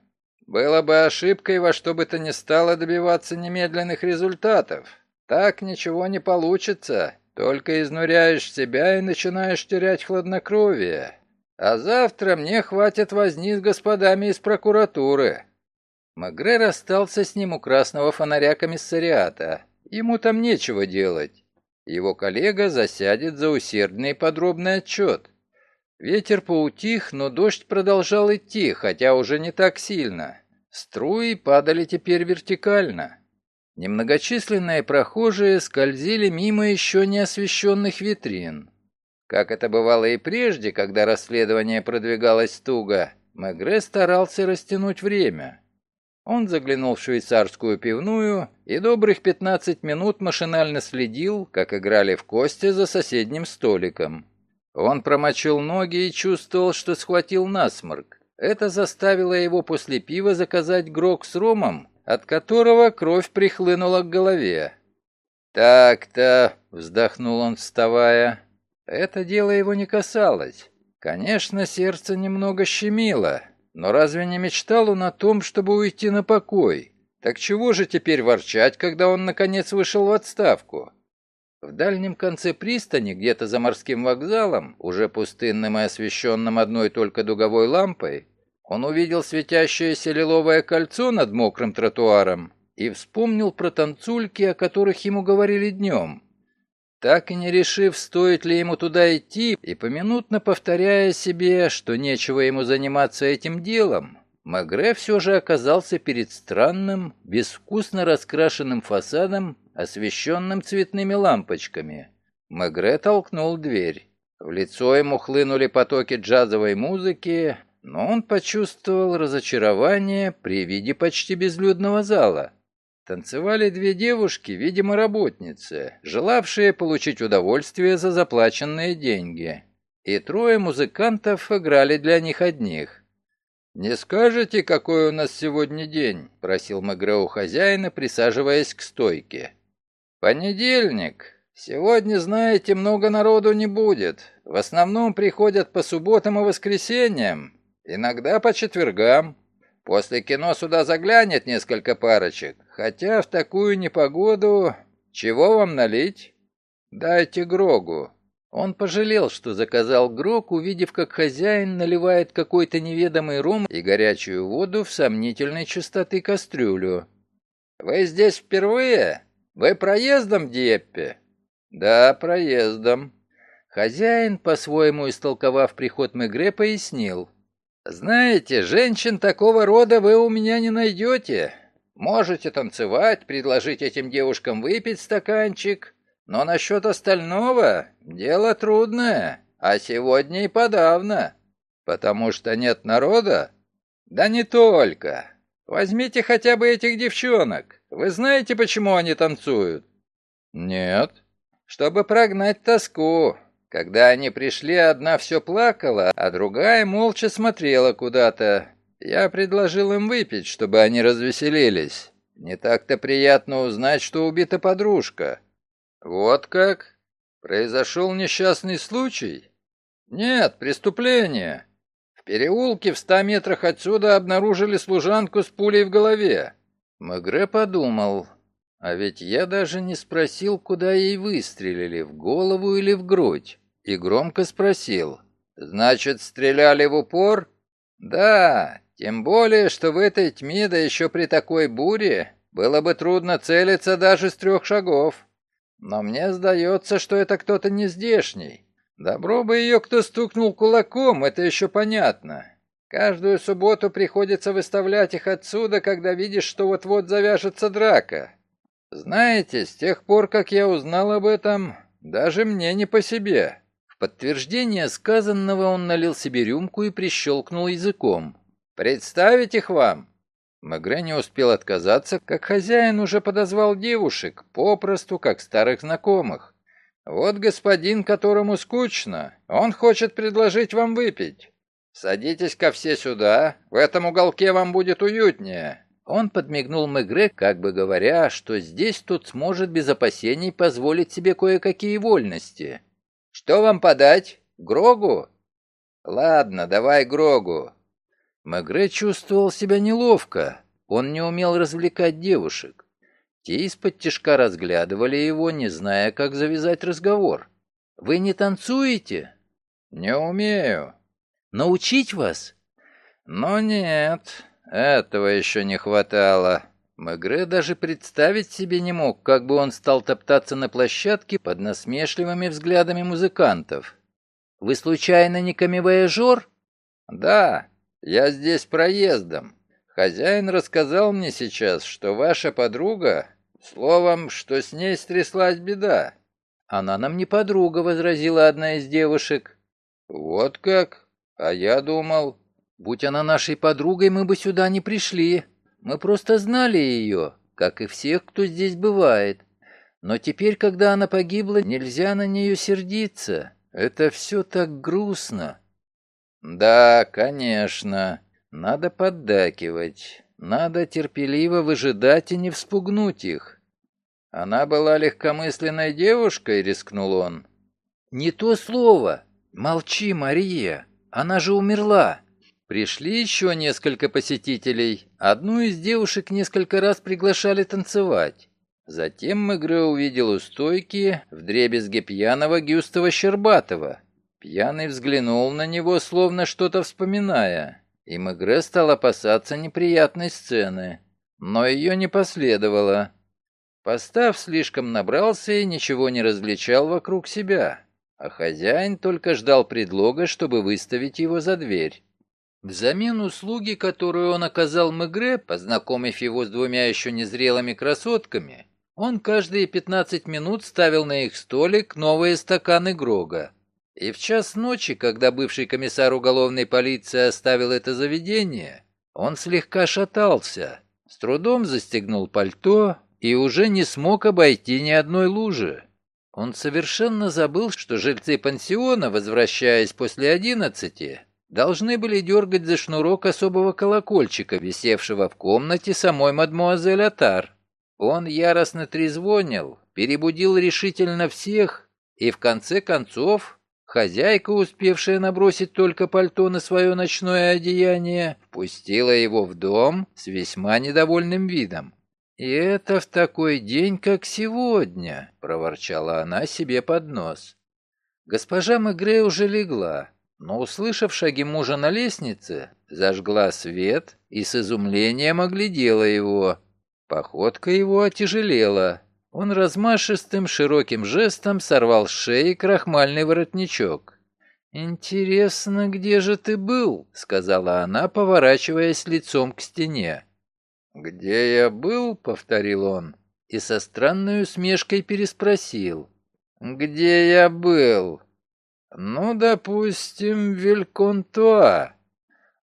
Было бы ошибкой во что бы то ни стало добиваться немедленных результатов. Так ничего не получится. Только изнуряешь себя и начинаешь терять хладнокровие. А завтра мне хватит возни с господами из прокуратуры». Магре расстался с ним у красного фонаря комиссариата. Ему там нечего делать. его коллега засядет за усердный подробный отчет. Ветер поутих, но дождь продолжал идти, хотя уже не так сильно. Струи падали теперь вертикально. Немногочисленные прохожие скользили мимо еще не освещенных витрин. Как это бывало и прежде, когда расследование продвигалось туго, Мегре старался растянуть время. Он заглянул в швейцарскую пивную и добрых 15 минут машинально следил, как играли в кости за соседним столиком. Он промочил ноги и чувствовал, что схватил насморк. Это заставило его после пива заказать грок с ромом, от которого кровь прихлынула к голове. «Так-то», — вздохнул он, вставая, это дело его не касалось. Конечно, сердце немного щемило, но разве не мечтал он о том, чтобы уйти на покой? Так чего же теперь ворчать, когда он наконец вышел в отставку? В дальнем конце пристани, где-то за морским вокзалом, уже пустынным и освещенным одной только дуговой лампой, он увидел светящееся лиловое кольцо над мокрым тротуаром и вспомнил про танцульки, о которых ему говорили днем. Так и не решив, стоит ли ему туда идти, и поминутно повторяя себе, что нечего ему заниматься этим делом, Магре все же оказался перед странным, безвкусно раскрашенным фасадом, освещенным цветными лампочками. Магре толкнул дверь. В лицо ему хлынули потоки джазовой музыки, но он почувствовал разочарование при виде почти безлюдного зала. Танцевали две девушки, видимо, работницы, желавшие получить удовольствие за заплаченные деньги. И трое музыкантов играли для них одних. «Не скажете, какой у нас сегодня день?» — просил Мегре у хозяина, присаживаясь к стойке. «Понедельник. Сегодня, знаете, много народу не будет. В основном приходят по субботам и воскресеньям, иногда по четвергам. После кино сюда заглянет несколько парочек, хотя в такую непогоду... Чего вам налить? Дайте Грогу. Он пожалел, что заказал Грог, увидев, как хозяин наливает какой-то неведомый ром и горячую воду в сомнительной чистоты кастрюлю. «Вы здесь впервые? Вы проездом в Диеппе?» «Да, проездом». Хозяин, по-своему истолковав приход Мегре, пояснил. «Знаете, женщин такого рода вы у меня не найдете. Можете танцевать, предложить этим девушкам выпить стаканчик, но насчет остального дело трудное, а сегодня и подавно. Потому что нет народа? Да не только. Возьмите хотя бы этих девчонок. Вы знаете, почему они танцуют? Нет. Чтобы прогнать тоску. Когда они пришли, одна все плакала, а другая молча смотрела куда-то. Я предложил им выпить, чтобы они развеселились. Не так-то приятно узнать, что убита подружка. Вот как? Произошел несчастный случай? Нет, преступление. В переулке в ста метрах отсюда обнаружили служанку с пулей в голове. Мегре подумал, а ведь я даже не спросил, куда ей выстрелили, в голову или в грудь. И громко спросил. «Значит, стреляли в упор?» «Да, тем более, что в этой тьме, да еще при такой буре, было бы трудно целиться даже с трех шагов. Но мне сдается, что это кто-то не здешний. Добро бы ее кто стукнул кулаком, это еще понятно. Каждую субботу приходится выставлять их отсюда, когда видишь, что вот-вот завяжется драка. Знаете, с тех пор, как я узнал об этом, даже мне не по себе. В подтверждение сказанного он налил себе рюмку и прищелкнул языком. «Представить их вам?» Мегре не успел отказаться, как хозяин уже подозвал девушек, попросту как старых знакомых. «Вот господин, которому скучно, он хочет предложить вам выпить. Садитесь-ка все сюда, в этом уголке вам будет уютнее. Он подмигнул Мегре, как бы говоря, что здесь тот сможет без опасений позволить себе кое-какие вольности. «Что вам подать? Грогу?» «Ладно, давай Грогу». Мегре чувствовал себя неловко. Он не умел развлекать девушек. Те из-под тишка разглядывали его, не зная, как завязать разговор. «Вы не танцуете?» «Не умею». «Научить вас?» «Ну нет, этого еще не хватало. Мегре даже представить себе не мог, как бы он стал топтаться на площадке под насмешливыми взглядами музыкантов. «Вы случайно не камевояжер?» «Да, я здесь проездом. Хозяин рассказал мне сейчас, что ваша подруга, словом, что с ней стряслась беда». «Она нам не подруга», — возразила одна из девушек. «Вот как? А я думал...» «Будь она нашей подругой, мы бы сюда не пришли. Мы просто знали ее, как и всех, кто здесь бывает. Но теперь, когда она погибла, нельзя на нее сердиться. Это все так грустно. Да, конечно. Надо поддакивать. Надо терпеливо выжидать и не вспугнуть их. Она была легкомысленной девушкой, рискнул он. Не то слово. Молчи, Мария. Она же умерла. Пришли еще несколько посетителей. Одну из девушек несколько раз приглашали танцевать. Затем Мегре увидел у стойки вдребезги пьяного Гюстава Щербатова. Пьяный взглянул на него, словно что-то вспоминая, и Мегре стал опасаться неприятной сцены. Но ее не последовало. Постав слишком набрался и ничего не различал вокруг себя, а хозяин только ждал предлога, чтобы выставить его за дверь. Взамен услуги, которую он оказал Мегре, познакомив его с двумя еще незрелыми красотками, он каждые 15 минут ставил на их столик новые стаканы Грога. И в час ночи, когда бывший комиссар уголовной полиции оставил это заведение, он слегка шатался, с трудом застегнул пальто и уже не смог обойти ни одной лужи. Он совершенно забыл, что жильцы пансиона, возвращаясь после одиннадцати, должны были дергать за шнурок особого колокольчика, висевшего в комнате самой мадмуазель Атар. Он яростно трезвонил, перебудил решительно всех, и в конце концов хозяйка, успевшая набросить только пальто на свое ночное одеяние, пустила его в дом с весьма недовольным видом. «И это в такой день, как сегодня», — проворчала она себе под нос. Госпожа Мегре уже легла но, услышав шаги мужа на лестнице, зажгла свет и с изумлением оглядела его. Походка его отяжелела. Он размашистым широким жестом сорвал с шеи крахмальный воротничок. «Интересно, где же ты был?» — сказала она, поворачиваясь лицом к стене. «Где я был?» — повторил он и со странной усмешкой переспросил. «Где я был?» «Ну, допустим, Вельконтуа».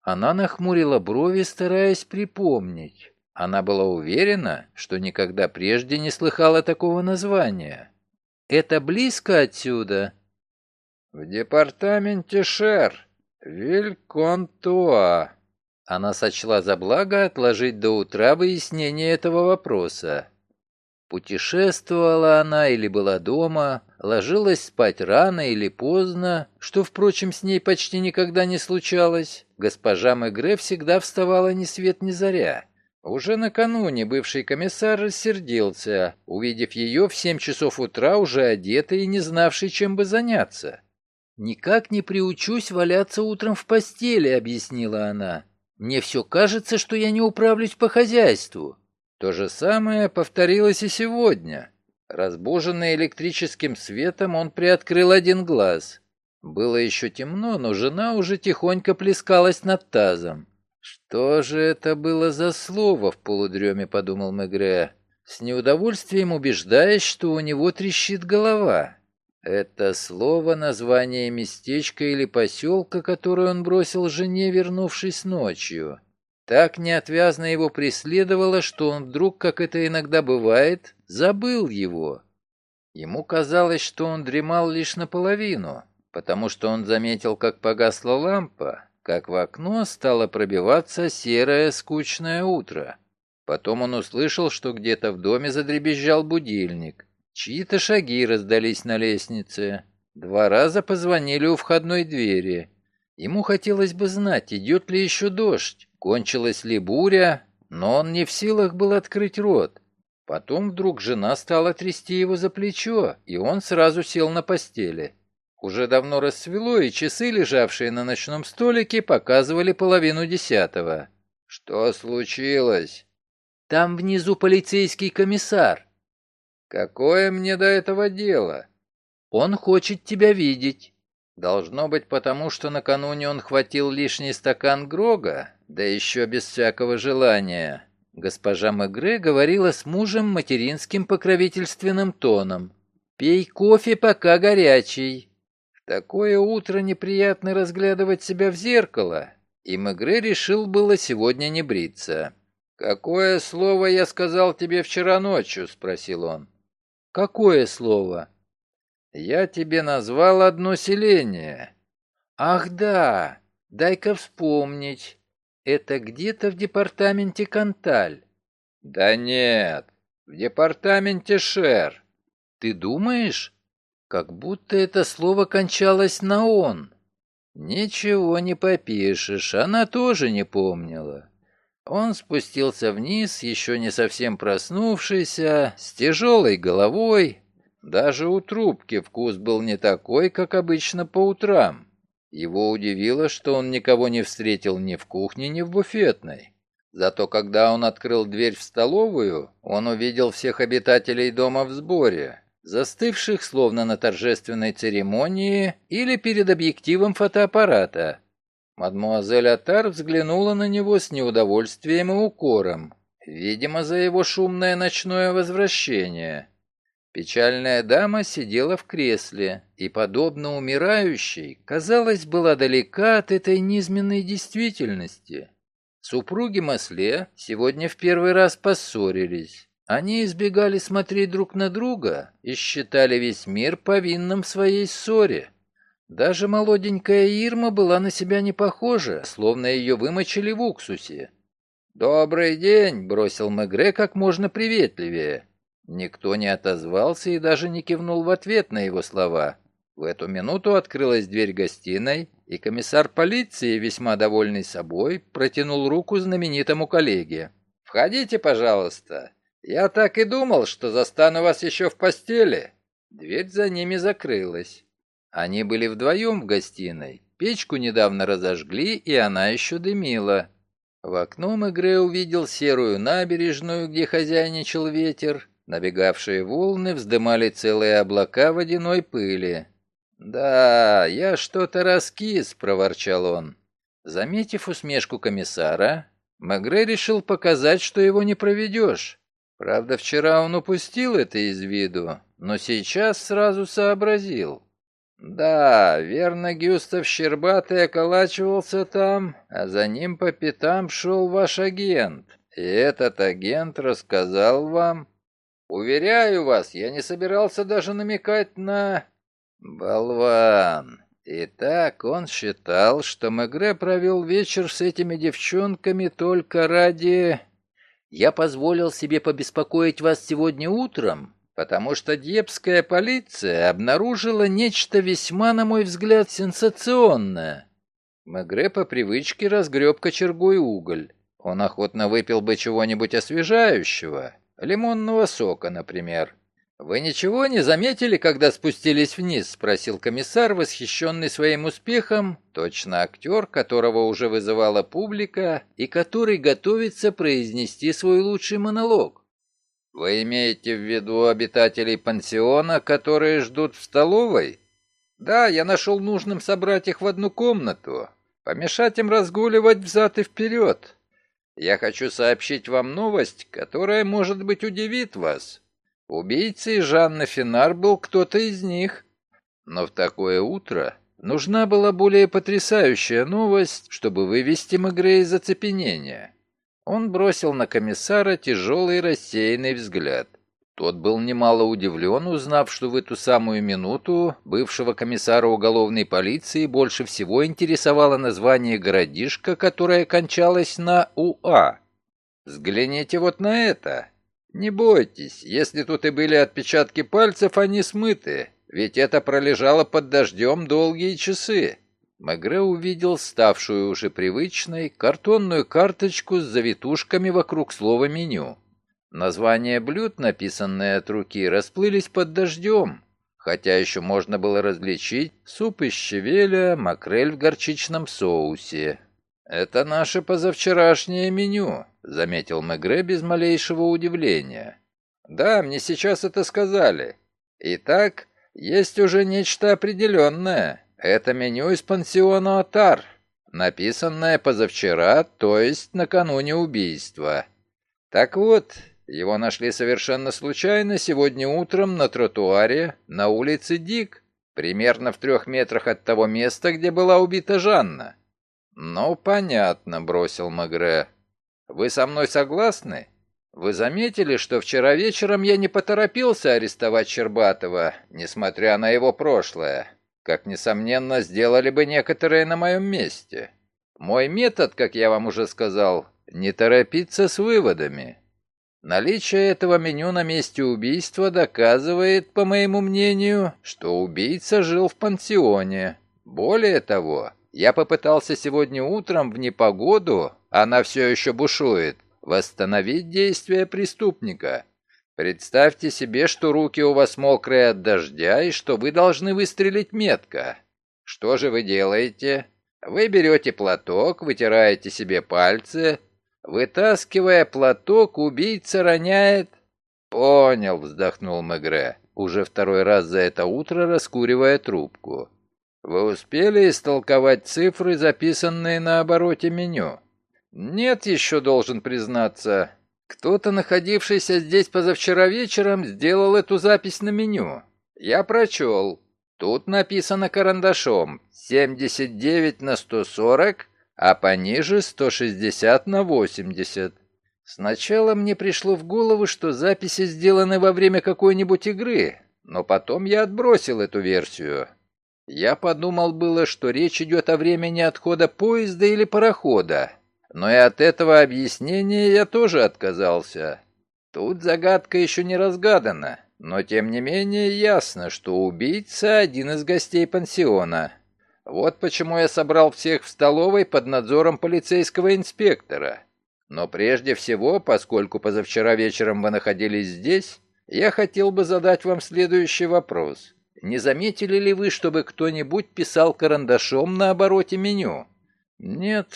Она нахмурила брови, стараясь припомнить. Она была уверена, что никогда прежде не слыхала такого названия. «Это близко отсюда?» «В департаменте Шер, Вельконтуа». Она сочла за благо отложить до утра выяснение этого вопроса. Путешествовала она или была дома, ложилась спать рано или поздно, что, впрочем, с ней почти никогда не случалось. Госпожа Мегре всегда вставала ни свет ни заря. Уже накануне бывший комиссар рассердился, увидев ее в семь часов утра уже одетой и не знавшей, чем бы заняться. «Никак не приучусь валяться утром в постели», — объяснила она. «Мне все кажется, что я не управлюсь по хозяйству. То же самое повторилось и сегодня. Разбуженный электрическим светом, он приоткрыл один глаз. Было еще темно, но жена уже тихонько плескалась над тазом. «Что же это было за слово в полудреме?» — подумал Мегре, с неудовольствием убеждаясь, что у него трещит голова. Это слово — название местечка или поселка, которое он бросил жене, вернувшись ночью. Так неотвязно его преследовало, что он вдруг, как это иногда бывает, забыл его. Ему казалось, что он дремал лишь наполовину, потому что он заметил, как погасла лампа, как в окно стало пробиваться серое скучное утро. Потом он услышал, что где-то в доме задребезжал будильник. Чьи-то шаги раздались на лестнице. Два раза позвонили у входной двери. Ему хотелось бы знать, идет ли еще дождь. Кончилась ли буря, но он не в силах был открыть рот. Потом вдруг жена стала трясти его за плечо, и он сразу сел на постели. Уже давно рассвело, и часы, лежавшие на ночном столике, показывали половину десятого. «Что случилось?» Там внизу полицейский комиссар. Какое мне до этого дело? Он хочет тебя видеть. Должно быть потому, что накануне он хватил лишний стакан Грога, да еще без всякого желания. Госпожа Мегре говорила с мужем материнским покровительственным тоном. «Пей кофе, пока горячий». Такое утро неприятно разглядывать себя в зеркало, и Мегре решил было сегодня не бриться. «Какое слово я сказал тебе вчера ночью?» — спросил он. «Какое слово?» «Я тебе назвал одно селение». «Ах да, дай-ка вспомнить. Это где-то в департаменте Канталь». «Да нет, в департаменте Шер». «Ты думаешь?» Как будто это слово кончалось на «он». Ничего не попишешь, она тоже не помнила. Он спустился вниз, еще не совсем проснувшийся, с тяжелой головой. Даже у трубки вкус был не такой, как обычно по утрам. Его удивило, что он никого не встретил ни в кухне, ни в буфетной. Зато когда он открыл дверь в столовую, он увидел всех обитателей дома в сборе, застывших словно на торжественной церемонии или перед объективом фотоаппарата. Мадмуазель Атар взглянула на него с неудовольствием и укором, видимо, за его шумное ночное возвращение. Печальная дама сидела в кресле и, подобно умирающей, казалось, была далека от этой низменной действительности. Супруги Масле сегодня в первый раз поссорились. Они избегали смотреть друг на друга и считали весь мир повинным в своей ссоре. Даже молоденькая Ирма была на себя не похожа, словно ее вымочили в уксусе. «Добрый день!» — бросил Мегре как можно приветливее. Никто не отозвался и даже не кивнул в ответ на его слова. В эту минуту открылась дверь гостиной, и комиссар полиции, весьма довольный собой, протянул руку знаменитому коллеге. «Входите, пожалуйста. Я так и думал, что застану вас еще в постели». Дверь за ними закрылась. Они были вдвоем в гостиной. Печку недавно разожгли, и она еще дымила. В окно Мегре увидел серую набережную, где хозяйничал ветер. Набегавшие волны вздымали целые облака водяной пыли. «Да, я что-то раскис», — проворчал он. Заметив усмешку комиссара, Мегре решил показать, что его не проведешь. Правда, вчера он упустил это из виду, но сейчас сразу сообразил. Да, верно, Гюстав Щербатый околачивался там, а за ним по пятам шел ваш агент. И этот агент рассказал вам... Уверяю вас, я не собирался даже намекать на... Болван. Итак, он считал, что Мегре провел вечер с этими девчонками только ради... Я позволил себе побеспокоить вас сегодня утром, потому что Дьепская полиция обнаружила нечто весьма, на мой взгляд, сенсационное. Мегре по привычке разгреб кочергой уголь. Он охотно выпил бы чего-нибудь освежающего, лимонного сока, например. «Вы ничего не заметили, когда спустились вниз?» — спросил комиссар, восхищенный своим успехом, точно актер, которого уже вызывала публика и который готовится произнести свой лучший монолог. Вы имеете в виду обитателей пансиона, которые ждут в столовой? Да, я нашел нужным собрать их в одну комнату, помешать им разгуливать взад и вперед. Я хочу сообщить вам новость, которая, может быть, удивит вас. Убийцей Жанны Финар был кто-то из них. Но в такое утро нужна была более потрясающая новость, чтобы вывести Мегре из оцепенения. Он бросил на комиссара тяжелый рассеянный взгляд. Тот был немало удивлен, узнав, что в эту самую минуту бывшего комиссара уголовной полиции больше всего интересовало название городишка, которое кончалось на УА. «Взгляните вот на это. Не бойтесь, если тут и были отпечатки пальцев, они смыты, ведь это пролежало под дождем долгие часы. Мегре увидел ставшую уже привычной картонную карточку с завитушками вокруг слова «меню». Названия блюд, написанные от руки, расплылись под дождем, хотя еще можно было различить суп из щавеля, макрель в горчичном соусе. «Это наше позавчерашнее меню. — заметил Мегре без малейшего удивления. «Да, мне сейчас это сказали. Итак, есть уже нечто определенное. Это меню из пансиона «Отар», написанное позавчера, то есть накануне убийства. Так вот, его нашли совершенно случайно сегодня утром на тротуаре на улице Дик, примерно в трех метрах от того места, где была убита Жанна. «Ну, понятно», — бросил Магре. «Вы со мной согласны? Вы заметили, что вчера вечером я не поторопился арестовать Щербатова, несмотря на его прошлое, как, несомненно, сделали бы некоторые на моем месте? Мой метод, как я вам уже сказал, не торопиться с выводами». Наличие этого меню на месте убийства доказывает, по моему мнению, что убийца жил в пансионе. Более того, я попытался сегодня утром в непогоду, она все еще бушует, восстановить действия преступника. Представьте себе, что руки у вас мокрые от дождя и что вы должны выстрелить метко. Что же вы делаете? Вы берете платок, вытираете себе пальцы, Вытаскивая платок, убийца роняет... «Понял», — вздохнул Мегре, уже второй раз за это утро раскуривая трубку. «Вы успели истолковать цифры, записанные на обороте меню?» «Нет еще, должен признаться. Кто-то, находившийся здесь позавчера вечером, сделал эту запись на меню. Я прочел. Тут написано карандашом 79 на 140, а пониже 160 на 80. Сначала мне пришло в голову, что записи сделаны во время какой-нибудь игры, но потом я отбросил эту версию. Я подумал было, что речь идет о времени отхода поезда или парохода, но и от этого объяснения я тоже отказался. Тут загадка еще не разгадана, но тем не менее ясно, что убийца один из гостей пансиона. Вот почему я собрал всех в столовой под надзором полицейского инспектора. Но прежде всего, поскольку позавчера вечером вы находились здесь, я хотел бы задать вам следующий вопрос. Не заметили ли вы, чтобы кто-нибудь писал карандашом на обороте меню? Нет,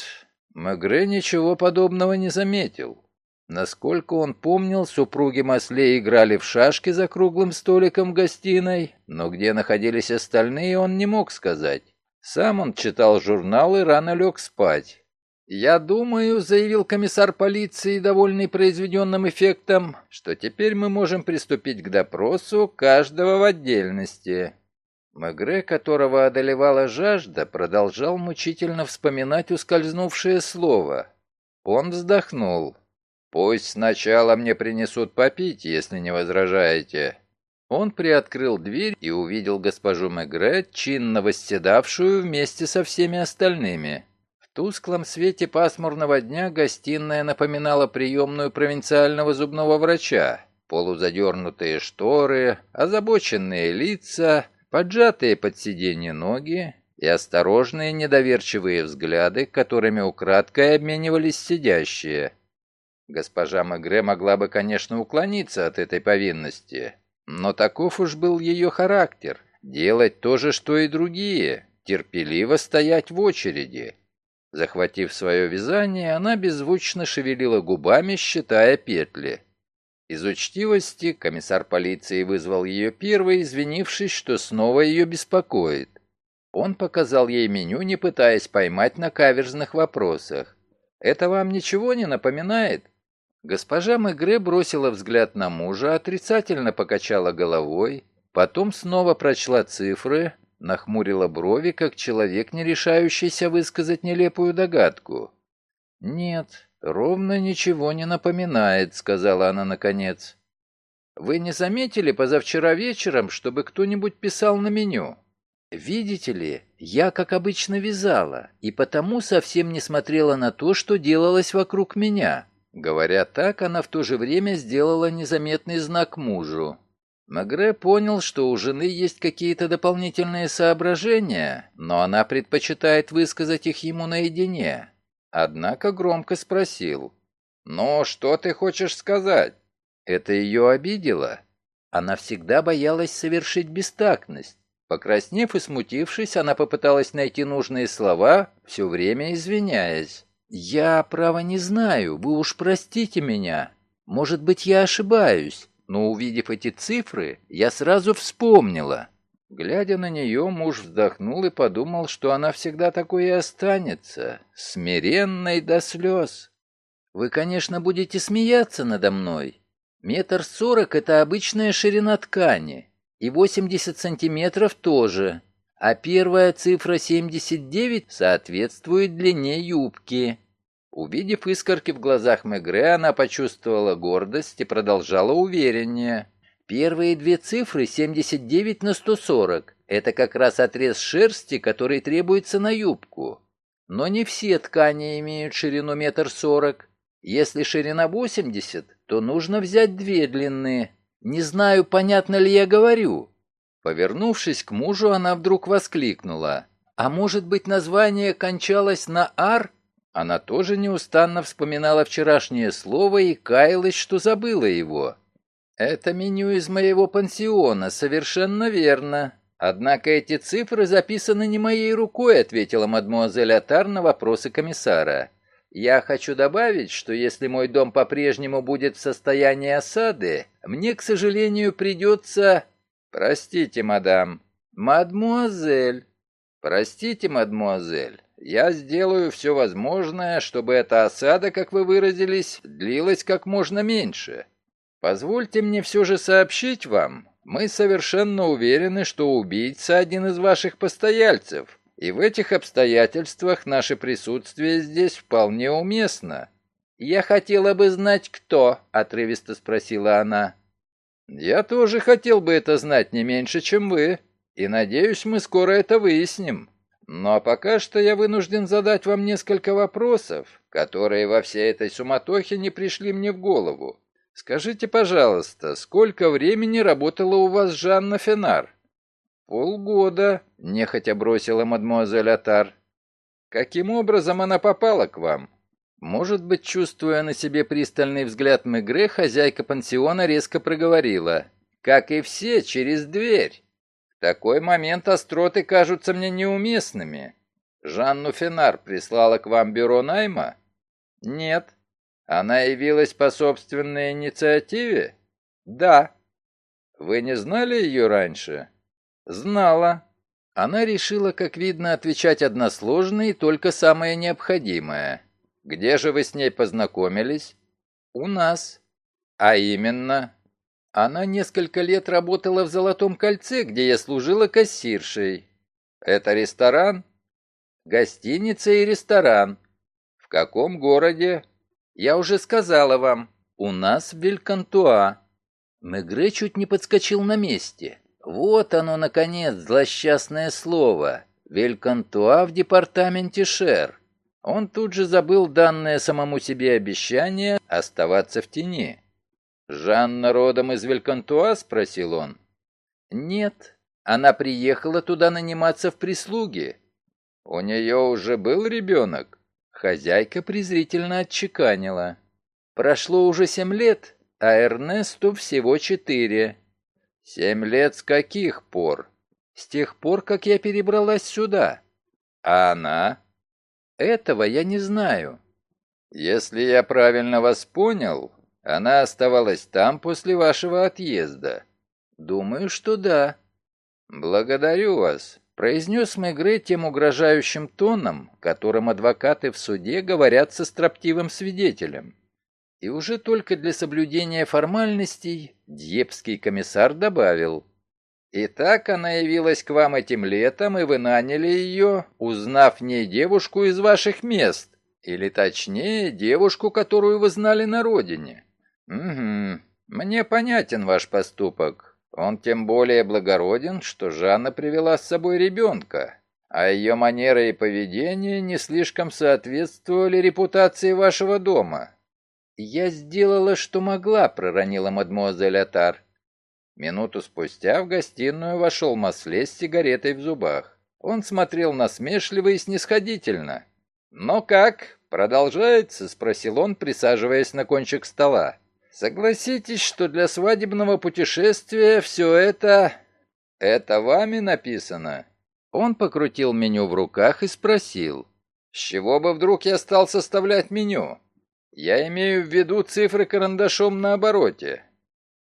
Мегре ничего подобного не заметил. Насколько он помнил, супруги Масле играли в шашки за круглым столиком в гостиной, но где находились остальные, он не мог сказать. Сам он читал журнал и рано лег спать. «Я думаю», — заявил комиссар полиции, довольный произведенным эффектом, «что теперь мы можем приступить к допросу каждого в отдельности». Мегре, которого одолевала жажда, продолжал мучительно вспоминать ускользнувшее слово. Он вздохнул. «Пусть сначала мне принесут попить, если не возражаете. Он приоткрыл дверь и увидел госпожу Мегре, чинно восседавшую вместе со всеми остальными. Тусклом свете пасмурного дня гостиная напоминала приемную провинциального зубного врача. Полузадернутые шторы, озабоченные лица, поджатые под сиденье ноги и осторожные недоверчивые взгляды, которыми украдкой обменивались сидящие. Госпожа Мегре могла бы, конечно, уклониться от этой повинности, но таков уж был ее характер — делать то же, что и другие, терпеливо стоять в очереди. Захватив свое вязание, она беззвучно шевелила губами, считая петли. Из учтивости комиссар полиции вызвал ее первой, извинившись, что снова ее беспокоит. Он показал ей меню, не пытаясь поймать на каверзных вопросах. «Это вам ничего не напоминает?» Госпожа Мегре бросила взгляд на мужа, отрицательно покачала головой, потом снова прочла цифры, нахмурила брови, как человек, не решающийся высказать нелепую догадку. «Нет, ровно ничего не напоминает», — сказала она наконец. «Вы не заметили позавчера вечером, чтобы кто-нибудь писал на меню?» «Видите ли, я, как обычно, вязала, и потому совсем не смотрела на то, что делалось вокруг меня. Говоря так, она в то же время сделала незаметный знак мужу. Магре понял, что у жены есть какие-то дополнительные соображения, но она предпочитает высказать их ему наедине. Однако громко спросил. «Ну, что ты хочешь сказать?» Это ее обидело. Она всегда боялась совершить бестактность. Покраснев и смутившись, она попыталась найти нужные слова, все время извиняясь. «Я, право, не знаю, вы уж простите меня. Может быть, я ошибаюсь, но, увидев эти цифры, я сразу вспомнила». Глядя на нее, муж вздохнул и подумал, что она всегда такой и останется, смиренной до слез. «Вы, конечно, будете смеяться надо мной. Метр сорок — это обычная ширина ткани, и восемьдесят сантиметров тоже, а первая цифра 79 соответствует длине юбки. Увидев искорки в глазах Мегре, она почувствовала гордость и продолжала увереннее. Первые две цифры 79 на 140. Это как раз отрез шерсти, который требуется на юбку. Но не все ткани имеют ширину метр сорок. Если ширина 80, то нужно взять две длины. Не знаю, понятно ли я говорю. Повернувшись к мужу, она вдруг воскликнула. «А может быть, название кончалось на «ар»?» Она тоже неустанно вспоминала вчерашнее слово и каялась, что забыла его. «Это меню из моего пансиона, совершенно верно. Однако эти цифры записаны не моей рукой», — ответила мадмуазель Атар на вопросы комиссара. «Я хочу добавить, что если мой дом по-прежнему будет в состоянии осады, мне, к сожалению, придется...» «Простите, мадам». «Мадмуазель». «Простите, мадмуазель. Я сделаю все возможное, чтобы эта осада, как вы выразились, длилась как можно меньше. Позвольте мне все же сообщить вам, мы совершенно уверены, что убийца один из ваших постояльцев, и в этих обстоятельствах наше присутствие здесь вполне уместно». «Я хотела бы знать, кто», — отрывисто спросила она. «Я тоже хотел бы это знать не меньше, чем вы, и надеюсь, мы скоро это выясним. Но пока что я вынужден задать вам несколько вопросов, которые во всей этой суматохе не пришли мне в голову. Скажите, пожалуйста, сколько времени работала у вас Жанна Фенар?» «Полгода», — нехотя бросила мадемуазель Атар. «Каким образом она попала к вам?» Может быть, чувствуя на себе пристальный взгляд Мегре, хозяйка пансиона резко проговорила. «Как и все, через дверь. Такой момент остроты кажутся мне неуместными. Жанну Фенар прислала к вам бюро найма?» «Нет». «Она явилась по собственной инициативе?» «Да». «Вы не знали ее раньше?» «Знала». Она решила, как видно, отвечать односложно и только самое необходимое – где же вы с ней познакомились? У нас. А именно? Она несколько лет работала в Золотом кольце, где я служила кассиршей. Это ресторан? Гостиница и ресторан. В каком городе? Я уже сказала вам. У нас в Вилькантуа. Мегре чуть не подскочил на месте. Вот оно, наконец, злосчастное слово. Вилькантуа в департаменте Шер. Он тут же забыл данное самому себе обещание оставаться в тени. «Жанна родом из Велькантуа?» — спросил он. «Нет, она приехала туда наниматься в прислуге. У нее уже был ребенок?» Хозяйка презрительно отчеканила. «Прошло уже семь лет, а Эрнесту всего четыре». «Семь лет с каких пор?» «С тех пор, как я перебралась сюда». «А она?» Этого я не знаю. Если я правильно вас понял, она оставалась там после вашего отъезда. Думаю, что да. Благодарю вас, произнес Мегре тем угрожающим тоном, которым адвокаты в суде говорят со строптивым свидетелем. И уже только для соблюдения формальностей Дьепский комиссар добавил – Итак, она явилась к вам этим летом, и вы наняли ее, узнав в ней девушку из ваших мест, или точнее, девушку, которую вы знали на родине. Угу, мне понятен ваш поступок. Он тем более благороден, что Жанна привела с собой ребенка, а ее манеры и поведение не слишком соответствовали репутации вашего дома. «Я сделала, что могла», — проронила мадемуазель Атар. Минуту спустя в гостиную вошел Масле с сигаретой в зубах. Он смотрел насмешливо и снисходительно. «Ну как, продолжается?» — спросил он, присаживаясь на кончик стола. «Согласитесь, что для свадебного путешествия все это... это вами написано?» Он покрутил меню в руках и спросил. «С чего бы вдруг я стал составлять меню? Я имею в виду цифры карандашом на обороте.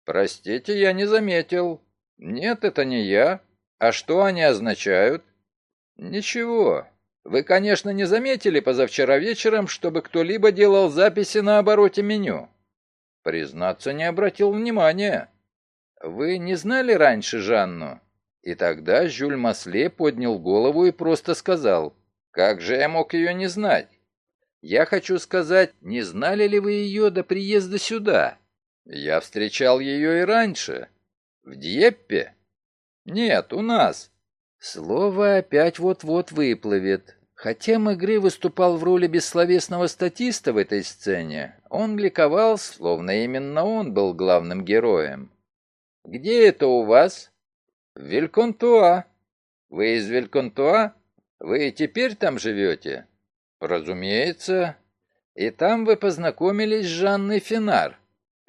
Простите, я не заметил. Нет, это не я. А что они означают? Ничего. Вы, конечно, не заметили позавчера вечером, чтобы кто-либо делал записи на обороте меню. Признаться, не обратил внимания. Вы не знали раньше Жанну? И тогда Жюль Масле поднял голову и просто сказал, «Как же я мог ее не знать?» «Я хочу сказать, не знали ли вы ее до приезда сюда?» «Я встречал ее и раньше. В Дьеппе?» «Нет, у нас». Слово опять вот-вот выплывет. Хотя Мегре выступал в роли бессловесного статиста в этой сцене, он ликовал, словно именно он был главным героем. «Где это у вас?» «В Вильконтуа». «Вы из Вильконтуа? Вы теперь там живете?» «Разумеется. И там вы познакомились с Жанной Финар.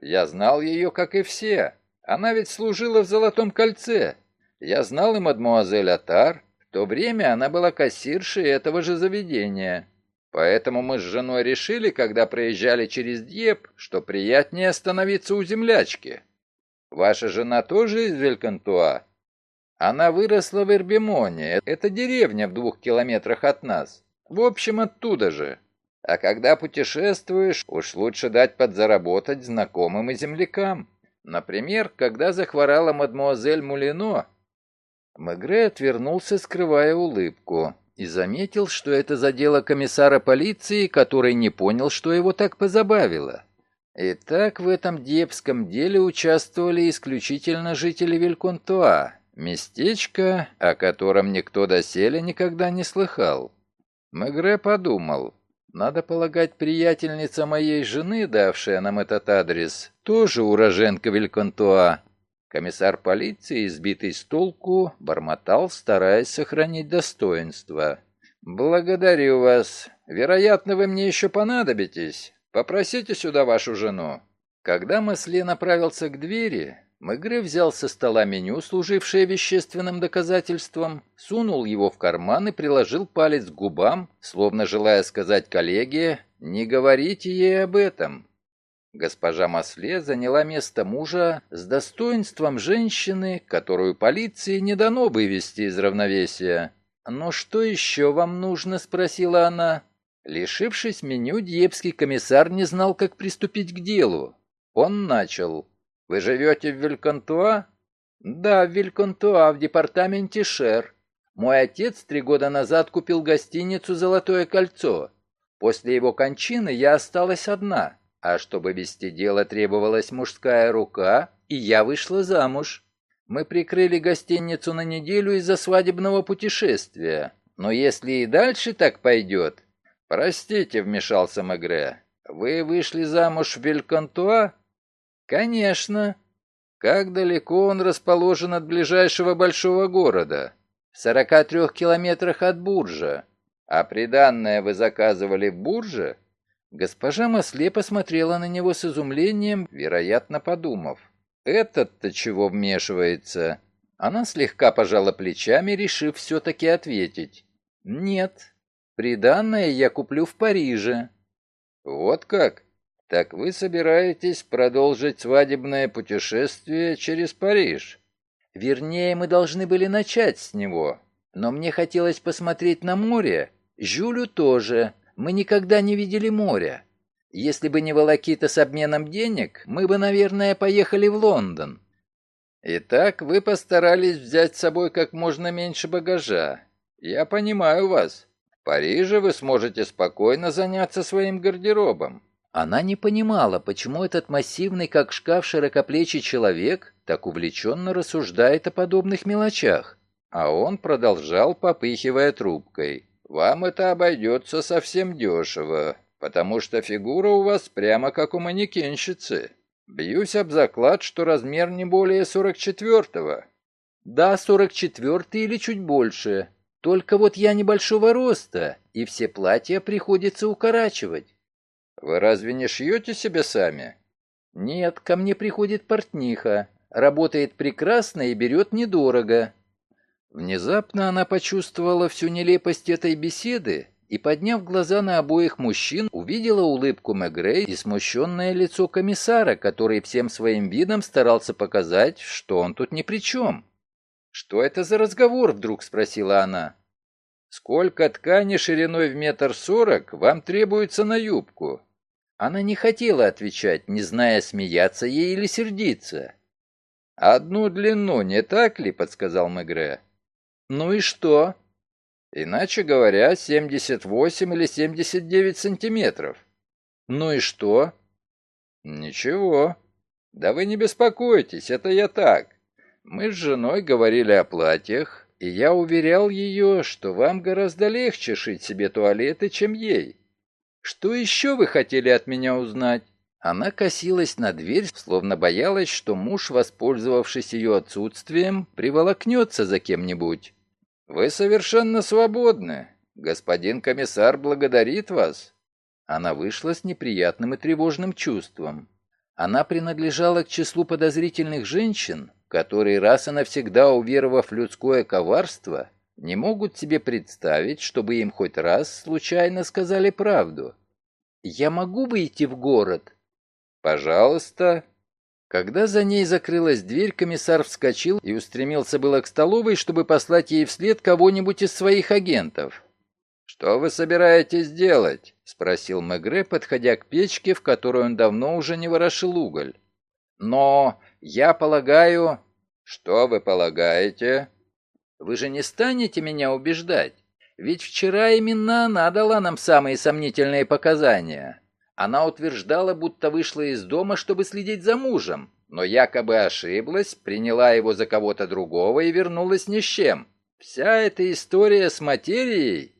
Я знал ее, как и все. Она ведь служила в Золотом кольце. Я знал и мадмуазель Атар, в то время она была кассиршей этого же заведения. Поэтому мы с женой решили, когда проезжали через Дьеп, что приятнее остановиться у землячки. Ваша жена тоже из Велькантуа? Она выросла в Эрбемоне. Это деревня в двух километрах от нас. В общем, оттуда же. А когда путешествуешь, уж лучше дать подзаработать знакомым и землякам. Например, когда захворала мадмуазель Мулино, Мегре отвернулся, скрывая улыбку, и заметил, что это задело комиссара полиции, который не понял, что его так позабавило. Итак, в этом депском деле участвовали исключительно жители Вельконтуа, местечко, о котором никто доселе никогда не слыхал. Мегре подумал, надо полагать, приятельница моей жены, давшая нам этот адрес, тоже уроженка Вельконтуа, Комиссар полиции, избитый с толку, бормотал, стараясь сохранить достоинство. «Благодарю вас. Вероятно, вы мне еще понадобитесь. Попросите сюда вашу жену». Когда Масле направился к двери, Мегре взял со стола меню, служившее вещественным доказательством, сунул его в карман и приложил палец к губам, словно желая сказать коллеге «Не говорите ей об этом». Госпожа Масле заняла место мужа с достоинством женщины, которую полиции не дано вывести из равновесия. «Но что еще вам нужно?» — спросила она. Лишившись меню, Дьепский комиссар не знал, как приступить к делу. Он начал. «Вы живете в Вильконтуа?» «Да, в Вильконтуа, в департаменте Шер. Мой отец три года назад купил гостиницу «Золотое кольцо». После его кончины я осталась одна. А чтобы вести дело, требовалась мужская рука, и я вышла замуж. Мы прикрыли гостиницу на неделю из-за свадебного путешествия. Но если и дальше так пойдет... Простите, вмешался Мегре. Вы вышли замуж в Белькантуа? Конечно. Как далеко он расположен от ближайшего большого города? В 43 километрах от Буржа. А приданное вы заказывали в Бурже? Госпожа Масле посмотрела на него с изумлением, вероятно, подумав. «Этот-то чего вмешивается?» Она слегка пожала плечами, решив все-таки ответить. «Нет, приданное я куплю в Париже». «Вот как? Так вы собираетесь продолжить свадебное путешествие через Париж?» «Вернее, мы должны были начать с него. Но мне хотелось посмотреть на море, Жюлю тоже, мы никогда не видели моря. Если бы не волокита с обменом денег, мы бы, наверное, поехали в Лондон. Итак, вы постарались взять с собой как можно меньше багажа. Я понимаю вас. В Париже вы сможете спокойно заняться своим гардеробом. Она не понимала, почему этот массивный, как шкаф, широкоплечий человек так увлеченно рассуждает о подобных мелочах. А он продолжал, попыхивая трубкой. Вам это обойдется совсем дешево, потому что фигура у вас прямо как у манекенщицы. Бьюсь об заклад, что размер не более сорок четвертого. Да, сорок четвертый или чуть больше. Только вот я небольшого роста, и все платья приходится укорачивать. Вы разве не шьете себе сами? Нет, ко мне приходит портниха. Работает прекрасно и берет недорого. Внезапно она почувствовала всю нелепость этой беседы и, подняв глаза на обоих мужчин, увидела улыбку Мегре и смущенное лицо комиссара, который всем своим видом старался показать, что он тут ни при чем. «Что это за разговор?» — вдруг спросила она. «Сколько ткани шириной в метр сорок вам требуется на юбку?» Она не хотела отвечать, не зная, смеяться ей или сердиться. «Одну длину, не так ли?» — подсказал Мегре. «Ну и что?» Иначе говоря, 78 или 79 сантиметров. Ну и что? Ничего. Да вы не беспокойтесь, это я так. Мы с женой говорили о платьях, и я уверял ее, что вам гораздо легче шить себе туалеты, чем ей. Что еще вы хотели от меня узнать? Она косилась на дверь, словно боялась, что муж, воспользовавшись ее отсутствием, приволокнется за кем-нибудь. «Вы совершенно свободны. Господин комиссар благодарит вас». Она вышла с неприятным и тревожным чувством. Она принадлежала к числу подозрительных женщин, которые, раз и навсегда уверовав людское коварство, не могут себе представить, чтобы им хоть раз случайно сказали правду. «Я могу выйти в город?» «Пожалуйста», когда за ней закрылась дверь, комиссар вскочил и устремился было к столовой, чтобы послать ей вслед кого-нибудь из своих агентов. «Что вы собираетесь делать?» — спросил Мегре, подходя к печке, в которой он давно уже не ворошил уголь. «Но я полагаю...» «Что вы полагаете?» «Вы же не станете меня убеждать? Ведь вчера именно она дала нам самые сомнительные показания. Она утверждала, будто вышла из дома, чтобы следить за мужем, но якобы ошиблась, приняла его за кого-то другого и вернулась ни с чем. Вся эта история с материей?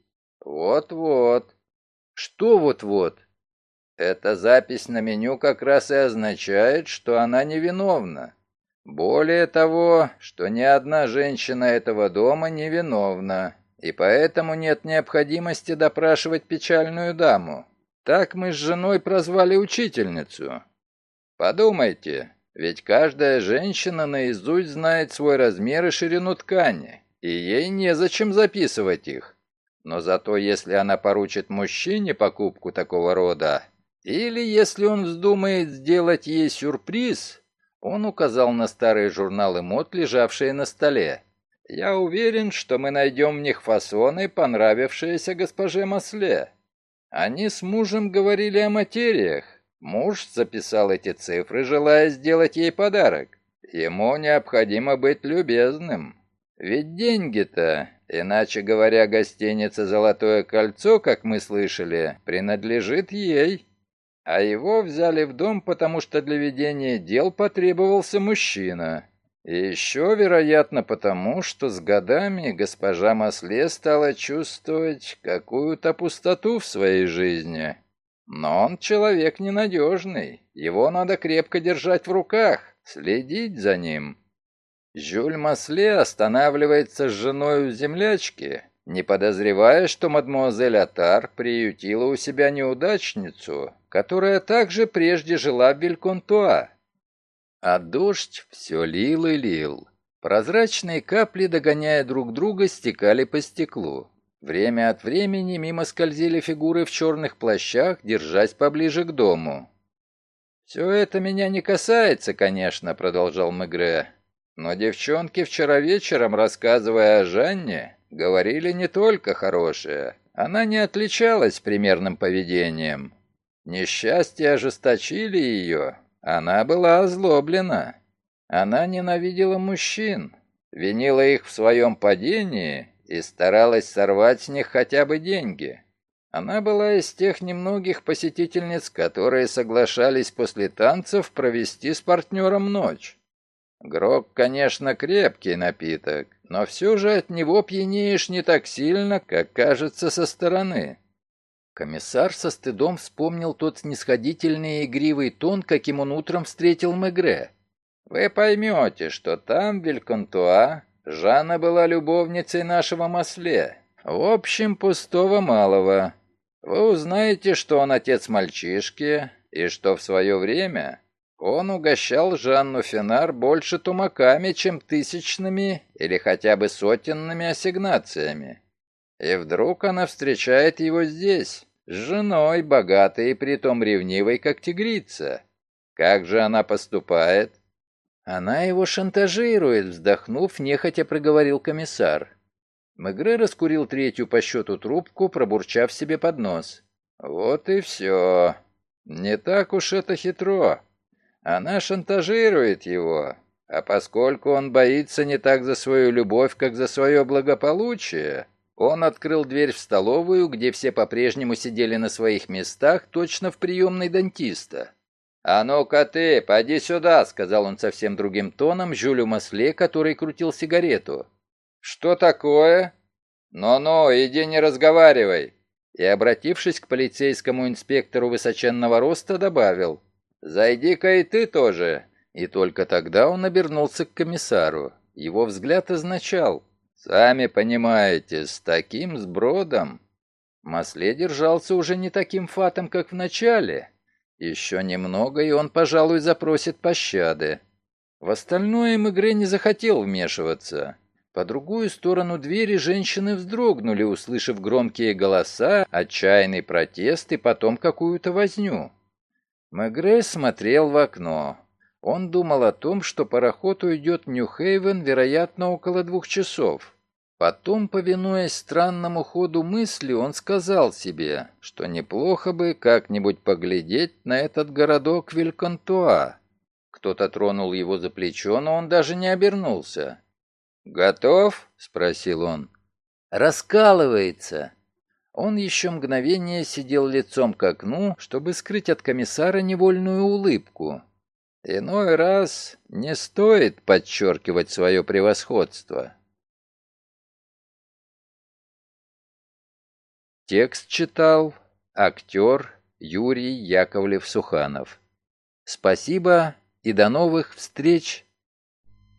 Вот-вот. Что вот-вот? Эта запись на меню как раз и означает, что она невиновна. Более того, что ни одна женщина этого дома невиновна, и поэтому нет необходимости допрашивать печальную даму. Так мы с женой прозвали учительницу. Подумайте, ведь каждая женщина наизусть знает свой размер и ширину ткани, и ей незачем записывать их. Но зато если она поручит мужчине покупку такого рода, или если он вздумает сделать ей сюрприз, он указал на старые журналы мод, лежавшие на столе. Я уверен, что мы найдем в них фасоны, понравившиеся госпоже Масле. Они с мужем говорили о материях. Муж записал эти цифры, желая сделать ей подарок. Ему необходимо быть любезным. Ведь деньги-то, иначе говоря, гостиница «Золотое кольцо», как мы слышали, принадлежит ей. А его взяли в дом, потому что для ведения дел потребовался мужчина. И еще, вероятно, потому, что с годами госпожа Масле стала чувствовать какую-то пустоту в своей жизни. Но он человек ненадежный, его надо крепко держать в руках, следить за ним. Жюль Масле останавливается с женой у землячки, не подозревая, что мадемуазель Атар приютила у себя неудачницу, которая также прежде жила в Бельконтуа. А дождь все лил и лил. Прозрачные капли, догоняя друг друга, стекали по стеклу. Время от времени мимо скользили фигуры в черных плащах, держась поближе к дому. «Все это меня не касается, конечно», — продолжал Мегре. «Но девчонки вчера вечером, рассказывая о Жанне, говорили не только хорошее. Она не отличалась примерным поведением. Несчастья ожесточили ее, она была озлоблена. Она ненавидела мужчин, винила их в своем падении и старалась сорвать с них хотя бы деньги. Она была из тех немногих посетительниц, которые соглашались после танцев провести с партнером ночь. Грок, конечно, крепкий напиток, но все же от него пьянеешь не так сильно, как кажется со стороны. Комиссар со стыдом вспомнил тот снисходительный и игривый тон, каким он утром встретил Мегре. «Вы поймете, что там, в Вильконтуа, Жанна была любовницей нашего Масле. В общем, пустого малого. Вы узнаете, что он отец мальчишки, и что в свое время он угощал Жанну Финар больше тумаками, чем тысячными или хотя бы сотенными ассигнациями. И вдруг она встречает его здесь, с женой, богатой и притом ревнивой, как тигрица. Как же она поступает? Она его шантажирует, вздохнув, нехотя проговорил комиссар. Мегре раскурил третью по счету трубку, пробурчав себе под нос. Вот и все. Не так уж это хитро. Она шантажирует его, а поскольку он боится не так за свою любовь, как за свое благополучие, он открыл дверь в столовую, где все по-прежнему сидели на своих местах, точно в приемной дантиста. «А ну-ка ты, поди сюда», — сказал он совсем другим тоном Жюлю Масле, который крутил сигарету. «Что такое?» «Ну-ну, иди не разговаривай». И, обратившись к полицейскому инспектору высоченного роста, добавил, «Зайди-ка и ты тоже». И только тогда он обернулся к комиссару. Его взгляд означал, Сами понимаете, с таким сбродом... Масле держался уже не таким фатом, как в начале. Еще немного, и он, пожалуй, запросит пощады. В остальное Мегре не захотел вмешиваться. По другую сторону двери женщины вздрогнули, услышав громкие голоса, отчаянный протест и потом какую-то возню. Мегре смотрел в окно. Он думал о том, что пароход уйдет в Нью-Хейвен, вероятно, около двух часов. Потом, повинуясь странному ходу мысли, он сказал себе, что неплохо бы как-нибудь поглядеть на этот городок Вильконтуа. Кто-то тронул его за плечо, но он даже не обернулся. «Готов?» — спросил он. «Раскалывается». Он еще мгновение сидел лицом к окну, чтобы скрыть от комиссара невольную улыбку. Иной раз не стоит подчеркивать свое превосходство. Текст читал актер Юрий Яковлев-Суханов. Спасибо и до новых встреч.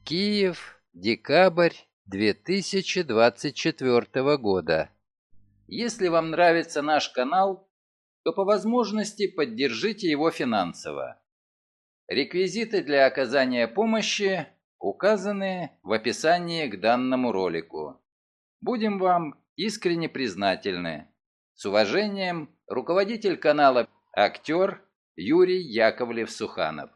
Киев, декабрь 2024 года. Если вам нравится наш канал, то по возможности поддержите его финансово. Реквизиты для оказания помощи указаны в описании к данному ролику. Будем вам искренне признательны. С уважением, руководитель канала «Актер» Юрий Яковлев-Суханов.